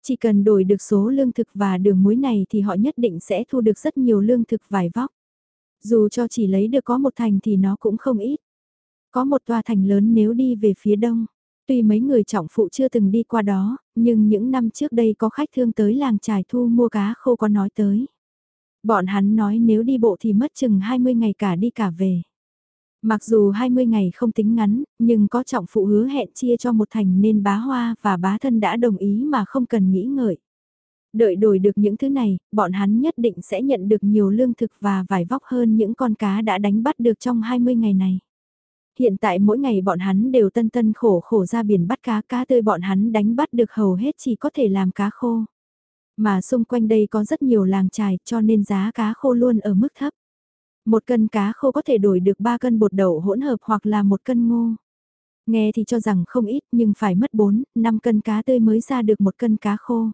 Chỉ cần đổi được số lương thực và đường muối này thì họ nhất định sẽ thu được rất nhiều lương thực vải vóc. Dù cho chỉ lấy được có một thành thì nó cũng không ít. Có một tòa thành lớn nếu đi về phía đông. Tuy mấy người trọng phụ chưa từng đi qua đó, nhưng những năm trước đây có khách thương tới làng trài thu mua cá khô có nói tới. Bọn hắn nói nếu đi bộ thì mất chừng 20 ngày cả đi cả về. Mặc dù 20 ngày không tính ngắn, nhưng có trọng phụ hứa hẹn chia cho một thành nên bá hoa và bá thân đã đồng ý mà không cần nghĩ ngợi. Đợi đổi được những thứ này, bọn hắn nhất định sẽ nhận được nhiều lương thực và vải vóc hơn những con cá đã đánh bắt được trong 20 ngày này. Hiện tại mỗi ngày bọn hắn đều tân tân khổ khổ ra biển bắt cá cá tươi bọn hắn đánh bắt được hầu hết chỉ có thể làm cá khô. Mà xung quanh đây có rất nhiều làng trài cho nên giá cá khô luôn ở mức thấp. Một cân cá khô có thể đổi được 3 cân bột đậu hỗn hợp hoặc là một cân ngô. Nghe thì cho rằng không ít nhưng phải mất 4, 5 cân cá tươi mới ra được một cân cá khô.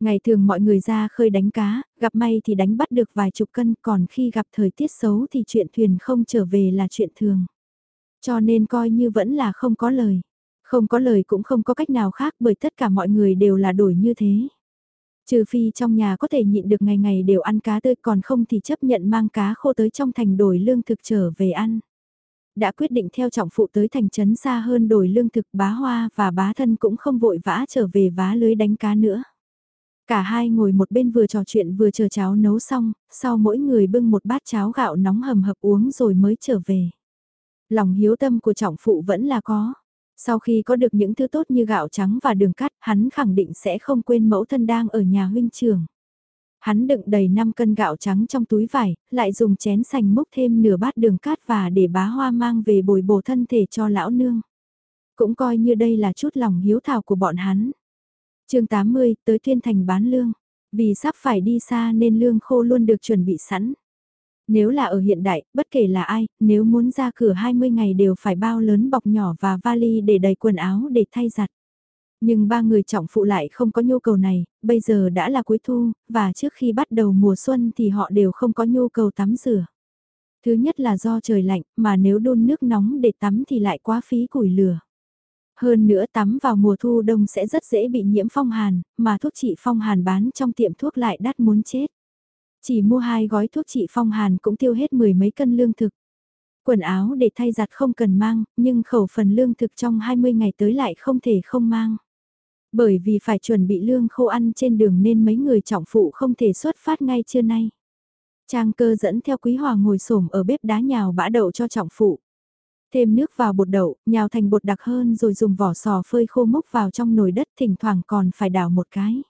Ngày thường mọi người ra khơi đánh cá, gặp may thì đánh bắt được vài chục cân còn khi gặp thời tiết xấu thì chuyện thuyền không trở về là chuyện thường. Cho nên coi như vẫn là không có lời. Không có lời cũng không có cách nào khác bởi tất cả mọi người đều là đổi như thế. Trừ phi trong nhà có thể nhịn được ngày ngày đều ăn cá tươi còn không thì chấp nhận mang cá khô tới trong thành đổi lương thực trở về ăn. Đã quyết định theo trọng phụ tới thành trấn xa hơn đổi lương thực bá hoa và bá thân cũng không vội vã trở về vá lưới đánh cá nữa. Cả hai ngồi một bên vừa trò chuyện vừa chờ cháo nấu xong, sau mỗi người bưng một bát cháo gạo nóng hầm hập uống rồi mới trở về. Lòng hiếu tâm của trọng phụ vẫn là có. Sau khi có được những thứ tốt như gạo trắng và đường cát, hắn khẳng định sẽ không quên mẫu thân đang ở nhà huynh trường. Hắn đựng đầy 5 cân gạo trắng trong túi vải, lại dùng chén sành múc thêm nửa bát đường cát và để bá hoa mang về bồi bổ thân thể cho lão nương. Cũng coi như đây là chút lòng hiếu thảo của bọn hắn. chương 80, tới Thiên Thành bán lương. Vì sắp phải đi xa nên lương khô luôn được chuẩn bị sẵn. Nếu là ở hiện đại, bất kể là ai, nếu muốn ra cửa 20 ngày đều phải bao lớn bọc nhỏ và vali để đầy quần áo để thay giặt. Nhưng ba người trọng phụ lại không có nhu cầu này, bây giờ đã là cuối thu, và trước khi bắt đầu mùa xuân thì họ đều không có nhu cầu tắm rửa. Thứ nhất là do trời lạnh, mà nếu đun nước nóng để tắm thì lại quá phí củi lửa. Hơn nữa tắm vào mùa thu đông sẽ rất dễ bị nhiễm phong hàn, mà thuốc trị phong hàn bán trong tiệm thuốc lại đắt muốn chết. Chỉ mua hai gói thuốc trị phong hàn cũng tiêu hết mười mấy cân lương thực. Quần áo để thay giặt không cần mang, nhưng khẩu phần lương thực trong 20 ngày tới lại không thể không mang. Bởi vì phải chuẩn bị lương khô ăn trên đường nên mấy người trọng phụ không thể xuất phát ngay trưa nay. Trang cơ dẫn theo quý hòa ngồi xổm ở bếp đá nhào bã đậu cho trọng phụ. Thêm nước vào bột đậu, nhào thành bột đặc hơn rồi dùng vỏ sò phơi khô múc vào trong nồi đất thỉnh thoảng còn phải đảo một cái.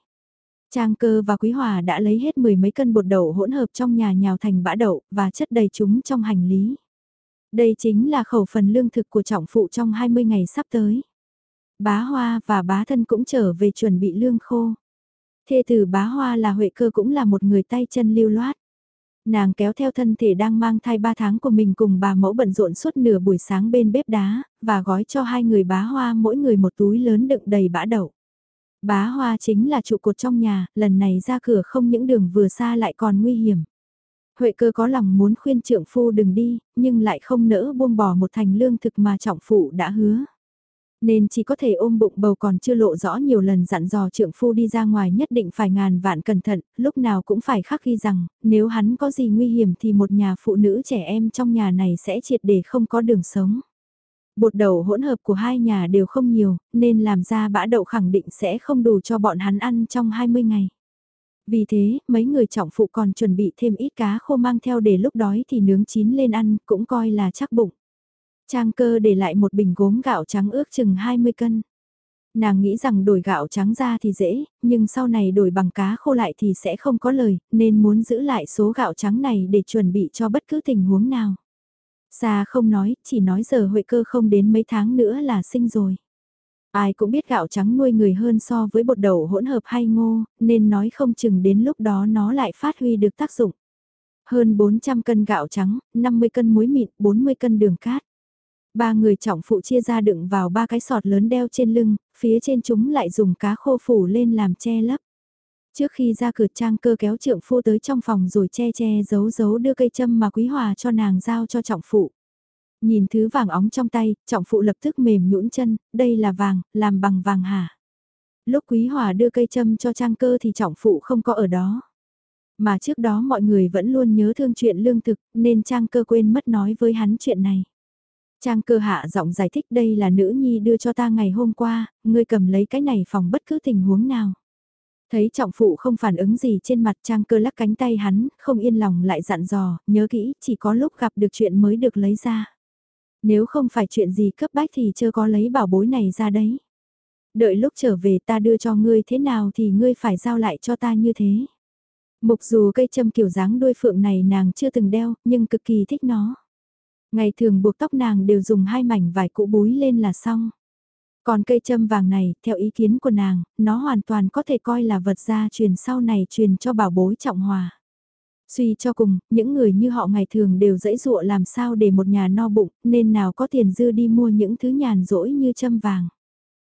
Trang cơ và Quý Hòa đã lấy hết mười mấy cân bột đậu hỗn hợp trong nhà nhào thành bã đậu và chất đầy chúng trong hành lý. Đây chính là khẩu phần lương thực của trọng phụ trong 20 ngày sắp tới. Bá Hoa và bá thân cũng trở về chuẩn bị lương khô. Thê tử bá Hoa là Huệ cơ cũng là một người tay chân lưu loát. Nàng kéo theo thân thể đang mang thai 3 tháng của mình cùng bà mẫu bận rộn suốt nửa buổi sáng bên bếp đá, và gói cho hai người bá Hoa mỗi người một túi lớn đựng đầy bã đậu. Bá Hoa chính là trụ cột trong nhà, lần này ra cửa không những đường vừa xa lại còn nguy hiểm. Huệ cơ có lòng muốn khuyên trượng phu đừng đi, nhưng lại không nỡ buông bỏ một thành lương thực mà trọng phụ đã hứa. Nên chỉ có thể ôm bụng bầu còn chưa lộ rõ nhiều lần dặn dò trượng phu đi ra ngoài nhất định phải ngàn vạn cẩn thận, lúc nào cũng phải khắc ghi rằng, nếu hắn có gì nguy hiểm thì một nhà phụ nữ trẻ em trong nhà này sẽ triệt để không có đường sống. Bột đậu hỗn hợp của hai nhà đều không nhiều, nên làm ra bã đậu khẳng định sẽ không đủ cho bọn hắn ăn trong 20 ngày. Vì thế, mấy người trọng phụ còn chuẩn bị thêm ít cá khô mang theo để lúc đói thì nướng chín lên ăn, cũng coi là chắc bụng. Trang cơ để lại một bình gốm gạo trắng ước chừng 20 cân. Nàng nghĩ rằng đổi gạo trắng ra thì dễ, nhưng sau này đổi bằng cá khô lại thì sẽ không có lời, nên muốn giữ lại số gạo trắng này để chuẩn bị cho bất cứ tình huống nào ra không nói, chỉ nói giờ Huệ cơ không đến mấy tháng nữa là sinh rồi. Ai cũng biết gạo trắng nuôi người hơn so với bột đậu hỗn hợp hay ngô, nên nói không chừng đến lúc đó nó lại phát huy được tác dụng. Hơn 400 cân gạo trắng, 50 cân muối mịn, 40 cân đường cát. Ba người trọng phụ chia ra đựng vào ba cái sọt lớn đeo trên lưng, phía trên chúng lại dùng cá khô phủ lên làm che lấp. Trước khi ra cửa trang cơ kéo trượng phu tới trong phòng rồi che che giấu giấu đưa cây châm mà quý hòa cho nàng giao cho trọng phụ. Nhìn thứ vàng óng trong tay, trọng phụ lập tức mềm nhũn chân, đây là vàng, làm bằng vàng hả? Lúc Quý Hòa đưa cây châm cho trang cơ thì trọng phụ không có ở đó. Mà trước đó mọi người vẫn luôn nhớ thương chuyện lương thực, nên trang cơ quên mất nói với hắn chuyện này. Trang cơ hạ giọng giải thích đây là nữ nhi đưa cho ta ngày hôm qua, ngươi cầm lấy cái này phòng bất cứ tình huống nào. Thấy trọng phụ không phản ứng gì trên mặt trang cơ lắc cánh tay hắn, không yên lòng lại dặn dò, nhớ kỹ, chỉ có lúc gặp được chuyện mới được lấy ra. Nếu không phải chuyện gì cấp bách thì chưa có lấy bảo bối này ra đấy. Đợi lúc trở về ta đưa cho ngươi thế nào thì ngươi phải giao lại cho ta như thế. Mục dù cây châm kiểu dáng đuôi phượng này nàng chưa từng đeo, nhưng cực kỳ thích nó. Ngày thường buộc tóc nàng đều dùng hai mảnh vải cũ búi lên là xong. Còn cây châm vàng này, theo ý kiến của nàng, nó hoàn toàn có thể coi là vật gia truyền sau này truyền cho bảo bối trọng hòa. Suy cho cùng, những người như họ ngày thường đều dễ dụa làm sao để một nhà no bụng, nên nào có tiền dư đi mua những thứ nhàn rỗi như châm vàng.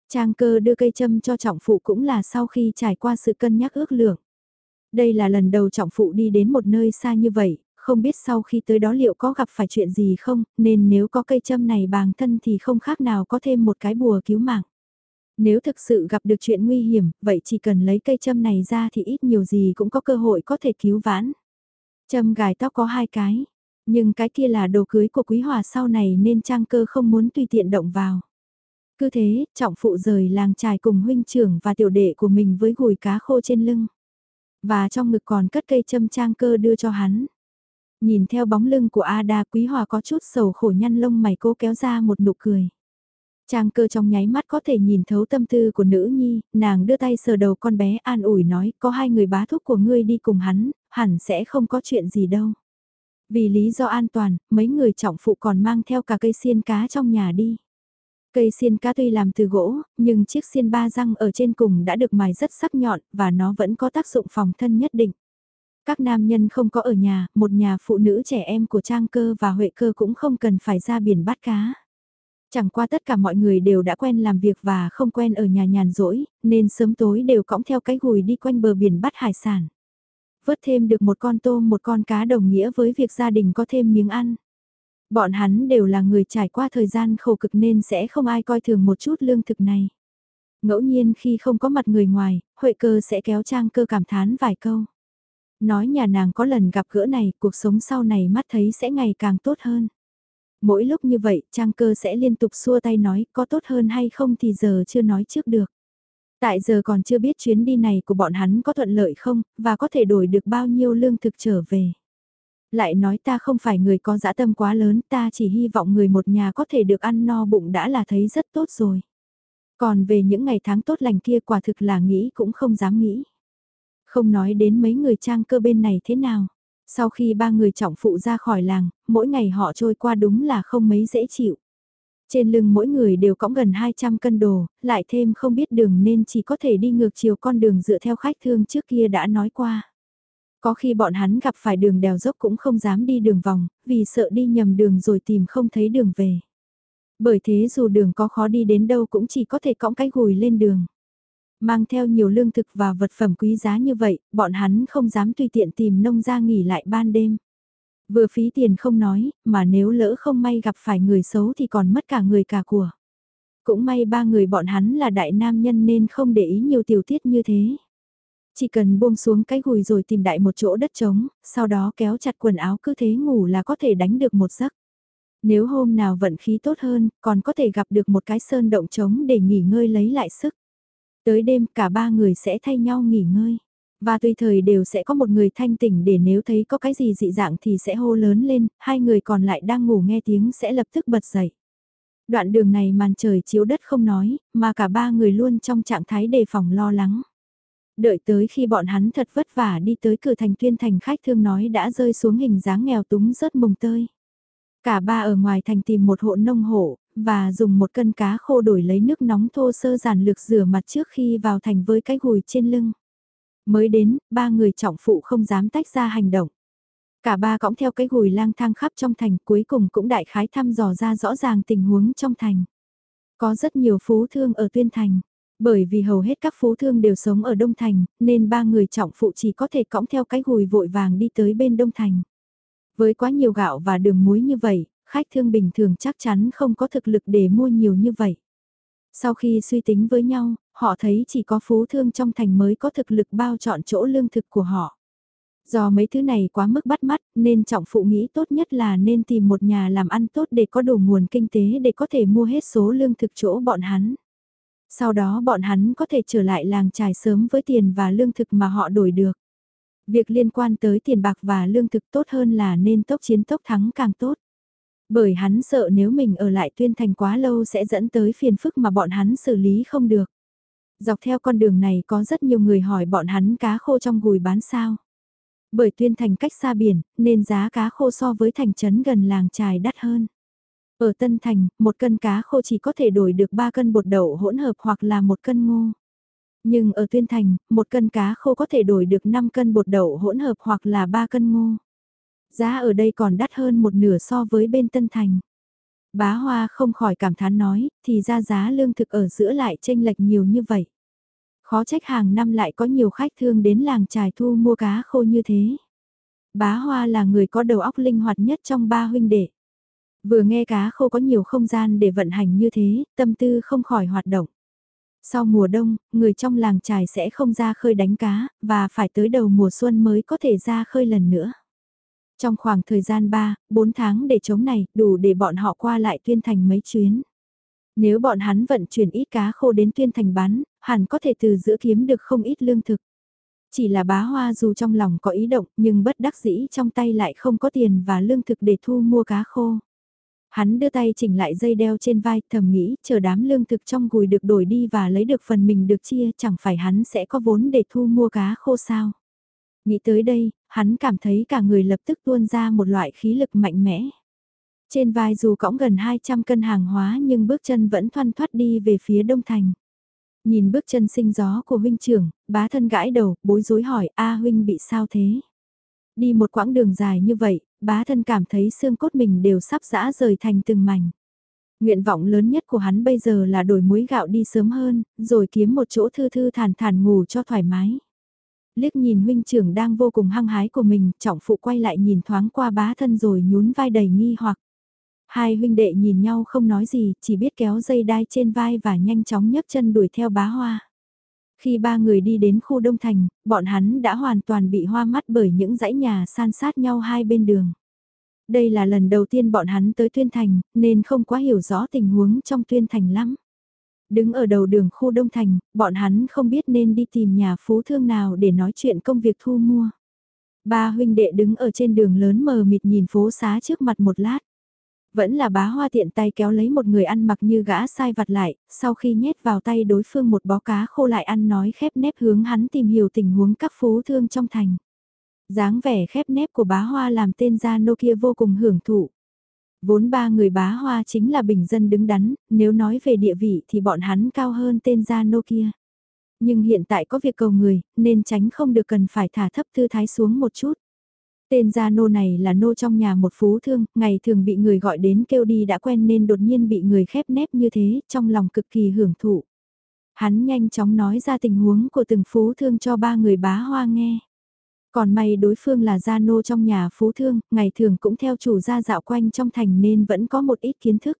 Trang cơ đưa cây châm cho trọng phụ cũng là sau khi trải qua sự cân nhắc ước lượng. Đây là lần đầu trọng phụ đi đến một nơi xa như vậy, không biết sau khi tới đó liệu có gặp phải chuyện gì không, nên nếu có cây châm này bàng thân thì không khác nào có thêm một cái bùa cứu mạng. Nếu thực sự gặp được chuyện nguy hiểm, vậy chỉ cần lấy cây châm này ra thì ít nhiều gì cũng có cơ hội có thể cứu vãn. Châm gài tóc có hai cái, nhưng cái kia là đồ cưới của quý hòa sau này nên trang cơ không muốn tùy tiện động vào. Cứ thế, trọng phụ rời làng trài cùng huynh trưởng và tiểu đệ của mình với gùi cá khô trên lưng. Và trong ngực còn cất cây châm trang cơ đưa cho hắn. Nhìn theo bóng lưng của Ada Quý Hòa có chút sầu khổ nhăn lông mày cố kéo ra một nụ cười. Trang cơ trong nháy mắt có thể nhìn thấu tâm tư của nữ nhi, nàng đưa tay sờ đầu con bé an ủi nói có hai người bá thúc của ngươi đi cùng hắn, hẳn sẽ không có chuyện gì đâu. Vì lý do an toàn, mấy người trọng phụ còn mang theo cả cây xiên cá trong nhà đi. Cây xiên cá tuy làm từ gỗ, nhưng chiếc xiên ba răng ở trên cùng đã được mài rất sắc nhọn và nó vẫn có tác dụng phòng thân nhất định. Các nam nhân không có ở nhà, một nhà phụ nữ trẻ em của Trang Cơ và Huệ Cơ cũng không cần phải ra biển bắt cá. Chẳng qua tất cả mọi người đều đã quen làm việc và không quen ở nhà nhàn rỗi, nên sớm tối đều cõng theo cái gùi đi quanh bờ biển bắt hải sản. Vớt thêm được một con tôm một con cá đồng nghĩa với việc gia đình có thêm miếng ăn. Bọn hắn đều là người trải qua thời gian khổ cực nên sẽ không ai coi thường một chút lương thực này. Ngẫu nhiên khi không có mặt người ngoài, Huệ cơ sẽ kéo trang cơ cảm thán vài câu. Nói nhà nàng có lần gặp gỡ này, cuộc sống sau này mắt thấy sẽ ngày càng tốt hơn. Mỗi lúc như vậy, trang cơ sẽ liên tục xua tay nói có tốt hơn hay không thì giờ chưa nói trước được. Tại giờ còn chưa biết chuyến đi này của bọn hắn có thuận lợi không, và có thể đổi được bao nhiêu lương thực trở về. Lại nói ta không phải người có dã tâm quá lớn, ta chỉ hy vọng người một nhà có thể được ăn no bụng đã là thấy rất tốt rồi. Còn về những ngày tháng tốt lành kia quả thực là nghĩ cũng không dám nghĩ. Không nói đến mấy người trang cơ bên này thế nào. Sau khi ba người trọng phụ ra khỏi làng, mỗi ngày họ trôi qua đúng là không mấy dễ chịu. Trên lưng mỗi người đều cõng gần 200 cân đồ, lại thêm không biết đường nên chỉ có thể đi ngược chiều con đường dựa theo khách thương trước kia đã nói qua. Có khi bọn hắn gặp phải đường đèo dốc cũng không dám đi đường vòng, vì sợ đi nhầm đường rồi tìm không thấy đường về. Bởi thế dù đường có khó đi đến đâu cũng chỉ có thể cõng cái gùi lên đường. Mang theo nhiều lương thực và vật phẩm quý giá như vậy, bọn hắn không dám tùy tiện tìm nông ra nghỉ lại ban đêm. Vừa phí tiền không nói, mà nếu lỡ không may gặp phải người xấu thì còn mất cả người cả của. Cũng may ba người bọn hắn là đại nam nhân nên không để ý nhiều tiểu tiết như thế. Chỉ cần buông xuống cái gùi rồi tìm đại một chỗ đất trống, sau đó kéo chặt quần áo cứ thế ngủ là có thể đánh được một giấc. Nếu hôm nào vận khí tốt hơn, còn có thể gặp được một cái sơn động trống để nghỉ ngơi lấy lại sức. Tới đêm cả ba người sẽ thay nhau nghỉ ngơi. Và tùy thời đều sẽ có một người thanh tỉnh để nếu thấy có cái gì dị dạng thì sẽ hô lớn lên, hai người còn lại đang ngủ nghe tiếng sẽ lập tức bật dậy. Đoạn đường này màn trời chiếu đất không nói, mà cả ba người luôn trong trạng thái đề phòng lo lắng. Đợi tới khi bọn hắn thật vất vả đi tới cửa thành tuyên thành khách thương nói đã rơi xuống hình dáng nghèo túng rớt mùng tơi. Cả ba ở ngoài thành tìm một hộ nông hộ, và dùng một cân cá khô đổi lấy nước nóng thô sơ giản lược rửa mặt trước khi vào thành với cái gùi trên lưng. Mới đến, ba người trọng phụ không dám tách ra hành động. Cả ba cõng theo cái gùi lang thang khắp trong thành cuối cùng cũng đại khái thăm dò ra rõ ràng tình huống trong thành. Có rất nhiều phú thương ở tuyên thành. Bởi vì hầu hết các phú thương đều sống ở Đông Thành, nên ba người trọng phụ chỉ có thể cõng theo cái gùi vội vàng đi tới bên Đông Thành. Với quá nhiều gạo và đường muối như vậy, khách thương bình thường chắc chắn không có thực lực để mua nhiều như vậy. Sau khi suy tính với nhau, họ thấy chỉ có phú thương trong thành mới có thực lực bao chọn chỗ lương thực của họ. Do mấy thứ này quá mức bắt mắt, nên trọng phụ nghĩ tốt nhất là nên tìm một nhà làm ăn tốt để có đủ nguồn kinh tế để có thể mua hết số lương thực chỗ bọn hắn. Sau đó bọn hắn có thể trở lại làng trài sớm với tiền và lương thực mà họ đổi được. Việc liên quan tới tiền bạc và lương thực tốt hơn là nên tốc chiến tốc thắng càng tốt. Bởi hắn sợ nếu mình ở lại tuyên thành quá lâu sẽ dẫn tới phiền phức mà bọn hắn xử lý không được. Dọc theo con đường này có rất nhiều người hỏi bọn hắn cá khô trong gùi bán sao. Bởi tuyên thành cách xa biển, nên giá cá khô so với thành trấn gần làng trài đắt hơn. Ở Tân Thành, một cân cá khô chỉ có thể đổi được 3 cân bột đậu hỗn hợp hoặc là một cân ngô. Nhưng ở Tuyên Thành, một cân cá khô có thể đổi được 5 cân bột đậu hỗn hợp hoặc là 3 cân ngô. Giá ở đây còn đắt hơn một nửa so với bên Tân Thành. Bá Hoa không khỏi cảm thán nói, thì ra giá lương thực ở giữa lại tranh lệch nhiều như vậy. Khó trách hàng năm lại có nhiều khách thương đến làng trài thu mua cá khô như thế. Bá Hoa là người có đầu óc linh hoạt nhất trong ba huynh đệ. Vừa nghe cá khô có nhiều không gian để vận hành như thế, tâm tư không khỏi hoạt động. Sau mùa đông, người trong làng trài sẽ không ra khơi đánh cá, và phải tới đầu mùa xuân mới có thể ra khơi lần nữa. Trong khoảng thời gian 3, 4 tháng để chống này, đủ để bọn họ qua lại tuyên thành mấy chuyến. Nếu bọn hắn vận chuyển ít cá khô đến tuyên thành bán, hẳn có thể từ giữa kiếm được không ít lương thực. Chỉ là bá hoa dù trong lòng có ý động nhưng bất đắc dĩ trong tay lại không có tiền và lương thực để thu mua cá khô. Hắn đưa tay chỉnh lại dây đeo trên vai thầm nghĩ chờ đám lương thực trong gùi được đổi đi và lấy được phần mình được chia chẳng phải hắn sẽ có vốn để thu mua cá khô sao. Nghĩ tới đây, hắn cảm thấy cả người lập tức tuôn ra một loại khí lực mạnh mẽ. Trên vai dù cõng gần 200 cân hàng hóa nhưng bước chân vẫn thoăn thoát đi về phía đông thành. Nhìn bước chân sinh gió của huynh trưởng, bá thân gãi đầu, bối rối hỏi, A huynh bị sao thế? Đi một quãng đường dài như vậy, bá thân cảm thấy xương cốt mình đều sắp rã rời thành từng mảnh. Nguyện vọng lớn nhất của hắn bây giờ là đổi muối gạo đi sớm hơn, rồi kiếm một chỗ thư thư thản thản ngủ cho thoải mái. Liếc nhìn huynh trưởng đang vô cùng hăng hái của mình, trọng phụ quay lại nhìn thoáng qua bá thân rồi nhún vai đầy nghi hoặc. Hai huynh đệ nhìn nhau không nói gì, chỉ biết kéo dây đai trên vai và nhanh chóng nhấc chân đuổi theo bá hoa. Khi ba người đi đến khu Đông Thành, bọn hắn đã hoàn toàn bị hoa mắt bởi những dãy nhà san sát nhau hai bên đường. Đây là lần đầu tiên bọn hắn tới Tuyên Thành, nên không quá hiểu rõ tình huống trong Tuyên Thành lắm. Đứng ở đầu đường khu Đông Thành, bọn hắn không biết nên đi tìm nhà phú thương nào để nói chuyện công việc thu mua. Ba huynh đệ đứng ở trên đường lớn mờ mịt nhìn phố xá trước mặt một lát. Vẫn là bá hoa tiện tay kéo lấy một người ăn mặc như gã sai vặt lại, sau khi nhét vào tay đối phương một bó cá khô lại ăn nói khép nép hướng hắn tìm hiểu tình huống các phú thương trong thành. dáng vẻ khép nép của bá hoa làm tên gia nô kia vô cùng hưởng thụ. Vốn ba người bá hoa chính là bình dân đứng đắn, nếu nói về địa vị thì bọn hắn cao hơn tên gia nô kia, Nhưng hiện tại có việc cầu người, nên tránh không được cần phải thả thấp tư thái xuống một chút. Tên gia nô này là nô trong nhà một phú thương, ngày thường bị người gọi đến kêu đi đã quen nên đột nhiên bị người khép nép như thế, trong lòng cực kỳ hưởng thụ. Hắn nhanh chóng nói ra tình huống của từng phú thương cho ba người bá hoa nghe. Còn may đối phương là gia nô trong nhà phú thương, ngày thường cũng theo chủ gia dạo quanh trong thành nên vẫn có một ít kiến thức.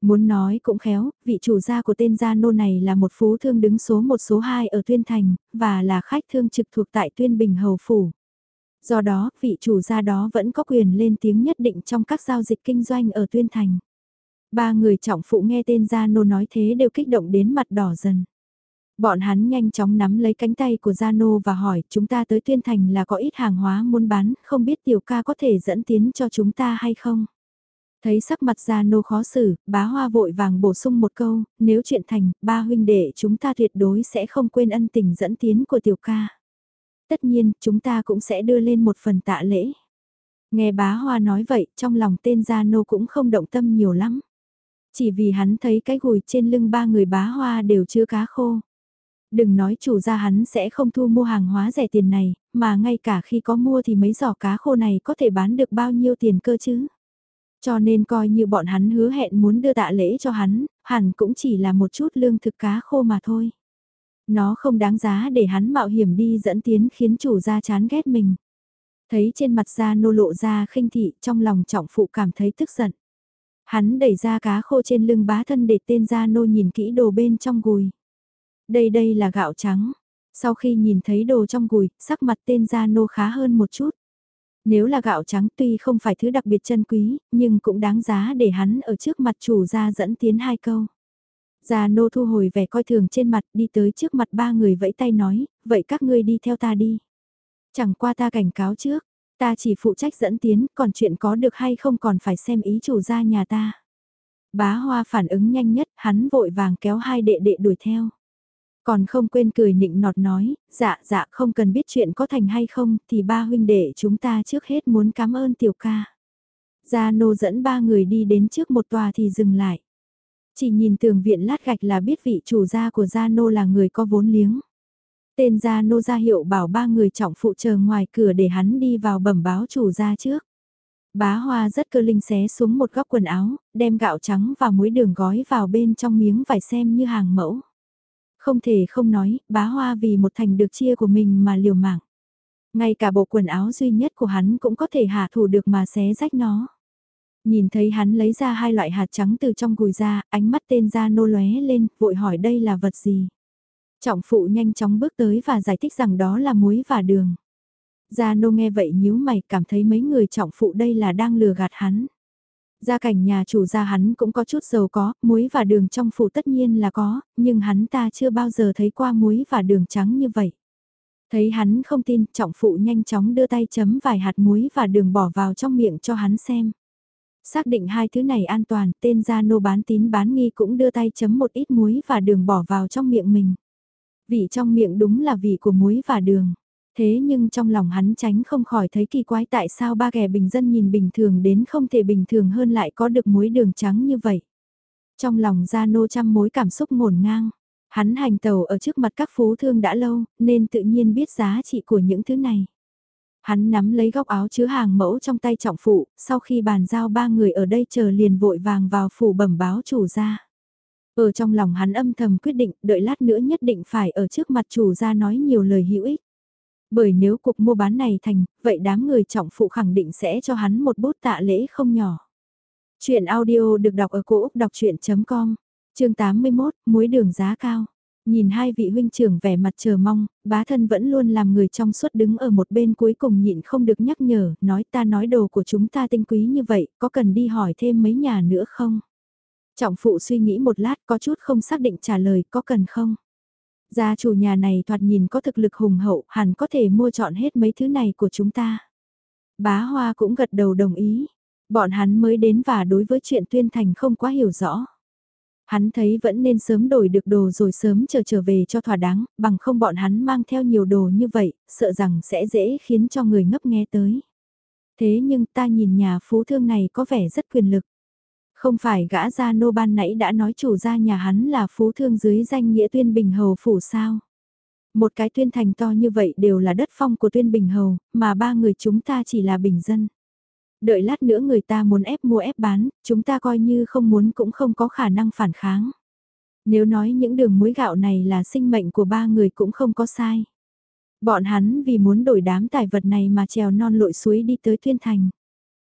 Muốn nói cũng khéo, vị chủ gia của tên gia nô này là một phú thương đứng số một số 2 ở Tuyên Thành, và là khách thương trực thuộc tại Tuyên Bình Hầu Phủ. Do đó, vị chủ gia đó vẫn có quyền lên tiếng nhất định trong các giao dịch kinh doanh ở Tuyên Thành. Ba người trọng phụ nghe tên gia nô nói thế đều kích động đến mặt đỏ dần. Bọn hắn nhanh chóng nắm lấy cánh tay của Gia Nô và hỏi chúng ta tới Tuyên Thành là có ít hàng hóa muốn bán, không biết tiểu ca có thể dẫn tiến cho chúng ta hay không? Thấy sắc mặt Gia Nô khó xử, bá hoa vội vàng bổ sung một câu, nếu chuyện thành, ba huynh đệ chúng ta tuyệt đối sẽ không quên ân tình dẫn tiến của tiểu ca. Tất nhiên, chúng ta cũng sẽ đưa lên một phần tạ lễ. Nghe bá hoa nói vậy, trong lòng tên Gia Nô cũng không động tâm nhiều lắm. Chỉ vì hắn thấy cái gùi trên lưng ba người bá hoa đều chứa cá khô. Đừng nói chủ gia hắn sẽ không thu mua hàng hóa rẻ tiền này, mà ngay cả khi có mua thì mấy giỏ cá khô này có thể bán được bao nhiêu tiền cơ chứ. Cho nên coi như bọn hắn hứa hẹn muốn đưa tạ lễ cho hắn, hẳn cũng chỉ là một chút lương thực cá khô mà thôi. Nó không đáng giá để hắn mạo hiểm đi dẫn tiến khiến chủ gia chán ghét mình. Thấy trên mặt gia nô lộ ra khinh thị trong lòng trọng phụ cảm thấy tức giận. Hắn đẩy ra cá khô trên lưng bá thân để tên gia nô nhìn kỹ đồ bên trong gùi. Đây đây là gạo trắng. Sau khi nhìn thấy đồ trong gùi, sắc mặt tên gia nô khá hơn một chút. Nếu là gạo trắng tuy không phải thứ đặc biệt chân quý, nhưng cũng đáng giá để hắn ở trước mặt chủ gia dẫn tiến hai câu. Gia nô thu hồi vẻ coi thường trên mặt đi tới trước mặt ba người vẫy tay nói, vậy các ngươi đi theo ta đi. Chẳng qua ta cảnh cáo trước, ta chỉ phụ trách dẫn tiến, còn chuyện có được hay không còn phải xem ý chủ gia nhà ta. Bá hoa phản ứng nhanh nhất, hắn vội vàng kéo hai đệ đệ đuổi theo. Còn không quên cười nịnh nọt nói, dạ dạ không cần biết chuyện có thành hay không, thì ba huynh đệ chúng ta trước hết muốn cảm ơn tiểu ca. Gia nô dẫn ba người đi đến trước một tòa thì dừng lại. Chỉ nhìn tường viện lát gạch là biết vị chủ gia của Gia nô là người có vốn liếng. Tên Gia nô gia hiệu bảo ba người trọng phụ chờ ngoài cửa để hắn đi vào bẩm báo chủ gia trước. Bá hoa rất cơ linh xé xuống một góc quần áo, đem gạo trắng và muối đường gói vào bên trong miếng vải xem như hàng mẫu. Không thể không nói, bá hoa vì một thành được chia của mình mà liều mạng. Ngay cả bộ quần áo duy nhất của hắn cũng có thể hạ thủ được mà xé rách nó. Nhìn thấy hắn lấy ra hai loại hạt trắng từ trong gùi ra, ánh mắt tên ra nô lóe lên, vội hỏi đây là vật gì. Trọng phụ nhanh chóng bước tới và giải thích rằng đó là muối và đường. Gia nô nghe vậy nhíu mày cảm thấy mấy người trọng phụ đây là đang lừa gạt hắn. Gia cảnh nhà chủ gia hắn cũng có chút giàu có, muối và đường trong phủ tất nhiên là có, nhưng hắn ta chưa bao giờ thấy qua muối và đường trắng như vậy. Thấy hắn không tin, trọng phụ nhanh chóng đưa tay chấm vài hạt muối và đường bỏ vào trong miệng cho hắn xem. Xác định hai thứ này an toàn, tên gia nô bán tín bán nghi cũng đưa tay chấm một ít muối và đường bỏ vào trong miệng mình. Vị trong miệng đúng là vị của muối và đường. Thế nhưng trong lòng hắn tránh không khỏi thấy kỳ quái tại sao ba kẻ bình dân nhìn bình thường đến không thể bình thường hơn lại có được muối đường trắng như vậy. Trong lòng gia nô trăm mối cảm xúc ngổn ngang. Hắn hành tàu ở trước mặt các phú thương đã lâu, nên tự nhiên biết giá trị của những thứ này. Hắn nắm lấy góc áo chứa hàng mẫu trong tay trọng phụ, sau khi bàn giao ba người ở đây chờ liền vội vàng vào phủ bẩm báo chủ gia. Ở trong lòng hắn âm thầm quyết định, đợi lát nữa nhất định phải ở trước mặt chủ gia nói nhiều lời hữu ích. Bởi nếu cuộc mua bán này thành, vậy đám người trọng phụ khẳng định sẽ cho hắn một bút tạ lễ không nhỏ. Chuyện audio được đọc ở cổ Úc đọc chuyện.com, chương 81, muối đường giá cao. Nhìn hai vị huynh trưởng vẻ mặt chờ mong, bá thân vẫn luôn làm người trong suốt đứng ở một bên cuối cùng nhịn không được nhắc nhở, nói ta nói đồ của chúng ta tinh quý như vậy, có cần đi hỏi thêm mấy nhà nữa không? Trọng phụ suy nghĩ một lát có chút không xác định trả lời có cần không? Gia chủ nhà này thoạt nhìn có thực lực hùng hậu, hẳn có thể mua chọn hết mấy thứ này của chúng ta. Bá Hoa cũng gật đầu đồng ý. Bọn hắn mới đến và đối với chuyện tuyên thành không quá hiểu rõ. Hắn thấy vẫn nên sớm đổi được đồ rồi sớm trở trở về cho thỏa đáng, bằng không bọn hắn mang theo nhiều đồ như vậy, sợ rằng sẽ dễ khiến cho người ngấp nghe tới. Thế nhưng ta nhìn nhà phú thương này có vẻ rất quyền lực. Không phải gã gia nô ban nãy đã nói chủ gia nhà hắn là phú thương dưới danh nghĩa tuyên bình hầu phủ sao. Một cái tuyên thành to như vậy đều là đất phong của tuyên bình hầu, mà ba người chúng ta chỉ là bình dân. Đợi lát nữa người ta muốn ép mua ép bán, chúng ta coi như không muốn cũng không có khả năng phản kháng. Nếu nói những đường muối gạo này là sinh mệnh của ba người cũng không có sai. Bọn hắn vì muốn đổi đám tài vật này mà trèo non lội suối đi tới thiên thành.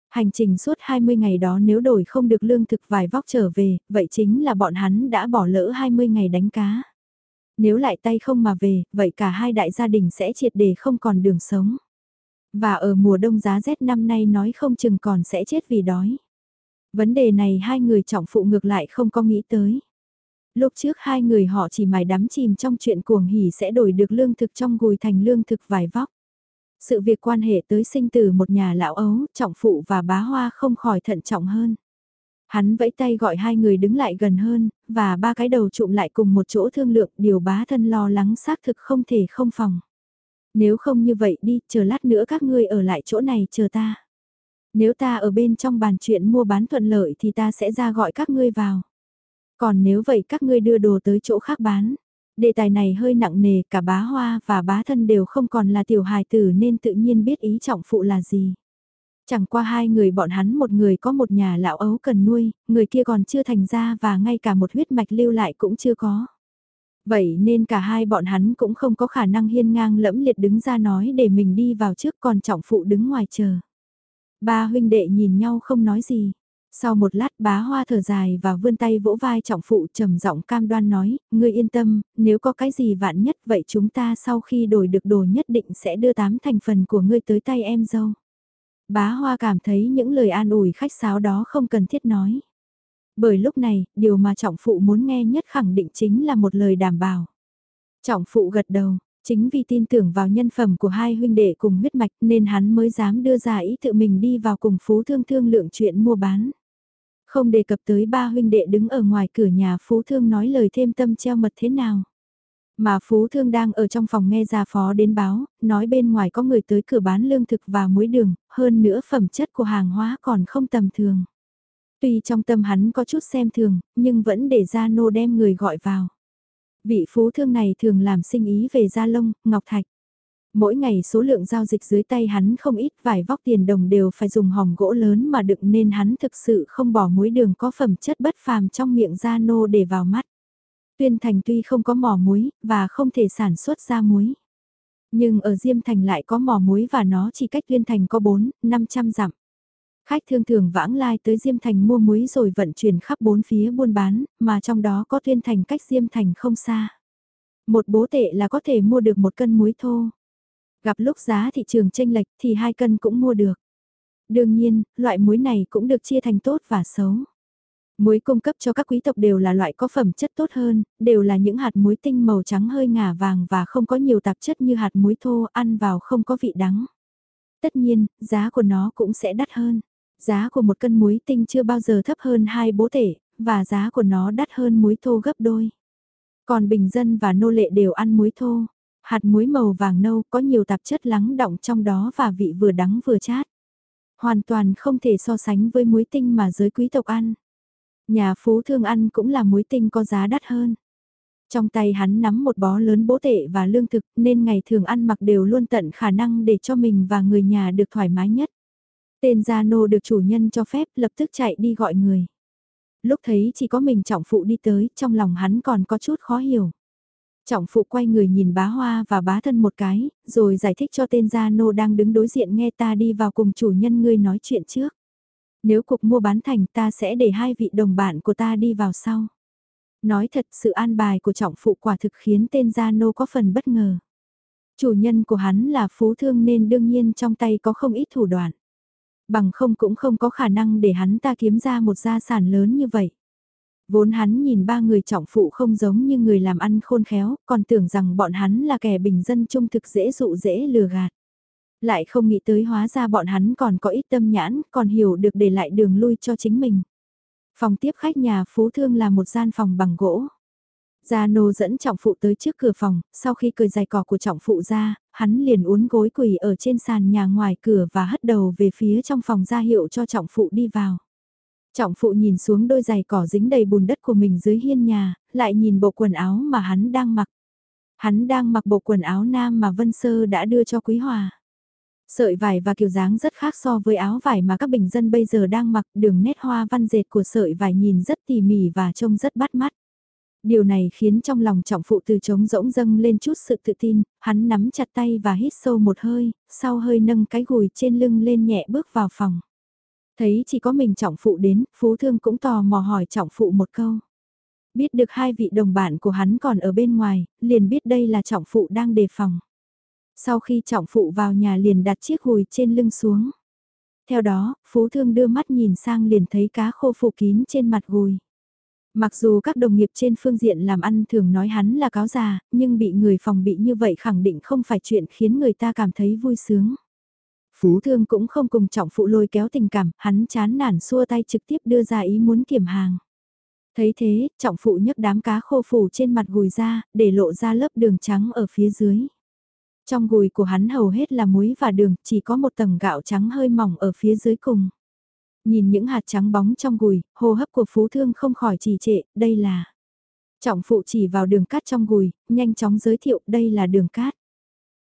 Hành trình suốt 20 ngày đó nếu đổi không được lương thực vài vóc trở về, vậy chính là bọn hắn đã bỏ lỡ 20 ngày đánh cá. Nếu lại tay không mà về, vậy cả hai đại gia đình sẽ triệt để không còn đường sống. Và ở mùa đông giá rét năm nay nói không chừng còn sẽ chết vì đói. Vấn đề này hai người trọng phụ ngược lại không có nghĩ tới. Lúc trước hai người họ chỉ mải đắm chìm trong chuyện cuồng hỉ sẽ đổi được lương thực trong gùi thành lương thực vài vóc. Sự việc quan hệ tới sinh tử một nhà lão ấu, trọng phụ và bá hoa không khỏi thận trọng hơn. Hắn vẫy tay gọi hai người đứng lại gần hơn, và ba cái đầu trụm lại cùng một chỗ thương lượng điều bá thân lo lắng xác thực không thể không phòng. Nếu không như vậy đi, chờ lát nữa các ngươi ở lại chỗ này chờ ta. Nếu ta ở bên trong bàn chuyện mua bán thuận lợi thì ta sẽ ra gọi các ngươi vào. Còn nếu vậy các ngươi đưa đồ tới chỗ khác bán. Đề tài này hơi nặng nề, cả bá hoa và bá thân đều không còn là tiểu hài tử nên tự nhiên biết ý trọng phụ là gì. Chẳng qua hai người bọn hắn một người có một nhà lão ấu cần nuôi, người kia còn chưa thành ra và ngay cả một huyết mạch lưu lại cũng chưa có. Vậy nên cả hai bọn hắn cũng không có khả năng hiên ngang lẫm liệt đứng ra nói để mình đi vào trước còn trọng phụ đứng ngoài chờ. Ba huynh đệ nhìn nhau không nói gì. Sau một lát bá hoa thở dài và vươn tay vỗ vai trọng phụ trầm giọng cam đoan nói, ngươi yên tâm, nếu có cái gì vạn nhất vậy chúng ta sau khi đổi được đồ nhất định sẽ đưa tám thành phần của ngươi tới tay em dâu. Bá hoa cảm thấy những lời an ủi khách sáo đó không cần thiết nói. Bởi lúc này, điều mà trọng phụ muốn nghe nhất khẳng định chính là một lời đảm bảo. Trọng phụ gật đầu, chính vì tin tưởng vào nhân phẩm của hai huynh đệ cùng huyết mạch nên hắn mới dám đưa ra ý tự mình đi vào cùng phú thương thương lượng chuyện mua bán. Không đề cập tới ba huynh đệ đứng ở ngoài cửa nhà Phú Thương nói lời thêm tâm treo mật thế nào. Mà Phú Thương đang ở trong phòng nghe gia phó đến báo, nói bên ngoài có người tới cửa bán lương thực và muối đường, hơn nữa phẩm chất của hàng hóa còn không tầm thường. Tuy trong tâm hắn có chút xem thường, nhưng vẫn để gia nô đem người gọi vào. Vị Phú Thương này thường làm sinh ý về gia lông, ngọc thạch. Mỗi ngày số lượng giao dịch dưới tay hắn không ít vài vóc tiền đồng đều phải dùng hòm gỗ lớn mà đựng nên hắn thực sự không bỏ muối đường có phẩm chất bất phàm trong miệng gia nô để vào mắt. Tuyên Thành tuy không có mỏ muối và không thể sản xuất ra muối. Nhưng ở Diêm Thành lại có mỏ muối và nó chỉ cách Tuyên Thành có 4, 500 dặm. Khách thương thường vãng lai tới Diêm Thành mua muối rồi vận chuyển khắp bốn phía buôn bán, mà trong đó có Tuyên Thành cách Diêm Thành không xa. Một bố tệ là có thể mua được một cân muối thô. Gặp lúc giá thị trường tranh lệch thì hai cân cũng mua được. Đương nhiên, loại muối này cũng được chia thành tốt và xấu. Muối cung cấp cho các quý tộc đều là loại có phẩm chất tốt hơn, đều là những hạt muối tinh màu trắng hơi ngả vàng và không có nhiều tạp chất như hạt muối thô ăn vào không có vị đắng. Tất nhiên, giá của nó cũng sẽ đắt hơn. Giá của một cân muối tinh chưa bao giờ thấp hơn hai bố tể, và giá của nó đắt hơn muối thô gấp đôi. Còn bình dân và nô lệ đều ăn muối thô, Hạt muối màu vàng nâu có nhiều tạp chất lắng động trong đó và vị vừa đắng vừa chát. Hoàn toàn không thể so sánh với muối tinh mà giới quý tộc ăn. Nhà phú thương ăn cũng là muối tinh có giá đắt hơn. Trong tay hắn nắm một bó lớn bố tệ và lương thực nên ngày thường ăn mặc đều luôn tận khả năng để cho mình và người nhà được thoải mái nhất. Tên gia nô được chủ nhân cho phép lập tức chạy đi gọi người. Lúc thấy chỉ có mình trọng phụ đi tới, trong lòng hắn còn có chút khó hiểu. Trọng phụ quay người nhìn bá hoa và bá thân một cái, rồi giải thích cho tên gia nô đang đứng đối diện nghe ta đi vào cùng chủ nhân ngươi nói chuyện trước. Nếu cuộc mua bán thành ta sẽ để hai vị đồng bạn của ta đi vào sau. Nói thật sự an bài của trọng phụ quả thực khiến tên gia nô có phần bất ngờ. Chủ nhân của hắn là phú thương nên đương nhiên trong tay có không ít thủ đoạn. Bằng không cũng không có khả năng để hắn ta kiếm ra một gia sản lớn như vậy. Vốn hắn nhìn ba người trọng phụ không giống như người làm ăn khôn khéo, còn tưởng rằng bọn hắn là kẻ bình dân trung thực dễ dụ dễ lừa gạt. Lại không nghĩ tới hóa ra bọn hắn còn có ít tâm nhãn, còn hiểu được để lại đường lui cho chính mình. Phòng tiếp khách nhà phú thương là một gian phòng bằng gỗ. Gia nô dẫn trọng phụ tới trước cửa phòng, sau khi cười dài cỏ của trọng phụ ra, hắn liền uốn gối quỳ ở trên sàn nhà ngoài cửa và hất đầu về phía trong phòng ra hiệu cho trọng phụ đi vào. Trọng phụ nhìn xuống đôi giày cỏ dính đầy bùn đất của mình dưới hiên nhà, lại nhìn bộ quần áo mà hắn đang mặc. Hắn đang mặc bộ quần áo nam mà Vân Sơ đã đưa cho Quý Hòa. Sợi vải và kiểu dáng rất khác so với áo vải mà các bình dân bây giờ đang mặc đường nét hoa văn dệt của sợi vải nhìn rất tỉ mỉ và trông rất bắt mắt. Điều này khiến trong lòng trọng phụ từ trống rỗng dâng lên chút sự tự tin, hắn nắm chặt tay và hít sâu một hơi, sau hơi nâng cái gùi trên lưng lên nhẹ bước vào phòng. Thấy chỉ có mình trọng phụ đến, phú thương cũng tò mò hỏi trọng phụ một câu. Biết được hai vị đồng bạn của hắn còn ở bên ngoài, liền biết đây là trọng phụ đang đề phòng. Sau khi trọng phụ vào nhà liền đặt chiếc gùi trên lưng xuống. Theo đó, phú thương đưa mắt nhìn sang liền thấy cá khô phủ kín trên mặt gùi. Mặc dù các đồng nghiệp trên phương diện làm ăn thường nói hắn là cáo già, nhưng bị người phòng bị như vậy khẳng định không phải chuyện khiến người ta cảm thấy vui sướng. Phú Thương cũng không cùng trọng phụ lôi kéo tình cảm, hắn chán nản xua tay trực tiếp đưa ra ý muốn kiểm hàng. Thấy thế, trọng phụ nhấc đám cá khô phủ trên mặt gùi ra, để lộ ra lớp đường trắng ở phía dưới. Trong gùi của hắn hầu hết là muối và đường, chỉ có một tầng gạo trắng hơi mỏng ở phía dưới cùng. Nhìn những hạt trắng bóng trong gùi, hô hấp của Phú Thương không khỏi trì trệ, đây là... Trọng phụ chỉ vào đường cát trong gùi, nhanh chóng giới thiệu đây là đường cát.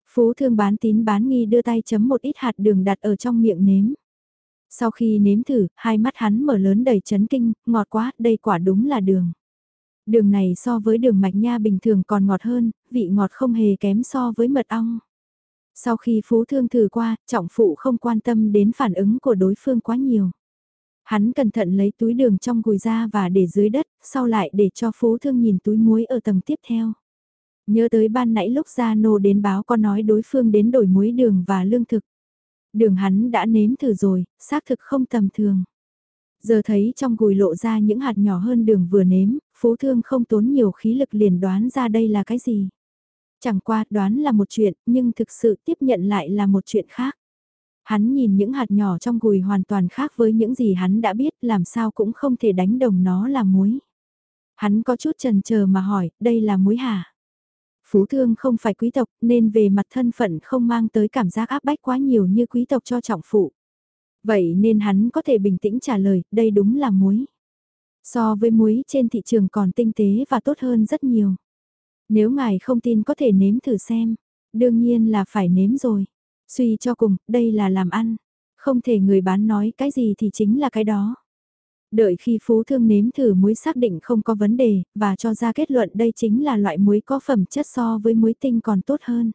Phú thương bán tín bán nghi đưa tay chấm một ít hạt đường đặt ở trong miệng nếm. Sau khi nếm thử, hai mắt hắn mở lớn đầy chấn kinh, ngọt quá, đây quả đúng là đường. Đường này so với đường mạch nha bình thường còn ngọt hơn, vị ngọt không hề kém so với mật ong. Sau khi phú thương thử qua, trọng phụ không quan tâm đến phản ứng của đối phương quá nhiều. Hắn cẩn thận lấy túi đường trong gùi ra và để dưới đất, sau lại để cho phú thương nhìn túi muối ở tầng tiếp theo. Nhớ tới ban nãy lúc ra nô đến báo có nói đối phương đến đổi muối đường và lương thực. Đường hắn đã nếm thử rồi, xác thực không tầm thường. Giờ thấy trong gùi lộ ra những hạt nhỏ hơn đường vừa nếm, phú thương không tốn nhiều khí lực liền đoán ra đây là cái gì. Chẳng qua đoán là một chuyện, nhưng thực sự tiếp nhận lại là một chuyện khác. Hắn nhìn những hạt nhỏ trong gùi hoàn toàn khác với những gì hắn đã biết làm sao cũng không thể đánh đồng nó là muối. Hắn có chút trần chờ mà hỏi, đây là muối hả? Phú thương không phải quý tộc nên về mặt thân phận không mang tới cảm giác áp bách quá nhiều như quý tộc cho trọng phụ. Vậy nên hắn có thể bình tĩnh trả lời, đây đúng là muối. So với muối trên thị trường còn tinh tế và tốt hơn rất nhiều. Nếu ngài không tin có thể nếm thử xem. Đương nhiên là phải nếm rồi. Suy cho cùng, đây là làm ăn. Không thể người bán nói cái gì thì chính là cái đó. Đợi khi phú thương nếm thử muối xác định không có vấn đề, và cho ra kết luận đây chính là loại muối có phẩm chất so với muối tinh còn tốt hơn.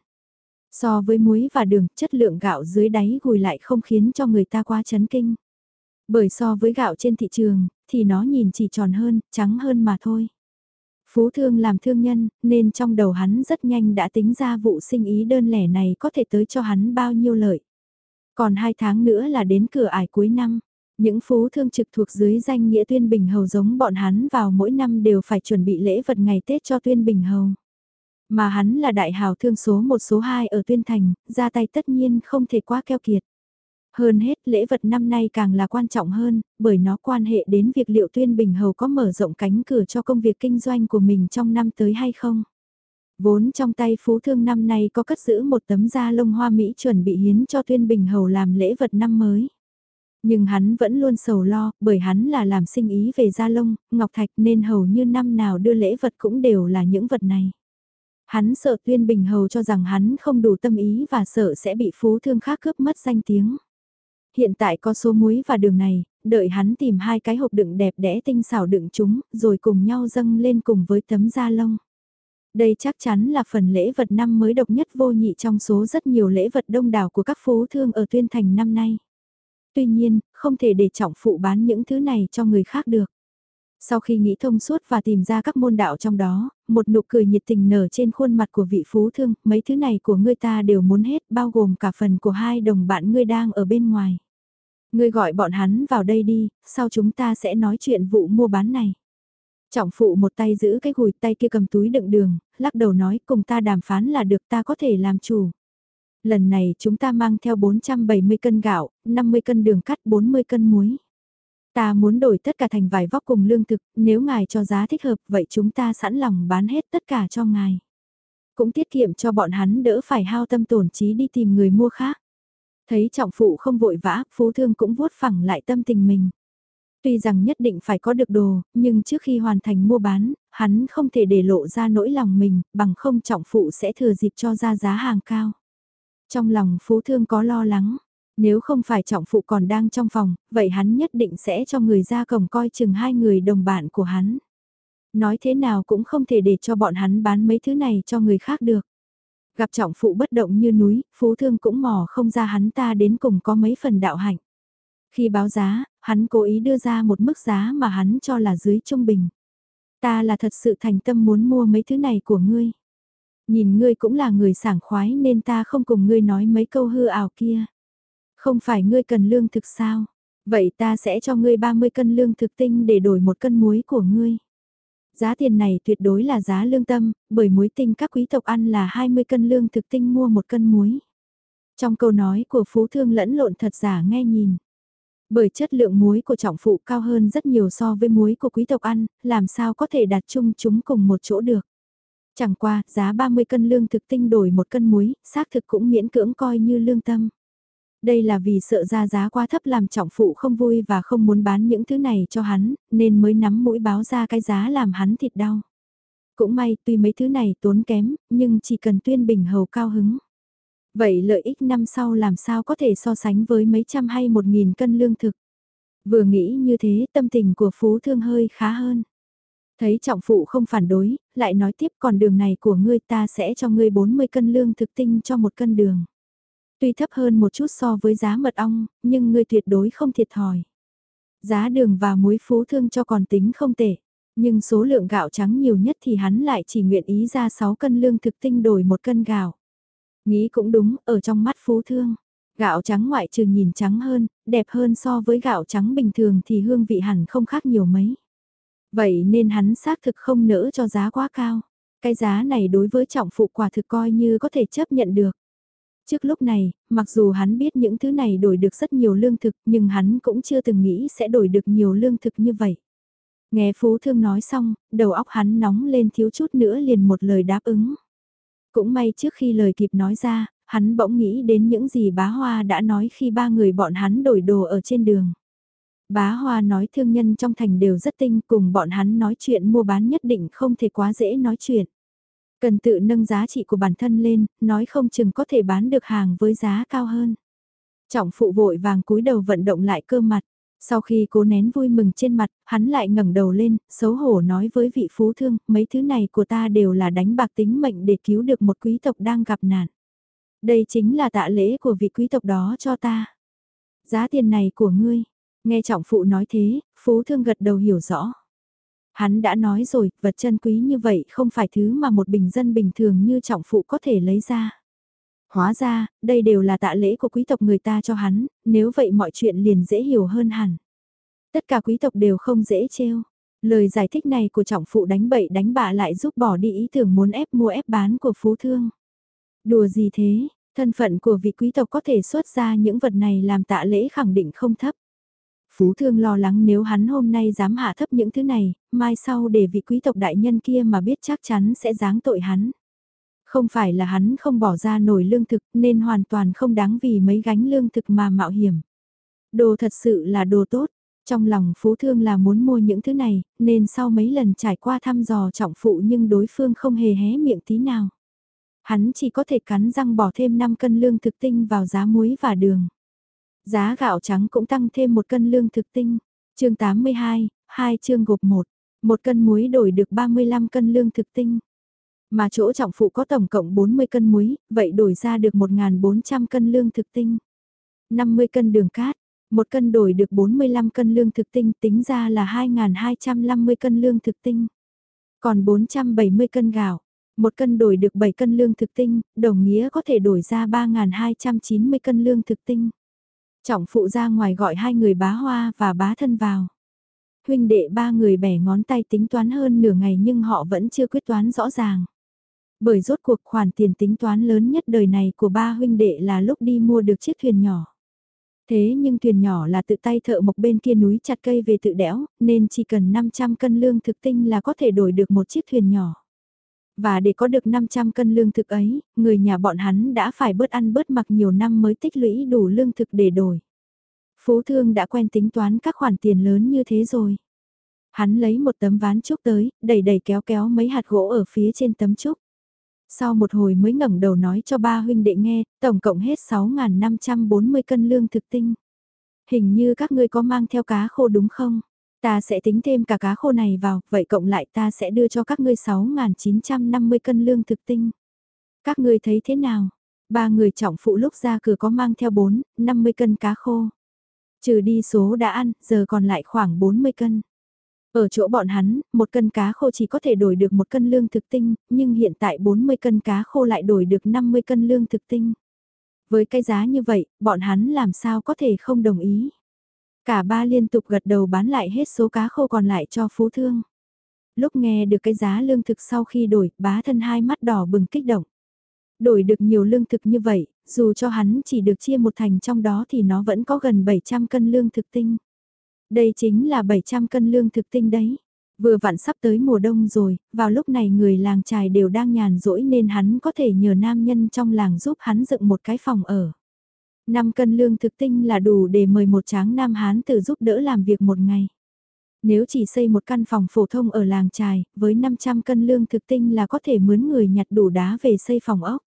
So với muối và đường, chất lượng gạo dưới đáy gùi lại không khiến cho người ta quá chấn kinh. Bởi so với gạo trên thị trường, thì nó nhìn chỉ tròn hơn, trắng hơn mà thôi. Phú thương làm thương nhân, nên trong đầu hắn rất nhanh đã tính ra vụ sinh ý đơn lẻ này có thể tới cho hắn bao nhiêu lợi. Còn hai tháng nữa là đến cửa ải cuối năm. Những phú thương trực thuộc dưới danh nghĩa Tuyên Bình Hầu giống bọn hắn vào mỗi năm đều phải chuẩn bị lễ vật ngày Tết cho Tuyên Bình Hầu. Mà hắn là đại hào thương số một số 2 ở Tuyên Thành, ra tay tất nhiên không thể quá keo kiệt. Hơn hết lễ vật năm nay càng là quan trọng hơn, bởi nó quan hệ đến việc liệu Tuyên Bình Hầu có mở rộng cánh cửa cho công việc kinh doanh của mình trong năm tới hay không. Vốn trong tay phú thương năm nay có cất giữ một tấm da lông hoa Mỹ chuẩn bị hiến cho Tuyên Bình Hầu làm lễ vật năm mới. Nhưng hắn vẫn luôn sầu lo, bởi hắn là làm sinh ý về da lông, ngọc thạch nên hầu như năm nào đưa lễ vật cũng đều là những vật này. Hắn sợ tuyên bình hầu cho rằng hắn không đủ tâm ý và sợ sẽ bị phú thương khác cướp mất danh tiếng. Hiện tại có số muối và đường này, đợi hắn tìm hai cái hộp đựng đẹp đẽ tinh xảo đựng chúng, rồi cùng nhau dâng lên cùng với tấm da lông. Đây chắc chắn là phần lễ vật năm mới độc nhất vô nhị trong số rất nhiều lễ vật đông đảo của các phú thương ở Tuyên Thành năm nay. Tuy nhiên, không thể để trọng phụ bán những thứ này cho người khác được. Sau khi nghĩ thông suốt và tìm ra các môn đạo trong đó, một nụ cười nhiệt tình nở trên khuôn mặt của vị phú thương, mấy thứ này của ngươi ta đều muốn hết, bao gồm cả phần của hai đồng bạn ngươi đang ở bên ngoài. Ngươi gọi bọn hắn vào đây đi, sau chúng ta sẽ nói chuyện vụ mua bán này. Trọng phụ một tay giữ cái gùi tay kia cầm túi đựng đường, lắc đầu nói cùng ta đàm phán là được ta có thể làm chủ. Lần này chúng ta mang theo 470 cân gạo, 50 cân đường cắt 40 cân muối. Ta muốn đổi tất cả thành vải vóc cùng lương thực, nếu ngài cho giá thích hợp vậy chúng ta sẵn lòng bán hết tất cả cho ngài. Cũng tiết kiệm cho bọn hắn đỡ phải hao tâm tổn trí đi tìm người mua khác. Thấy trọng phụ không vội vã, phú thương cũng vuốt phẳng lại tâm tình mình. Tuy rằng nhất định phải có được đồ, nhưng trước khi hoàn thành mua bán, hắn không thể để lộ ra nỗi lòng mình, bằng không trọng phụ sẽ thừa dịp cho ra giá hàng cao. Trong lòng phú thương có lo lắng, nếu không phải trọng phụ còn đang trong phòng, vậy hắn nhất định sẽ cho người ra cổng coi chừng hai người đồng bạn của hắn. Nói thế nào cũng không thể để cho bọn hắn bán mấy thứ này cho người khác được. Gặp trọng phụ bất động như núi, phú thương cũng mò không ra hắn ta đến cùng có mấy phần đạo hạnh. Khi báo giá, hắn cố ý đưa ra một mức giá mà hắn cho là dưới trung bình. Ta là thật sự thành tâm muốn mua mấy thứ này của ngươi. Nhìn ngươi cũng là người sảng khoái nên ta không cùng ngươi nói mấy câu hư ảo kia. Không phải ngươi cần lương thực sao? Vậy ta sẽ cho ngươi 30 cân lương thực tinh để đổi một cân muối của ngươi. Giá tiền này tuyệt đối là giá lương tâm, bởi muối tinh các quý tộc ăn là 20 cân lương thực tinh mua một cân muối. Trong câu nói của phú thương lẫn lộn thật giả nghe nhìn. Bởi chất lượng muối của trọng phụ cao hơn rất nhiều so với muối của quý tộc ăn, làm sao có thể đặt chung chúng cùng một chỗ được. Chẳng qua, giá 30 cân lương thực tinh đổi một cân muối, xác thực cũng miễn cưỡng coi như lương tâm. Đây là vì sợ ra giá quá thấp làm trọng phụ không vui và không muốn bán những thứ này cho hắn, nên mới nắm mũi báo ra cái giá làm hắn thịt đau. Cũng may tuy mấy thứ này tốn kém, nhưng chỉ cần tuyên bình hầu cao hứng. Vậy lợi ích năm sau làm sao có thể so sánh với mấy trăm hay một nghìn cân lương thực. Vừa nghĩ như thế tâm tình của Phú Thương hơi khá hơn. Thấy trọng phụ không phản đối, lại nói tiếp còn đường này của ngươi ta sẽ cho ngươi 40 cân lương thực tinh cho một cân đường. Tuy thấp hơn một chút so với giá mật ong, nhưng ngươi tuyệt đối không thiệt thòi. Giá đường và muối phú thương cho còn tính không tệ. Nhưng số lượng gạo trắng nhiều nhất thì hắn lại chỉ nguyện ý ra 6 cân lương thực tinh đổi một cân gạo. Nghĩ cũng đúng, ở trong mắt phú thương. Gạo trắng ngoại trừ nhìn trắng hơn, đẹp hơn so với gạo trắng bình thường thì hương vị hẳn không khác nhiều mấy. Vậy nên hắn xác thực không nỡ cho giá quá cao. Cái giá này đối với trọng phụ quả thực coi như có thể chấp nhận được. Trước lúc này, mặc dù hắn biết những thứ này đổi được rất nhiều lương thực nhưng hắn cũng chưa từng nghĩ sẽ đổi được nhiều lương thực như vậy. Nghe Phú Thương nói xong, đầu óc hắn nóng lên thiếu chút nữa liền một lời đáp ứng. Cũng may trước khi lời kịp nói ra, hắn bỗng nghĩ đến những gì bá hoa đã nói khi ba người bọn hắn đổi đồ ở trên đường. Bá hoa nói thương nhân trong thành đều rất tinh cùng bọn hắn nói chuyện mua bán nhất định không thể quá dễ nói chuyện. Cần tự nâng giá trị của bản thân lên, nói không chừng có thể bán được hàng với giá cao hơn. Trọng phụ vội vàng cúi đầu vận động lại cơ mặt. Sau khi cố nén vui mừng trên mặt, hắn lại ngẩng đầu lên, xấu hổ nói với vị phú thương, mấy thứ này của ta đều là đánh bạc tính mệnh để cứu được một quý tộc đang gặp nạn. Đây chính là tạ lễ của vị quý tộc đó cho ta. Giá tiền này của ngươi. Nghe trọng phụ nói thế, phú thương gật đầu hiểu rõ. Hắn đã nói rồi, vật chân quý như vậy không phải thứ mà một bình dân bình thường như trọng phụ có thể lấy ra. Hóa ra, đây đều là tạ lễ của quý tộc người ta cho hắn, nếu vậy mọi chuyện liền dễ hiểu hơn hẳn. Tất cả quý tộc đều không dễ trêu. Lời giải thích này của trọng phụ đánh bậy đánh bạ lại giúp bỏ đi ý tưởng muốn ép mua ép bán của phú thương. Đùa gì thế, thân phận của vị quý tộc có thể xuất ra những vật này làm tạ lễ khẳng định không thấp. Phú thương lo lắng nếu hắn hôm nay dám hạ thấp những thứ này, mai sau để vị quý tộc đại nhân kia mà biết chắc chắn sẽ giáng tội hắn. Không phải là hắn không bỏ ra nổi lương thực nên hoàn toàn không đáng vì mấy gánh lương thực mà mạo hiểm. Đồ thật sự là đồ tốt, trong lòng phú thương là muốn mua những thứ này, nên sau mấy lần trải qua thăm dò trọng phụ nhưng đối phương không hề hé miệng tí nào. Hắn chỉ có thể cắn răng bỏ thêm 5 cân lương thực tinh vào giá muối và đường. Giá gạo trắng cũng tăng thêm một cân lương thực tinh. chương 82, hai chương gộp 1. Một cân muối đổi được 35 cân lương thực tinh. Mà chỗ trọng phụ có tổng cộng 40 cân muối, vậy đổi ra được 1.400 cân lương thực tinh. 50 cân đường cát, một cân đổi được 45 cân lương thực tinh tính ra là 2.250 cân lương thực tinh. Còn 470 cân gạo, một cân đổi được 7 cân lương thực tinh, đồng nghĩa có thể đổi ra 3.290 cân lương thực tinh. Trọng phụ ra ngoài gọi hai người bá hoa và bá thân vào. Huynh đệ ba người bẻ ngón tay tính toán hơn nửa ngày nhưng họ vẫn chưa quyết toán rõ ràng. Bởi rốt cuộc khoản tiền tính toán lớn nhất đời này của ba huynh đệ là lúc đi mua được chiếc thuyền nhỏ. Thế nhưng thuyền nhỏ là tự tay thợ mộc bên kia núi chặt cây về tự đẽo, nên chỉ cần 500 cân lương thực tinh là có thể đổi được một chiếc thuyền nhỏ. Và để có được 500 cân lương thực ấy, người nhà bọn hắn đã phải bớt ăn bớt mặc nhiều năm mới tích lũy đủ lương thực để đổi. Phú Thương đã quen tính toán các khoản tiền lớn như thế rồi. Hắn lấy một tấm ván trúc tới, đẩy đẩy kéo kéo mấy hạt gỗ ở phía trên tấm trúc. Sau một hồi mới ngẩng đầu nói cho ba huynh đệ nghe, tổng cộng hết 6.540 cân lương thực tinh. Hình như các ngươi có mang theo cá khô đúng không? Ta sẽ tính thêm cả cá khô này vào, vậy cộng lại ta sẽ đưa cho các ngươi 6.950 cân lương thực tinh. Các ngươi thấy thế nào? Ba người trọng phụ lúc ra cửa có mang theo 4, 50 cân cá khô. Trừ đi số đã ăn, giờ còn lại khoảng 40 cân. Ở chỗ bọn hắn, một cân cá khô chỉ có thể đổi được một cân lương thực tinh, nhưng hiện tại 40 cân cá khô lại đổi được 50 cân lương thực tinh. Với cái giá như vậy, bọn hắn làm sao có thể không đồng ý. Cả ba liên tục gật đầu bán lại hết số cá khô còn lại cho phú thương. Lúc nghe được cái giá lương thực sau khi đổi, bá thân hai mắt đỏ bừng kích động. Đổi được nhiều lương thực như vậy, dù cho hắn chỉ được chia một thành trong đó thì nó vẫn có gần 700 cân lương thực tinh. Đây chính là 700 cân lương thực tinh đấy. Vừa vặn sắp tới mùa đông rồi, vào lúc này người làng trài đều đang nhàn rỗi nên hắn có thể nhờ nam nhân trong làng giúp hắn dựng một cái phòng ở. 5 cân lương thực tinh là đủ để mời một tráng nam hán tử giúp đỡ làm việc một ngày. Nếu chỉ xây một căn phòng phổ thông ở làng trài, với 500 cân lương thực tinh là có thể mướn người nhặt đủ đá về xây phòng ốc.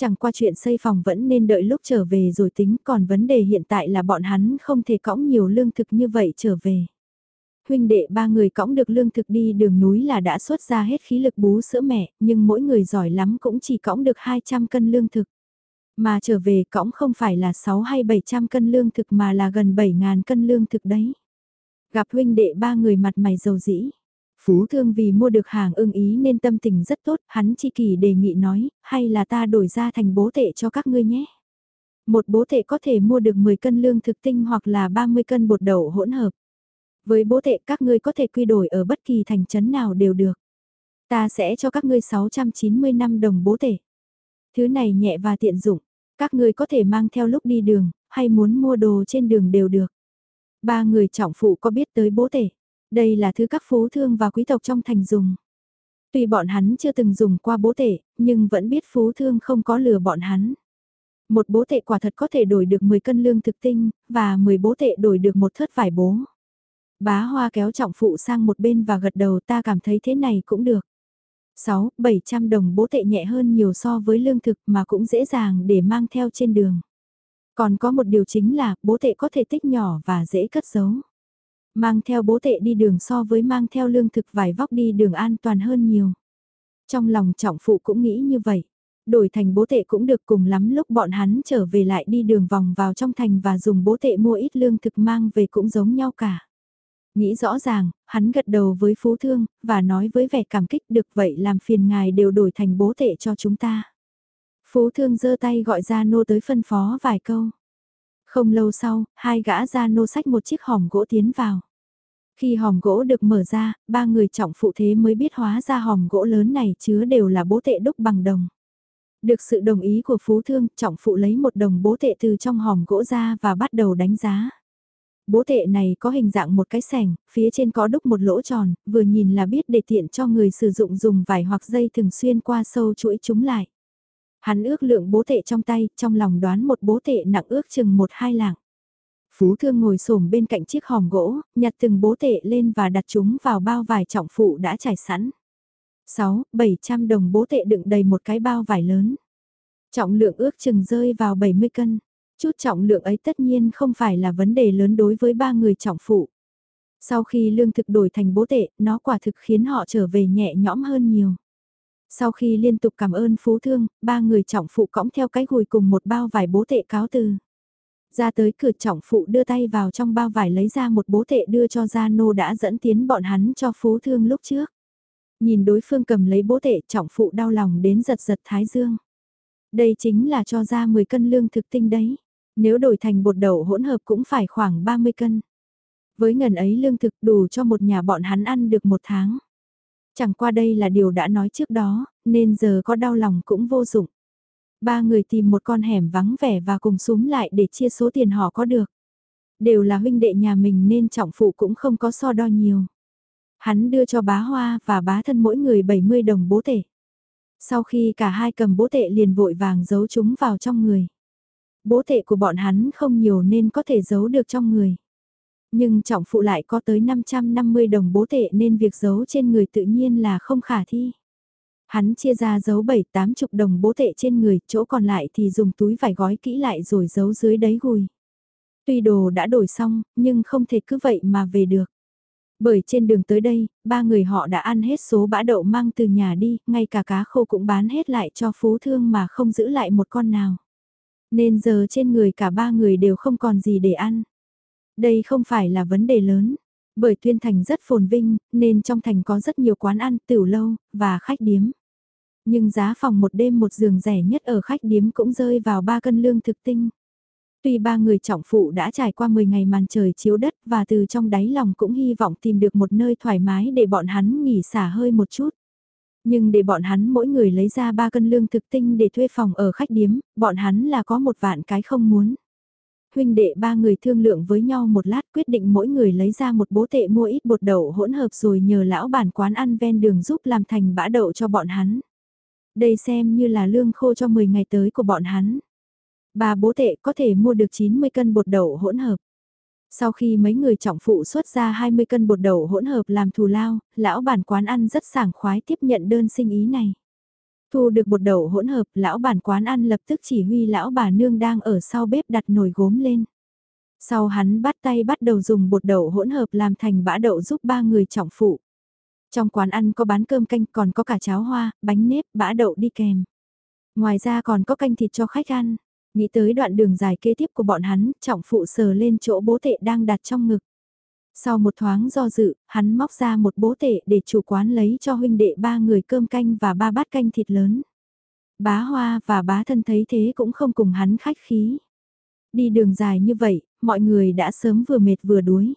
Chẳng qua chuyện xây phòng vẫn nên đợi lúc trở về rồi tính, còn vấn đề hiện tại là bọn hắn không thể cõng nhiều lương thực như vậy trở về. Huynh đệ ba người cõng được lương thực đi đường núi là đã xuất ra hết khí lực bú sữa mẹ, nhưng mỗi người giỏi lắm cũng chỉ cõng được 200 cân lương thực. Mà trở về cõng không phải là 6 hay 700 cân lương thực mà là gần 7.000 cân lương thực đấy. Gặp huynh đệ ba người mặt mày dầu dĩ. Phú thương vì mua được hàng ưng ý nên tâm tình rất tốt, hắn chi kỳ đề nghị nói, hay là ta đổi ra thành bố tệ cho các ngươi nhé. Một bố tệ có thể mua được 10 cân lương thực tinh hoặc là 30 cân bột đậu hỗn hợp. Với bố tệ các ngươi có thể quy đổi ở bất kỳ thành trấn nào đều được. Ta sẽ cho các ngươi 690 năm đồng bố tệ. Thứ này nhẹ và tiện dụng, các ngươi có thể mang theo lúc đi đường, hay muốn mua đồ trên đường đều được. Ba người trọng phụ có biết tới bố tể. Đây là thứ các phú thương và quý tộc trong thành dùng. Tuy bọn hắn chưa từng dùng qua bố tể, nhưng vẫn biết phú thương không có lừa bọn hắn. Một bố tệ quả thật có thể đổi được 10 cân lương thực tinh, và 10 bố tệ đổi được một thớt vải bố. Bá hoa kéo trọng phụ sang một bên và gật đầu ta cảm thấy thế này cũng được. 6, 700 đồng bố tệ nhẹ hơn nhiều so với lương thực mà cũng dễ dàng để mang theo trên đường. Còn có một điều chính là bố tệ có thể tích nhỏ và dễ cất giấu. Mang theo bố tệ đi đường so với mang theo lương thực vải vóc đi đường an toàn hơn nhiều. Trong lòng trọng phụ cũng nghĩ như vậy. Đổi thành bố tệ cũng được cùng lắm lúc bọn hắn trở về lại đi đường vòng vào trong thành và dùng bố tệ mua ít lương thực mang về cũng giống nhau cả. Nghĩ rõ ràng, hắn gật đầu với phú thương, và nói với vẻ cảm kích được vậy làm phiền ngài đều đổi thành bố tệ cho chúng ta. Phú thương giơ tay gọi ra nô tới phân phó vài câu. Không lâu sau, hai gã ra nô sách một chiếc hòm gỗ tiến vào. Khi hòm gỗ được mở ra, ba người trọng phụ thế mới biết hóa ra hòm gỗ lớn này chứa đều là bố tệ đúc bằng đồng. Được sự đồng ý của phú thương, trọng phụ lấy một đồng bố tệ từ trong hòm gỗ ra và bắt đầu đánh giá. Bố tệ này có hình dạng một cái sẻng, phía trên có đúc một lỗ tròn, vừa nhìn là biết để tiện cho người sử dụng dùng vải hoặc dây thường xuyên qua sâu chuỗi chúng lại. Hắn ước lượng bố tệ trong tay, trong lòng đoán một bố tệ nặng ước chừng một hai lạng. Phú thương ngồi xổm bên cạnh chiếc hòm gỗ, nhặt từng bố tệ lên và đặt chúng vào bao vải trọng phụ đã trải sẵn. 6, 700 đồng bố tệ đựng đầy một cái bao vải lớn. Trọng lượng ước chừng rơi vào 70 cân. Chút trọng lượng ấy tất nhiên không phải là vấn đề lớn đối với ba người trọng phụ. Sau khi lương thực đổi thành bố tệ, nó quả thực khiến họ trở về nhẹ nhõm hơn nhiều. Sau khi liên tục cảm ơn phú thương, ba người trọng phụ cõng theo cái gùi cùng một bao vải bố tệ cáo từ. Ra tới cửa trọng phụ đưa tay vào trong bao vải lấy ra một bố tệ đưa cho Gia Nô đã dẫn tiến bọn hắn cho phú thương lúc trước. Nhìn đối phương cầm lấy bố tệ trọng phụ đau lòng đến giật giật thái dương. Đây chính là cho ra 10 cân lương thực tinh đấy. Nếu đổi thành bột đậu hỗn hợp cũng phải khoảng 30 cân. Với ngần ấy lương thực đủ cho một nhà bọn hắn ăn được một tháng. Chẳng qua đây là điều đã nói trước đó, nên giờ có đau lòng cũng vô dụng. Ba người tìm một con hẻm vắng vẻ và cùng súng lại để chia số tiền họ có được. Đều là huynh đệ nhà mình nên trọng phụ cũng không có so đo nhiều. Hắn đưa cho bá hoa và bá thân mỗi người 70 đồng bố tể. Sau khi cả hai cầm bố tệ liền vội vàng giấu chúng vào trong người. Bố tệ của bọn hắn không nhiều nên có thể giấu được trong người. Nhưng trọng phụ lại có tới 550 đồng bố tệ nên việc giấu trên người tự nhiên là không khả thi. Hắn chia ra giấu 7-8 chục đồng bố tệ trên người, chỗ còn lại thì dùng túi vải gói kỹ lại rồi giấu dưới đáy gùi. Tuy đồ đã đổi xong, nhưng không thể cứ vậy mà về được. Bởi trên đường tới đây, ba người họ đã ăn hết số bã đậu mang từ nhà đi, ngay cả cá khô cũng bán hết lại cho phú thương mà không giữ lại một con nào. Nên giờ trên người cả ba người đều không còn gì để ăn. Đây không phải là vấn đề lớn, bởi Tuyên Thành rất phồn vinh, nên trong thành có rất nhiều quán ăn, tiểu lâu, và khách điếm. Nhưng giá phòng một đêm một giường rẻ nhất ở khách điếm cũng rơi vào ba cân lương thực tinh. Tuy ba người trọng phụ đã trải qua 10 ngày màn trời chiếu đất và từ trong đáy lòng cũng hy vọng tìm được một nơi thoải mái để bọn hắn nghỉ xả hơi một chút. Nhưng để bọn hắn mỗi người lấy ra ba cân lương thực tinh để thuê phòng ở khách điếm, bọn hắn là có một vạn cái không muốn. Huynh đệ ba người thương lượng với nhau một lát quyết định mỗi người lấy ra một bố tệ mua ít bột đậu hỗn hợp rồi nhờ lão bản quán ăn ven đường giúp làm thành bã đậu cho bọn hắn. Đây xem như là lương khô cho 10 ngày tới của bọn hắn. bà bố tệ có thể mua được 90 cân bột đậu hỗn hợp. Sau khi mấy người trọng phụ xuất ra 20 cân bột đậu hỗn hợp làm thù lao, lão bản quán ăn rất sảng khoái tiếp nhận đơn sinh ý này. Thu được bột đậu hỗn hợp, lão bản quán ăn lập tức chỉ huy lão bà nương đang ở sau bếp đặt nồi gốm lên. Sau hắn bắt tay bắt đầu dùng bột đậu hỗn hợp làm thành bã đậu giúp ba người trọng phụ. Trong quán ăn có bán cơm canh còn có cả cháo hoa, bánh nếp, bã đậu đi kèm. Ngoài ra còn có canh thịt cho khách ăn. Nghĩ tới đoạn đường dài kế tiếp của bọn hắn, trọng phụ sờ lên chỗ bố tệ đang đặt trong ngực. Sau một thoáng do dự, hắn móc ra một bố tệ để chủ quán lấy cho huynh đệ ba người cơm canh và ba bát canh thịt lớn. Bá hoa và bá thân thấy thế cũng không cùng hắn khách khí. Đi đường dài như vậy, mọi người đã sớm vừa mệt vừa đuối.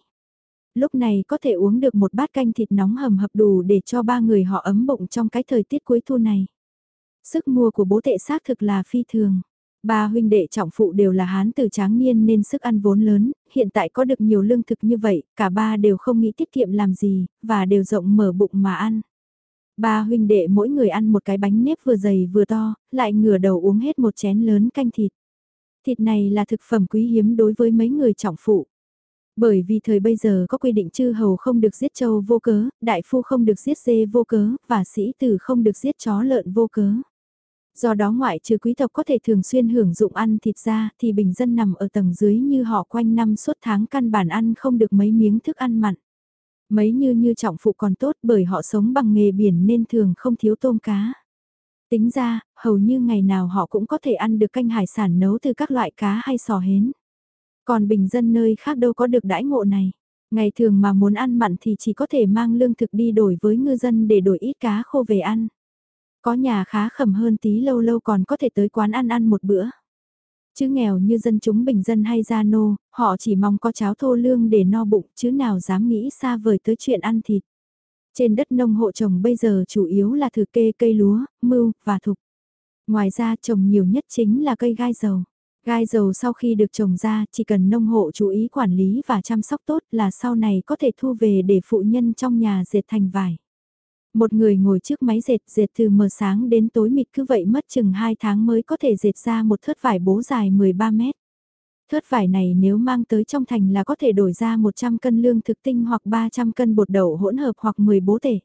Lúc này có thể uống được một bát canh thịt nóng hầm hập đủ để cho ba người họ ấm bụng trong cái thời tiết cuối thu này. Sức mua của bố tệ xác thực là phi thường. Ba huynh đệ trọng phụ đều là hán từ tráng niên nên sức ăn vốn lớn, hiện tại có được nhiều lương thực như vậy, cả ba đều không nghĩ tiết kiệm làm gì, và đều rộng mở bụng mà ăn. Ba huynh đệ mỗi người ăn một cái bánh nếp vừa dày vừa to, lại ngửa đầu uống hết một chén lớn canh thịt. Thịt này là thực phẩm quý hiếm đối với mấy người trọng phụ. Bởi vì thời bây giờ có quy định chư hầu không được giết trâu vô cớ, đại phu không được giết dê vô cớ, và sĩ tử không được giết chó lợn vô cớ. Do đó ngoại trừ quý tộc có thể thường xuyên hưởng dụng ăn thịt ra thì bình dân nằm ở tầng dưới như họ quanh năm suốt tháng căn bản ăn không được mấy miếng thức ăn mặn. Mấy như như trọng phụ còn tốt bởi họ sống bằng nghề biển nên thường không thiếu tôm cá. Tính ra, hầu như ngày nào họ cũng có thể ăn được canh hải sản nấu từ các loại cá hay sò hến. Còn bình dân nơi khác đâu có được đãi ngộ này. Ngày thường mà muốn ăn mặn thì chỉ có thể mang lương thực đi đổi với ngư dân để đổi ít cá khô về ăn. Có nhà khá khẩm hơn tí lâu lâu còn có thể tới quán ăn ăn một bữa. Chứ nghèo như dân chúng bình dân hay gia nô, họ chỉ mong có cháo thô lương để no bụng chứ nào dám nghĩ xa vời tới chuyện ăn thịt. Trên đất nông hộ trồng bây giờ chủ yếu là thử kê cây lúa, mưu và thục. Ngoài ra trồng nhiều nhất chính là cây gai dầu. Gai dầu sau khi được trồng ra chỉ cần nông hộ chú ý quản lý và chăm sóc tốt là sau này có thể thu về để phụ nhân trong nhà dệt thành vải. Một người ngồi trước máy dệt dệt từ mờ sáng đến tối mịt cứ vậy mất chừng 2 tháng mới có thể dệt ra một thớt vải bố dài 13 mét. Thớt vải này nếu mang tới trong thành là có thể đổi ra 100 cân lương thực tinh hoặc 300 cân bột đậu hỗn hợp hoặc 10 bố tể.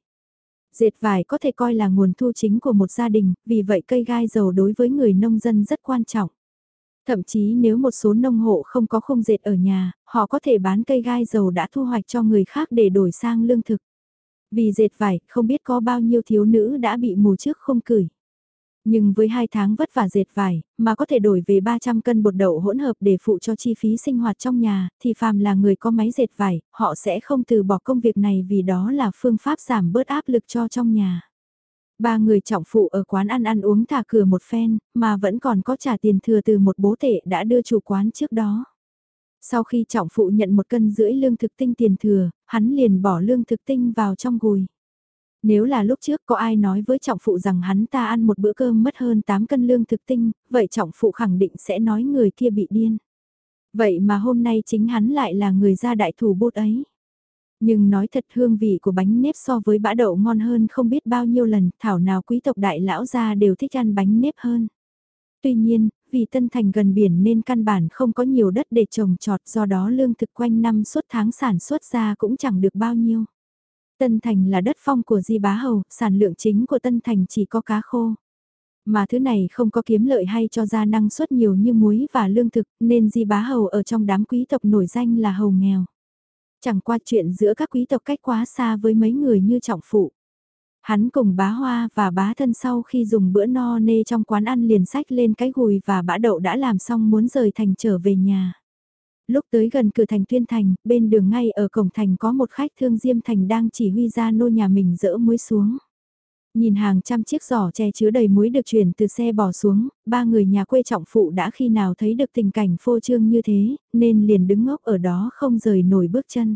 Dệt vải có thể coi là nguồn thu chính của một gia đình, vì vậy cây gai dầu đối với người nông dân rất quan trọng. Thậm chí nếu một số nông hộ không có không dệt ở nhà, họ có thể bán cây gai dầu đã thu hoạch cho người khác để đổi sang lương thực. Vì dệt vải, không biết có bao nhiêu thiếu nữ đã bị mù trước không cửi. Nhưng với hai tháng vất vả dệt vải, mà có thể đổi về 300 cân bột đậu hỗn hợp để phụ cho chi phí sinh hoạt trong nhà, thì phàm là người có máy dệt vải, họ sẽ không từ bỏ công việc này vì đó là phương pháp giảm bớt áp lực cho trong nhà. Ba người trọng phụ ở quán ăn ăn uống thả cửa một phen, mà vẫn còn có trả tiền thừa từ một bố tệ đã đưa chủ quán trước đó. Sau khi trọng phụ nhận một cân rưỡi lương thực tinh tiền thừa, hắn liền bỏ lương thực tinh vào trong gùi. Nếu là lúc trước có ai nói với trọng phụ rằng hắn ta ăn một bữa cơm mất hơn 8 cân lương thực tinh, vậy trọng phụ khẳng định sẽ nói người kia bị điên. Vậy mà hôm nay chính hắn lại là người ra đại thủ bút ấy. Nhưng nói thật hương vị của bánh nếp so với bã đậu ngon hơn không biết bao nhiêu lần, thảo nào quý tộc đại lão gia đều thích ăn bánh nếp hơn. Tuy nhiên, vì Tân Thành gần biển nên căn bản không có nhiều đất để trồng trọt do đó lương thực quanh năm suốt tháng sản xuất ra cũng chẳng được bao nhiêu. Tân Thành là đất phong của Di Bá Hầu, sản lượng chính của Tân Thành chỉ có cá khô. Mà thứ này không có kiếm lợi hay cho ra năng suất nhiều như muối và lương thực nên Di Bá Hầu ở trong đám quý tộc nổi danh là hầu nghèo. Chẳng qua chuyện giữa các quý tộc cách quá xa với mấy người như trọng phụ. Hắn cùng bá hoa và bá thân sau khi dùng bữa no nê trong quán ăn liền sách lên cái gùi và bã đậu đã làm xong muốn rời thành trở về nhà. Lúc tới gần cửa thành tuyên thành, bên đường ngay ở cổng thành có một khách thương diêm thành đang chỉ huy ra nô nhà mình dỡ muối xuống. Nhìn hàng trăm chiếc giỏ che chứa đầy muối được chuyển từ xe bỏ xuống, ba người nhà quê trọng phụ đã khi nào thấy được tình cảnh phô trương như thế, nên liền đứng ngốc ở đó không rời nổi bước chân.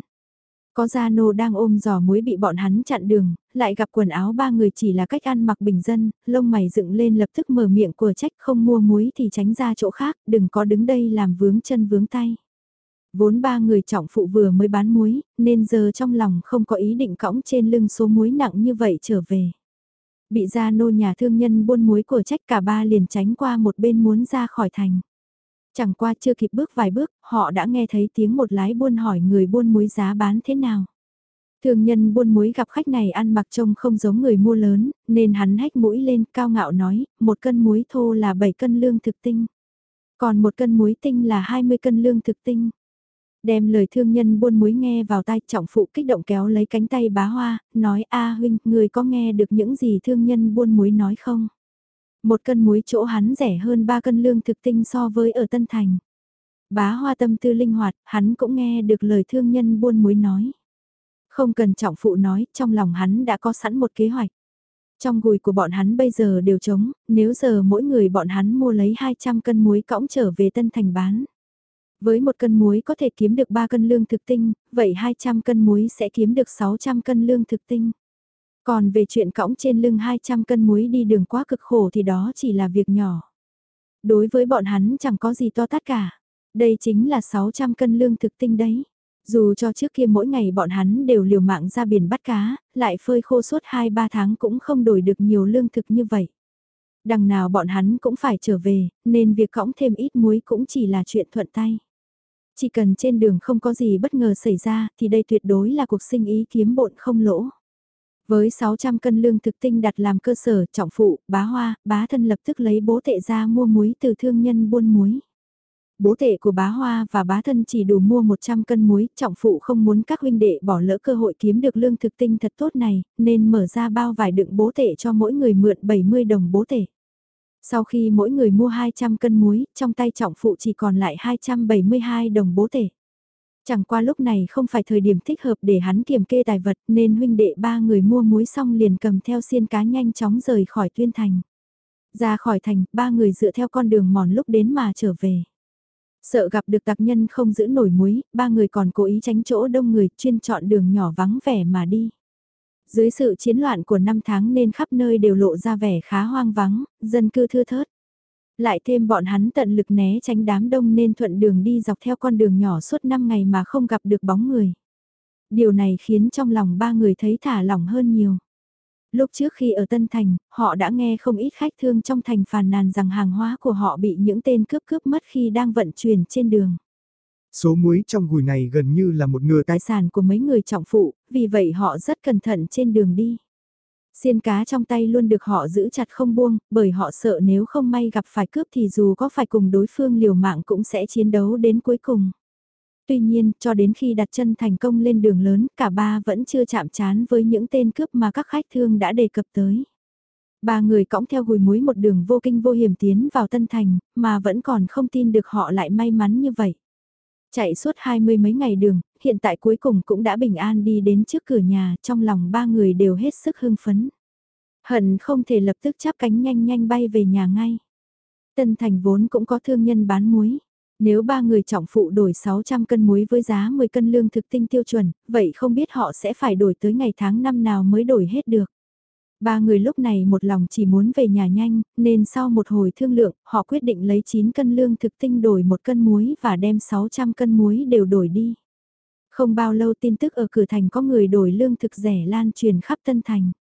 Có gia nô đang ôm giò muối bị bọn hắn chặn đường, lại gặp quần áo ba người chỉ là cách ăn mặc bình dân, lông mày dựng lên lập tức mở miệng của trách không mua muối thì tránh ra chỗ khác, đừng có đứng đây làm vướng chân vướng tay. Vốn ba người trọng phụ vừa mới bán muối, nên giờ trong lòng không có ý định cõng trên lưng số muối nặng như vậy trở về. Bị gia nô nhà thương nhân buôn muối của trách cả ba liền tránh qua một bên muốn ra khỏi thành. Chẳng qua chưa kịp bước vài bước, họ đã nghe thấy tiếng một lái buôn hỏi người buôn muối giá bán thế nào. Thường nhân buôn muối gặp khách này ăn mặc trông không giống người mua lớn, nên hắn hách mũi lên cao ngạo nói, một cân muối thô là 7 cân lương thực tinh. Còn một cân muối tinh là 20 cân lương thực tinh. Đem lời thương nhân buôn muối nghe vào tai trọng phụ kích động kéo lấy cánh tay bá hoa, nói a huynh, người có nghe được những gì thương nhân buôn muối nói không? Một cân muối chỗ hắn rẻ hơn ba cân lương thực tinh so với ở Tân Thành. Bá hoa tâm tư linh hoạt, hắn cũng nghe được lời thương nhân buôn muối nói. Không cần trọng phụ nói, trong lòng hắn đã có sẵn một kế hoạch. Trong gùi của bọn hắn bây giờ đều trống, nếu giờ mỗi người bọn hắn mua lấy 200 cân muối cõng trở về Tân Thành bán. Với một cân muối có thể kiếm được 3 cân lương thực tinh, vậy 200 cân muối sẽ kiếm được 600 cân lương thực tinh. Còn về chuyện cõng trên lưng 200 cân muối đi đường quá cực khổ thì đó chỉ là việc nhỏ. Đối với bọn hắn chẳng có gì to tát cả. Đây chính là 600 cân lương thực tinh đấy. Dù cho trước kia mỗi ngày bọn hắn đều liều mạng ra biển bắt cá, lại phơi khô suốt 2-3 tháng cũng không đổi được nhiều lương thực như vậy. Đằng nào bọn hắn cũng phải trở về, nên việc cõng thêm ít muối cũng chỉ là chuyện thuận tay. Chỉ cần trên đường không có gì bất ngờ xảy ra thì đây tuyệt đối là cuộc sinh ý kiếm bộn không lỗ. Với 600 cân lương thực tinh đặt làm cơ sở, trọng phụ, bá hoa, bá thân lập tức lấy bố tệ ra mua muối từ thương nhân buôn muối. Bố tệ của bá hoa và bá thân chỉ đủ mua 100 cân muối, trọng phụ không muốn các huynh đệ bỏ lỡ cơ hội kiếm được lương thực tinh thật tốt này, nên mở ra bao vải đựng bố tệ cho mỗi người mượn 70 đồng bố tệ. Sau khi mỗi người mua 200 cân muối, trong tay trọng phụ chỉ còn lại 272 đồng bố tệ. Chẳng qua lúc này không phải thời điểm thích hợp để hắn kiểm kê tài vật nên huynh đệ ba người mua muối xong liền cầm theo xiên cá nhanh chóng rời khỏi tuyên thành. Ra khỏi thành, ba người dựa theo con đường mòn lúc đến mà trở về. Sợ gặp được tặc nhân không giữ nổi muối, ba người còn cố ý tránh chỗ đông người chuyên chọn đường nhỏ vắng vẻ mà đi. Dưới sự chiến loạn của năm tháng nên khắp nơi đều lộ ra vẻ khá hoang vắng, dân cư thưa thớt. Lại thêm bọn hắn tận lực né tránh đám đông nên thuận đường đi dọc theo con đường nhỏ suốt 5 ngày mà không gặp được bóng người. Điều này khiến trong lòng ba người thấy thả lỏng hơn nhiều. Lúc trước khi ở Tân Thành, họ đã nghe không ít khách thương trong thành phàn nàn rằng hàng hóa của họ bị những tên cướp cướp mất khi đang vận chuyển trên đường. Số muối trong gùi này gần như là một nửa tài sản của mấy người trọng phụ, vì vậy họ rất cẩn thận trên đường đi. Xiên cá trong tay luôn được họ giữ chặt không buông, bởi họ sợ nếu không may gặp phải cướp thì dù có phải cùng đối phương liều mạng cũng sẽ chiến đấu đến cuối cùng. Tuy nhiên, cho đến khi đặt chân thành công lên đường lớn, cả ba vẫn chưa chạm chán với những tên cướp mà các khách thương đã đề cập tới. Ba người cõng theo gùi muối một đường vô kinh vô hiểm tiến vào Tân Thành, mà vẫn còn không tin được họ lại may mắn như vậy. Chạy suốt hai mươi mấy ngày đường, hiện tại cuối cùng cũng đã bình an đi đến trước cửa nhà, trong lòng ba người đều hết sức hưng phấn. Hận không thể lập tức chắp cánh nhanh nhanh bay về nhà ngay. Tân Thành vốn cũng có thương nhân bán muối. Nếu ba người trọng phụ đổi 600 cân muối với giá 10 cân lương thực tinh tiêu chuẩn, vậy không biết họ sẽ phải đổi tới ngày tháng năm nào mới đổi hết được. Ba người lúc này một lòng chỉ muốn về nhà nhanh, nên sau một hồi thương lượng, họ quyết định lấy 9 cân lương thực tinh đổi một cân muối và đem 600 cân muối đều đổi đi. Không bao lâu tin tức ở cửa thành có người đổi lương thực rẻ lan truyền khắp Tân Thành.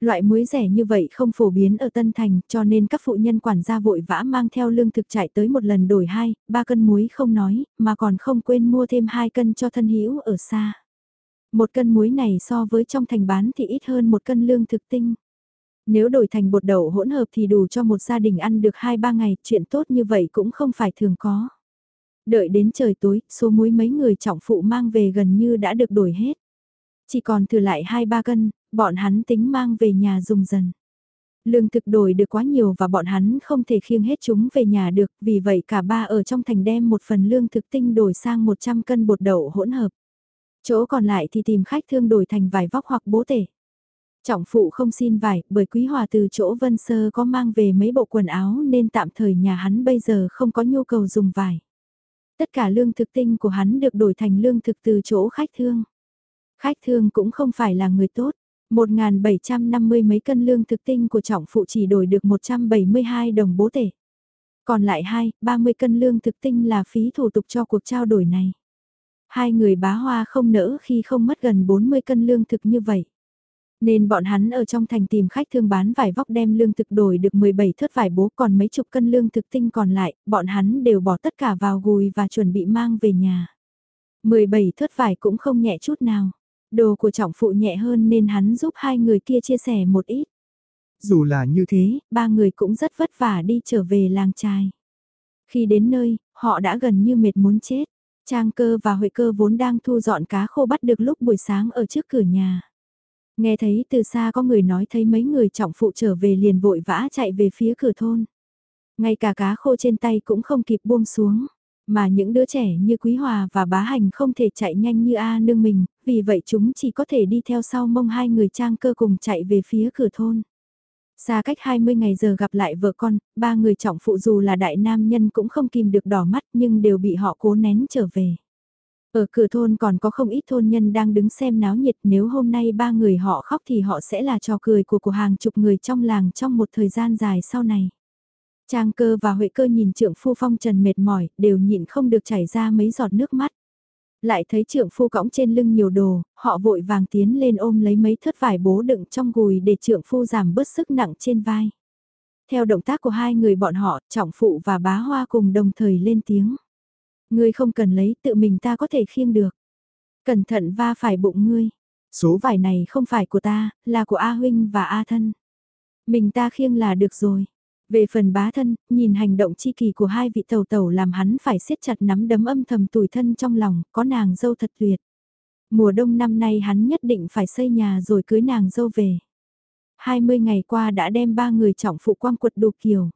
Loại muối rẻ như vậy không phổ biến ở Tân Thành cho nên các phụ nhân quản gia vội vã mang theo lương thực chạy tới một lần đổi hai, ba cân muối không nói, mà còn không quên mua thêm hai cân cho thân hữu ở xa. Một cân muối này so với trong thành bán thì ít hơn một cân lương thực tinh. Nếu đổi thành bột đậu hỗn hợp thì đủ cho một gia đình ăn được 2-3 ngày, chuyện tốt như vậy cũng không phải thường có. Đợi đến trời tối, số muối mấy người trọng phụ mang về gần như đã được đổi hết. Chỉ còn thừa lại 2-3 cân, bọn hắn tính mang về nhà dùng dần. Lương thực đổi được quá nhiều và bọn hắn không thể khiêng hết chúng về nhà được, vì vậy cả ba ở trong thành đem một phần lương thực tinh đổi sang 100 cân bột đậu hỗn hợp. Chỗ còn lại thì tìm khách thương đổi thành vải vóc hoặc bố tể. Trọng phụ không xin vải, bởi Quý Hòa từ chỗ Vân Sơ có mang về mấy bộ quần áo nên tạm thời nhà hắn bây giờ không có nhu cầu dùng vải. Tất cả lương thực tinh của hắn được đổi thành lương thực từ chỗ khách thương. Khách thương cũng không phải là người tốt. 1.750 mấy cân lương thực tinh của trọng phụ chỉ đổi được 172 đồng bố tể. Còn lại 2, 30 cân lương thực tinh là phí thủ tục cho cuộc trao đổi này. Hai người bá hoa không nỡ khi không mất gần 40 cân lương thực như vậy. Nên bọn hắn ở trong thành tìm khách thương bán vải vóc đem lương thực đổi được 17 thớt vải bố còn mấy chục cân lương thực tinh còn lại, bọn hắn đều bỏ tất cả vào gùi và chuẩn bị mang về nhà. 17 thớt vải cũng không nhẹ chút nào. Đồ của trọng phụ nhẹ hơn nên hắn giúp hai người kia chia sẻ một ít. Dù là như thế, ba người cũng rất vất vả đi trở về làng trài. Khi đến nơi, họ đã gần như mệt muốn chết. Trang cơ và Huệ cơ vốn đang thu dọn cá khô bắt được lúc buổi sáng ở trước cửa nhà. Nghe thấy từ xa có người nói thấy mấy người trọng phụ trở về liền vội vã chạy về phía cửa thôn. Ngay cả cá khô trên tay cũng không kịp buông xuống. Mà những đứa trẻ như Quý Hòa và Bá Hành không thể chạy nhanh như A nương mình, vì vậy chúng chỉ có thể đi theo sau mông hai người trang cơ cùng chạy về phía cửa thôn. Xa cách 20 ngày giờ gặp lại vợ con, ba người trọng phụ dù là đại nam nhân cũng không kìm được đỏ mắt nhưng đều bị họ cố nén trở về. Ở cửa thôn còn có không ít thôn nhân đang đứng xem náo nhiệt nếu hôm nay ba người họ khóc thì họ sẽ là trò cười của của hàng chục người trong làng trong một thời gian dài sau này. Trang cơ và Huệ cơ nhìn trượng phu phong trần mệt mỏi, đều nhịn không được chảy ra mấy giọt nước mắt. Lại thấy trưởng phu cõng trên lưng nhiều đồ, họ vội vàng tiến lên ôm lấy mấy thớt vải bố đựng trong gùi để trưởng phu giảm bớt sức nặng trên vai. Theo động tác của hai người bọn họ, trọng phụ và bá hoa cùng đồng thời lên tiếng. Ngươi không cần lấy, tự mình ta có thể khiêng được. Cẩn thận va phải bụng ngươi. Số vải này không phải của ta, là của A Huynh và A Thân. Mình ta khiêng là được rồi. Về phần bá thân, nhìn hành động chi kỳ của hai vị tàu tàu làm hắn phải siết chặt nắm đấm âm thầm tủi thân trong lòng, có nàng dâu thật tuyệt. Mùa đông năm nay hắn nhất định phải xây nhà rồi cưới nàng dâu về. 20 ngày qua đã đem ba người trọng phụ quang quật đồ kiều.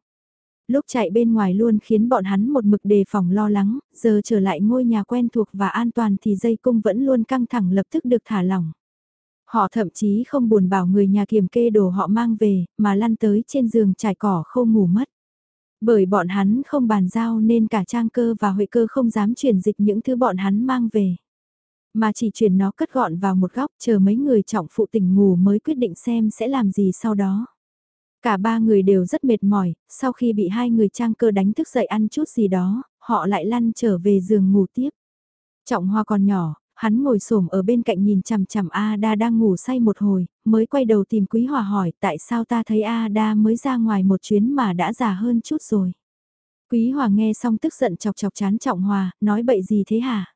Lúc chạy bên ngoài luôn khiến bọn hắn một mực đề phòng lo lắng, giờ trở lại ngôi nhà quen thuộc và an toàn thì dây cung vẫn luôn căng thẳng lập tức được thả lỏng. Họ thậm chí không buồn bảo người nhà kiểm kê đồ họ mang về, mà lăn tới trên giường trải cỏ khô ngủ mất. Bởi bọn hắn không bàn giao nên cả trang cơ và huệ cơ không dám chuyển dịch những thứ bọn hắn mang về. Mà chỉ chuyển nó cất gọn vào một góc chờ mấy người trọng phụ tỉnh ngủ mới quyết định xem sẽ làm gì sau đó. Cả ba người đều rất mệt mỏi, sau khi bị hai người trang cơ đánh thức dậy ăn chút gì đó, họ lại lăn trở về giường ngủ tiếp. Trọng hoa còn nhỏ, hắn ngồi xổm ở bên cạnh nhìn chằm chằm A Đa đang ngủ say một hồi, mới quay đầu tìm Quý Hòa hỏi tại sao ta thấy A Đa mới ra ngoài một chuyến mà đã già hơn chút rồi. Quý Hòa nghe xong tức giận chọc chọc chán Trọng Hòa, nói bậy gì thế hả?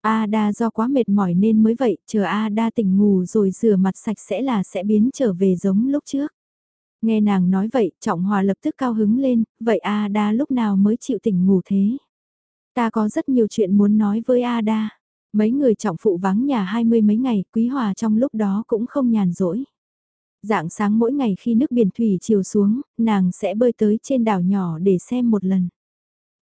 A Đa do quá mệt mỏi nên mới vậy, chờ A Đa tỉnh ngủ rồi rửa mặt sạch sẽ là sẽ biến trở về giống lúc trước. Nghe nàng nói vậy, Trọng Hòa lập tức cao hứng lên, vậy A Đa lúc nào mới chịu tỉnh ngủ thế? Ta có rất nhiều chuyện muốn nói với A Đa. Mấy người trọng phụ vắng nhà hai mươi mấy ngày, Quý Hòa trong lúc đó cũng không nhàn rỗi. Dạng sáng mỗi ngày khi nước biển thủy chiều xuống, nàng sẽ bơi tới trên đảo nhỏ để xem một lần.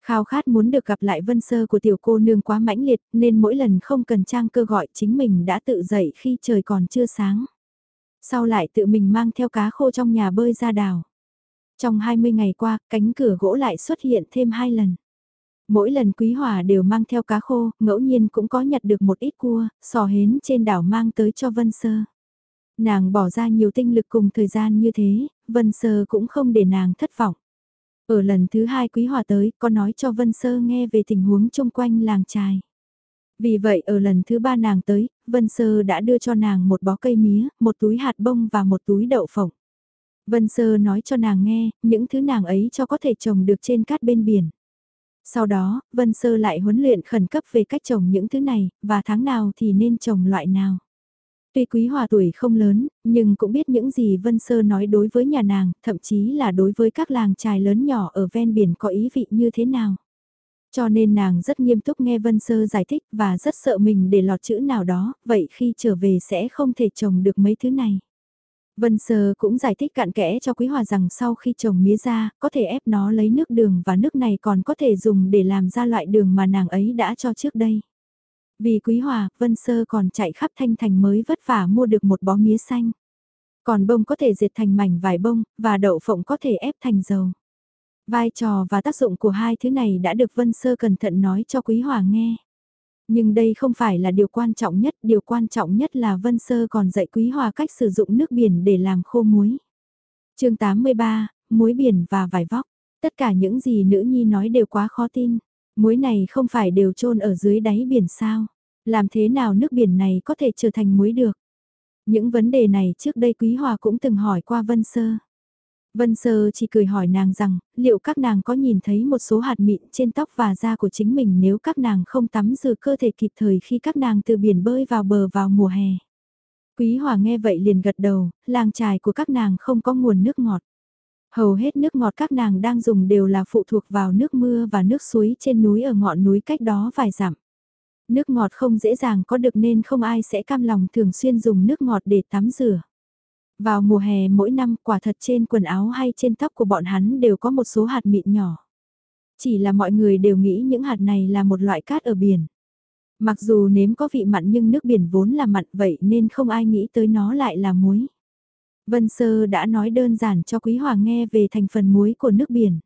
Khao khát muốn được gặp lại vân sơ của tiểu cô nương quá mãnh liệt nên mỗi lần không cần trang cơ gọi chính mình đã tự dậy khi trời còn chưa sáng. Sau lại tự mình mang theo cá khô trong nhà bơi ra đảo. Trong 20 ngày qua, cánh cửa gỗ lại xuất hiện thêm hai lần. Mỗi lần Quý Hòa đều mang theo cá khô, ngẫu nhiên cũng có nhặt được một ít cua, sò hến trên đảo mang tới cho Vân Sơ. Nàng bỏ ra nhiều tinh lực cùng thời gian như thế, Vân Sơ cũng không để nàng thất vọng. Ở lần thứ hai Quý Hòa tới, có nói cho Vân Sơ nghe về tình huống chung quanh làng trài. Vì vậy ở lần thứ ba nàng tới, Vân Sơ đã đưa cho nàng một bó cây mía, một túi hạt bông và một túi đậu phộng. Vân Sơ nói cho nàng nghe, những thứ nàng ấy cho có thể trồng được trên cát bên biển. Sau đó, Vân Sơ lại huấn luyện khẩn cấp về cách trồng những thứ này, và tháng nào thì nên trồng loại nào. Tuy Quý Hòa tuổi không lớn, nhưng cũng biết những gì Vân Sơ nói đối với nhà nàng, thậm chí là đối với các làng trài lớn nhỏ ở ven biển có ý vị như thế nào. Cho nên nàng rất nghiêm túc nghe Vân Sơ giải thích và rất sợ mình để lọt chữ nào đó, vậy khi trở về sẽ không thể trồng được mấy thứ này. Vân Sơ cũng giải thích cặn kẽ cho Quý Hòa rằng sau khi trồng mía ra, có thể ép nó lấy nước đường và nước này còn có thể dùng để làm ra loại đường mà nàng ấy đã cho trước đây. Vì Quý Hòa, Vân Sơ còn chạy khắp thanh thành mới vất vả mua được một bó mía xanh. Còn bông có thể diệt thành mảnh vải bông, và đậu phộng có thể ép thành dầu. Vai trò và tác dụng của hai thứ này đã được Vân Sơ cẩn thận nói cho Quý Hòa nghe. Nhưng đây không phải là điều quan trọng nhất, điều quan trọng nhất là Vân Sơ còn dạy Quý Hòa cách sử dụng nước biển để làm khô muối. chương 83, muối biển và vải vóc. Tất cả những gì nữ nhi nói đều quá khó tin. Muối này không phải đều trôn ở dưới đáy biển sao? Làm thế nào nước biển này có thể trở thành muối được? Những vấn đề này trước đây Quý Hòa cũng từng hỏi qua Vân Sơ. Vân Sơ chỉ cười hỏi nàng rằng, liệu các nàng có nhìn thấy một số hạt mịn trên tóc và da của chính mình nếu các nàng không tắm rửa cơ thể kịp thời khi các nàng từ biển bơi vào bờ vào mùa hè. Quý Hòa nghe vậy liền gật đầu, làng trài của các nàng không có nguồn nước ngọt. Hầu hết nước ngọt các nàng đang dùng đều là phụ thuộc vào nước mưa và nước suối trên núi ở ngọn núi cách đó vài dặm. Nước ngọt không dễ dàng có được nên không ai sẽ cam lòng thường xuyên dùng nước ngọt để tắm rửa. Vào mùa hè mỗi năm, quả thật trên quần áo hay trên tóc của bọn hắn đều có một số hạt mịn nhỏ. Chỉ là mọi người đều nghĩ những hạt này là một loại cát ở biển. Mặc dù nếm có vị mặn nhưng nước biển vốn là mặn vậy nên không ai nghĩ tới nó lại là muối. Vân Sơ đã nói đơn giản cho Quý Hòa nghe về thành phần muối của nước biển.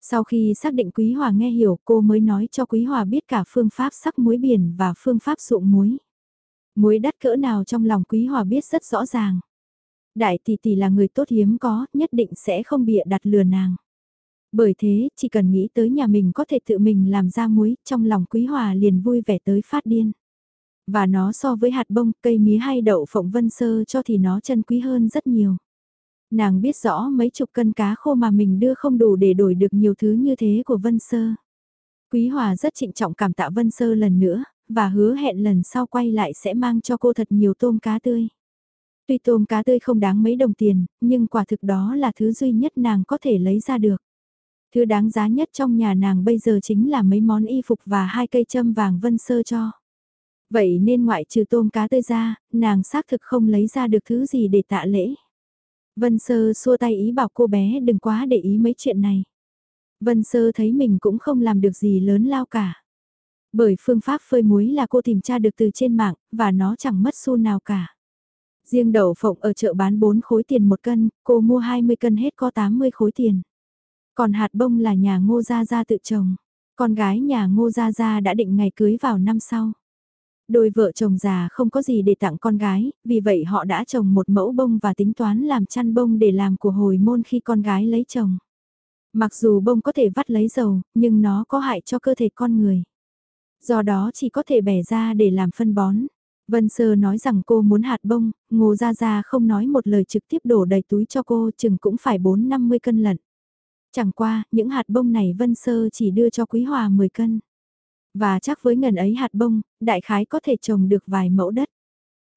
Sau khi xác định Quý Hòa nghe hiểu, cô mới nói cho Quý Hòa biết cả phương pháp sắc muối biển và phương pháp dụng muối. Muối đắt cỡ nào trong lòng Quý Hòa biết rất rõ ràng. Đại tỷ tỷ là người tốt hiếm có, nhất định sẽ không bịa đặt lừa nàng. Bởi thế, chỉ cần nghĩ tới nhà mình có thể tự mình làm ra muối, trong lòng Quý Hòa liền vui vẻ tới phát điên. Và nó so với hạt bông, cây mía hay đậu phộng vân sơ cho thì nó chân quý hơn rất nhiều. Nàng biết rõ mấy chục cân cá khô mà mình đưa không đủ để đổi được nhiều thứ như thế của Vân Sơ. Quý Hòa rất trịnh trọng cảm tạ Vân Sơ lần nữa, và hứa hẹn lần sau quay lại sẽ mang cho cô thật nhiều tôm cá tươi. Tuy tôm cá tươi không đáng mấy đồng tiền, nhưng quả thực đó là thứ duy nhất nàng có thể lấy ra được. Thứ đáng giá nhất trong nhà nàng bây giờ chính là mấy món y phục và hai cây châm vàng vân sơ cho. Vậy nên ngoại trừ tôm cá tươi ra, nàng xác thực không lấy ra được thứ gì để tạ lễ. Vân sơ xua tay ý bảo cô bé đừng quá để ý mấy chuyện này. Vân sơ thấy mình cũng không làm được gì lớn lao cả. Bởi phương pháp phơi muối là cô tìm tra được từ trên mạng, và nó chẳng mất xu nào cả. Riêng đậu phộng ở chợ bán 4 khối tiền một cân, cô mua 20 cân hết có 80 khối tiền. Còn hạt bông là nhà ngô gia gia tự trồng. Con gái nhà ngô gia gia đã định ngày cưới vào năm sau. Đôi vợ chồng già không có gì để tặng con gái, vì vậy họ đã trồng một mẫu bông và tính toán làm chăn bông để làm của hồi môn khi con gái lấy chồng. Mặc dù bông có thể vắt lấy dầu, nhưng nó có hại cho cơ thể con người. Do đó chỉ có thể bẻ ra để làm phân bón. Vân Sơ nói rằng cô muốn hạt bông, Ngô Gia Gia không nói một lời trực tiếp đổ đầy túi cho cô chừng cũng phải 4-50 cân lận. Chẳng qua, những hạt bông này Vân Sơ chỉ đưa cho Quý Hòa 10 cân. Và chắc với ngần ấy hạt bông, đại khái có thể trồng được vài mẫu đất.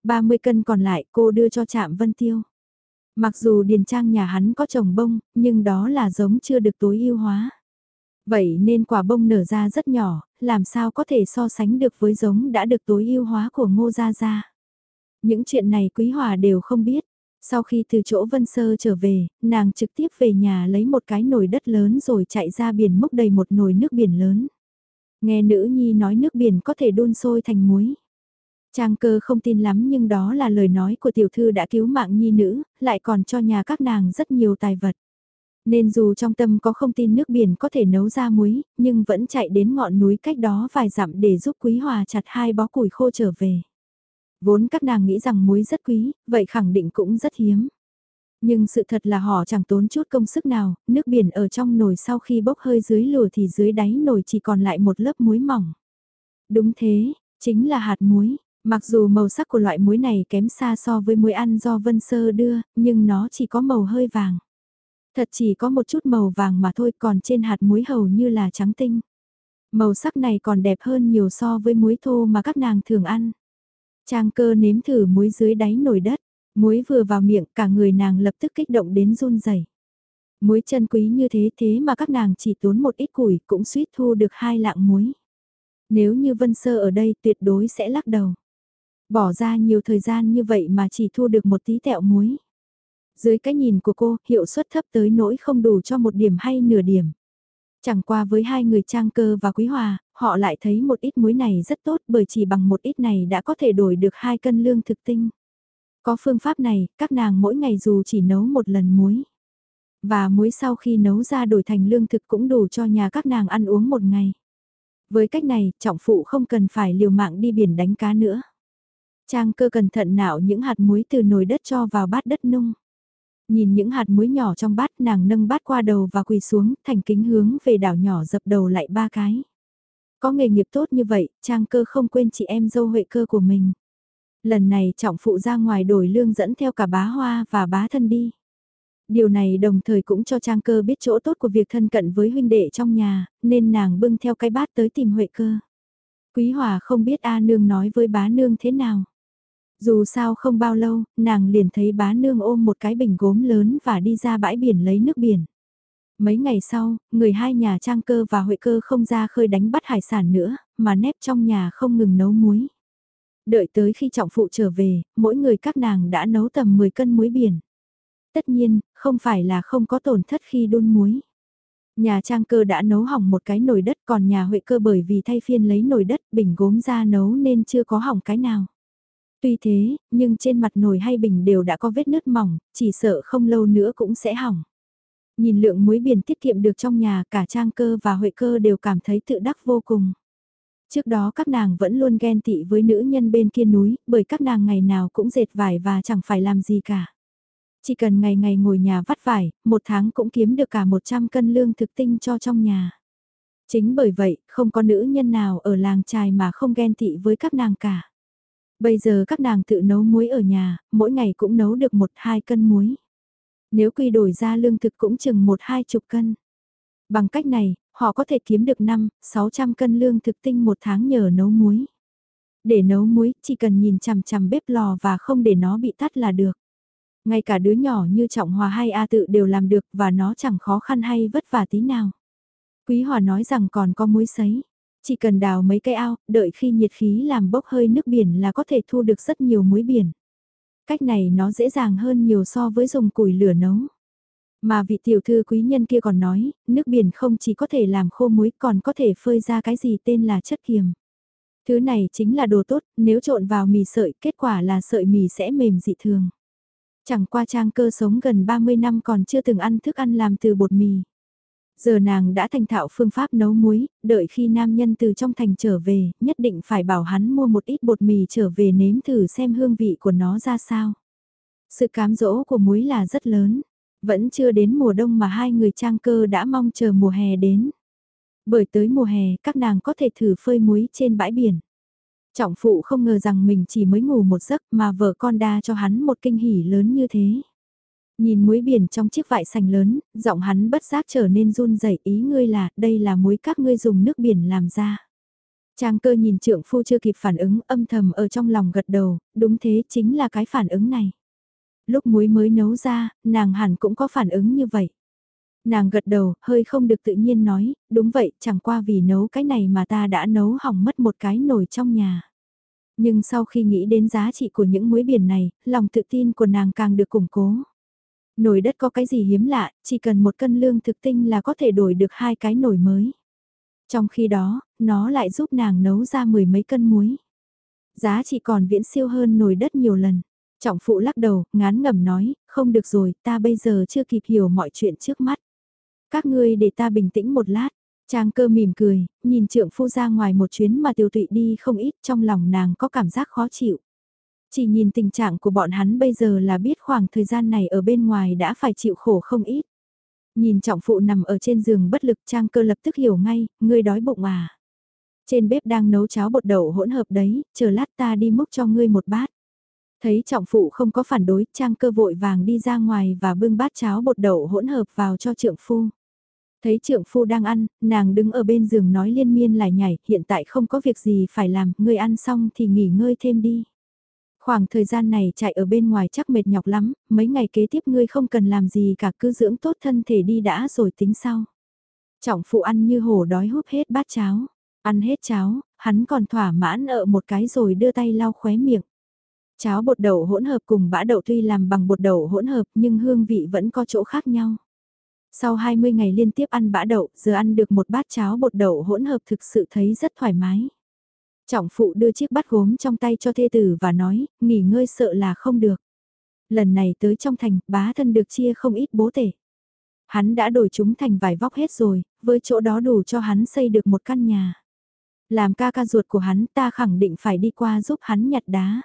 30 cân còn lại cô đưa cho Trạm Vân Tiêu. Mặc dù điền trang nhà hắn có trồng bông, nhưng đó là giống chưa được tối ưu hóa. Vậy nên quả bông nở ra rất nhỏ, làm sao có thể so sánh được với giống đã được tối ưu hóa của Ngô Gia Gia. Những chuyện này Quý Hòa đều không biết. Sau khi từ chỗ Vân Sơ trở về, nàng trực tiếp về nhà lấy một cái nồi đất lớn rồi chạy ra biển múc đầy một nồi nước biển lớn. Nghe nữ nhi nói nước biển có thể đun sôi thành muối. Trang cơ không tin lắm nhưng đó là lời nói của tiểu thư đã cứu mạng nhi nữ, lại còn cho nhà các nàng rất nhiều tài vật. Nên dù trong tâm có không tin nước biển có thể nấu ra muối, nhưng vẫn chạy đến ngọn núi cách đó vài dặm để giúp Quý Hòa chặt hai bó củi khô trở về. Vốn các nàng nghĩ rằng muối rất quý, vậy khẳng định cũng rất hiếm. Nhưng sự thật là họ chẳng tốn chút công sức nào, nước biển ở trong nồi sau khi bốc hơi dưới lửa thì dưới đáy nồi chỉ còn lại một lớp muối mỏng. Đúng thế, chính là hạt muối. Mặc dù màu sắc của loại muối này kém xa so với muối ăn do Vân Sơ đưa, nhưng nó chỉ có màu hơi vàng. Thật chỉ có một chút màu vàng mà thôi còn trên hạt muối hầu như là trắng tinh. Màu sắc này còn đẹp hơn nhiều so với muối thô mà các nàng thường ăn. Trang cơ nếm thử muối dưới đáy nồi đất, muối vừa vào miệng cả người nàng lập tức kích động đến run rẩy. Muối chân quý như thế thế mà các nàng chỉ tốn một ít củi cũng suýt thu được hai lạng muối. Nếu như Vân Sơ ở đây tuyệt đối sẽ lắc đầu. Bỏ ra nhiều thời gian như vậy mà chỉ thu được một tí tẹo muối. Dưới cái nhìn của cô, hiệu suất thấp tới nỗi không đủ cho một điểm hay nửa điểm. Chẳng qua với hai người trang cơ và quý hòa, họ lại thấy một ít muối này rất tốt bởi chỉ bằng một ít này đã có thể đổi được hai cân lương thực tinh. Có phương pháp này, các nàng mỗi ngày dù chỉ nấu một lần muối. Và muối sau khi nấu ra đổi thành lương thực cũng đủ cho nhà các nàng ăn uống một ngày. Với cách này, trọng phụ không cần phải liều mạng đi biển đánh cá nữa. Trang cơ cẩn thận nạo những hạt muối từ nồi đất cho vào bát đất nung. Nhìn những hạt muối nhỏ trong bát nàng nâng bát qua đầu và quỳ xuống thành kính hướng về đảo nhỏ dập đầu lại ba cái. Có nghề nghiệp tốt như vậy, trang cơ không quên chị em dâu huệ cơ của mình. Lần này trọng phụ ra ngoài đổi lương dẫn theo cả bá hoa và bá thân đi. Điều này đồng thời cũng cho trang cơ biết chỗ tốt của việc thân cận với huynh đệ trong nhà, nên nàng bưng theo cái bát tới tìm huệ cơ. Quý hòa không biết A nương nói với bá nương thế nào. Dù sao không bao lâu, nàng liền thấy bá nương ôm một cái bình gốm lớn và đi ra bãi biển lấy nước biển. Mấy ngày sau, người hai nhà trang cơ và huệ cơ không ra khơi đánh bắt hải sản nữa, mà nếp trong nhà không ngừng nấu muối. Đợi tới khi trọng phụ trở về, mỗi người các nàng đã nấu tầm 10 cân muối biển. Tất nhiên, không phải là không có tổn thất khi đun muối. Nhà trang cơ đã nấu hỏng một cái nồi đất còn nhà huệ cơ bởi vì thay phiên lấy nồi đất bình gốm ra nấu nên chưa có hỏng cái nào. Tuy thế, nhưng trên mặt nồi hay bình đều đã có vết nứt mỏng, chỉ sợ không lâu nữa cũng sẽ hỏng. Nhìn lượng muối biển tiết kiệm được trong nhà cả trang cơ và huệ cơ đều cảm thấy tự đắc vô cùng. Trước đó các nàng vẫn luôn ghen tị với nữ nhân bên kia núi, bởi các nàng ngày nào cũng dệt vải và chẳng phải làm gì cả. Chỉ cần ngày ngày ngồi nhà vắt vải, một tháng cũng kiếm được cả 100 cân lương thực tinh cho trong nhà. Chính bởi vậy, không có nữ nhân nào ở làng trài mà không ghen tị với các nàng cả. Bây giờ các nàng tự nấu muối ở nhà, mỗi ngày cũng nấu được một hai cân muối. Nếu quy đổi ra lương thực cũng chừng một hai chục cân. Bằng cách này, họ có thể kiếm được 5, 600 cân lương thực tinh một tháng nhờ nấu muối. Để nấu muối, chỉ cần nhìn chằm chằm bếp lò và không để nó bị tắt là được. Ngay cả đứa nhỏ như Trọng Hòa hay A tự đều làm được và nó chẳng khó khăn hay vất vả tí nào. Quý Hòa nói rằng còn có muối sấy. Chỉ cần đào mấy cây ao, đợi khi nhiệt khí làm bốc hơi nước biển là có thể thu được rất nhiều muối biển. Cách này nó dễ dàng hơn nhiều so với dùng củi lửa nấu. Mà vị tiểu thư quý nhân kia còn nói, nước biển không chỉ có thể làm khô muối còn có thể phơi ra cái gì tên là chất kiềm. Thứ này chính là đồ tốt, nếu trộn vào mì sợi, kết quả là sợi mì sẽ mềm dị thường. Chẳng qua trang cơ sống gần 30 năm còn chưa từng ăn thức ăn làm từ bột mì. Giờ nàng đã thành thạo phương pháp nấu muối, đợi khi nam nhân từ trong thành trở về, nhất định phải bảo hắn mua một ít bột mì trở về nếm thử xem hương vị của nó ra sao. Sự cám dỗ của muối là rất lớn, vẫn chưa đến mùa đông mà hai người trang cơ đã mong chờ mùa hè đến. Bởi tới mùa hè, các nàng có thể thử phơi muối trên bãi biển. Trọng phụ không ngờ rằng mình chỉ mới ngủ một giấc mà vợ con đa cho hắn một kinh hỉ lớn như thế. Nhìn muối biển trong chiếc vại sành lớn, giọng hắn bất giác trở nên run rẩy ý ngươi là đây là muối các ngươi dùng nước biển làm ra. Trang cơ nhìn trượng phu chưa kịp phản ứng âm thầm ở trong lòng gật đầu, đúng thế chính là cái phản ứng này. Lúc muối mới nấu ra, nàng hẳn cũng có phản ứng như vậy. Nàng gật đầu, hơi không được tự nhiên nói, đúng vậy, chẳng qua vì nấu cái này mà ta đã nấu hỏng mất một cái nồi trong nhà. Nhưng sau khi nghĩ đến giá trị của những muối biển này, lòng tự tin của nàng càng được củng cố. Nồi đất có cái gì hiếm lạ, chỉ cần một cân lương thực tinh là có thể đổi được hai cái nồi mới. Trong khi đó, nó lại giúp nàng nấu ra mười mấy cân muối. Giá trị còn viễn siêu hơn nồi đất nhiều lần. Trọng phụ lắc đầu, ngán ngẩm nói, không được rồi, ta bây giờ chưa kịp hiểu mọi chuyện trước mắt. Các ngươi để ta bình tĩnh một lát. Trang cơ mỉm cười, nhìn trượng phu ra ngoài một chuyến mà tiêu tụy đi không ít trong lòng nàng có cảm giác khó chịu. Chỉ nhìn tình trạng của bọn hắn bây giờ là biết khoảng thời gian này ở bên ngoài đã phải chịu khổ không ít. Nhìn trọng phụ nằm ở trên giường bất lực trang cơ lập tức hiểu ngay, ngươi đói bụng à. Trên bếp đang nấu cháo bột đậu hỗn hợp đấy, chờ lát ta đi múc cho ngươi một bát. Thấy trọng phụ không có phản đối, trang cơ vội vàng đi ra ngoài và bưng bát cháo bột đậu hỗn hợp vào cho trượng phu. Thấy trượng phu đang ăn, nàng đứng ở bên giường nói liên miên lại nhảy, hiện tại không có việc gì phải làm, ngươi ăn xong thì nghỉ ngơi thêm đi. Khoảng thời gian này chạy ở bên ngoài chắc mệt nhọc lắm, mấy ngày kế tiếp ngươi không cần làm gì cả cứ dưỡng tốt thân thể đi đã rồi tính sau. Trọng phụ ăn như hổ đói húp hết bát cháo, ăn hết cháo, hắn còn thỏa mãn ở một cái rồi đưa tay lau khóe miệng. Cháo bột đậu hỗn hợp cùng bã đậu tuy làm bằng bột đậu hỗn hợp nhưng hương vị vẫn có chỗ khác nhau. Sau 20 ngày liên tiếp ăn bã đậu, giờ ăn được một bát cháo bột đậu hỗn hợp thực sự thấy rất thoải mái. Trọng phụ đưa chiếc bát gốm trong tay cho thê tử và nói, nghỉ ngơi sợ là không được. Lần này tới trong thành, bá thân được chia không ít bố tể. Hắn đã đổi chúng thành vải vóc hết rồi, với chỗ đó đủ cho hắn xây được một căn nhà. Làm ca ca ruột của hắn ta khẳng định phải đi qua giúp hắn nhặt đá.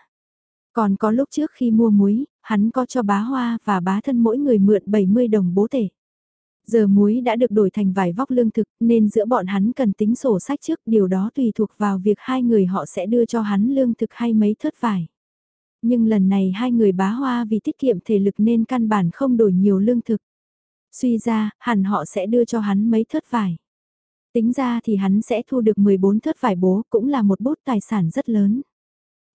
Còn có lúc trước khi mua muối, hắn có cho bá hoa và bá thân mỗi người mượn 70 đồng bố tể. Giờ muối đã được đổi thành vải vóc lương thực nên giữa bọn hắn cần tính sổ sách trước điều đó tùy thuộc vào việc hai người họ sẽ đưa cho hắn lương thực hay mấy thớt vải. Nhưng lần này hai người bá hoa vì tiết kiệm thể lực nên căn bản không đổi nhiều lương thực. Suy ra, hẳn họ sẽ đưa cho hắn mấy thớt vải. Tính ra thì hắn sẽ thu được 14 thớt vải bố cũng là một bút tài sản rất lớn.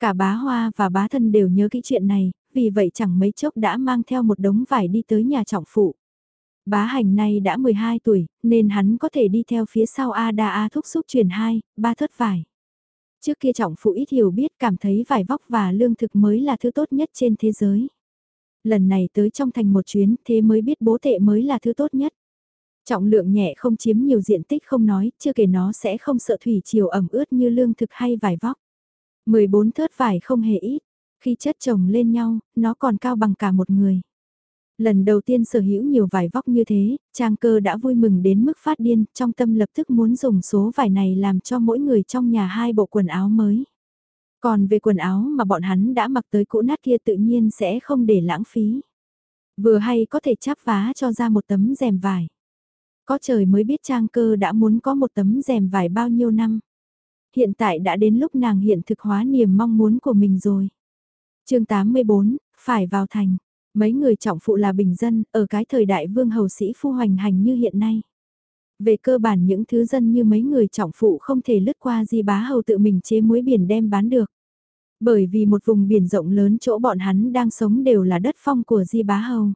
Cả bá hoa và bá thân đều nhớ kỹ chuyện này, vì vậy chẳng mấy chốc đã mang theo một đống vải đi tới nhà trọng phụ. Bá hành nay đã 12 tuổi, nên hắn có thể đi theo phía sau Ada A thúc xúc truyền hai, ba thất vải. Trước kia trọng phụ ít hiểu biết cảm thấy vải vóc và lương thực mới là thứ tốt nhất trên thế giới. Lần này tới trong thành một chuyến thế mới biết bố tệ mới là thứ tốt nhất. Trọng lượng nhẹ không chiếm nhiều diện tích không nói, chưa kể nó sẽ không sợ thủy chiều ẩm ướt như lương thực hay vải vóc. 14 thớt vải không hề ít, khi chất chồng lên nhau, nó còn cao bằng cả một người. Lần đầu tiên sở hữu nhiều vải vóc như thế, trang cơ đã vui mừng đến mức phát điên, trong tâm lập tức muốn dùng số vải này làm cho mỗi người trong nhà hai bộ quần áo mới. Còn về quần áo mà bọn hắn đã mặc tới cũ nát kia tự nhiên sẽ không để lãng phí. Vừa hay có thể chắp vá cho ra một tấm rèm vải. Có trời mới biết trang cơ đã muốn có một tấm rèm vải bao nhiêu năm. Hiện tại đã đến lúc nàng hiện thực hóa niềm mong muốn của mình rồi. chương 84, phải vào thành. Mấy người trọng phụ là bình dân, ở cái thời đại vương hầu sĩ phu hoành hành như hiện nay. Về cơ bản những thứ dân như mấy người trọng phụ không thể lướt qua di bá hầu tự mình chế muối biển đem bán được. Bởi vì một vùng biển rộng lớn chỗ bọn hắn đang sống đều là đất phong của di bá hầu.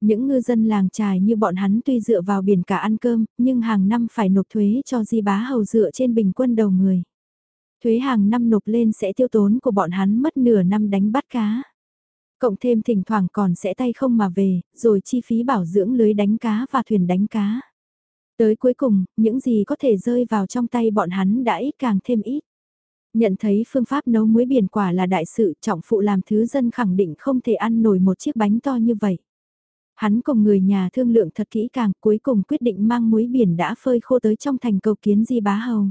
Những ngư dân làng trài như bọn hắn tuy dựa vào biển cả ăn cơm, nhưng hàng năm phải nộp thuế cho di bá hầu dựa trên bình quân đầu người. Thuế hàng năm nộp lên sẽ tiêu tốn của bọn hắn mất nửa năm đánh bắt cá. Cộng thêm thỉnh thoảng còn sẽ tay không mà về, rồi chi phí bảo dưỡng lưới đánh cá và thuyền đánh cá. Tới cuối cùng, những gì có thể rơi vào trong tay bọn hắn đã ít càng thêm ít. Nhận thấy phương pháp nấu muối biển quả là đại sự trọng phụ làm thứ dân khẳng định không thể ăn nổi một chiếc bánh to như vậy. Hắn cùng người nhà thương lượng thật kỹ càng cuối cùng quyết định mang muối biển đã phơi khô tới trong thành cầu kiến di bá hầu.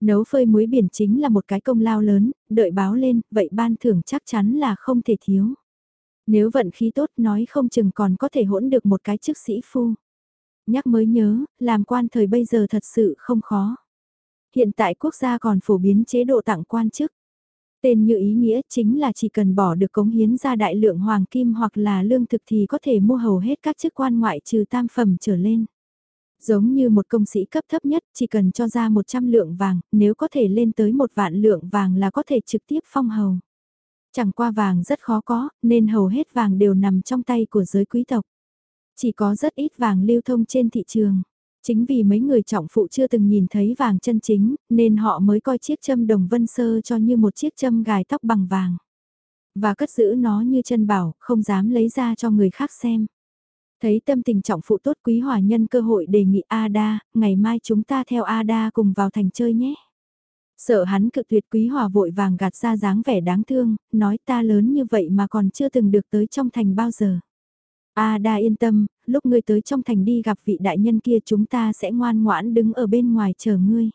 Nấu phơi muối biển chính là một cái công lao lớn, đợi báo lên, vậy ban thưởng chắc chắn là không thể thiếu. Nếu vận khí tốt nói không chừng còn có thể hỗn được một cái chức sĩ phu. Nhắc mới nhớ, làm quan thời bây giờ thật sự không khó. Hiện tại quốc gia còn phổ biến chế độ tặng quan chức. Tên như ý nghĩa chính là chỉ cần bỏ được cống hiến ra đại lượng hoàng kim hoặc là lương thực thì có thể mua hầu hết các chức quan ngoại trừ tam phẩm trở lên. Giống như một công sĩ cấp thấp nhất chỉ cần cho ra 100 lượng vàng, nếu có thể lên tới một vạn lượng vàng là có thể trực tiếp phong hầu. Chẳng qua vàng rất khó có, nên hầu hết vàng đều nằm trong tay của giới quý tộc. Chỉ có rất ít vàng lưu thông trên thị trường. Chính vì mấy người trọng phụ chưa từng nhìn thấy vàng chân chính, nên họ mới coi chiếc châm đồng vân sơ cho như một chiếc châm gài tóc bằng vàng. Và cất giữ nó như chân bảo, không dám lấy ra cho người khác xem. Thấy tâm tình trọng phụ tốt quý hòa nhân cơ hội đề nghị Ada, ngày mai chúng ta theo Ada cùng vào thành chơi nhé. Sợ hắn cực tuyệt quý hòa vội vàng gạt ra dáng vẻ đáng thương, nói ta lớn như vậy mà còn chưa từng được tới trong thành bao giờ. a đa yên tâm, lúc ngươi tới trong thành đi gặp vị đại nhân kia chúng ta sẽ ngoan ngoãn đứng ở bên ngoài chờ ngươi.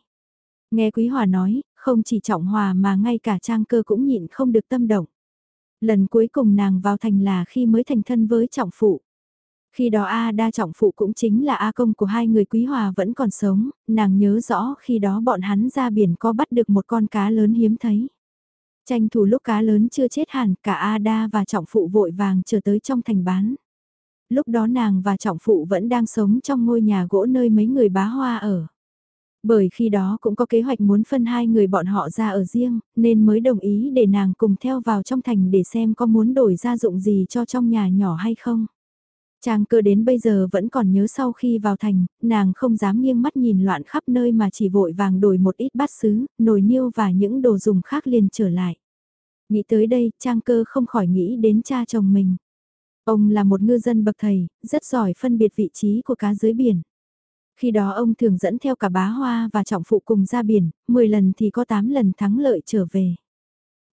Nghe quý hòa nói, không chỉ trọng hòa mà ngay cả trang cơ cũng nhịn không được tâm động. Lần cuối cùng nàng vào thành là khi mới thành thân với trọng phụ. Khi đó A đa trọng phụ cũng chính là A công của hai người quý hòa vẫn còn sống, nàng nhớ rõ khi đó bọn hắn ra biển có bắt được một con cá lớn hiếm thấy. Tranh thủ lúc cá lớn chưa chết hẳn, cả A đa và trọng phụ vội vàng trở tới trong thành bán. Lúc đó nàng và trọng phụ vẫn đang sống trong ngôi nhà gỗ nơi mấy người bá hoa ở. Bởi khi đó cũng có kế hoạch muốn phân hai người bọn họ ra ở riêng, nên mới đồng ý để nàng cùng theo vào trong thành để xem có muốn đổi gia dụng gì cho trong nhà nhỏ hay không. Trang cơ đến bây giờ vẫn còn nhớ sau khi vào thành, nàng không dám nghiêng mắt nhìn loạn khắp nơi mà chỉ vội vàng đổi một ít bát sứ, nồi niêu và những đồ dùng khác liền trở lại. Nghĩ tới đây, Trang cơ không khỏi nghĩ đến cha chồng mình. Ông là một ngư dân bậc thầy, rất giỏi phân biệt vị trí của cá dưới biển. Khi đó ông thường dẫn theo cả bá hoa và trọng phụ cùng ra biển, 10 lần thì có 8 lần thắng lợi trở về.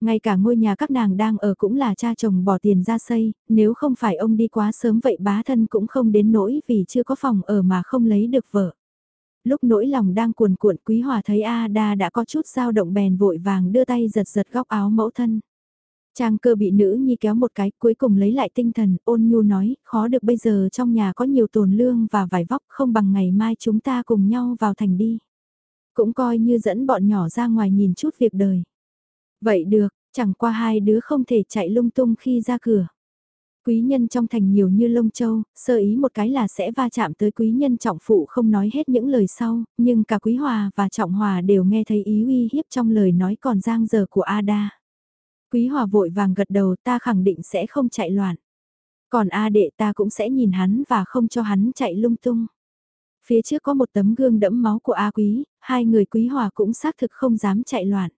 Ngay cả ngôi nhà các nàng đang ở cũng là cha chồng bỏ tiền ra xây, nếu không phải ông đi quá sớm vậy bá thân cũng không đến nỗi vì chưa có phòng ở mà không lấy được vợ. Lúc nỗi lòng đang cuồn cuộn quý hòa thấy A Đa đã có chút dao động bèn vội vàng đưa tay giật giật góc áo mẫu thân. Trang cơ bị nữ nhi kéo một cái cuối cùng lấy lại tinh thần ôn nhu nói khó được bây giờ trong nhà có nhiều tồn lương và vải vóc không bằng ngày mai chúng ta cùng nhau vào thành đi. Cũng coi như dẫn bọn nhỏ ra ngoài nhìn chút việc đời. Vậy được, chẳng qua hai đứa không thể chạy lung tung khi ra cửa. Quý nhân trong thành nhiều như lông châu, sơ ý một cái là sẽ va chạm tới quý nhân trọng phụ không nói hết những lời sau, nhưng cả quý hòa và trọng hòa đều nghe thấy ý uy hiếp trong lời nói còn giang dở của Ada. Quý hòa vội vàng gật đầu ta khẳng định sẽ không chạy loạn. Còn A đệ ta cũng sẽ nhìn hắn và không cho hắn chạy lung tung. Phía trước có một tấm gương đẫm máu của A quý, hai người quý hòa cũng xác thực không dám chạy loạn.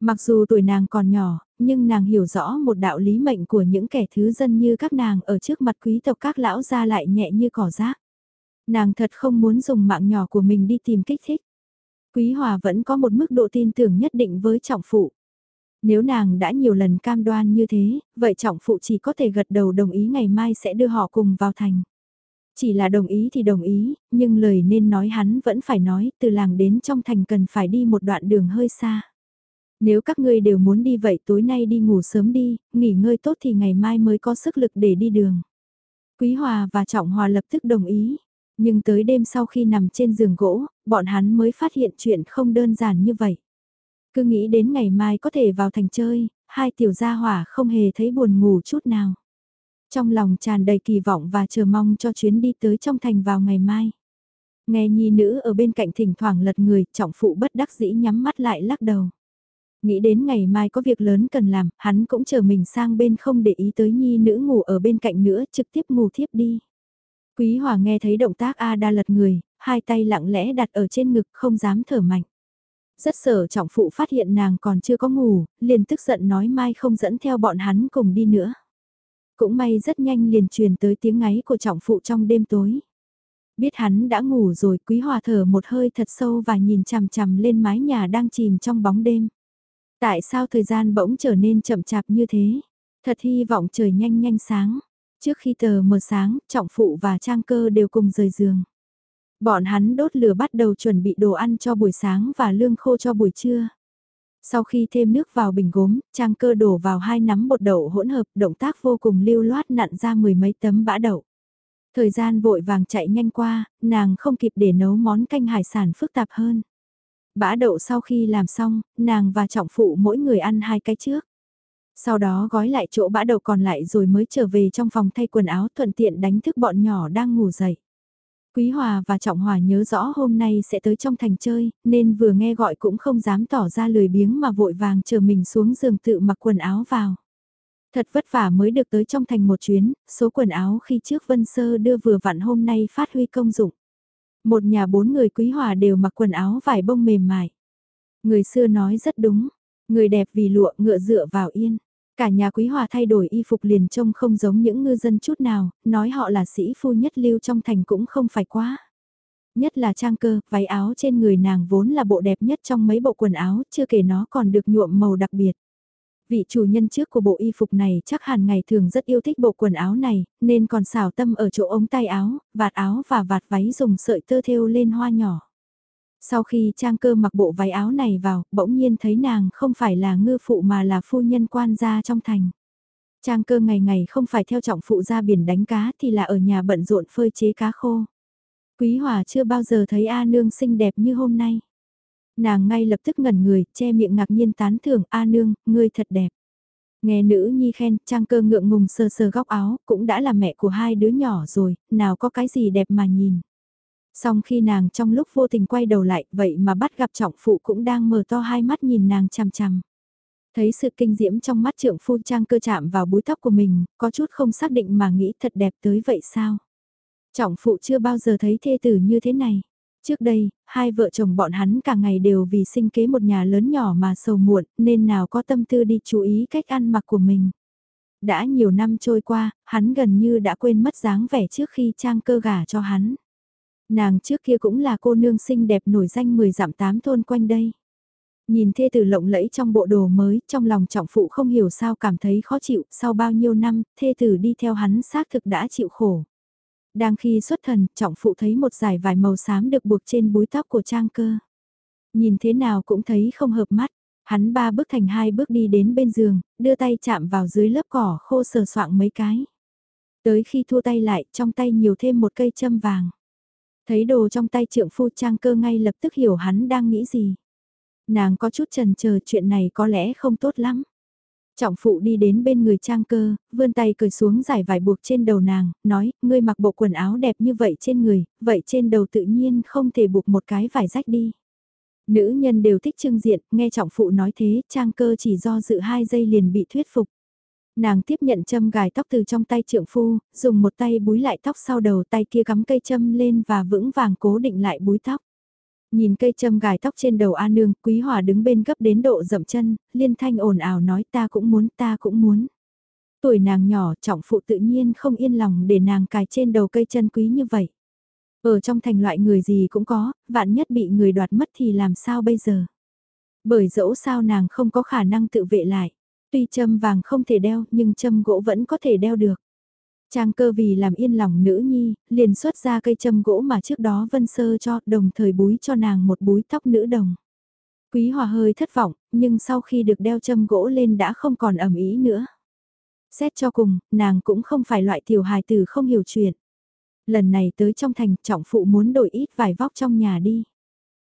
Mặc dù tuổi nàng còn nhỏ, nhưng nàng hiểu rõ một đạo lý mệnh của những kẻ thứ dân như các nàng ở trước mặt quý tộc các lão gia lại nhẹ như cỏ rác. Nàng thật không muốn dùng mạng nhỏ của mình đi tìm kích thích. Quý Hòa vẫn có một mức độ tin tưởng nhất định với trọng phụ. Nếu nàng đã nhiều lần cam đoan như thế, vậy trọng phụ chỉ có thể gật đầu đồng ý ngày mai sẽ đưa họ cùng vào thành. Chỉ là đồng ý thì đồng ý, nhưng lời nên nói hắn vẫn phải nói, từ làng đến trong thành cần phải đi một đoạn đường hơi xa. Nếu các ngươi đều muốn đi vậy tối nay đi ngủ sớm đi, nghỉ ngơi tốt thì ngày mai mới có sức lực để đi đường. Quý Hòa và Trọng Hòa lập tức đồng ý. Nhưng tới đêm sau khi nằm trên giường gỗ, bọn hắn mới phát hiện chuyện không đơn giản như vậy. Cứ nghĩ đến ngày mai có thể vào thành chơi, hai tiểu gia hỏa không hề thấy buồn ngủ chút nào. Trong lòng tràn đầy kỳ vọng và chờ mong cho chuyến đi tới trong thành vào ngày mai. Nghe nhi nữ ở bên cạnh thỉnh thoảng lật người, trọng phụ bất đắc dĩ nhắm mắt lại lắc đầu. Nghĩ đến ngày mai có việc lớn cần làm, hắn cũng chờ mình sang bên không để ý tới nhi nữ ngủ ở bên cạnh nữa, trực tiếp ngủ thiếp đi. Quý Hòa nghe thấy động tác A đa lật người, hai tay lặng lẽ đặt ở trên ngực không dám thở mạnh. Rất sợ trọng phụ phát hiện nàng còn chưa có ngủ, liền tức giận nói mai không dẫn theo bọn hắn cùng đi nữa. Cũng may rất nhanh liền truyền tới tiếng ngáy của trọng phụ trong đêm tối. Biết hắn đã ngủ rồi quý hòa thở một hơi thật sâu và nhìn chằm chằm lên mái nhà đang chìm trong bóng đêm. Tại sao thời gian bỗng trở nên chậm chạp như thế? Thật hy vọng trời nhanh nhanh sáng. Trước khi tờ mờ sáng, trọng phụ và trang cơ đều cùng rời giường. Bọn hắn đốt lửa bắt đầu chuẩn bị đồ ăn cho buổi sáng và lương khô cho buổi trưa. Sau khi thêm nước vào bình gốm, trang cơ đổ vào hai nắm bột đậu hỗn hợp, động tác vô cùng lưu loát nặn ra mười mấy tấm bã đậu. Thời gian vội vàng chạy nhanh qua, nàng không kịp để nấu món canh hải sản phức tạp hơn. Bã đậu sau khi làm xong, nàng và trọng phụ mỗi người ăn hai cái trước. Sau đó gói lại chỗ bã đậu còn lại rồi mới trở về trong phòng thay quần áo thuận tiện đánh thức bọn nhỏ đang ngủ dậy. Quý Hòa và Trọng Hòa nhớ rõ hôm nay sẽ tới trong thành chơi, nên vừa nghe gọi cũng không dám tỏ ra lười biếng mà vội vàng chờ mình xuống giường tự mặc quần áo vào. Thật vất vả mới được tới trong thành một chuyến, số quần áo khi trước Vân Sơ đưa vừa vặn hôm nay phát huy công dụng. Một nhà bốn người Quý Hòa đều mặc quần áo vải bông mềm mại. Người xưa nói rất đúng, người đẹp vì lụa ngựa dựa vào yên. Cả nhà quý hòa thay đổi y phục liền trông không giống những ngư dân chút nào, nói họ là sĩ phu nhất lưu trong thành cũng không phải quá. Nhất là trang cơ, váy áo trên người nàng vốn là bộ đẹp nhất trong mấy bộ quần áo, chưa kể nó còn được nhuộm màu đặc biệt. Vị chủ nhân trước của bộ y phục này chắc hẳn ngày thường rất yêu thích bộ quần áo này, nên còn xảo tâm ở chỗ ống tay áo, vạt áo và vạt váy dùng sợi tơ thêu lên hoa nhỏ. Sau khi trang cơ mặc bộ váy áo này vào, bỗng nhiên thấy nàng không phải là ngư phụ mà là phu nhân quan gia trong thành. Trang cơ ngày ngày không phải theo trọng phụ ra biển đánh cá thì là ở nhà bận rộn phơi chế cá khô. Quý Hòa chưa bao giờ thấy A Nương xinh đẹp như hôm nay. Nàng ngay lập tức ngẩn người, che miệng ngạc nhiên tán thưởng A Nương, ngươi thật đẹp. Nghe nữ nhi khen, trang cơ ngượng ngùng sờ sờ góc áo, cũng đã là mẹ của hai đứa nhỏ rồi, nào có cái gì đẹp mà nhìn. Xong khi nàng trong lúc vô tình quay đầu lại, vậy mà bắt gặp trọng phụ cũng đang mở to hai mắt nhìn nàng chằm chằm. Thấy sự kinh diễm trong mắt trưởng phu trang cơ chạm vào búi tóc của mình, có chút không xác định mà nghĩ thật đẹp tới vậy sao? Trọng phụ chưa bao giờ thấy thê tử như thế này. Trước đây, hai vợ chồng bọn hắn cả ngày đều vì sinh kế một nhà lớn nhỏ mà sầu muộn, nên nào có tâm tư đi chú ý cách ăn mặc của mình. Đã nhiều năm trôi qua, hắn gần như đã quên mất dáng vẻ trước khi trang cơ gả cho hắn. Nàng trước kia cũng là cô nương xinh đẹp nổi danh 10 dặm tám thôn quanh đây. Nhìn thê tử lộng lẫy trong bộ đồ mới, trong lòng trọng phụ không hiểu sao cảm thấy khó chịu, sau bao nhiêu năm, thê tử đi theo hắn xác thực đã chịu khổ. Đang khi xuất thần, trọng phụ thấy một dải vải màu xám được buộc trên búi tóc của trang cơ. Nhìn thế nào cũng thấy không hợp mắt, hắn ba bước thành hai bước đi đến bên giường, đưa tay chạm vào dưới lớp cỏ khô sờ soạng mấy cái. Tới khi thua tay lại, trong tay nhiều thêm một cây châm vàng. Thấy đồ trong tay trượng phu trang cơ ngay lập tức hiểu hắn đang nghĩ gì. Nàng có chút trần chờ chuyện này có lẽ không tốt lắm. Trọng phụ đi đến bên người trang cơ, vươn tay cười xuống giải vải buộc trên đầu nàng, nói, ngươi mặc bộ quần áo đẹp như vậy trên người, vậy trên đầu tự nhiên không thể buộc một cái vải rách đi. Nữ nhân đều thích trưng diện, nghe trọng phụ nói thế, trang cơ chỉ do dự hai giây liền bị thuyết phục. Nàng tiếp nhận châm gài tóc từ trong tay trượng phu, dùng một tay búi lại tóc sau đầu tay kia cắm cây châm lên và vững vàng cố định lại búi tóc. Nhìn cây châm gài tóc trên đầu A Nương, Quý Hòa đứng bên gấp đến độ dậm chân, liên thanh ồn ào nói ta cũng muốn, ta cũng muốn. Tuổi nàng nhỏ, trọng phụ tự nhiên không yên lòng để nàng cài trên đầu cây chân quý như vậy. Ở trong thành loại người gì cũng có, vạn nhất bị người đoạt mất thì làm sao bây giờ? Bởi dẫu sao nàng không có khả năng tự vệ lại. Tuy châm vàng không thể đeo nhưng châm gỗ vẫn có thể đeo được. Trang cơ vì làm yên lòng nữ nhi, liền xuất ra cây châm gỗ mà trước đó Vân Sơ cho, đồng thời búi cho nàng một búi tóc nữ đồng. Quý Hòa hơi thất vọng, nhưng sau khi được đeo châm gỗ lên đã không còn ẩm ý nữa. Xét cho cùng, nàng cũng không phải loại tiểu hài tử không hiểu chuyện. Lần này tới trong thành, trọng phụ muốn đổi ít vải vóc trong nhà đi.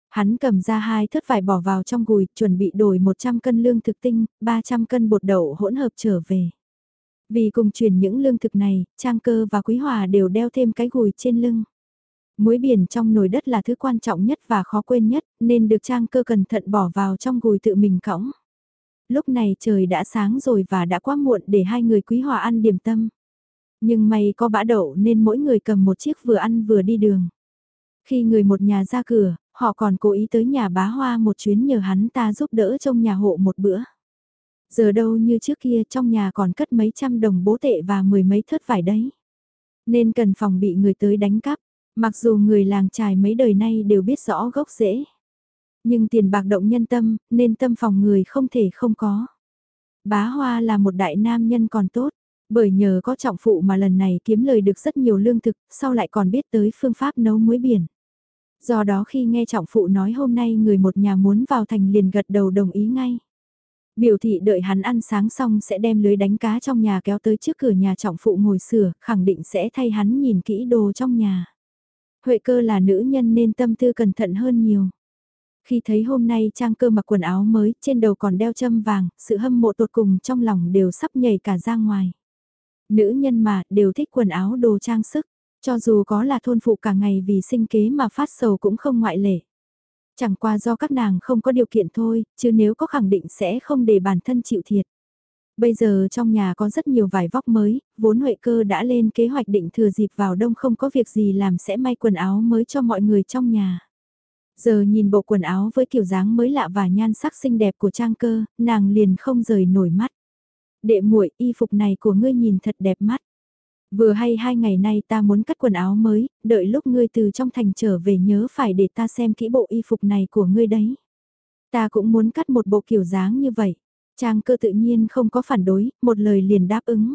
Hắn cầm ra hai thớt vải bỏ vào trong gùi, chuẩn bị đổi 100 cân lương thực tinh, 300 cân bột đậu hỗn hợp trở về. Vì cùng truyền những lương thực này, Trang Cơ và Quý Hòa đều đeo thêm cái gùi trên lưng. Muối biển trong nồi đất là thứ quan trọng nhất và khó quên nhất, nên được Trang Cơ cẩn thận bỏ vào trong gùi tự mình cõng. Lúc này trời đã sáng rồi và đã quá muộn để hai người Quý Hòa ăn điểm tâm. Nhưng may có bã đậu nên mỗi người cầm một chiếc vừa ăn vừa đi đường. Khi người một nhà ra cửa, họ còn cố ý tới nhà bá hoa một chuyến nhờ hắn ta giúp đỡ trong nhà hộ một bữa. Giờ đâu như trước kia trong nhà còn cất mấy trăm đồng bố tệ và mười mấy thớt vải đấy. Nên cần phòng bị người tới đánh cắp, mặc dù người làng trài mấy đời nay đều biết rõ gốc rễ. Nhưng tiền bạc động nhân tâm, nên tâm phòng người không thể không có. Bá Hoa là một đại nam nhân còn tốt, bởi nhờ có trọng phụ mà lần này kiếm lời được rất nhiều lương thực, sau lại còn biết tới phương pháp nấu muối biển. Do đó khi nghe trọng phụ nói hôm nay người một nhà muốn vào thành liền gật đầu đồng ý ngay. Biểu thị đợi hắn ăn sáng xong sẽ đem lưới đánh cá trong nhà kéo tới trước cửa nhà trọng phụ ngồi sửa, khẳng định sẽ thay hắn nhìn kỹ đồ trong nhà. Huệ cơ là nữ nhân nên tâm tư cẩn thận hơn nhiều. Khi thấy hôm nay trang cơ mặc quần áo mới, trên đầu còn đeo châm vàng, sự hâm mộ tột cùng trong lòng đều sắp nhảy cả ra ngoài. Nữ nhân mà, đều thích quần áo đồ trang sức, cho dù có là thôn phụ cả ngày vì sinh kế mà phát sầu cũng không ngoại lệ. Chẳng qua do các nàng không có điều kiện thôi, chứ nếu có khẳng định sẽ không để bản thân chịu thiệt. Bây giờ trong nhà có rất nhiều vải vóc mới, vốn Huệ cơ đã lên kế hoạch định thừa dịp vào đông không có việc gì làm sẽ may quần áo mới cho mọi người trong nhà. Giờ nhìn bộ quần áo với kiểu dáng mới lạ và nhan sắc xinh đẹp của trang cơ, nàng liền không rời nổi mắt. Đệ muội y phục này của ngươi nhìn thật đẹp mắt. Vừa hay hai ngày nay ta muốn cắt quần áo mới, đợi lúc ngươi từ trong thành trở về nhớ phải để ta xem kỹ bộ y phục này của ngươi đấy. Ta cũng muốn cắt một bộ kiểu dáng như vậy. Trang cơ tự nhiên không có phản đối, một lời liền đáp ứng.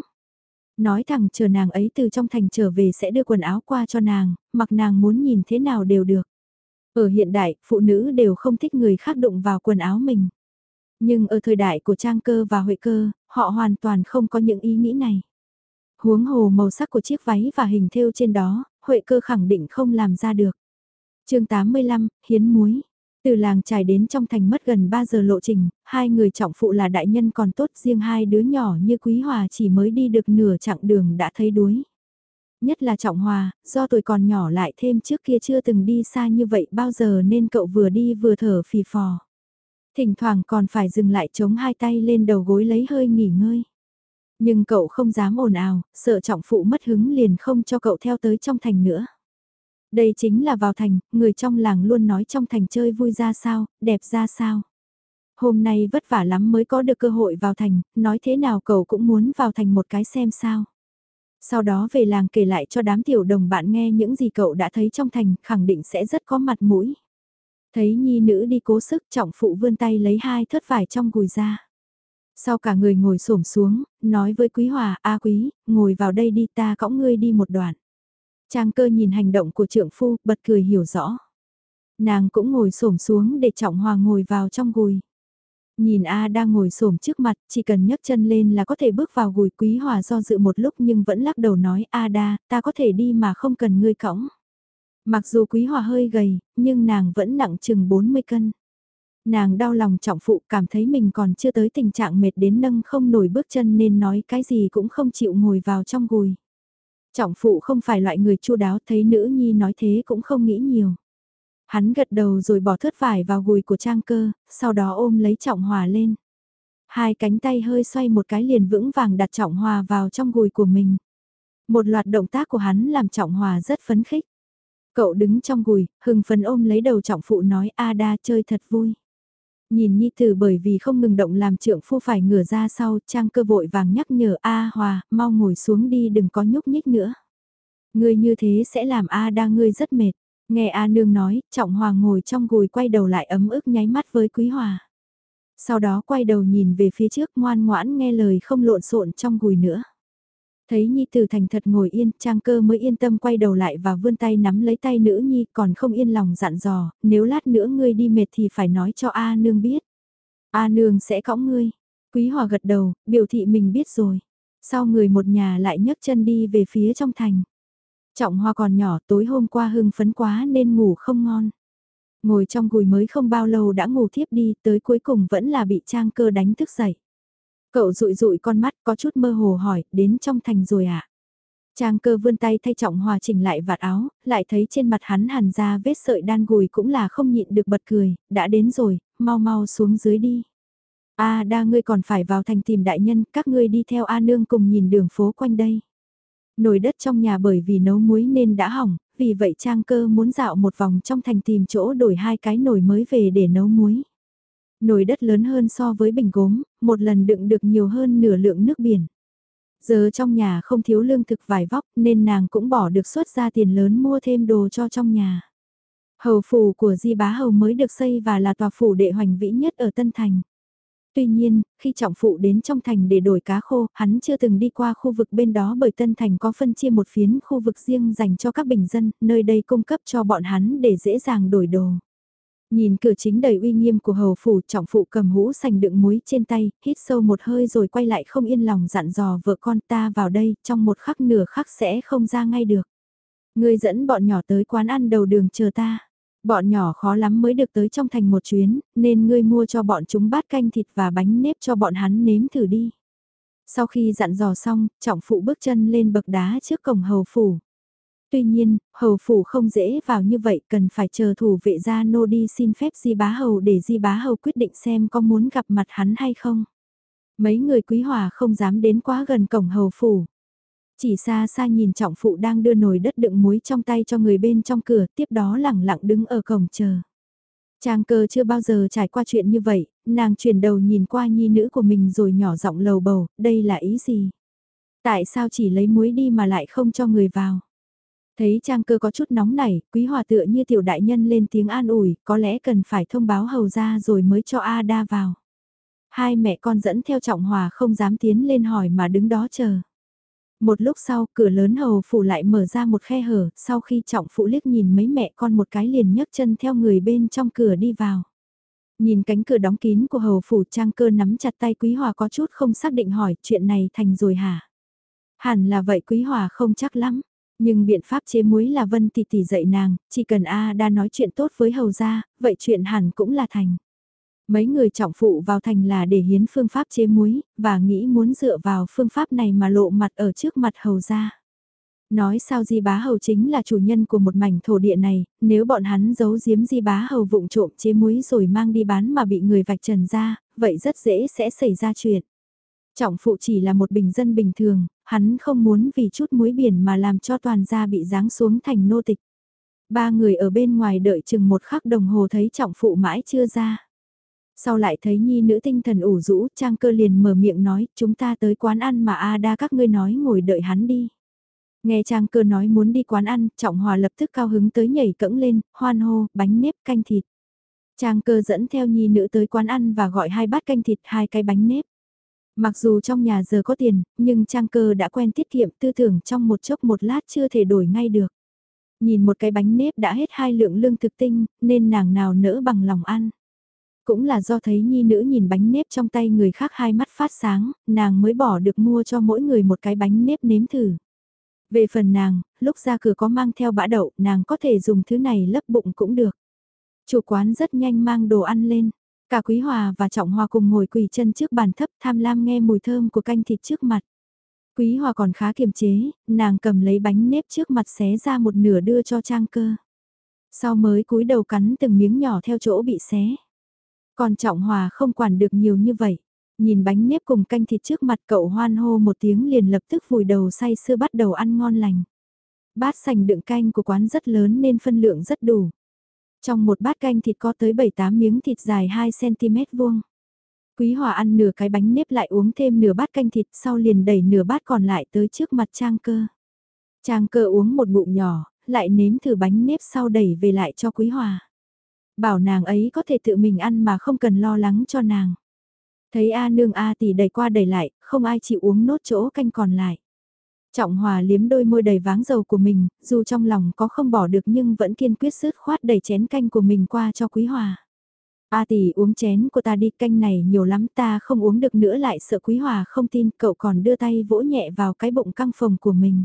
Nói thẳng chờ nàng ấy từ trong thành trở về sẽ đưa quần áo qua cho nàng, mặc nàng muốn nhìn thế nào đều được. Ở hiện đại, phụ nữ đều không thích người khác đụng vào quần áo mình. Nhưng ở thời đại của Trang Cơ và Huệ Cơ, họ hoàn toàn không có những ý nghĩ này. Huống hồ màu sắc của chiếc váy và hình thêu trên đó, Huệ Cơ khẳng định không làm ra được. chương 85, Hiến Muối. Từ làng trải đến trong thành mất gần 3 giờ lộ trình, hai người trọng phụ là đại nhân còn tốt riêng hai đứa nhỏ như Quý Hòa chỉ mới đi được nửa chặng đường đã thấy đuối. Nhất là Trọng Hòa, do tuổi còn nhỏ lại thêm trước kia chưa từng đi xa như vậy bao giờ nên cậu vừa đi vừa thở phì phò. Thỉnh thoảng còn phải dừng lại chống hai tay lên đầu gối lấy hơi nghỉ ngơi. Nhưng cậu không dám ồn ào, sợ trọng phụ mất hứng liền không cho cậu theo tới trong thành nữa. Đây chính là vào thành, người trong làng luôn nói trong thành chơi vui ra sao, đẹp ra sao. Hôm nay vất vả lắm mới có được cơ hội vào thành, nói thế nào cậu cũng muốn vào thành một cái xem sao. Sau đó về làng kể lại cho đám tiểu đồng bạn nghe những gì cậu đã thấy trong thành, khẳng định sẽ rất có mặt mũi. Thấy nhi nữ đi cố sức trọng phụ vươn tay lấy hai thớt vải trong gùi ra. Sau cả người ngồi xổm xuống, nói với quý hòa, a quý, ngồi vào đây đi ta cõng ngươi đi một đoạn. Trang cơ nhìn hành động của trượng phu, bật cười hiểu rõ. Nàng cũng ngồi xổm xuống để trọng hòa ngồi vào trong gùi. Nhìn A đang ngồi xổm trước mặt, chỉ cần nhấc chân lên là có thể bước vào gùi quý hòa do dự một lúc nhưng vẫn lắc đầu nói A đa, ta có thể đi mà không cần ngươi cõng. Mặc dù quý hòa hơi gầy, nhưng nàng vẫn nặng chừng 40 cân. Nàng đau lòng trọng phụ cảm thấy mình còn chưa tới tình trạng mệt đến nâng không nổi bước chân nên nói cái gì cũng không chịu ngồi vào trong gùi. Trọng phụ không phải loại người chu đáo thấy nữ nhi nói thế cũng không nghĩ nhiều. Hắn gật đầu rồi bỏ thớt vải vào gùi của trang cơ, sau đó ôm lấy trọng hòa lên. Hai cánh tay hơi xoay một cái liền vững vàng đặt trọng hòa vào trong gùi của mình. Một loạt động tác của hắn làm trọng hòa rất phấn khích. Cậu đứng trong gùi, hừng phấn ôm lấy đầu trọng phụ nói A đa chơi thật vui. Nhìn Nhi Tử bởi vì không ngừng động làm trượng phu phải ngửa ra sau, trang cơ vội vàng nhắc nhở A Hòa, mau ngồi xuống đi đừng có nhúc nhích nữa. Ngươi như thế sẽ làm A đa ngươi rất mệt. Nghe A nương nói, Trọng Hòa ngồi trong gùi quay đầu lại ấm ức nháy mắt với Quý Hòa. Sau đó quay đầu nhìn về phía trước ngoan ngoãn nghe lời không lộn xộn trong gùi nữa. Thấy Nhi Tử thành thật ngồi yên, Trang cơ mới yên tâm quay đầu lại và vươn tay nắm lấy tay nữ Nhi còn không yên lòng dặn dò, nếu lát nữa ngươi đi mệt thì phải nói cho A nương biết. A nương sẽ cõng ngươi. Quý Hòa gật đầu, biểu thị mình biết rồi. Sau người một nhà lại nhấc chân đi về phía trong thành. Trọng Hoa còn nhỏ tối hôm qua hưng phấn quá nên ngủ không ngon. Ngồi trong gùi mới không bao lâu đã ngủ thiếp đi tới cuối cùng vẫn là bị Trang cơ đánh thức dậy. Cậu rụi rụi con mắt có chút mơ hồ hỏi, đến trong thành rồi à? Trang cơ vươn tay thay trọng hòa chỉnh lại vạt áo, lại thấy trên mặt hắn hàn ra vết sợi đan gùi cũng là không nhịn được bật cười, đã đến rồi, mau mau xuống dưới đi. A đa ngươi còn phải vào thành tìm đại nhân, các ngươi đi theo A nương cùng nhìn đường phố quanh đây. Nồi đất trong nhà bởi vì nấu muối nên đã hỏng, vì vậy Trang cơ muốn dạo một vòng trong thành tìm chỗ đổi hai cái nồi mới về để nấu muối. Nồi đất lớn hơn so với bình gốm, một lần đựng được nhiều hơn nửa lượng nước biển. Giờ trong nhà không thiếu lương thực vải vóc nên nàng cũng bỏ được xuất ra tiền lớn mua thêm đồ cho trong nhà. Hầu phủ của Di Bá Hầu mới được xây và là tòa phủ đệ hoành vĩ nhất ở Tân Thành. Tuy nhiên, khi trọng phụ đến trong thành để đổi cá khô, hắn chưa từng đi qua khu vực bên đó bởi Tân Thành có phân chia một phiến khu vực riêng dành cho các bình dân, nơi đây cung cấp cho bọn hắn để dễ dàng đổi đồ. Nhìn cửa chính đầy uy nghiêm của hầu phủ trọng phụ cầm hũ sành đựng muối trên tay, hít sâu một hơi rồi quay lại không yên lòng dặn dò vợ con ta vào đây, trong một khắc nửa khắc sẽ không ra ngay được. Người dẫn bọn nhỏ tới quán ăn đầu đường chờ ta. Bọn nhỏ khó lắm mới được tới trong thành một chuyến, nên ngươi mua cho bọn chúng bát canh thịt và bánh nếp cho bọn hắn nếm thử đi. Sau khi dặn dò xong, trọng phụ bước chân lên bậc đá trước cổng hầu phủ. Tuy nhiên, hầu phủ không dễ vào như vậy cần phải chờ thủ vệ gia nô đi xin phép di bá hầu để di bá hầu quyết định xem có muốn gặp mặt hắn hay không. Mấy người quý hòa không dám đến quá gần cổng hầu phủ. Chỉ xa xa nhìn trọng phụ đang đưa nồi đất đựng muối trong tay cho người bên trong cửa, tiếp đó lẳng lặng đứng ở cổng chờ. Trang cơ chưa bao giờ trải qua chuyện như vậy, nàng chuyển đầu nhìn qua nhi nữ của mình rồi nhỏ giọng lầu bầu, đây là ý gì? Tại sao chỉ lấy muối đi mà lại không cho người vào? Thấy trang cơ có chút nóng nảy, quý hòa tựa như tiểu đại nhân lên tiếng an ủi, có lẽ cần phải thông báo hầu ra rồi mới cho A đa vào. Hai mẹ con dẫn theo trọng hòa không dám tiến lên hỏi mà đứng đó chờ. Một lúc sau, cửa lớn hầu phủ lại mở ra một khe hở, sau khi trọng phụ liếc nhìn mấy mẹ con một cái liền nhấc chân theo người bên trong cửa đi vào. Nhìn cánh cửa đóng kín của hầu phủ trang cơ nắm chặt tay quý hòa có chút không xác định hỏi chuyện này thành rồi hả? Hẳn là vậy quý hòa không chắc lắm. Nhưng biện pháp chế muối là Vân tỷ tỷ dạy nàng, chỉ cần A đa nói chuyện tốt với hầu gia, vậy chuyện hẳn cũng là thành. Mấy người trọng phụ vào thành là để hiến phương pháp chế muối, và nghĩ muốn dựa vào phương pháp này mà lộ mặt ở trước mặt hầu gia. Nói sao Di Bá Hầu chính là chủ nhân của một mảnh thổ địa này, nếu bọn hắn giấu giếm Di Bá Hầu vụng trộm chế muối rồi mang đi bán mà bị người vạch trần ra, vậy rất dễ sẽ xảy ra chuyện. Trọng phụ chỉ là một bình dân bình thường, hắn không muốn vì chút muối biển mà làm cho toàn gia bị giáng xuống thành nô tịch. Ba người ở bên ngoài đợi chừng một khắc đồng hồ thấy trọng phụ mãi chưa ra. Sau lại thấy nhi nữ tinh thần ủ rũ, trang cơ liền mở miệng nói, chúng ta tới quán ăn mà A đa các ngươi nói ngồi đợi hắn đi. Nghe trang cơ nói muốn đi quán ăn, trọng hòa lập tức cao hứng tới nhảy cẫng lên, hoan hô, bánh nếp canh thịt. Trang cơ dẫn theo nhi nữ tới quán ăn và gọi hai bát canh thịt hai cái bánh nếp. Mặc dù trong nhà giờ có tiền, nhưng trang cơ đã quen tiết kiệm tư tưởng trong một chốc một lát chưa thể đổi ngay được. Nhìn một cái bánh nếp đã hết hai lượng lương thực tinh, nên nàng nào nỡ bằng lòng ăn. Cũng là do thấy nhi nữ nhìn bánh nếp trong tay người khác hai mắt phát sáng, nàng mới bỏ được mua cho mỗi người một cái bánh nếp nếm thử. Về phần nàng, lúc ra cửa có mang theo bã đậu, nàng có thể dùng thứ này lấp bụng cũng được. Chủ quán rất nhanh mang đồ ăn lên. Cả Quý Hòa và Trọng Hòa cùng ngồi quỳ chân trước bàn thấp tham lam nghe mùi thơm của canh thịt trước mặt. Quý Hòa còn khá kiềm chế, nàng cầm lấy bánh nếp trước mặt xé ra một nửa đưa cho Trang Cơ. Sau mới cúi đầu cắn từng miếng nhỏ theo chỗ bị xé. Còn Trọng Hòa không quản được nhiều như vậy. Nhìn bánh nếp cùng canh thịt trước mặt cậu hoan hô một tiếng liền lập tức vùi đầu say sưa bắt đầu ăn ngon lành. Bát sành đựng canh của quán rất lớn nên phân lượng rất đủ. Trong một bát canh thịt có tới 7-8 miếng thịt dài 2cm vuông. Quý Hòa ăn nửa cái bánh nếp lại uống thêm nửa bát canh thịt sau liền đẩy nửa bát còn lại tới trước mặt Trang Cơ. Trang cơ uống một ngụm nhỏ, lại nếm thử bánh nếp sau đẩy về lại cho Quý Hòa. Bảo nàng ấy có thể tự mình ăn mà không cần lo lắng cho nàng. Thấy A nương A tỷ đẩy qua đẩy lại, không ai chịu uống nốt chỗ canh còn lại. Trọng Hòa liếm đôi môi đầy váng dầu của mình, dù trong lòng có không bỏ được nhưng vẫn kiên quyết sứt khoát đẩy chén canh của mình qua cho Quý Hòa. A tỷ uống chén của ta đi canh này nhiều lắm ta không uống được nữa lại sợ Quý Hòa không tin cậu còn đưa tay vỗ nhẹ vào cái bụng căng phồng của mình.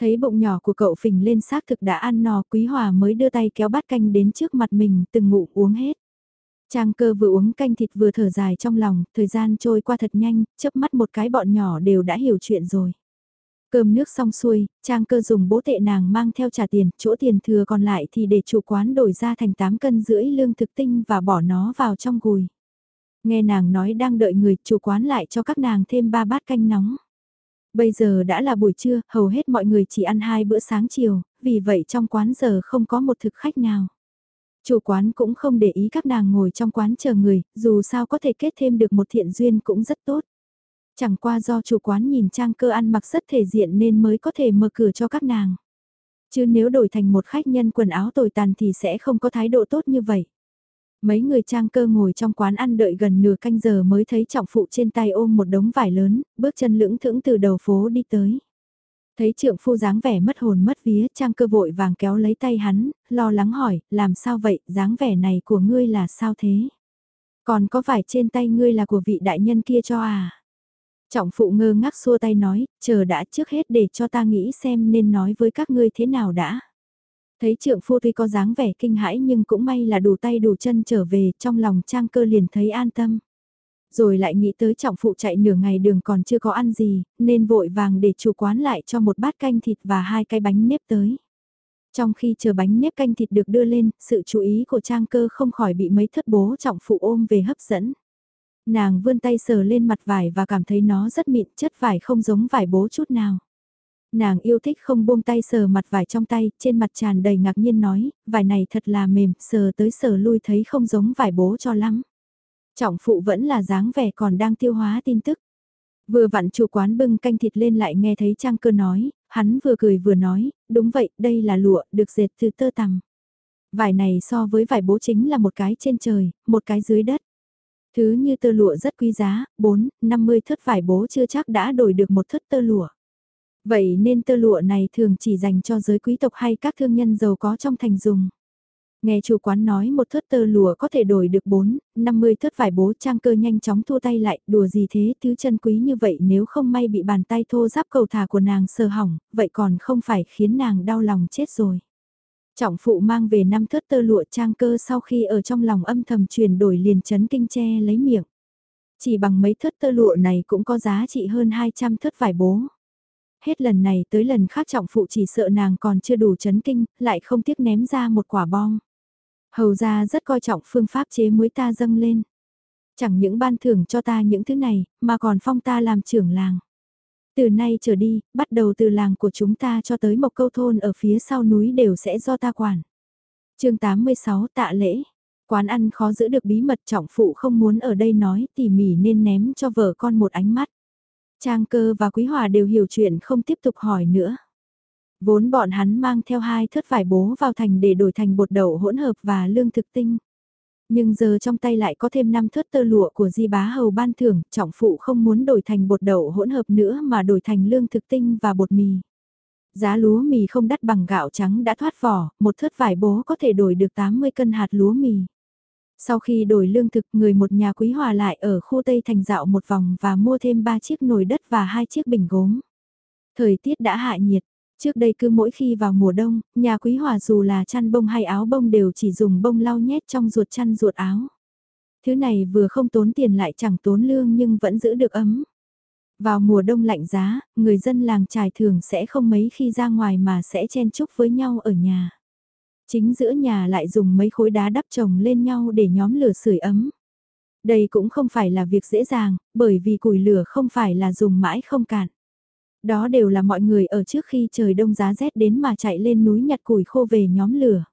Thấy bụng nhỏ của cậu phình lên xác thực đã ăn no Quý Hòa mới đưa tay kéo bát canh đến trước mặt mình từng ngụ uống hết. Trang cơ vừa uống canh thịt vừa thở dài trong lòng, thời gian trôi qua thật nhanh, chớp mắt một cái bọn nhỏ đều đã hiểu chuyện rồi. Cơm nước xong xuôi, Trang cơ dùng bố tệ nàng mang theo trả tiền, chỗ tiền thừa còn lại thì để chủ quán đổi ra thành 8 cân rưỡi lương thực tinh và bỏ nó vào trong gùi. Nghe nàng nói đang đợi người, chủ quán lại cho các nàng thêm 3 bát canh nóng. Bây giờ đã là buổi trưa, hầu hết mọi người chỉ ăn hai bữa sáng chiều, vì vậy trong quán giờ không có một thực khách nào. Chủ quán cũng không để ý các nàng ngồi trong quán chờ người, dù sao có thể kết thêm được một thiện duyên cũng rất tốt. Chẳng qua do chủ quán nhìn trang cơ ăn mặc rất thể diện nên mới có thể mở cửa cho các nàng. Chứ nếu đổi thành một khách nhân quần áo tồi tàn thì sẽ không có thái độ tốt như vậy. Mấy người trang cơ ngồi trong quán ăn đợi gần nửa canh giờ mới thấy trọng phụ trên tay ôm một đống vải lớn, bước chân lưỡng thững từ đầu phố đi tới. Thấy trượng phu dáng vẻ mất hồn mất vía, trang cơ vội vàng kéo lấy tay hắn, lo lắng hỏi, làm sao vậy, dáng vẻ này của ngươi là sao thế? Còn có vải trên tay ngươi là của vị đại nhân kia cho à? Trọng phụ ngơ ngác xua tay nói, chờ đã trước hết để cho ta nghĩ xem nên nói với các ngươi thế nào đã. Thấy trượng phu tuy có dáng vẻ kinh hãi nhưng cũng may là đủ tay đủ chân trở về, trong lòng trang cơ liền thấy an tâm. Rồi lại nghĩ tới trọng phụ chạy nửa ngày đường còn chưa có ăn gì, nên vội vàng để chủ quán lại cho một bát canh thịt và hai cái bánh nếp tới. Trong khi chờ bánh nếp canh thịt được đưa lên, sự chú ý của trang cơ không khỏi bị mấy thất bố trọng phụ ôm về hấp dẫn. Nàng vươn tay sờ lên mặt vải và cảm thấy nó rất mịn, chất vải không giống vải bố chút nào. Nàng yêu thích không buông tay sờ mặt vải trong tay, trên mặt tràn đầy ngạc nhiên nói, vải này thật là mềm, sờ tới sờ lui thấy không giống vải bố cho lắm. Trọng phụ vẫn là dáng vẻ còn đang tiêu hóa tin tức. Vừa vặn chủ quán bưng canh thịt lên lại nghe thấy Trang cơ nói, hắn vừa cười vừa nói, đúng vậy, đây là lụa, được dệt từ tơ tằm. Vải này so với vải bố chính là một cái trên trời, một cái dưới đất. Thứ như tơ lụa rất quý giá, 4, 50 thất vải bố chưa chắc đã đổi được một thất tơ lụa. Vậy nên tơ lụa này thường chỉ dành cho giới quý tộc hay các thương nhân giàu có trong thành dùng. Nghe chủ quán nói một thớt tơ lụa có thể đổi được 4, 50 thớt vải bố trang cơ nhanh chóng thua tay lại, đùa gì thế, thứ chân quý như vậy nếu không may bị bàn tay thô giáp cầu thả của nàng sờ hỏng, vậy còn không phải khiến nàng đau lòng chết rồi. Trọng phụ mang về năm thớt tơ lụa trang cơ sau khi ở trong lòng âm thầm chuyển đổi liền chấn kinh che lấy miệng. Chỉ bằng mấy thớt tơ lụa này cũng có giá trị hơn 200 thớt vải bố. Hết lần này tới lần khác trọng phụ chỉ sợ nàng còn chưa đủ chấn kinh, lại không tiếc ném ra một quả bom. Hầu ra rất coi trọng phương pháp chế muối ta dâng lên. Chẳng những ban thưởng cho ta những thứ này, mà còn phong ta làm trưởng làng. Từ nay trở đi, bắt đầu từ làng của chúng ta cho tới một câu thôn ở phía sau núi đều sẽ do ta quản. chương 86 tạ lễ. Quán ăn khó giữ được bí mật trọng phụ không muốn ở đây nói tỉ mỉ nên ném cho vợ con một ánh mắt. Trang cơ và quý hòa đều hiểu chuyện không tiếp tục hỏi nữa. Vốn bọn hắn mang theo hai thớt vải bố vào thành để đổi thành bột đậu hỗn hợp và lương thực tinh. Nhưng giờ trong tay lại có thêm 5 thớt tơ lụa của di bá hầu ban thưởng, trọng phụ không muốn đổi thành bột đậu hỗn hợp nữa mà đổi thành lương thực tinh và bột mì. Giá lúa mì không đắt bằng gạo trắng đã thoát vỏ, một thớt vải bố có thể đổi được 80 cân hạt lúa mì. Sau khi đổi lương thực, người một nhà quý hòa lại ở khu Tây Thành dạo một vòng và mua thêm 3 chiếc nồi đất và hai chiếc bình gốm. Thời tiết đã hạ nhiệt, Trước đây cứ mỗi khi vào mùa đông, nhà quý hòa dù là chăn bông hay áo bông đều chỉ dùng bông lau nhét trong ruột chăn ruột áo. Thứ này vừa không tốn tiền lại chẳng tốn lương nhưng vẫn giữ được ấm. Vào mùa đông lạnh giá, người dân làng trài thường sẽ không mấy khi ra ngoài mà sẽ chen chúc với nhau ở nhà. Chính giữa nhà lại dùng mấy khối đá đắp chồng lên nhau để nhóm lửa sưởi ấm. Đây cũng không phải là việc dễ dàng, bởi vì củi lửa không phải là dùng mãi không cạn. Đó đều là mọi người ở trước khi trời đông giá rét đến mà chạy lên núi nhặt củi khô về nhóm lửa.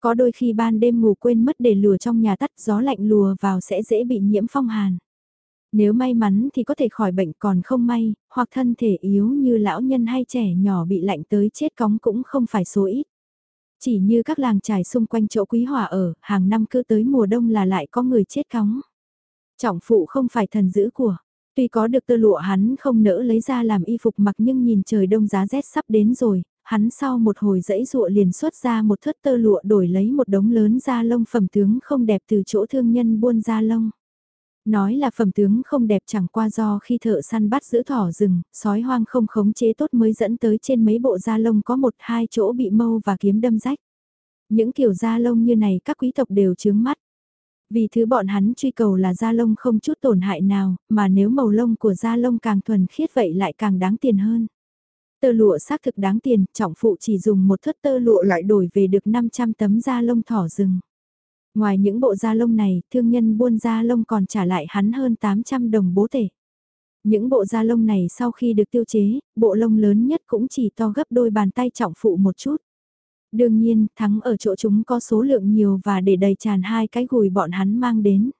Có đôi khi ban đêm ngủ quên mất để lửa trong nhà tắt gió lạnh lùa vào sẽ dễ bị nhiễm phong hàn. Nếu may mắn thì có thể khỏi bệnh còn không may, hoặc thân thể yếu như lão nhân hay trẻ nhỏ bị lạnh tới chết cóng cũng không phải số ít. Chỉ như các làng trài xung quanh chỗ quý hòa ở, hàng năm cứ tới mùa đông là lại có người chết cóng. Trọng phụ không phải thần giữ của, tuy có được tơ lụa hắn không nỡ lấy ra làm y phục mặc nhưng nhìn trời đông giá rét sắp đến rồi, hắn sau một hồi dãy dụa liền xuất ra một thớt tơ lụa đổi lấy một đống lớn da lông phẩm tướng không đẹp từ chỗ thương nhân buôn da lông. Nói là phẩm tướng không đẹp chẳng qua do khi thợ săn bắt giữ thỏ rừng, sói hoang không khống chế tốt mới dẫn tới trên mấy bộ da lông có một hai chỗ bị mâu và kiếm đâm rách. Những kiểu da lông như này các quý tộc đều chướng mắt. Vì thứ bọn hắn truy cầu là da lông không chút tổn hại nào, mà nếu màu lông của da lông càng thuần khiết vậy lại càng đáng tiền hơn. Tơ lụa xác thực đáng tiền, trọng phụ chỉ dùng một thất tơ lụa lại đổi về được 500 tấm da lông thỏ rừng. Ngoài những bộ da lông này, thương nhân buôn da lông còn trả lại hắn hơn 800 đồng bố tể. Những bộ da lông này sau khi được tiêu chế, bộ lông lớn nhất cũng chỉ to gấp đôi bàn tay trọng phụ một chút. Đương nhiên, thắng ở chỗ chúng có số lượng nhiều và để đầy tràn hai cái gùi bọn hắn mang đến.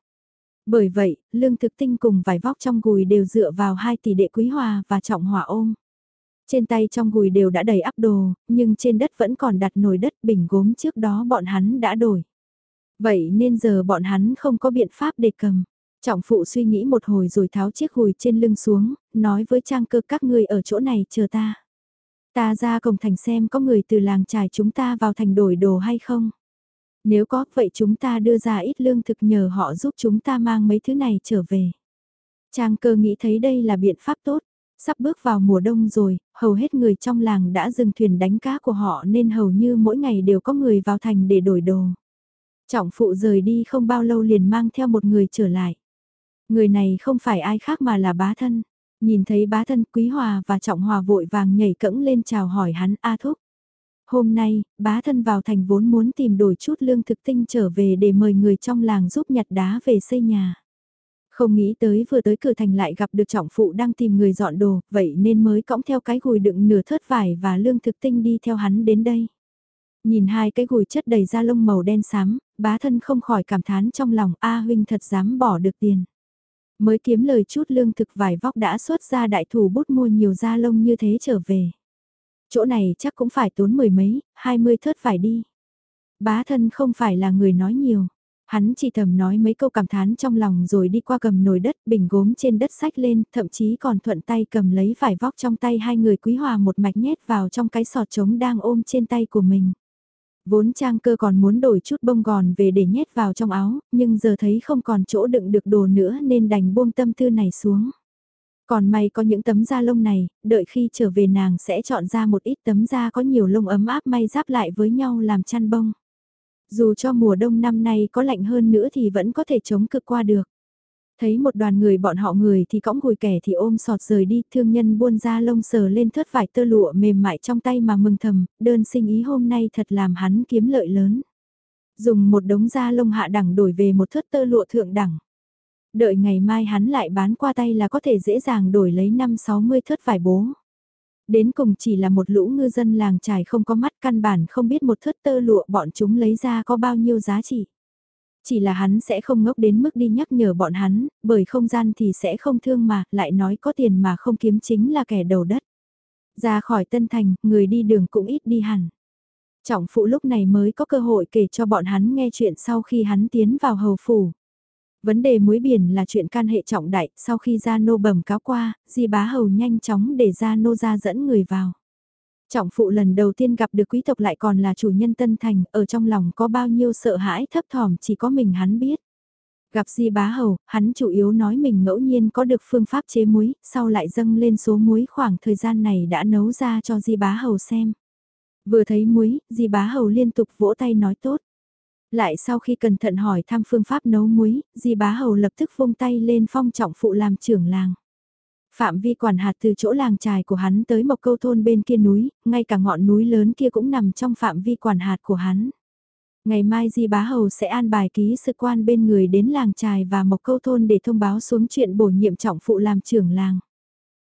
Bởi vậy, lương thực tinh cùng vải vóc trong gùi đều dựa vào hai tỷ đệ quý hòa và trọng hòa ôm. Trên tay trong gùi đều đã đầy ắp đồ, nhưng trên đất vẫn còn đặt nồi đất bình gốm trước đó bọn hắn đã đổi. Vậy nên giờ bọn hắn không có biện pháp để cầm. Trọng phụ suy nghĩ một hồi rồi tháo chiếc gùi trên lưng xuống, nói với trang cơ các người ở chỗ này chờ ta. Ta ra cổng thành xem có người từ làng trài chúng ta vào thành đổi đồ hay không. Nếu có, vậy chúng ta đưa ra ít lương thực nhờ họ giúp chúng ta mang mấy thứ này trở về. Trang cơ nghĩ thấy đây là biện pháp tốt. Sắp bước vào mùa đông rồi, hầu hết người trong làng đã dừng thuyền đánh cá của họ nên hầu như mỗi ngày đều có người vào thành để đổi đồ. Trọng phụ rời đi không bao lâu liền mang theo một người trở lại. Người này không phải ai khác mà là bá thân. Nhìn thấy bá thân quý hòa và trọng hòa vội vàng nhảy cẫng lên chào hỏi hắn A Thúc. Hôm nay, bá thân vào thành vốn muốn tìm đổi chút lương thực tinh trở về để mời người trong làng giúp nhặt đá về xây nhà. Không nghĩ tới vừa tới cửa thành lại gặp được trọng phụ đang tìm người dọn đồ, vậy nên mới cõng theo cái gùi đựng nửa thớt vải và lương thực tinh đi theo hắn đến đây. Nhìn hai cái gùi chất đầy da lông màu đen xám, bá thân không khỏi cảm thán trong lòng A huynh thật dám bỏ được tiền. Mới kiếm lời chút lương thực vải vóc đã xuất ra đại thủ bút mua nhiều da lông như thế trở về. Chỗ này chắc cũng phải tốn mười mấy, hai mươi thớt phải đi. Bá thân không phải là người nói nhiều. Hắn chỉ thầm nói mấy câu cảm thán trong lòng rồi đi qua cầm nồi đất bình gốm trên đất sách lên, thậm chí còn thuận tay cầm lấy vải vóc trong tay hai người quý hòa một mạch nhét vào trong cái sọt trống đang ôm trên tay của mình. Vốn trang cơ còn muốn đổi chút bông gòn về để nhét vào trong áo, nhưng giờ thấy không còn chỗ đựng được đồ nữa nên đành buông tâm tư này xuống. Còn may có những tấm da lông này, đợi khi trở về nàng sẽ chọn ra một ít tấm da có nhiều lông ấm áp may giáp lại với nhau làm chăn bông. Dù cho mùa đông năm nay có lạnh hơn nữa thì vẫn có thể chống cực qua được. Thấy một đoàn người bọn họ người thì cõng gùi kẻ thì ôm sọt rời đi, thương nhân buôn ra lông sờ lên thớt vải tơ lụa mềm mại trong tay mà mừng thầm, đơn sinh ý hôm nay thật làm hắn kiếm lợi lớn. Dùng một đống da lông hạ đẳng đổi về một thớt tơ lụa thượng đẳng. Đợi ngày mai hắn lại bán qua tay là có thể dễ dàng đổi lấy 5-60 thớt vải bố. Đến cùng chỉ là một lũ ngư dân làng trải không có mắt căn bản không biết một thớt tơ lụa bọn chúng lấy ra có bao nhiêu giá trị. Chỉ là hắn sẽ không ngốc đến mức đi nhắc nhở bọn hắn, bởi không gian thì sẽ không thương mà, lại nói có tiền mà không kiếm chính là kẻ đầu đất. Ra khỏi Tân Thành, người đi đường cũng ít đi hẳn. Trọng phụ lúc này mới có cơ hội kể cho bọn hắn nghe chuyện sau khi hắn tiến vào hầu phủ. Vấn đề muối biển là chuyện can hệ trọng đại, sau khi Gia Nô bẩm cáo qua, Di Bá Hầu nhanh chóng để Gia Nô ra dẫn người vào. Trọng phụ lần đầu tiên gặp được quý tộc lại còn là chủ nhân Tân Thành, ở trong lòng có bao nhiêu sợ hãi thấp thỏm chỉ có mình hắn biết. Gặp Di Bá Hầu, hắn chủ yếu nói mình ngẫu nhiên có được phương pháp chế muối, sau lại dâng lên số muối khoảng thời gian này đã nấu ra cho Di Bá Hầu xem. Vừa thấy muối, Di Bá Hầu liên tục vỗ tay nói tốt. Lại sau khi cẩn thận hỏi thăm phương pháp nấu muối, Di Bá Hầu lập tức vung tay lên phong trọng phụ làm trưởng làng. Phạm vi quản hạt từ chỗ làng trài của hắn tới mộc câu thôn bên kia núi, ngay cả ngọn núi lớn kia cũng nằm trong phạm vi quản hạt của hắn. Ngày mai Di Bá Hầu sẽ an bài ký sự quan bên người đến làng trài và mộc câu thôn để thông báo xuống chuyện bổ nhiệm trọng phụ làm trưởng làng.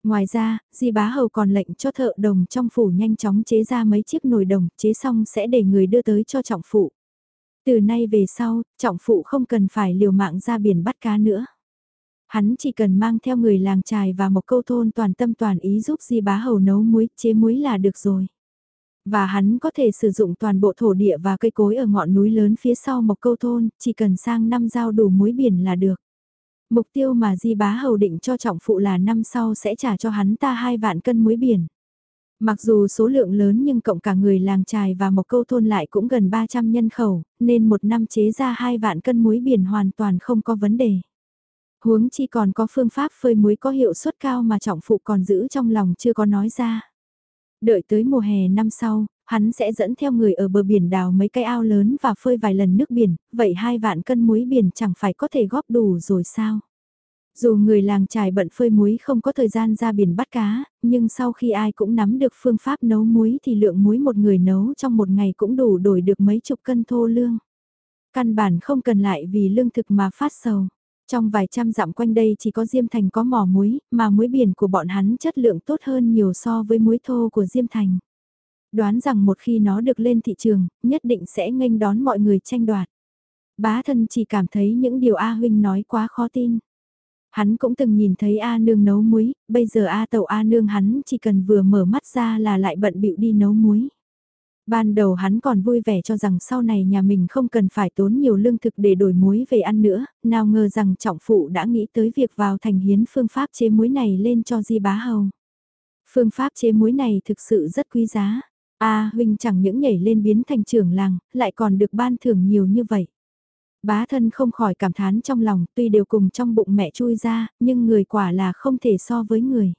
Ngoài ra, Di Bá Hầu còn lệnh cho thợ đồng trong phủ nhanh chóng chế ra mấy chiếc nồi đồng, chế xong sẽ để người đưa tới cho trọng phụ. Từ nay về sau, trọng phụ không cần phải liều mạng ra biển bắt cá nữa. Hắn chỉ cần mang theo người làng trài và một câu thôn toàn tâm toàn ý giúp Di Bá Hầu nấu muối, chế muối là được rồi. Và hắn có thể sử dụng toàn bộ thổ địa và cây cối ở ngọn núi lớn phía sau một câu thôn, chỉ cần sang năm giao đủ muối biển là được. Mục tiêu mà Di Bá Hầu định cho trọng phụ là năm sau sẽ trả cho hắn ta hai vạn cân muối biển. Mặc dù số lượng lớn nhưng cộng cả người làng trài và một câu thôn lại cũng gần 300 nhân khẩu, nên một năm chế ra hai vạn cân muối biển hoàn toàn không có vấn đề. Huống chi còn có phương pháp phơi muối có hiệu suất cao mà trọng phụ còn giữ trong lòng chưa có nói ra. Đợi tới mùa hè năm sau, hắn sẽ dẫn theo người ở bờ biển đào mấy cái ao lớn và phơi vài lần nước biển, vậy hai vạn cân muối biển chẳng phải có thể góp đủ rồi sao? Dù người làng trài bận phơi muối không có thời gian ra biển bắt cá, nhưng sau khi ai cũng nắm được phương pháp nấu muối thì lượng muối một người nấu trong một ngày cũng đủ đổi được mấy chục cân thô lương. Căn bản không cần lại vì lương thực mà phát sầu. Trong vài trăm dặm quanh đây chỉ có Diêm Thành có mỏ muối, mà muối biển của bọn hắn chất lượng tốt hơn nhiều so với muối thô của Diêm Thành. Đoán rằng một khi nó được lên thị trường, nhất định sẽ nghênh đón mọi người tranh đoạt. Bá thân chỉ cảm thấy những điều A Huynh nói quá khó tin. Hắn cũng từng nhìn thấy A Nương nấu muối, bây giờ A Tẩu A Nương hắn chỉ cần vừa mở mắt ra là lại bận bịu đi nấu muối. Ban đầu hắn còn vui vẻ cho rằng sau này nhà mình không cần phải tốn nhiều lương thực để đổi muối về ăn nữa, nào ngờ rằng trọng phụ đã nghĩ tới việc vào thành hiến phương pháp chế muối này lên cho Di Bá Hầu. Phương pháp chế muối này thực sự rất quý giá. À, A huynh chẳng những nhảy lên biến thành trưởng làng, lại còn được ban thưởng nhiều như vậy. Bá thân không khỏi cảm thán trong lòng, tuy đều cùng trong bụng mẹ chui ra, nhưng người quả là không thể so với người.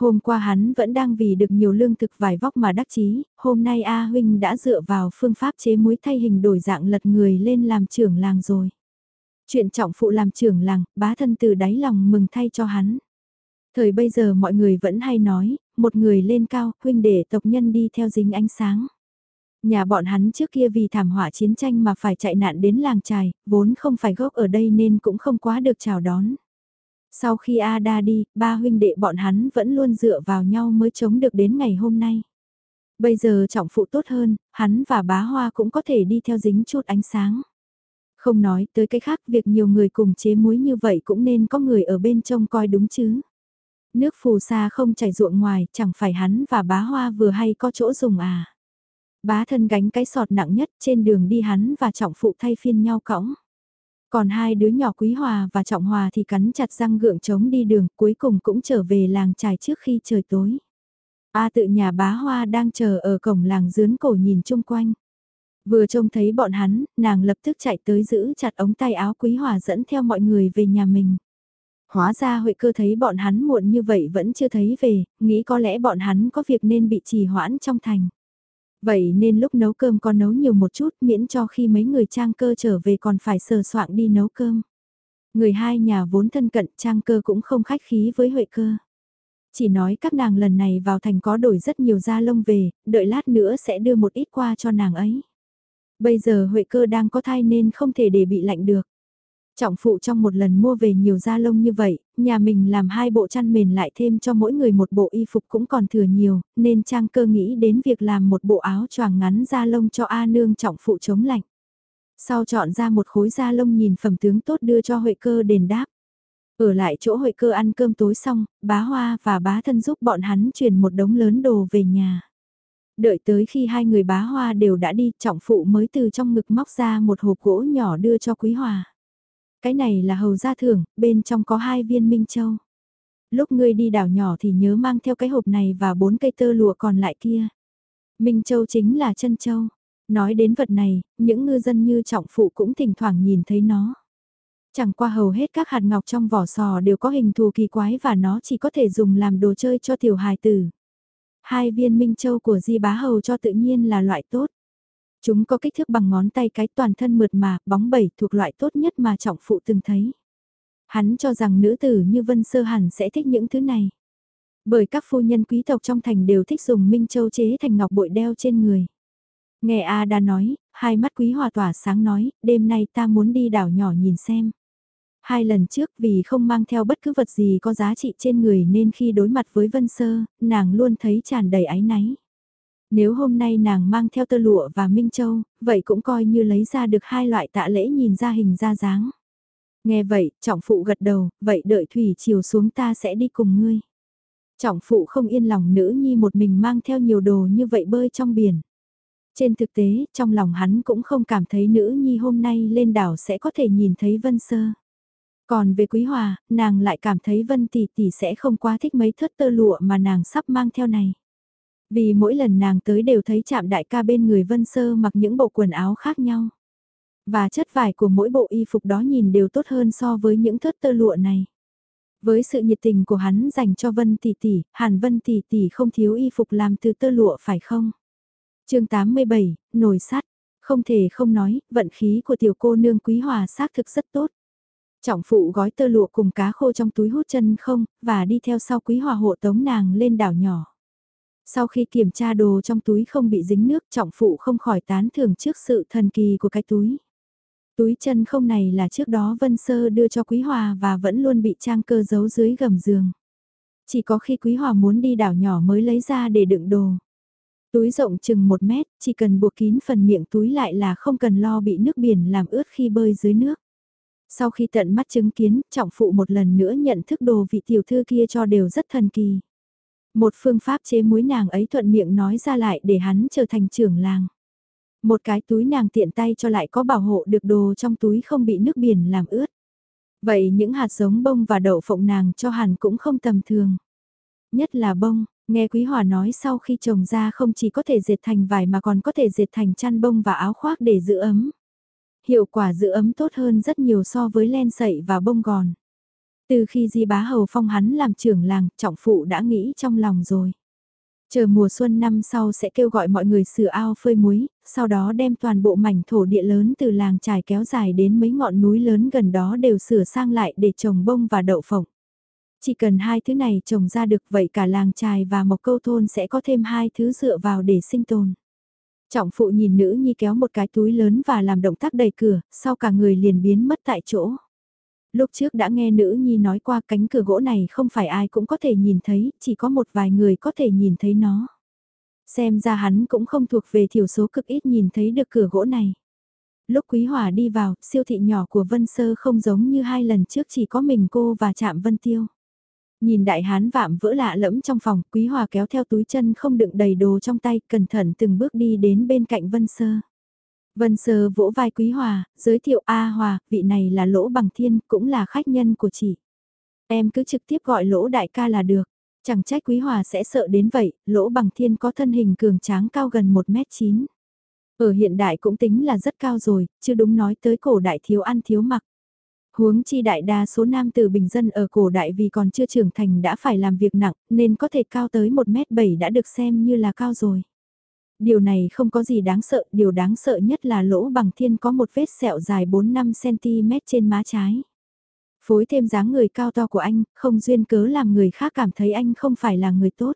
Hôm qua hắn vẫn đang vì được nhiều lương thực vải vóc mà đắc chí, hôm nay A Huynh đã dựa vào phương pháp chế muối thay hình đổi dạng lật người lên làm trưởng làng rồi. Chuyện trọng phụ làm trưởng làng, bá thân từ đáy lòng mừng thay cho hắn. Thời bây giờ mọi người vẫn hay nói, một người lên cao, huynh để tộc nhân đi theo dính ánh sáng. Nhà bọn hắn trước kia vì thảm họa chiến tranh mà phải chạy nạn đến làng trài, vốn không phải gốc ở đây nên cũng không quá được chào đón. Sau khi Ada đi, ba huynh đệ bọn hắn vẫn luôn dựa vào nhau mới chống được đến ngày hôm nay. Bây giờ trọng phụ tốt hơn, hắn và bá hoa cũng có thể đi theo dính chút ánh sáng. Không nói tới cái khác việc nhiều người cùng chế muối như vậy cũng nên có người ở bên trông coi đúng chứ. Nước phù sa không chảy ruộng ngoài, chẳng phải hắn và bá hoa vừa hay có chỗ dùng à. Bá thân gánh cái sọt nặng nhất trên đường đi hắn và trọng phụ thay phiên nhau cõng. Còn hai đứa nhỏ Quý Hòa và Trọng Hòa thì cắn chặt răng gượng chống đi đường, cuối cùng cũng trở về làng trài trước khi trời tối. A tự nhà bá hoa đang chờ ở cổng làng dướn cổ nhìn chung quanh. Vừa trông thấy bọn hắn, nàng lập tức chạy tới giữ chặt ống tay áo Quý Hòa dẫn theo mọi người về nhà mình. Hóa ra Huệ cơ thấy bọn hắn muộn như vậy vẫn chưa thấy về, nghĩ có lẽ bọn hắn có việc nên bị trì hoãn trong thành. Vậy nên lúc nấu cơm con nấu nhiều một chút miễn cho khi mấy người trang cơ trở về còn phải sờ soạn đi nấu cơm. Người hai nhà vốn thân cận trang cơ cũng không khách khí với Huệ cơ. Chỉ nói các nàng lần này vào thành có đổi rất nhiều da lông về, đợi lát nữa sẽ đưa một ít qua cho nàng ấy. Bây giờ Huệ cơ đang có thai nên không thể để bị lạnh được. Trọng phụ trong một lần mua về nhiều da lông như vậy, nhà mình làm hai bộ chăn mền lại thêm cho mỗi người một bộ y phục cũng còn thừa nhiều, nên Trang cơ nghĩ đến việc làm một bộ áo choàng ngắn da lông cho A nương trọng phụ chống lạnh. Sau chọn ra một khối da lông nhìn phẩm tướng tốt đưa cho Huệ cơ đền đáp. Ở lại chỗ Huệ cơ ăn cơm tối xong, bá hoa và bá thân giúp bọn hắn chuyển một đống lớn đồ về nhà. Đợi tới khi hai người bá hoa đều đã đi, trọng phụ mới từ trong ngực móc ra một hộp gỗ nhỏ đưa cho quý hòa. Cái này là hầu gia thưởng, bên trong có hai viên minh châu. Lúc ngươi đi đảo nhỏ thì nhớ mang theo cái hộp này và bốn cây tơ lụa còn lại kia. Minh châu chính là chân châu. Nói đến vật này, những ngư dân như trọng phụ cũng thỉnh thoảng nhìn thấy nó. Chẳng qua hầu hết các hạt ngọc trong vỏ sò đều có hình thù kỳ quái và nó chỉ có thể dùng làm đồ chơi cho tiểu hài tử. Hai viên minh châu của di bá hầu cho tự nhiên là loại tốt. Chúng có kích thước bằng ngón tay cái toàn thân mượt mà, bóng bẩy thuộc loại tốt nhất mà trọng phụ từng thấy. Hắn cho rằng nữ tử như Vân Sơ hẳn sẽ thích những thứ này. Bởi các phu nhân quý tộc trong thành đều thích dùng minh châu chế thành ngọc bội đeo trên người. Nghe A đã nói, hai mắt quý hòa tỏa sáng nói, đêm nay ta muốn đi đảo nhỏ nhìn xem. Hai lần trước vì không mang theo bất cứ vật gì có giá trị trên người nên khi đối mặt với Vân Sơ, nàng luôn thấy tràn đầy áy náy. Nếu hôm nay nàng mang theo tơ lụa và Minh Châu, vậy cũng coi như lấy ra được hai loại tạ lễ nhìn ra hình ra dáng. Nghe vậy, trọng phụ gật đầu, vậy đợi thủy chiều xuống ta sẽ đi cùng ngươi. Trọng phụ không yên lòng nữ nhi một mình mang theo nhiều đồ như vậy bơi trong biển. Trên thực tế, trong lòng hắn cũng không cảm thấy nữ nhi hôm nay lên đảo sẽ có thể nhìn thấy Vân Sơ. Còn về Quý Hòa, nàng lại cảm thấy Vân Tỷ Tỷ sẽ không quá thích mấy thớt tơ lụa mà nàng sắp mang theo này. Vì mỗi lần nàng tới đều thấy chạm đại ca bên người Vân Sơ mặc những bộ quần áo khác nhau. Và chất vải của mỗi bộ y phục đó nhìn đều tốt hơn so với những thớt tơ lụa này. Với sự nhiệt tình của hắn dành cho Vân Tỷ Tỷ, Hàn Vân Tỷ Tỷ không thiếu y phục làm từ tơ lụa phải không? chương 87, nồi sắt. Không thể không nói, vận khí của tiểu cô nương quý hòa xác thực rất tốt. Trọng phụ gói tơ lụa cùng cá khô trong túi hút chân không, và đi theo sau quý hòa hộ tống nàng lên đảo nhỏ. Sau khi kiểm tra đồ trong túi không bị dính nước, trọng phụ không khỏi tán thưởng trước sự thần kỳ của cái túi. Túi chân không này là trước đó Vân Sơ đưa cho Quý Hòa và vẫn luôn bị trang cơ giấu dưới gầm giường. Chỉ có khi Quý Hòa muốn đi đảo nhỏ mới lấy ra để đựng đồ. Túi rộng chừng 1 mét, chỉ cần buộc kín phần miệng túi lại là không cần lo bị nước biển làm ướt khi bơi dưới nước. Sau khi tận mắt chứng kiến, trọng phụ một lần nữa nhận thức đồ vị tiểu thư kia cho đều rất thần kỳ. Một phương pháp chế muối nàng ấy thuận miệng nói ra lại để hắn trở thành trưởng làng. Một cái túi nàng tiện tay cho lại có bảo hộ được đồ trong túi không bị nước biển làm ướt. Vậy những hạt giống bông và đậu phộng nàng cho hẳn cũng không tầm thường. Nhất là bông, nghe Quý Hòa nói sau khi trồng ra không chỉ có thể dệt thành vải mà còn có thể dệt thành chăn bông và áo khoác để giữ ấm. Hiệu quả giữ ấm tốt hơn rất nhiều so với len sậy và bông gòn. Từ khi Di Bá Hầu phong hắn làm trưởng làng, trọng phụ đã nghĩ trong lòng rồi. Chờ mùa xuân năm sau sẽ kêu gọi mọi người sửa ao phơi muối, sau đó đem toàn bộ mảnh thổ địa lớn từ làng trải kéo dài đến mấy ngọn núi lớn gần đó đều sửa sang lại để trồng bông và đậu phộng. Chỉ cần hai thứ này trồng ra được vậy cả làng trài và một câu thôn sẽ có thêm hai thứ dựa vào để sinh tồn. Trọng phụ nhìn nữ nhi kéo một cái túi lớn và làm động tác đẩy cửa, sau cả người liền biến mất tại chỗ. Lúc trước đã nghe nữ nhi nói qua cánh cửa gỗ này không phải ai cũng có thể nhìn thấy, chỉ có một vài người có thể nhìn thấy nó. Xem ra hắn cũng không thuộc về thiểu số cực ít nhìn thấy được cửa gỗ này. Lúc Quý Hòa đi vào, siêu thị nhỏ của Vân Sơ không giống như hai lần trước chỉ có mình cô và chạm Vân Tiêu. Nhìn đại hán vạm vỡ lạ lẫm trong phòng, Quý Hòa kéo theo túi chân không đựng đầy đồ trong tay, cẩn thận từng bước đi đến bên cạnh Vân Sơ. Vân Sơ vỗ vai Quý Hòa, giới thiệu A Hòa, vị này là Lỗ Bằng Thiên, cũng là khách nhân của chị. Em cứ trực tiếp gọi Lỗ Đại ca là được. Chẳng trách Quý Hòa sẽ sợ đến vậy, Lỗ Bằng Thiên có thân hình cường tráng cao gần 1m9. Ở hiện đại cũng tính là rất cao rồi, chứ đúng nói tới cổ đại thiếu ăn thiếu mặc. Huống chi đại đa số nam tử bình dân ở cổ đại vì còn chưa trưởng thành đã phải làm việc nặng nên có thể cao tới 1m7 đã được xem như là cao rồi. Điều này không có gì đáng sợ, điều đáng sợ nhất là lỗ bằng thiên có một vết sẹo dài 4-5cm trên má trái. Phối thêm dáng người cao to của anh, không duyên cớ làm người khác cảm thấy anh không phải là người tốt.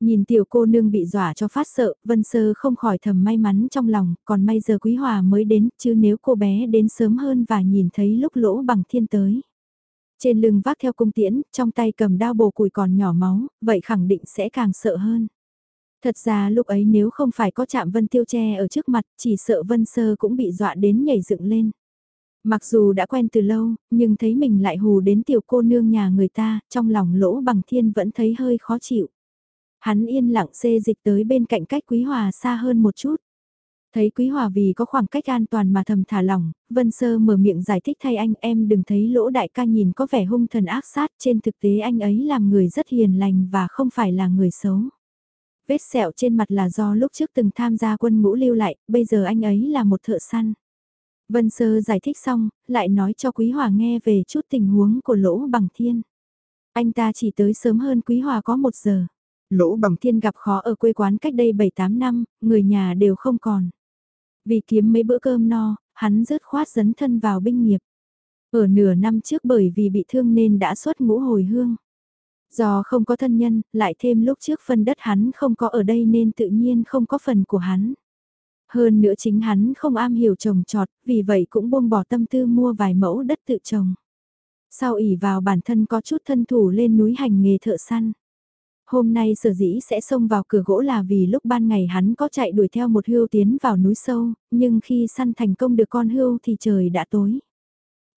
Nhìn tiểu cô nương bị dọa cho phát sợ, Vân Sơ không khỏi thầm may mắn trong lòng, còn may giờ Quý Hòa mới đến, chứ nếu cô bé đến sớm hơn và nhìn thấy lúc lỗ bằng thiên tới. Trên lưng vác theo cung tiễn, trong tay cầm đao bồ củi còn nhỏ máu, vậy khẳng định sẽ càng sợ hơn. Thật ra lúc ấy nếu không phải có chạm Vân Tiêu Tre ở trước mặt, chỉ sợ Vân Sơ cũng bị dọa đến nhảy dựng lên. Mặc dù đã quen từ lâu, nhưng thấy mình lại hù đến tiểu cô nương nhà người ta, trong lòng lỗ bằng thiên vẫn thấy hơi khó chịu. Hắn yên lặng xê dịch tới bên cạnh cách Quý Hòa xa hơn một chút. Thấy Quý Hòa vì có khoảng cách an toàn mà thầm thả lỏng, Vân Sơ mở miệng giải thích thay anh em đừng thấy lỗ đại ca nhìn có vẻ hung thần ác sát trên thực tế anh ấy làm người rất hiền lành và không phải là người xấu. Vết sẹo trên mặt là do lúc trước từng tham gia quân ngũ lưu lại, bây giờ anh ấy là một thợ săn. Vân Sơ giải thích xong, lại nói cho Quý Hòa nghe về chút tình huống của lỗ bằng thiên. Anh ta chỉ tới sớm hơn Quý Hòa có một giờ. Lỗ bằng thiên gặp khó ở quê quán cách đây 7-8 năm, người nhà đều không còn. Vì kiếm mấy bữa cơm no, hắn rớt khoát dấn thân vào binh nghiệp. Ở nửa năm trước bởi vì bị thương nên đã xuất ngũ hồi hương. Do không có thân nhân, lại thêm lúc trước phân đất hắn không có ở đây nên tự nhiên không có phần của hắn. Hơn nữa chính hắn không am hiểu trồng trọt, vì vậy cũng buông bỏ tâm tư mua vài mẫu đất tự trồng. Sau ỉ vào bản thân có chút thân thủ lên núi hành nghề thợ săn. Hôm nay sở dĩ sẽ xông vào cửa gỗ là vì lúc ban ngày hắn có chạy đuổi theo một hươu tiến vào núi sâu, nhưng khi săn thành công được con hươu thì trời đã tối.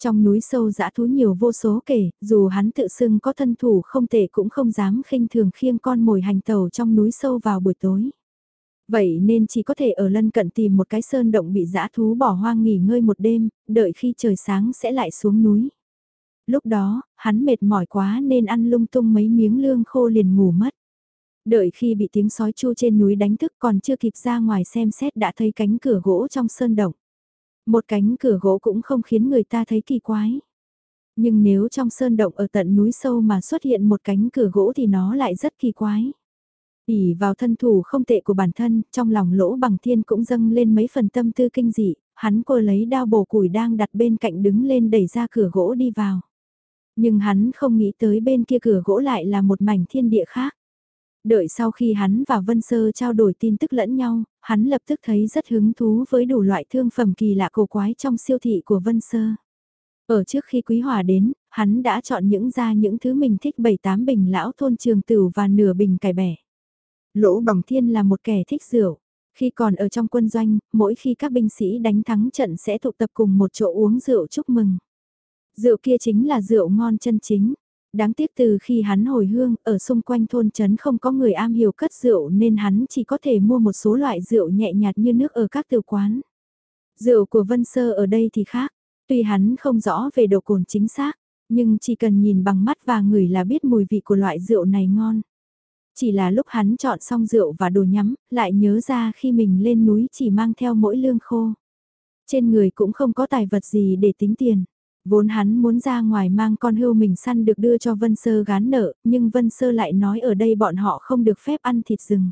Trong núi sâu dã thú nhiều vô số kể, dù hắn tự xưng có thân thủ không tệ cũng không dám khinh thường khiêng con mồi hành tàu trong núi sâu vào buổi tối. Vậy nên chỉ có thể ở lân cận tìm một cái sơn động bị dã thú bỏ hoang nghỉ ngơi một đêm, đợi khi trời sáng sẽ lại xuống núi. Lúc đó, hắn mệt mỏi quá nên ăn lung tung mấy miếng lương khô liền ngủ mất. Đợi khi bị tiếng sói chu trên núi đánh thức còn chưa kịp ra ngoài xem xét đã thấy cánh cửa gỗ trong sơn động. Một cánh cửa gỗ cũng không khiến người ta thấy kỳ quái. Nhưng nếu trong sơn động ở tận núi sâu mà xuất hiện một cánh cửa gỗ thì nó lại rất kỳ quái. ỉ vào thân thủ không tệ của bản thân, trong lòng lỗ bằng thiên cũng dâng lên mấy phần tâm tư kinh dị, hắn cô lấy đao bổ củi đang đặt bên cạnh đứng lên đẩy ra cửa gỗ đi vào. Nhưng hắn không nghĩ tới bên kia cửa gỗ lại là một mảnh thiên địa khác. Đợi sau khi hắn và Vân Sơ trao đổi tin tức lẫn nhau, hắn lập tức thấy rất hứng thú với đủ loại thương phẩm kỳ lạ cổ quái trong siêu thị của Vân Sơ. Ở trước khi Quý Hòa đến, hắn đã chọn những ra những thứ mình thích 7-8 bình lão thôn trường tử và nửa bình cải bẻ. Lỗ Bằng Thiên là một kẻ thích rượu. Khi còn ở trong quân doanh, mỗi khi các binh sĩ đánh thắng trận sẽ tụ tập cùng một chỗ uống rượu chúc mừng. Rượu kia chính là rượu ngon chân chính. Đáng tiếc từ khi hắn hồi hương, ở xung quanh thôn trấn không có người am hiểu cất rượu nên hắn chỉ có thể mua một số loại rượu nhẹ nhạt như nước ở các tiểu quán. Rượu của Vân Sơ ở đây thì khác, tuy hắn không rõ về độ cồn chính xác, nhưng chỉ cần nhìn bằng mắt và ngửi là biết mùi vị của loại rượu này ngon. Chỉ là lúc hắn chọn xong rượu và đồ nhắm, lại nhớ ra khi mình lên núi chỉ mang theo mỗi lương khô. Trên người cũng không có tài vật gì để tính tiền. Vốn hắn muốn ra ngoài mang con hươu mình săn được đưa cho Vân Sơ gán nợ, nhưng Vân Sơ lại nói ở đây bọn họ không được phép ăn thịt rừng.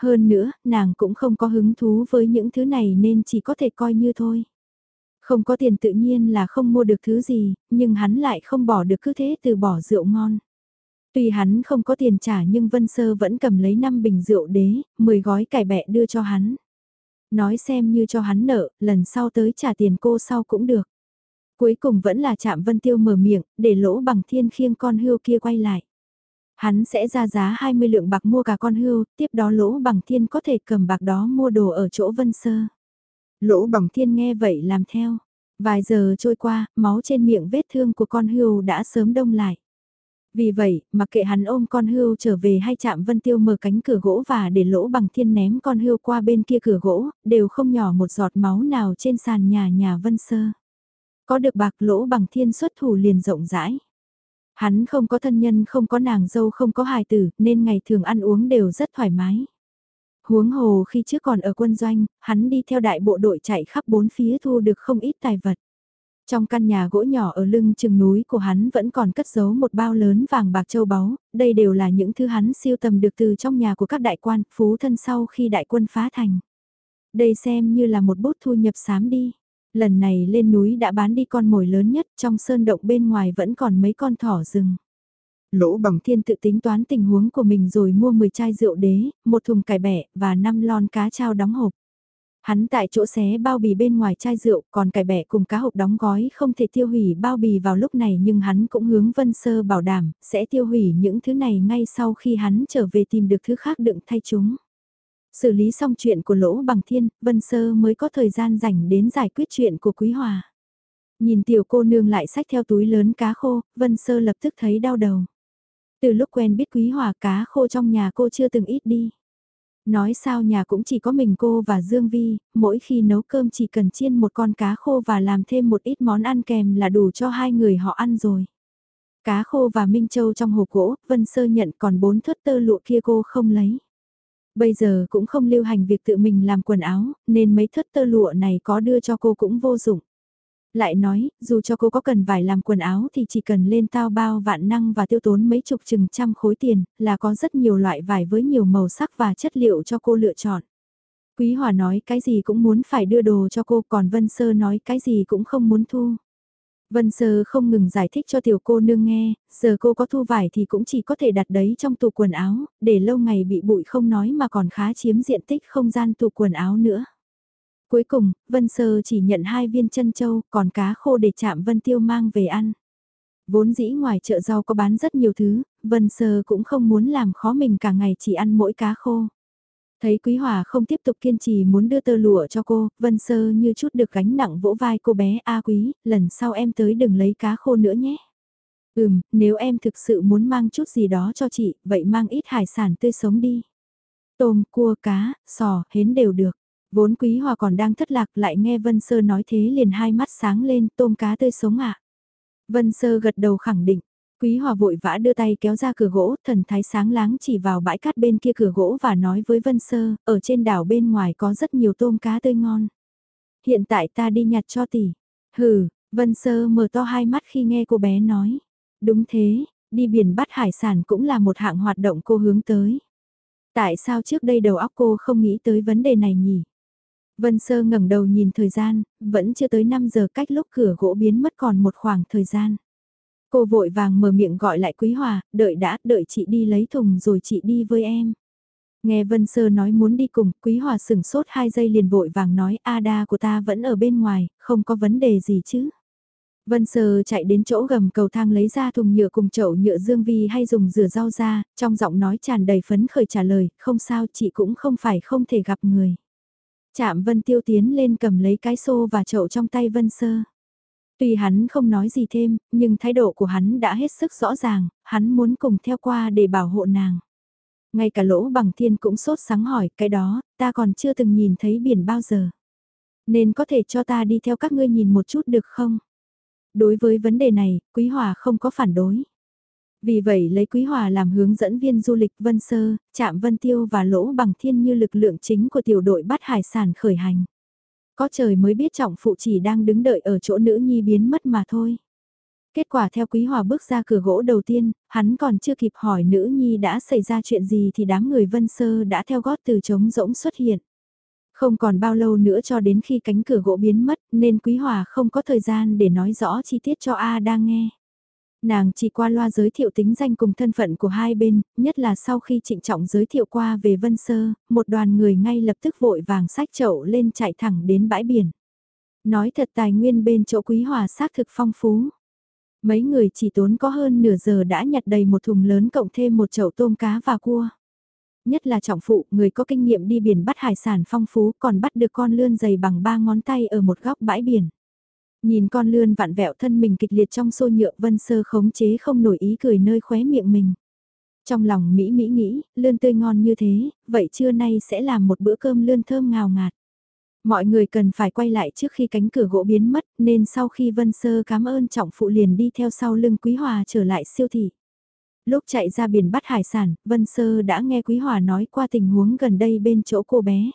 Hơn nữa, nàng cũng không có hứng thú với những thứ này nên chỉ có thể coi như thôi. Không có tiền tự nhiên là không mua được thứ gì, nhưng hắn lại không bỏ được cứ thế từ bỏ rượu ngon. Tuy hắn không có tiền trả nhưng Vân Sơ vẫn cầm lấy 5 bình rượu đế, 10 gói cải bẹ đưa cho hắn. Nói xem như cho hắn nợ, lần sau tới trả tiền cô sau cũng được. Cuối cùng vẫn là chạm Vân Tiêu mở miệng, để lỗ bằng thiên khiêng con hươu kia quay lại. Hắn sẽ ra giá 20 lượng bạc mua cả con hươu, tiếp đó lỗ bằng thiên có thể cầm bạc đó mua đồ ở chỗ Vân Sơ. Lỗ bằng thiên nghe vậy làm theo. Vài giờ trôi qua, máu trên miệng vết thương của con hươu đã sớm đông lại. Vì vậy, mặc kệ hắn ôm con hươu trở về hay chạm Vân Tiêu mở cánh cửa gỗ và để lỗ bằng thiên ném con hươu qua bên kia cửa gỗ, đều không nhỏ một giọt máu nào trên sàn nhà nhà Vân Sơ. Có được bạc lỗ bằng thiên xuất thủ liền rộng rãi. Hắn không có thân nhân không có nàng dâu không có hài tử nên ngày thường ăn uống đều rất thoải mái. Huống hồ khi trước còn ở quân doanh, hắn đi theo đại bộ đội chạy khắp bốn phía thu được không ít tài vật. Trong căn nhà gỗ nhỏ ở lưng chừng núi của hắn vẫn còn cất giấu một bao lớn vàng bạc châu báu, đây đều là những thứ hắn siêu tầm được từ trong nhà của các đại quan, phú thân sau khi đại quân phá thành. Đây xem như là một bút thu nhập sám đi. Lần này lên núi đã bán đi con mồi lớn nhất, trong sơn động bên ngoài vẫn còn mấy con thỏ rừng. Lỗ bằng thiên tự tính toán tình huống của mình rồi mua 10 chai rượu đế, một thùng cải bẻ và 5 lon cá trao đóng hộp. Hắn tại chỗ xé bao bì bên ngoài chai rượu, còn cải bẻ cùng cá hộp đóng gói không thể tiêu hủy bao bì vào lúc này nhưng hắn cũng hướng Vân Sơ bảo đảm, sẽ tiêu hủy những thứ này ngay sau khi hắn trở về tìm được thứ khác đựng thay chúng. Xử lý xong chuyện của Lỗ Bằng Thiên, Vân Sơ mới có thời gian rảnh đến giải quyết chuyện của Quý Hòa. Nhìn tiểu cô nương lại sách theo túi lớn cá khô, Vân Sơ lập tức thấy đau đầu. Từ lúc quen biết Quý Hòa cá khô trong nhà cô chưa từng ít đi. Nói sao nhà cũng chỉ có mình cô và Dương Vi, mỗi khi nấu cơm chỉ cần chiên một con cá khô và làm thêm một ít món ăn kèm là đủ cho hai người họ ăn rồi. Cá khô và Minh Châu trong hồ gỗ, Vân Sơ nhận còn bốn thớt tơ lụa kia cô không lấy. Bây giờ cũng không lưu hành việc tự mình làm quần áo, nên mấy thất tơ lụa này có đưa cho cô cũng vô dụng. Lại nói, dù cho cô có cần vải làm quần áo thì chỉ cần lên tao bao vạn năng và tiêu tốn mấy chục chừng trăm khối tiền, là có rất nhiều loại vải với nhiều màu sắc và chất liệu cho cô lựa chọn. Quý Hòa nói cái gì cũng muốn phải đưa đồ cho cô còn Vân Sơ nói cái gì cũng không muốn thu. Vân Sơ không ngừng giải thích cho tiểu cô nương nghe, giờ cô có thu vải thì cũng chỉ có thể đặt đấy trong tủ quần áo, để lâu ngày bị bụi không nói mà còn khá chiếm diện tích không gian tủ quần áo nữa. Cuối cùng, Vân Sơ chỉ nhận hai viên chân châu, còn cá khô để chạm Vân Tiêu mang về ăn. Vốn dĩ ngoài chợ rau có bán rất nhiều thứ, Vân Sơ cũng không muốn làm khó mình cả ngày chỉ ăn mỗi cá khô. Thấy Quý Hòa không tiếp tục kiên trì muốn đưa tơ lụa cho cô, Vân Sơ như chút được gánh nặng vỗ vai cô bé A Quý, lần sau em tới đừng lấy cá khô nữa nhé. Ừm, nếu em thực sự muốn mang chút gì đó cho chị, vậy mang ít hải sản tươi sống đi. Tôm, cua, cá, sò, hến đều được. Vốn Quý Hòa còn đang thất lạc lại nghe Vân Sơ nói thế liền hai mắt sáng lên tôm cá tươi sống ạ. À. Vân Sơ gật đầu khẳng định, Quý Hòa vội vã đưa tay kéo ra cửa gỗ, thần thái sáng láng chỉ vào bãi cát bên kia cửa gỗ và nói với Vân Sơ, ở trên đảo bên ngoài có rất nhiều tôm cá tươi ngon. Hiện tại ta đi nhặt cho tỷ. Hừ, Vân Sơ mở to hai mắt khi nghe cô bé nói. Đúng thế, đi biển bắt hải sản cũng là một hạng hoạt động cô hướng tới. Tại sao trước đây đầu óc cô không nghĩ tới vấn đề này nhỉ? Vân Sơ ngẩng đầu nhìn thời gian, vẫn chưa tới 5 giờ cách lúc cửa gỗ biến mất còn một khoảng thời gian. Cô vội vàng mở miệng gọi lại Quý Hòa, đợi đã, đợi chị đi lấy thùng rồi chị đi với em. Nghe Vân Sơ nói muốn đi cùng, Quý Hòa sừng sốt 2 giây liền vội vàng nói Ada của ta vẫn ở bên ngoài, không có vấn đề gì chứ. Vân Sơ chạy đến chỗ gầm cầu thang lấy ra thùng nhựa cùng chậu nhựa dương vi hay dùng rửa rau ra, trong giọng nói tràn đầy phấn khởi trả lời, không sao chị cũng không phải không thể gặp người. Chạm Vân Tiêu tiến lên cầm lấy cái xô và chậu trong tay Vân Sơ. Tuy hắn không nói gì thêm, nhưng thái độ của hắn đã hết sức rõ ràng, hắn muốn cùng theo qua để bảo hộ nàng. Ngay cả lỗ bằng thiên cũng sốt sáng hỏi, cái đó, ta còn chưa từng nhìn thấy biển bao giờ. Nên có thể cho ta đi theo các ngươi nhìn một chút được không? Đối với vấn đề này, Quý Hòa không có phản đối. Vì vậy lấy Quý Hòa làm hướng dẫn viên du lịch Vân Sơ, chạm Vân Tiêu và Lỗ Bằng Thiên như lực lượng chính của tiểu đội bắt hải sản khởi hành. Có trời mới biết trọng phụ chỉ đang đứng đợi ở chỗ nữ nhi biến mất mà thôi. Kết quả theo Quý Hòa bước ra cửa gỗ đầu tiên, hắn còn chưa kịp hỏi nữ nhi đã xảy ra chuyện gì thì đám người Vân Sơ đã theo gót từ trống rỗng xuất hiện. Không còn bao lâu nữa cho đến khi cánh cửa gỗ biến mất nên Quý Hòa không có thời gian để nói rõ chi tiết cho A đang nghe. Nàng chỉ qua loa giới thiệu tính danh cùng thân phận của hai bên, nhất là sau khi trịnh trọng giới thiệu qua về Vân Sơ, một đoàn người ngay lập tức vội vàng sách chậu lên chạy thẳng đến bãi biển. Nói thật tài nguyên bên chỗ Quý Hòa xác thực phong phú. Mấy người chỉ tốn có hơn nửa giờ đã nhặt đầy một thùng lớn cộng thêm một chậu tôm cá và cua nhất là trọng phụ, người có kinh nghiệm đi biển bắt hải sản phong phú còn bắt được con lươn dày bằng ba ngón tay ở một góc bãi biển. Nhìn con lươn vặn vẹo thân mình kịch liệt trong xô nhựa vân sơ khống chế không nổi ý cười nơi khóe miệng mình. Trong lòng Mỹ Mỹ nghĩ, lươn tươi ngon như thế, vậy trưa nay sẽ làm một bữa cơm lươn thơm ngào ngạt. Mọi người cần phải quay lại trước khi cánh cửa gỗ biến mất nên sau khi Vân Sơ cảm ơn trọng phụ liền đi theo sau lưng Quý Hòa trở lại siêu thị. Lúc chạy ra biển bắt hải sản, Vân Sơ đã nghe Quý Hòa nói qua tình huống gần đây bên chỗ cô bé.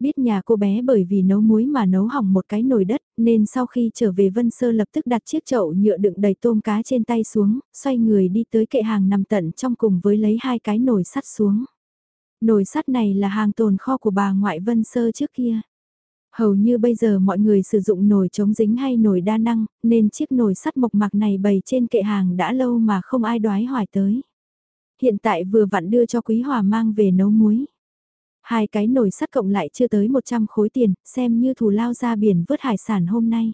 Biết nhà cô bé bởi vì nấu muối mà nấu hỏng một cái nồi đất, nên sau khi trở về Vân Sơ lập tức đặt chiếc chậu nhựa đựng đầy tôm cá trên tay xuống, xoay người đi tới kệ hàng nằm tận trong cùng với lấy hai cái nồi sắt xuống. Nồi sắt này là hàng tồn kho của bà ngoại Vân Sơ trước kia. Hầu như bây giờ mọi người sử dụng nồi chống dính hay nồi đa năng, nên chiếc nồi sắt mộc mạc này bày trên kệ hàng đã lâu mà không ai đoái hỏi tới. Hiện tại vừa vặn đưa cho Quý Hòa mang về nấu muối. Hai cái nồi sắt cộng lại chưa tới 100 khối tiền, xem như thù lao ra biển vớt hải sản hôm nay.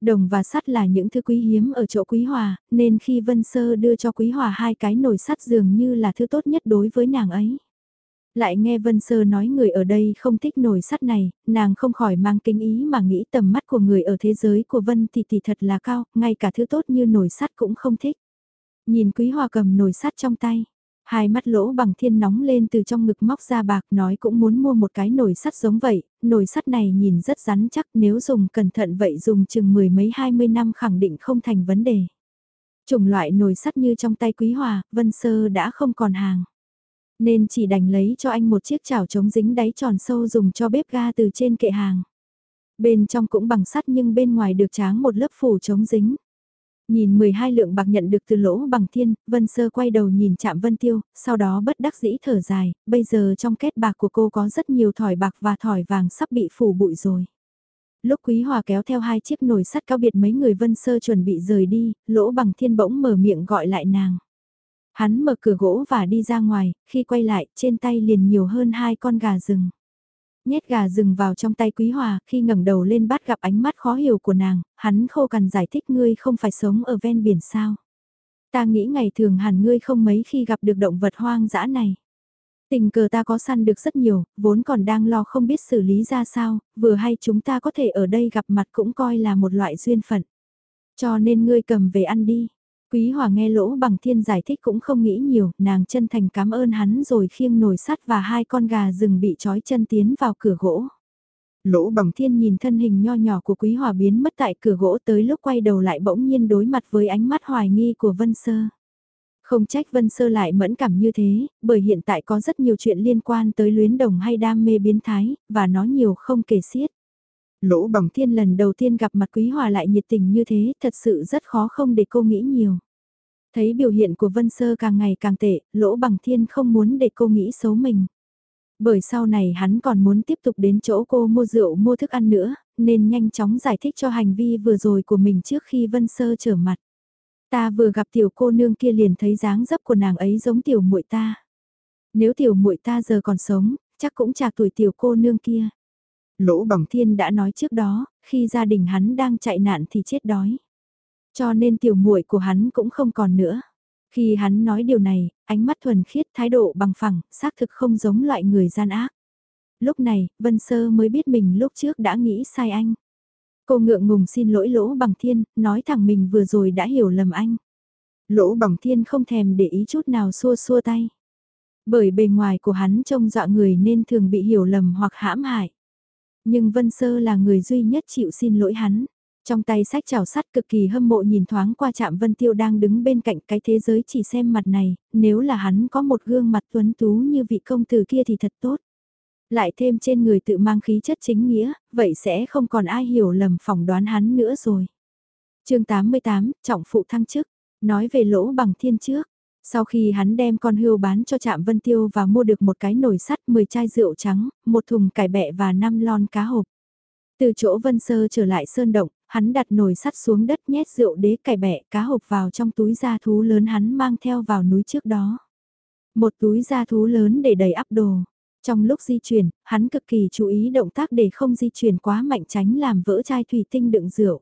Đồng và sắt là những thứ quý hiếm ở chỗ Quý Hòa, nên khi Vân Sơ đưa cho Quý Hòa hai cái nồi sắt dường như là thứ tốt nhất đối với nàng ấy. Lại nghe Vân Sơ nói người ở đây không thích nồi sắt này, nàng không khỏi mang kính ý mà nghĩ tầm mắt của người ở thế giới của Vân thì thì thật là cao, ngay cả thứ tốt như nồi sắt cũng không thích. Nhìn Quý Hòa cầm nồi sắt trong tay, hai mắt lỗ bằng thiên nóng lên từ trong ngực móc ra bạc nói cũng muốn mua một cái nồi sắt giống vậy, nồi sắt này nhìn rất rắn chắc nếu dùng cẩn thận vậy dùng chừng mười mấy hai mươi năm khẳng định không thành vấn đề. Chủng loại nồi sắt như trong tay Quý Hòa, Vân Sơ đã không còn hàng. Nên chỉ đành lấy cho anh một chiếc chảo chống dính đáy tròn sâu dùng cho bếp ga từ trên kệ hàng. Bên trong cũng bằng sắt nhưng bên ngoài được tráng một lớp phủ chống dính. Nhìn 12 lượng bạc nhận được từ lỗ bằng thiên, Vân Sơ quay đầu nhìn chạm Vân Tiêu, sau đó bất đắc dĩ thở dài, bây giờ trong kết bạc của cô có rất nhiều thỏi bạc và thỏi vàng sắp bị phủ bụi rồi. Lúc Quý Hòa kéo theo hai chiếc nồi sắt cao biệt mấy người Vân Sơ chuẩn bị rời đi, lỗ bằng thiên bỗng mở miệng gọi lại nàng. Hắn mở cửa gỗ và đi ra ngoài, khi quay lại, trên tay liền nhiều hơn hai con gà rừng. Nhét gà rừng vào trong tay Quý Hòa, khi ngẩng đầu lên bắt gặp ánh mắt khó hiểu của nàng, hắn khô cằn giải thích ngươi không phải sống ở ven biển sao. Ta nghĩ ngày thường hẳn ngươi không mấy khi gặp được động vật hoang dã này. Tình cờ ta có săn được rất nhiều, vốn còn đang lo không biết xử lý ra sao, vừa hay chúng ta có thể ở đây gặp mặt cũng coi là một loại duyên phận. Cho nên ngươi cầm về ăn đi. Quý Hòa nghe lỗ bằng thiên giải thích cũng không nghĩ nhiều, nàng chân thành cảm ơn hắn rồi khiêng nồi sắt và hai con gà rừng bị trói chân tiến vào cửa gỗ. Lỗ bằng thiên nhìn thân hình nho nhỏ của Quý Hòa biến mất tại cửa gỗ tới lúc quay đầu lại bỗng nhiên đối mặt với ánh mắt hoài nghi của Vân Sơ. Không trách Vân Sơ lại mẫn cảm như thế, bởi hiện tại có rất nhiều chuyện liên quan tới luyến đồng hay đam mê biến thái, và nó nhiều không kể xiết. Lỗ bằng thiên lần đầu tiên gặp mặt Quý Hòa lại nhiệt tình như thế, thật sự rất khó không để cô nghĩ nhiều. Thấy biểu hiện của Vân Sơ càng ngày càng tệ, lỗ bằng thiên không muốn để cô nghĩ xấu mình. Bởi sau này hắn còn muốn tiếp tục đến chỗ cô mua rượu mua thức ăn nữa, nên nhanh chóng giải thích cho hành vi vừa rồi của mình trước khi Vân Sơ trở mặt. Ta vừa gặp tiểu cô nương kia liền thấy dáng dấp của nàng ấy giống tiểu muội ta. Nếu tiểu muội ta giờ còn sống, chắc cũng chạc tuổi tiểu cô nương kia. Lỗ bằng thiên đã nói trước đó, khi gia đình hắn đang chạy nạn thì chết đói. Cho nên tiểu muội của hắn cũng không còn nữa. Khi hắn nói điều này, ánh mắt thuần khiết thái độ bằng phẳng, xác thực không giống loại người gian ác. Lúc này, Vân Sơ mới biết mình lúc trước đã nghĩ sai anh. Cô ngượng ngùng xin lỗi lỗ bằng thiên, nói thẳng mình vừa rồi đã hiểu lầm anh. Lỗ bằng thiên không thèm để ý chút nào xua xua tay. Bởi bề ngoài của hắn trông dọa người nên thường bị hiểu lầm hoặc hãm hại. Nhưng Vân Sơ là người duy nhất chịu xin lỗi hắn. Trong tay sách chảo sắt cực kỳ hâm mộ nhìn thoáng qua chạm Vân Tiêu đang đứng bên cạnh cái thế giới chỉ xem mặt này, nếu là hắn có một gương mặt tuấn tú như vị công tử kia thì thật tốt. Lại thêm trên người tự mang khí chất chính nghĩa, vậy sẽ không còn ai hiểu lầm phỏng đoán hắn nữa rồi. chương 88, trọng phụ thăng chức, nói về lỗ bằng thiên trước. Sau khi hắn đem con hươu bán cho trạm Vân Tiêu và mua được một cái nồi sắt 10 chai rượu trắng, một thùng cải bẹ và 5 lon cá hộp. Từ chỗ Vân Sơ trở lại sơn động, hắn đặt nồi sắt xuống đất nhét rượu đế cải bẹ cá hộp vào trong túi da thú lớn hắn mang theo vào núi trước đó. Một túi da thú lớn để đầy ắp đồ. Trong lúc di chuyển, hắn cực kỳ chú ý động tác để không di chuyển quá mạnh tránh làm vỡ chai thủy tinh đựng rượu.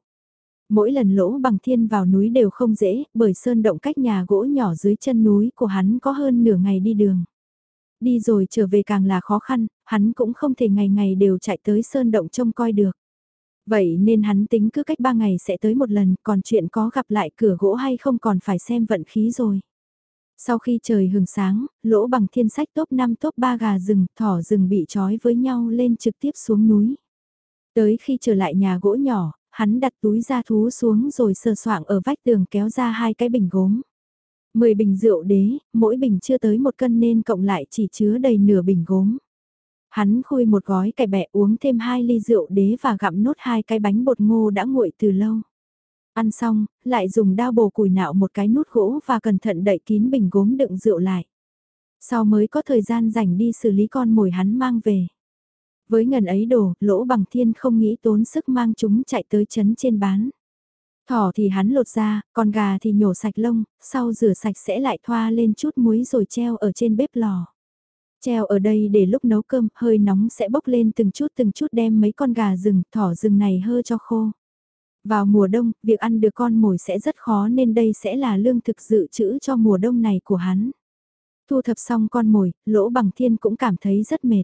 Mỗi lần lỗ bằng thiên vào núi đều không dễ, bởi sơn động cách nhà gỗ nhỏ dưới chân núi của hắn có hơn nửa ngày đi đường. Đi rồi trở về càng là khó khăn, hắn cũng không thể ngày ngày đều chạy tới sơn động trông coi được. Vậy nên hắn tính cứ cách ba ngày sẽ tới một lần, còn chuyện có gặp lại cửa gỗ hay không còn phải xem vận khí rồi. Sau khi trời hừng sáng, lỗ bằng thiên sách top 5 top 3 gà rừng, thỏ rừng bị trói với nhau lên trực tiếp xuống núi. Tới khi trở lại nhà gỗ nhỏ, hắn đặt túi da thú xuống rồi sờ soạng ở vách tường kéo ra hai cái bình gốm. Mười bình rượu đế, mỗi bình chưa tới một cân nên cộng lại chỉ chứa đầy nửa bình gốm. Hắn khui một gói cải bẹ uống thêm hai ly rượu đế và gặm nốt hai cái bánh bột ngô đã nguội từ lâu. Ăn xong, lại dùng đao bồ củi nạo một cái nút gỗ và cẩn thận đậy kín bình gốm đựng rượu lại. Sau mới có thời gian rảnh đi xử lý con mồi hắn mang về. Với ngần ấy đồ, lỗ bằng thiên không nghĩ tốn sức mang chúng chạy tới chấn trên bán. Thỏ thì hắn lột ra, con gà thì nhổ sạch lông, sau rửa sạch sẽ lại thoa lên chút muối rồi treo ở trên bếp lò. Treo ở đây để lúc nấu cơm, hơi nóng sẽ bốc lên từng chút từng chút đem mấy con gà rừng, thỏ rừng này hơ cho khô. Vào mùa đông, việc ăn được con mồi sẽ rất khó nên đây sẽ là lương thực dự trữ cho mùa đông này của hắn. Thu thập xong con mồi, lỗ bằng thiên cũng cảm thấy rất mệt.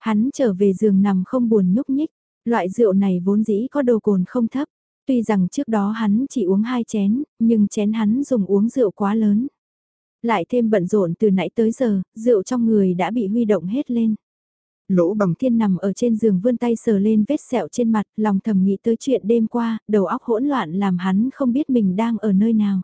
Hắn trở về giường nằm không buồn nhúc nhích, loại rượu này vốn dĩ có đồ cồn không thấp. Tuy rằng trước đó hắn chỉ uống hai chén, nhưng chén hắn dùng uống rượu quá lớn. Lại thêm bận rộn từ nãy tới giờ, rượu trong người đã bị huy động hết lên. Lỗ bằng thiên nằm ở trên giường vươn tay sờ lên vết sẹo trên mặt, lòng thầm nghĩ tới chuyện đêm qua, đầu óc hỗn loạn làm hắn không biết mình đang ở nơi nào.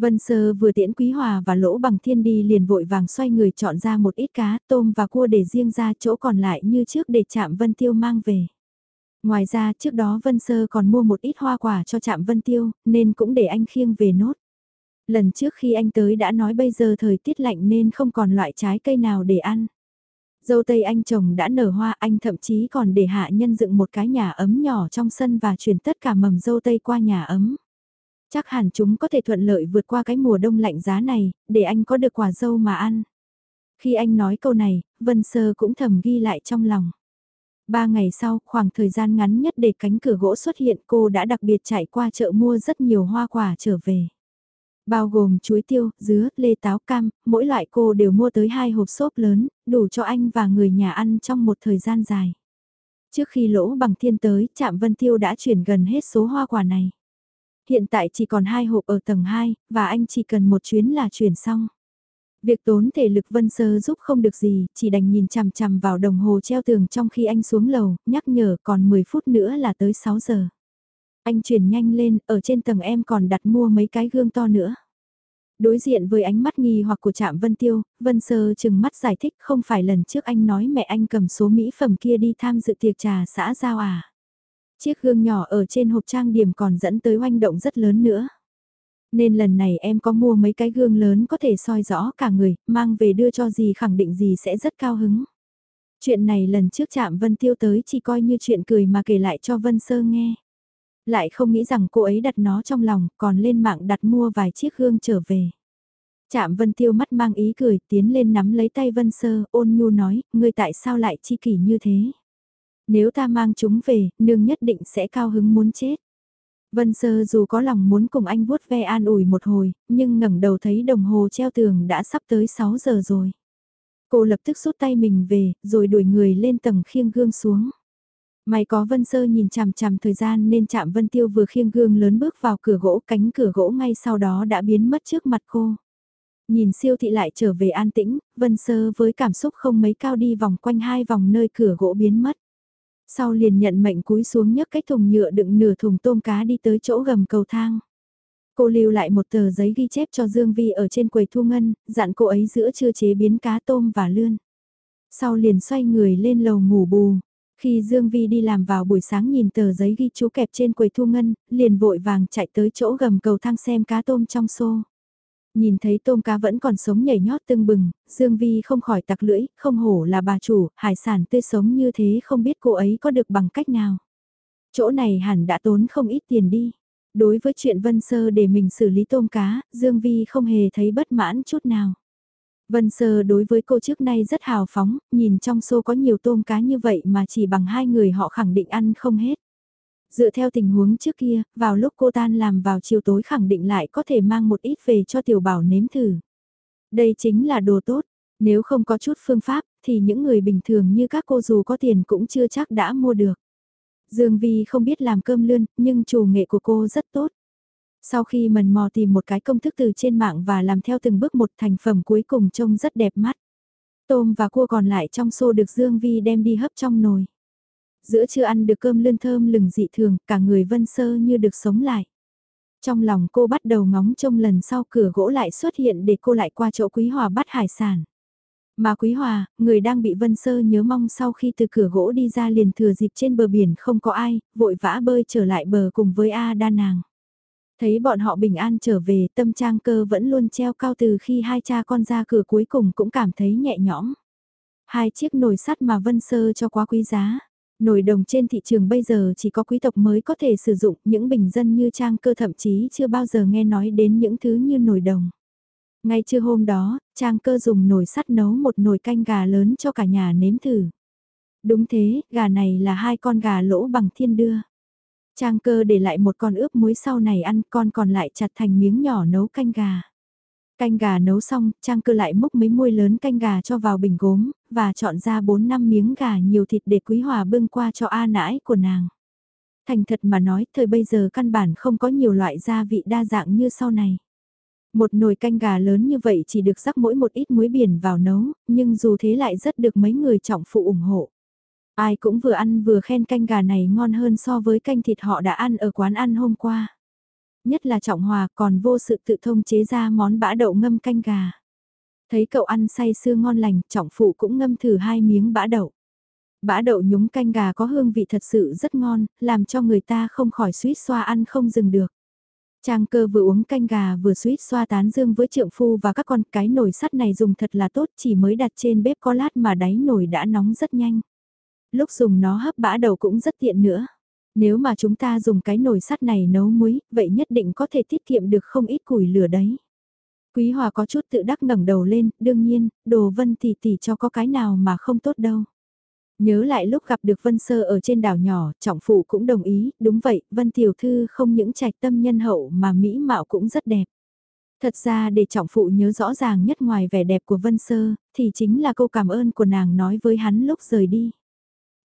Vân Sơ vừa tiễn Quý Hòa và Lỗ Bằng Thiên đi liền vội vàng xoay người chọn ra một ít cá, tôm và cua để riêng ra chỗ còn lại như trước để chạm Vân Tiêu mang về. Ngoài ra trước đó Vân Sơ còn mua một ít hoa quả cho chạm Vân Tiêu, nên cũng để anh khiêng về nốt. Lần trước khi anh tới đã nói bây giờ thời tiết lạnh nên không còn loại trái cây nào để ăn. Dâu tây anh trồng đã nở hoa anh thậm chí còn để hạ nhân dựng một cái nhà ấm nhỏ trong sân và chuyển tất cả mầm dâu tây qua nhà ấm. Chắc hẳn chúng có thể thuận lợi vượt qua cái mùa đông lạnh giá này, để anh có được quả dâu mà ăn. Khi anh nói câu này, Vân Sơ cũng thầm ghi lại trong lòng. Ba ngày sau, khoảng thời gian ngắn nhất để cánh cửa gỗ xuất hiện cô đã đặc biệt chạy qua chợ mua rất nhiều hoa quả trở về. Bao gồm chuối tiêu, dứa, lê táo cam, mỗi loại cô đều mua tới hai hộp xốp lớn, đủ cho anh và người nhà ăn trong một thời gian dài. Trước khi lỗ bằng thiên tới, trạm Vân Tiêu đã chuyển gần hết số hoa quả này. Hiện tại chỉ còn hai hộp ở tầng 2, và anh chỉ cần một chuyến là chuyển xong. Việc tốn thể lực Vân Sơ giúp không được gì, chỉ đành nhìn chằm chằm vào đồng hồ treo tường trong khi anh xuống lầu, nhắc nhở còn 10 phút nữa là tới 6 giờ. Anh chuyển nhanh lên, ở trên tầng em còn đặt mua mấy cái gương to nữa. Đối diện với ánh mắt nghi hoặc của Trạm Vân Tiêu, Vân Sơ chừng mắt giải thích không phải lần trước anh nói mẹ anh cầm số mỹ phẩm kia đi tham dự tiệc trà xã giao à. Chiếc gương nhỏ ở trên hộp trang điểm còn dẫn tới oanh động rất lớn nữa. Nên lần này em có mua mấy cái gương lớn có thể soi rõ cả người, mang về đưa cho gì khẳng định gì sẽ rất cao hứng. Chuyện này lần trước chạm Vân Tiêu tới chỉ coi như chuyện cười mà kể lại cho Vân Sơ nghe. Lại không nghĩ rằng cô ấy đặt nó trong lòng, còn lên mạng đặt mua vài chiếc gương trở về. Chạm Vân Tiêu mắt mang ý cười, tiến lên nắm lấy tay Vân Sơ, ôn nhu nói, ngươi tại sao lại chi kỷ như thế? Nếu ta mang chúng về, nương nhất định sẽ cao hứng muốn chết. Vân Sơ dù có lòng muốn cùng anh vuốt ve an ủi một hồi, nhưng ngẩng đầu thấy đồng hồ treo tường đã sắp tới 6 giờ rồi. Cô lập tức rút tay mình về, rồi đuổi người lên tầng khiêng gương xuống. May có Vân Sơ nhìn chằm chằm thời gian nên chạm Vân Tiêu vừa khiêng gương lớn bước vào cửa gỗ cánh cửa gỗ ngay sau đó đã biến mất trước mặt cô. Nhìn siêu thị lại trở về an tĩnh, Vân Sơ với cảm xúc không mấy cao đi vòng quanh hai vòng nơi cửa gỗ biến mất. Sau liền nhận mệnh cúi xuống nhấc cái thùng nhựa đựng nửa thùng tôm cá đi tới chỗ gầm cầu thang. Cô lưu lại một tờ giấy ghi chép cho Dương Vi ở trên quầy thu ngân, dặn cô ấy giữa chưa chế biến cá tôm và lươn. Sau liền xoay người lên lầu ngủ bù. Khi Dương Vi đi làm vào buổi sáng nhìn tờ giấy ghi chú kẹp trên quầy thu ngân, liền vội vàng chạy tới chỗ gầm cầu thang xem cá tôm trong xô. Nhìn thấy tôm cá vẫn còn sống nhảy nhót tưng bừng, Dương Vi không khỏi tặc lưỡi, không hổ là bà chủ, hải sản tươi sống như thế không biết cô ấy có được bằng cách nào. Chỗ này hẳn đã tốn không ít tiền đi. Đối với chuyện Vân Sơ để mình xử lý tôm cá, Dương Vi không hề thấy bất mãn chút nào. Vân Sơ đối với cô trước nay rất hào phóng, nhìn trong xô có nhiều tôm cá như vậy mà chỉ bằng hai người họ khẳng định ăn không hết. Dựa theo tình huống trước kia, vào lúc cô tan làm vào chiều tối khẳng định lại có thể mang một ít về cho tiểu bảo nếm thử. Đây chính là đồ tốt, nếu không có chút phương pháp thì những người bình thường như các cô dù có tiền cũng chưa chắc đã mua được. Dương Vi không biết làm cơm lươn, nhưng chủ nghệ của cô rất tốt. Sau khi mần mò tìm một cái công thức từ trên mạng và làm theo từng bước một thành phẩm cuối cùng trông rất đẹp mắt. Tôm và cua còn lại trong xô được Dương Vi đem đi hấp trong nồi. Giữa chưa ăn được cơm lươn thơm lừng dị thường, cả người vân sơ như được sống lại. Trong lòng cô bắt đầu ngóng trông lần sau cửa gỗ lại xuất hiện để cô lại qua chỗ Quý Hòa bắt hải sản. Mà Quý Hòa, người đang bị Vân Sơ nhớ mong sau khi từ cửa gỗ đi ra liền thừa dịp trên bờ biển không có ai, vội vã bơi trở lại bờ cùng với A Đa Nàng. Thấy bọn họ bình an trở về tâm trang cơ vẫn luôn treo cao từ khi hai cha con ra cửa cuối cùng cũng cảm thấy nhẹ nhõm. Hai chiếc nồi sắt mà Vân Sơ cho quá quý giá. Nồi đồng trên thị trường bây giờ chỉ có quý tộc mới có thể sử dụng, những bình dân như trang cơ thậm chí chưa bao giờ nghe nói đến những thứ như nồi đồng. Ngay trưa hôm đó, trang cơ dùng nồi sắt nấu một nồi canh gà lớn cho cả nhà nếm thử. Đúng thế, gà này là hai con gà lỗ bằng thiên đưa. Trang cơ để lại một con ướp muối sau này ăn con còn lại chặt thành miếng nhỏ nấu canh gà. Canh gà nấu xong, Trang cơ lại múc mấy muôi lớn canh gà cho vào bình gốm, và chọn ra 4 năm miếng gà nhiều thịt để Quý Hòa bưng qua cho A nãi của nàng. Thành thật mà nói, thời bây giờ căn bản không có nhiều loại gia vị đa dạng như sau này. Một nồi canh gà lớn như vậy chỉ được rắc mỗi một ít muối biển vào nấu, nhưng dù thế lại rất được mấy người trọng phụ ủng hộ. Ai cũng vừa ăn vừa khen canh gà này ngon hơn so với canh thịt họ đã ăn ở quán ăn hôm qua. Nhất là Trọng Hòa còn vô sự tự thông chế ra món bã đậu ngâm canh gà. Thấy cậu ăn say sưa ngon lành, Trọng Phụ cũng ngâm thử hai miếng bã đậu. Bã đậu nhúng canh gà có hương vị thật sự rất ngon, làm cho người ta không khỏi suýt xoa ăn không dừng được. Trang cơ vừa uống canh gà vừa suýt xoa tán dương với trượng phu và các con cái nồi sắt này dùng thật là tốt chỉ mới đặt trên bếp có lát mà đáy nồi đã nóng rất nhanh. Lúc dùng nó hấp bã đậu cũng rất tiện nữa. Nếu mà chúng ta dùng cái nồi sắt này nấu muối, vậy nhất định có thể tiết kiệm được không ít củi lửa đấy. Quý Hòa có chút tự đắc ngẩng đầu lên, đương nhiên, đồ Vân tỷ tỷ cho có cái nào mà không tốt đâu. Nhớ lại lúc gặp được Vân Sơ ở trên đảo nhỏ, trọng phụ cũng đồng ý, đúng vậy, Vân Tiểu Thư không những trạch tâm nhân hậu mà mỹ mạo cũng rất đẹp. Thật ra để trọng phụ nhớ rõ ràng nhất ngoài vẻ đẹp của Vân Sơ, thì chính là câu cảm ơn của nàng nói với hắn lúc rời đi.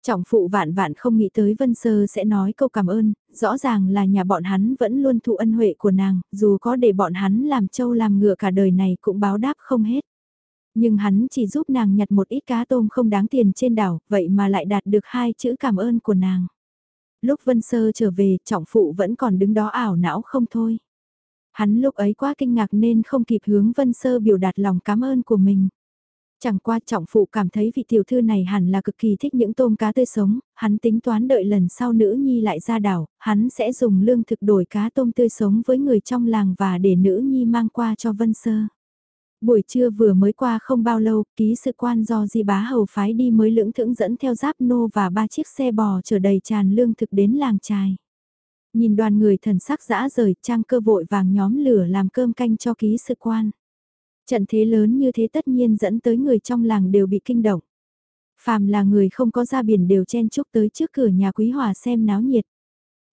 Trọng phụ vạn vạn không nghĩ tới Vân Sơ sẽ nói câu cảm ơn, rõ ràng là nhà bọn hắn vẫn luôn thụ ân huệ của nàng, dù có để bọn hắn làm trâu làm ngựa cả đời này cũng báo đáp không hết. Nhưng hắn chỉ giúp nàng nhặt một ít cá tôm không đáng tiền trên đảo, vậy mà lại đạt được hai chữ cảm ơn của nàng. Lúc Vân Sơ trở về, trọng phụ vẫn còn đứng đó ảo não không thôi. Hắn lúc ấy quá kinh ngạc nên không kịp hướng Vân Sơ biểu đạt lòng cảm ơn của mình. Chẳng qua trọng phụ cảm thấy vị tiểu thư này hẳn là cực kỳ thích những tôm cá tươi sống, hắn tính toán đợi lần sau nữ nhi lại ra đảo, hắn sẽ dùng lương thực đổi cá tôm tươi sống với người trong làng và để nữ nhi mang qua cho Vân Sơ. Buổi trưa vừa mới qua không bao lâu, ký sự quan do Di Bá Hầu phái đi mới lưỡng thưởng dẫn theo giáp nô và ba chiếc xe bò chở đầy tràn lương thực đến làng trài. Nhìn đoàn người thần sắc dã rời, trang cơ vội vàng nhóm lửa làm cơm canh cho ký sự quan. Trận thế lớn như thế tất nhiên dẫn tới người trong làng đều bị kinh động. Phàm là người không có ra biển đều chen chúc tới trước cửa nhà Quý Hòa xem náo nhiệt.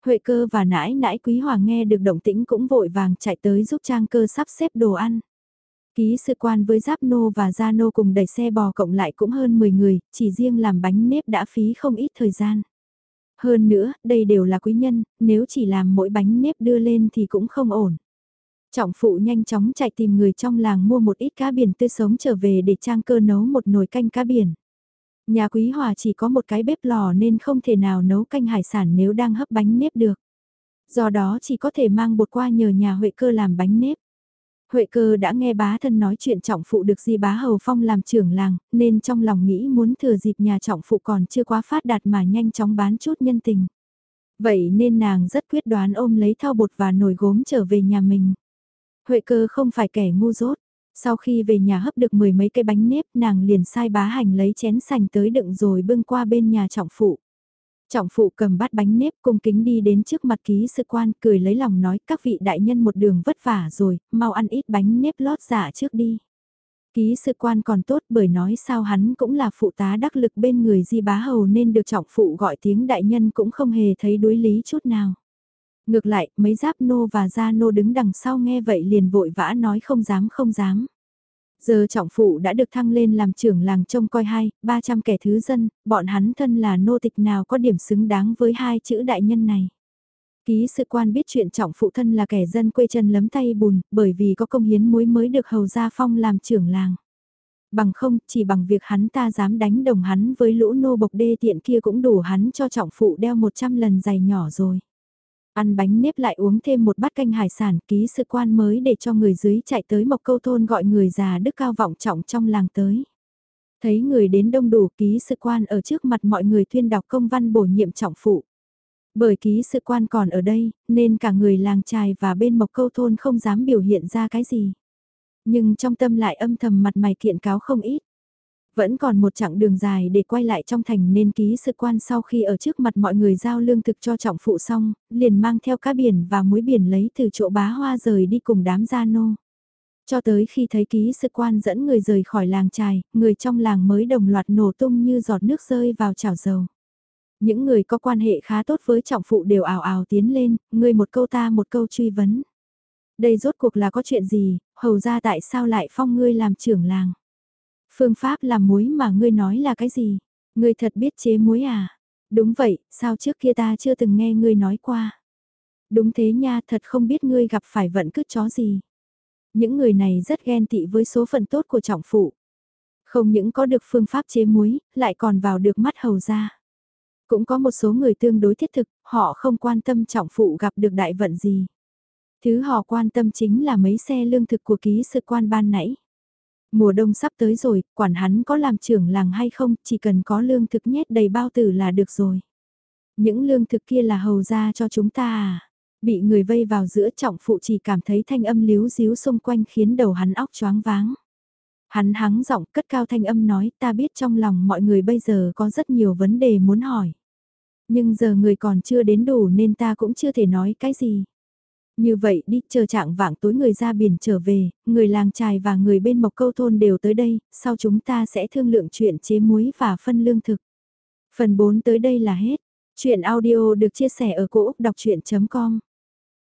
Huệ cơ và nãi nãi Quý Hòa nghe được động tĩnh cũng vội vàng chạy tới giúp trang cơ sắp xếp đồ ăn. Ký sự quan với Giáp Nô và Gia Nô cùng đẩy xe bò cộng lại cũng hơn 10 người, chỉ riêng làm bánh nếp đã phí không ít thời gian. Hơn nữa, đây đều là quý nhân, nếu chỉ làm mỗi bánh nếp đưa lên thì cũng không ổn. Trọng phụ nhanh chóng chạy tìm người trong làng mua một ít cá biển tươi sống trở về để trang cơ nấu một nồi canh cá biển. Nhà quý hòa chỉ có một cái bếp lò nên không thể nào nấu canh hải sản nếu đang hấp bánh nếp được. Do đó chỉ có thể mang bột qua nhờ nhà Huệ cơ làm bánh nếp. Huệ cơ đã nghe bá thân nói chuyện trọng phụ được di bá hầu phong làm trưởng làng, nên trong lòng nghĩ muốn thừa dịp nhà trọng phụ còn chưa quá phát đạt mà nhanh chóng bán chút nhân tình. Vậy nên nàng rất quyết đoán ôm lấy thao bột và nồi gốm trở về nhà mình. Huệ cơ không phải kẻ ngu dốt. Sau khi về nhà hấp được mười mấy cây bánh nếp nàng liền sai bá hành lấy chén sành tới đựng rồi bưng qua bên nhà trọng phụ. Trọng phụ cầm bát bánh nếp cung kính đi đến trước mặt ký sư quan cười lấy lòng nói các vị đại nhân một đường vất vả rồi, mau ăn ít bánh nếp lót giả trước đi. Ký sư quan còn tốt bởi nói sao hắn cũng là phụ tá đắc lực bên người di bá hầu nên được trọng phụ gọi tiếng đại nhân cũng không hề thấy đối lý chút nào. Ngược lại, mấy giáp nô và gia nô đứng đằng sau nghe vậy liền vội vã nói không dám không dám. Giờ trọng phụ đã được thăng lên làm trưởng làng trông coi hai, 300 kẻ thứ dân, bọn hắn thân là nô tịch nào có điểm xứng đáng với hai chữ đại nhân này. Ký sự quan biết chuyện trọng phụ thân là kẻ dân quê chân lấm tay bùn, bởi vì có công hiến muối mới được hầu gia phong làm trưởng làng. Bằng không, chỉ bằng việc hắn ta dám đánh đồng hắn với lũ nô bộc đê tiện kia cũng đủ hắn cho trọng phụ đeo 100 lần giày nhỏ rồi. Ăn bánh nếp lại uống thêm một bát canh hải sản ký sự quan mới để cho người dưới chạy tới mộc câu thôn gọi người già đức cao vọng trọng trong làng tới. Thấy người đến đông đủ ký sự quan ở trước mặt mọi người tuyên đọc công văn bổ nhiệm trọng phụ. Bởi ký sự quan còn ở đây, nên cả người làng trài và bên mộc câu thôn không dám biểu hiện ra cái gì. Nhưng trong tâm lại âm thầm mặt mày kiện cáo không ít. Vẫn còn một chặng đường dài để quay lại trong thành nên ký sự quan sau khi ở trước mặt mọi người giao lương thực cho trọng phụ xong, liền mang theo cá biển và muối biển lấy từ chỗ bá hoa rời đi cùng đám gia nô. Cho tới khi thấy ký sự quan dẫn người rời khỏi làng trài, người trong làng mới đồng loạt nổ tung như giọt nước rơi vào chảo dầu. Những người có quan hệ khá tốt với trọng phụ đều ảo ảo tiến lên, người một câu ta một câu truy vấn. Đây rốt cuộc là có chuyện gì, hầu ra tại sao lại phong ngươi làm trưởng làng? Phương pháp làm muối mà ngươi nói là cái gì? Ngươi thật biết chế muối à? Đúng vậy, sao trước kia ta chưa từng nghe ngươi nói qua? Đúng thế nha, thật không biết ngươi gặp phải vận cứt chó gì. Những người này rất ghen tị với số phận tốt của trọng phụ. Không những có được phương pháp chế muối, lại còn vào được mắt hầu ra. Cũng có một số người tương đối thiết thực, họ không quan tâm trọng phụ gặp được đại vận gì. Thứ họ quan tâm chính là mấy xe lương thực của ký sự quan ban nãy. Mùa đông sắp tới rồi, quản hắn có làm trưởng làng hay không, chỉ cần có lương thực nhét đầy bao tử là được rồi. Những lương thực kia là hầu ra cho chúng ta à? Bị người vây vào giữa trọng phụ chỉ cảm thấy thanh âm líu díu xung quanh khiến đầu hắn óc choáng váng. Hắn hắng giọng cất cao thanh âm nói ta biết trong lòng mọi người bây giờ có rất nhiều vấn đề muốn hỏi. Nhưng giờ người còn chưa đến đủ nên ta cũng chưa thể nói cái gì. Như vậy đi, chờ trạng vạng tối người ra biển trở về, người làng trài và người bên mộc câu thôn đều tới đây, sau chúng ta sẽ thương lượng chuyện chế muối và phân lương thực. Phần 4 tới đây là hết. Chuyện audio được chia sẻ ở cỗ đọc chuyện.com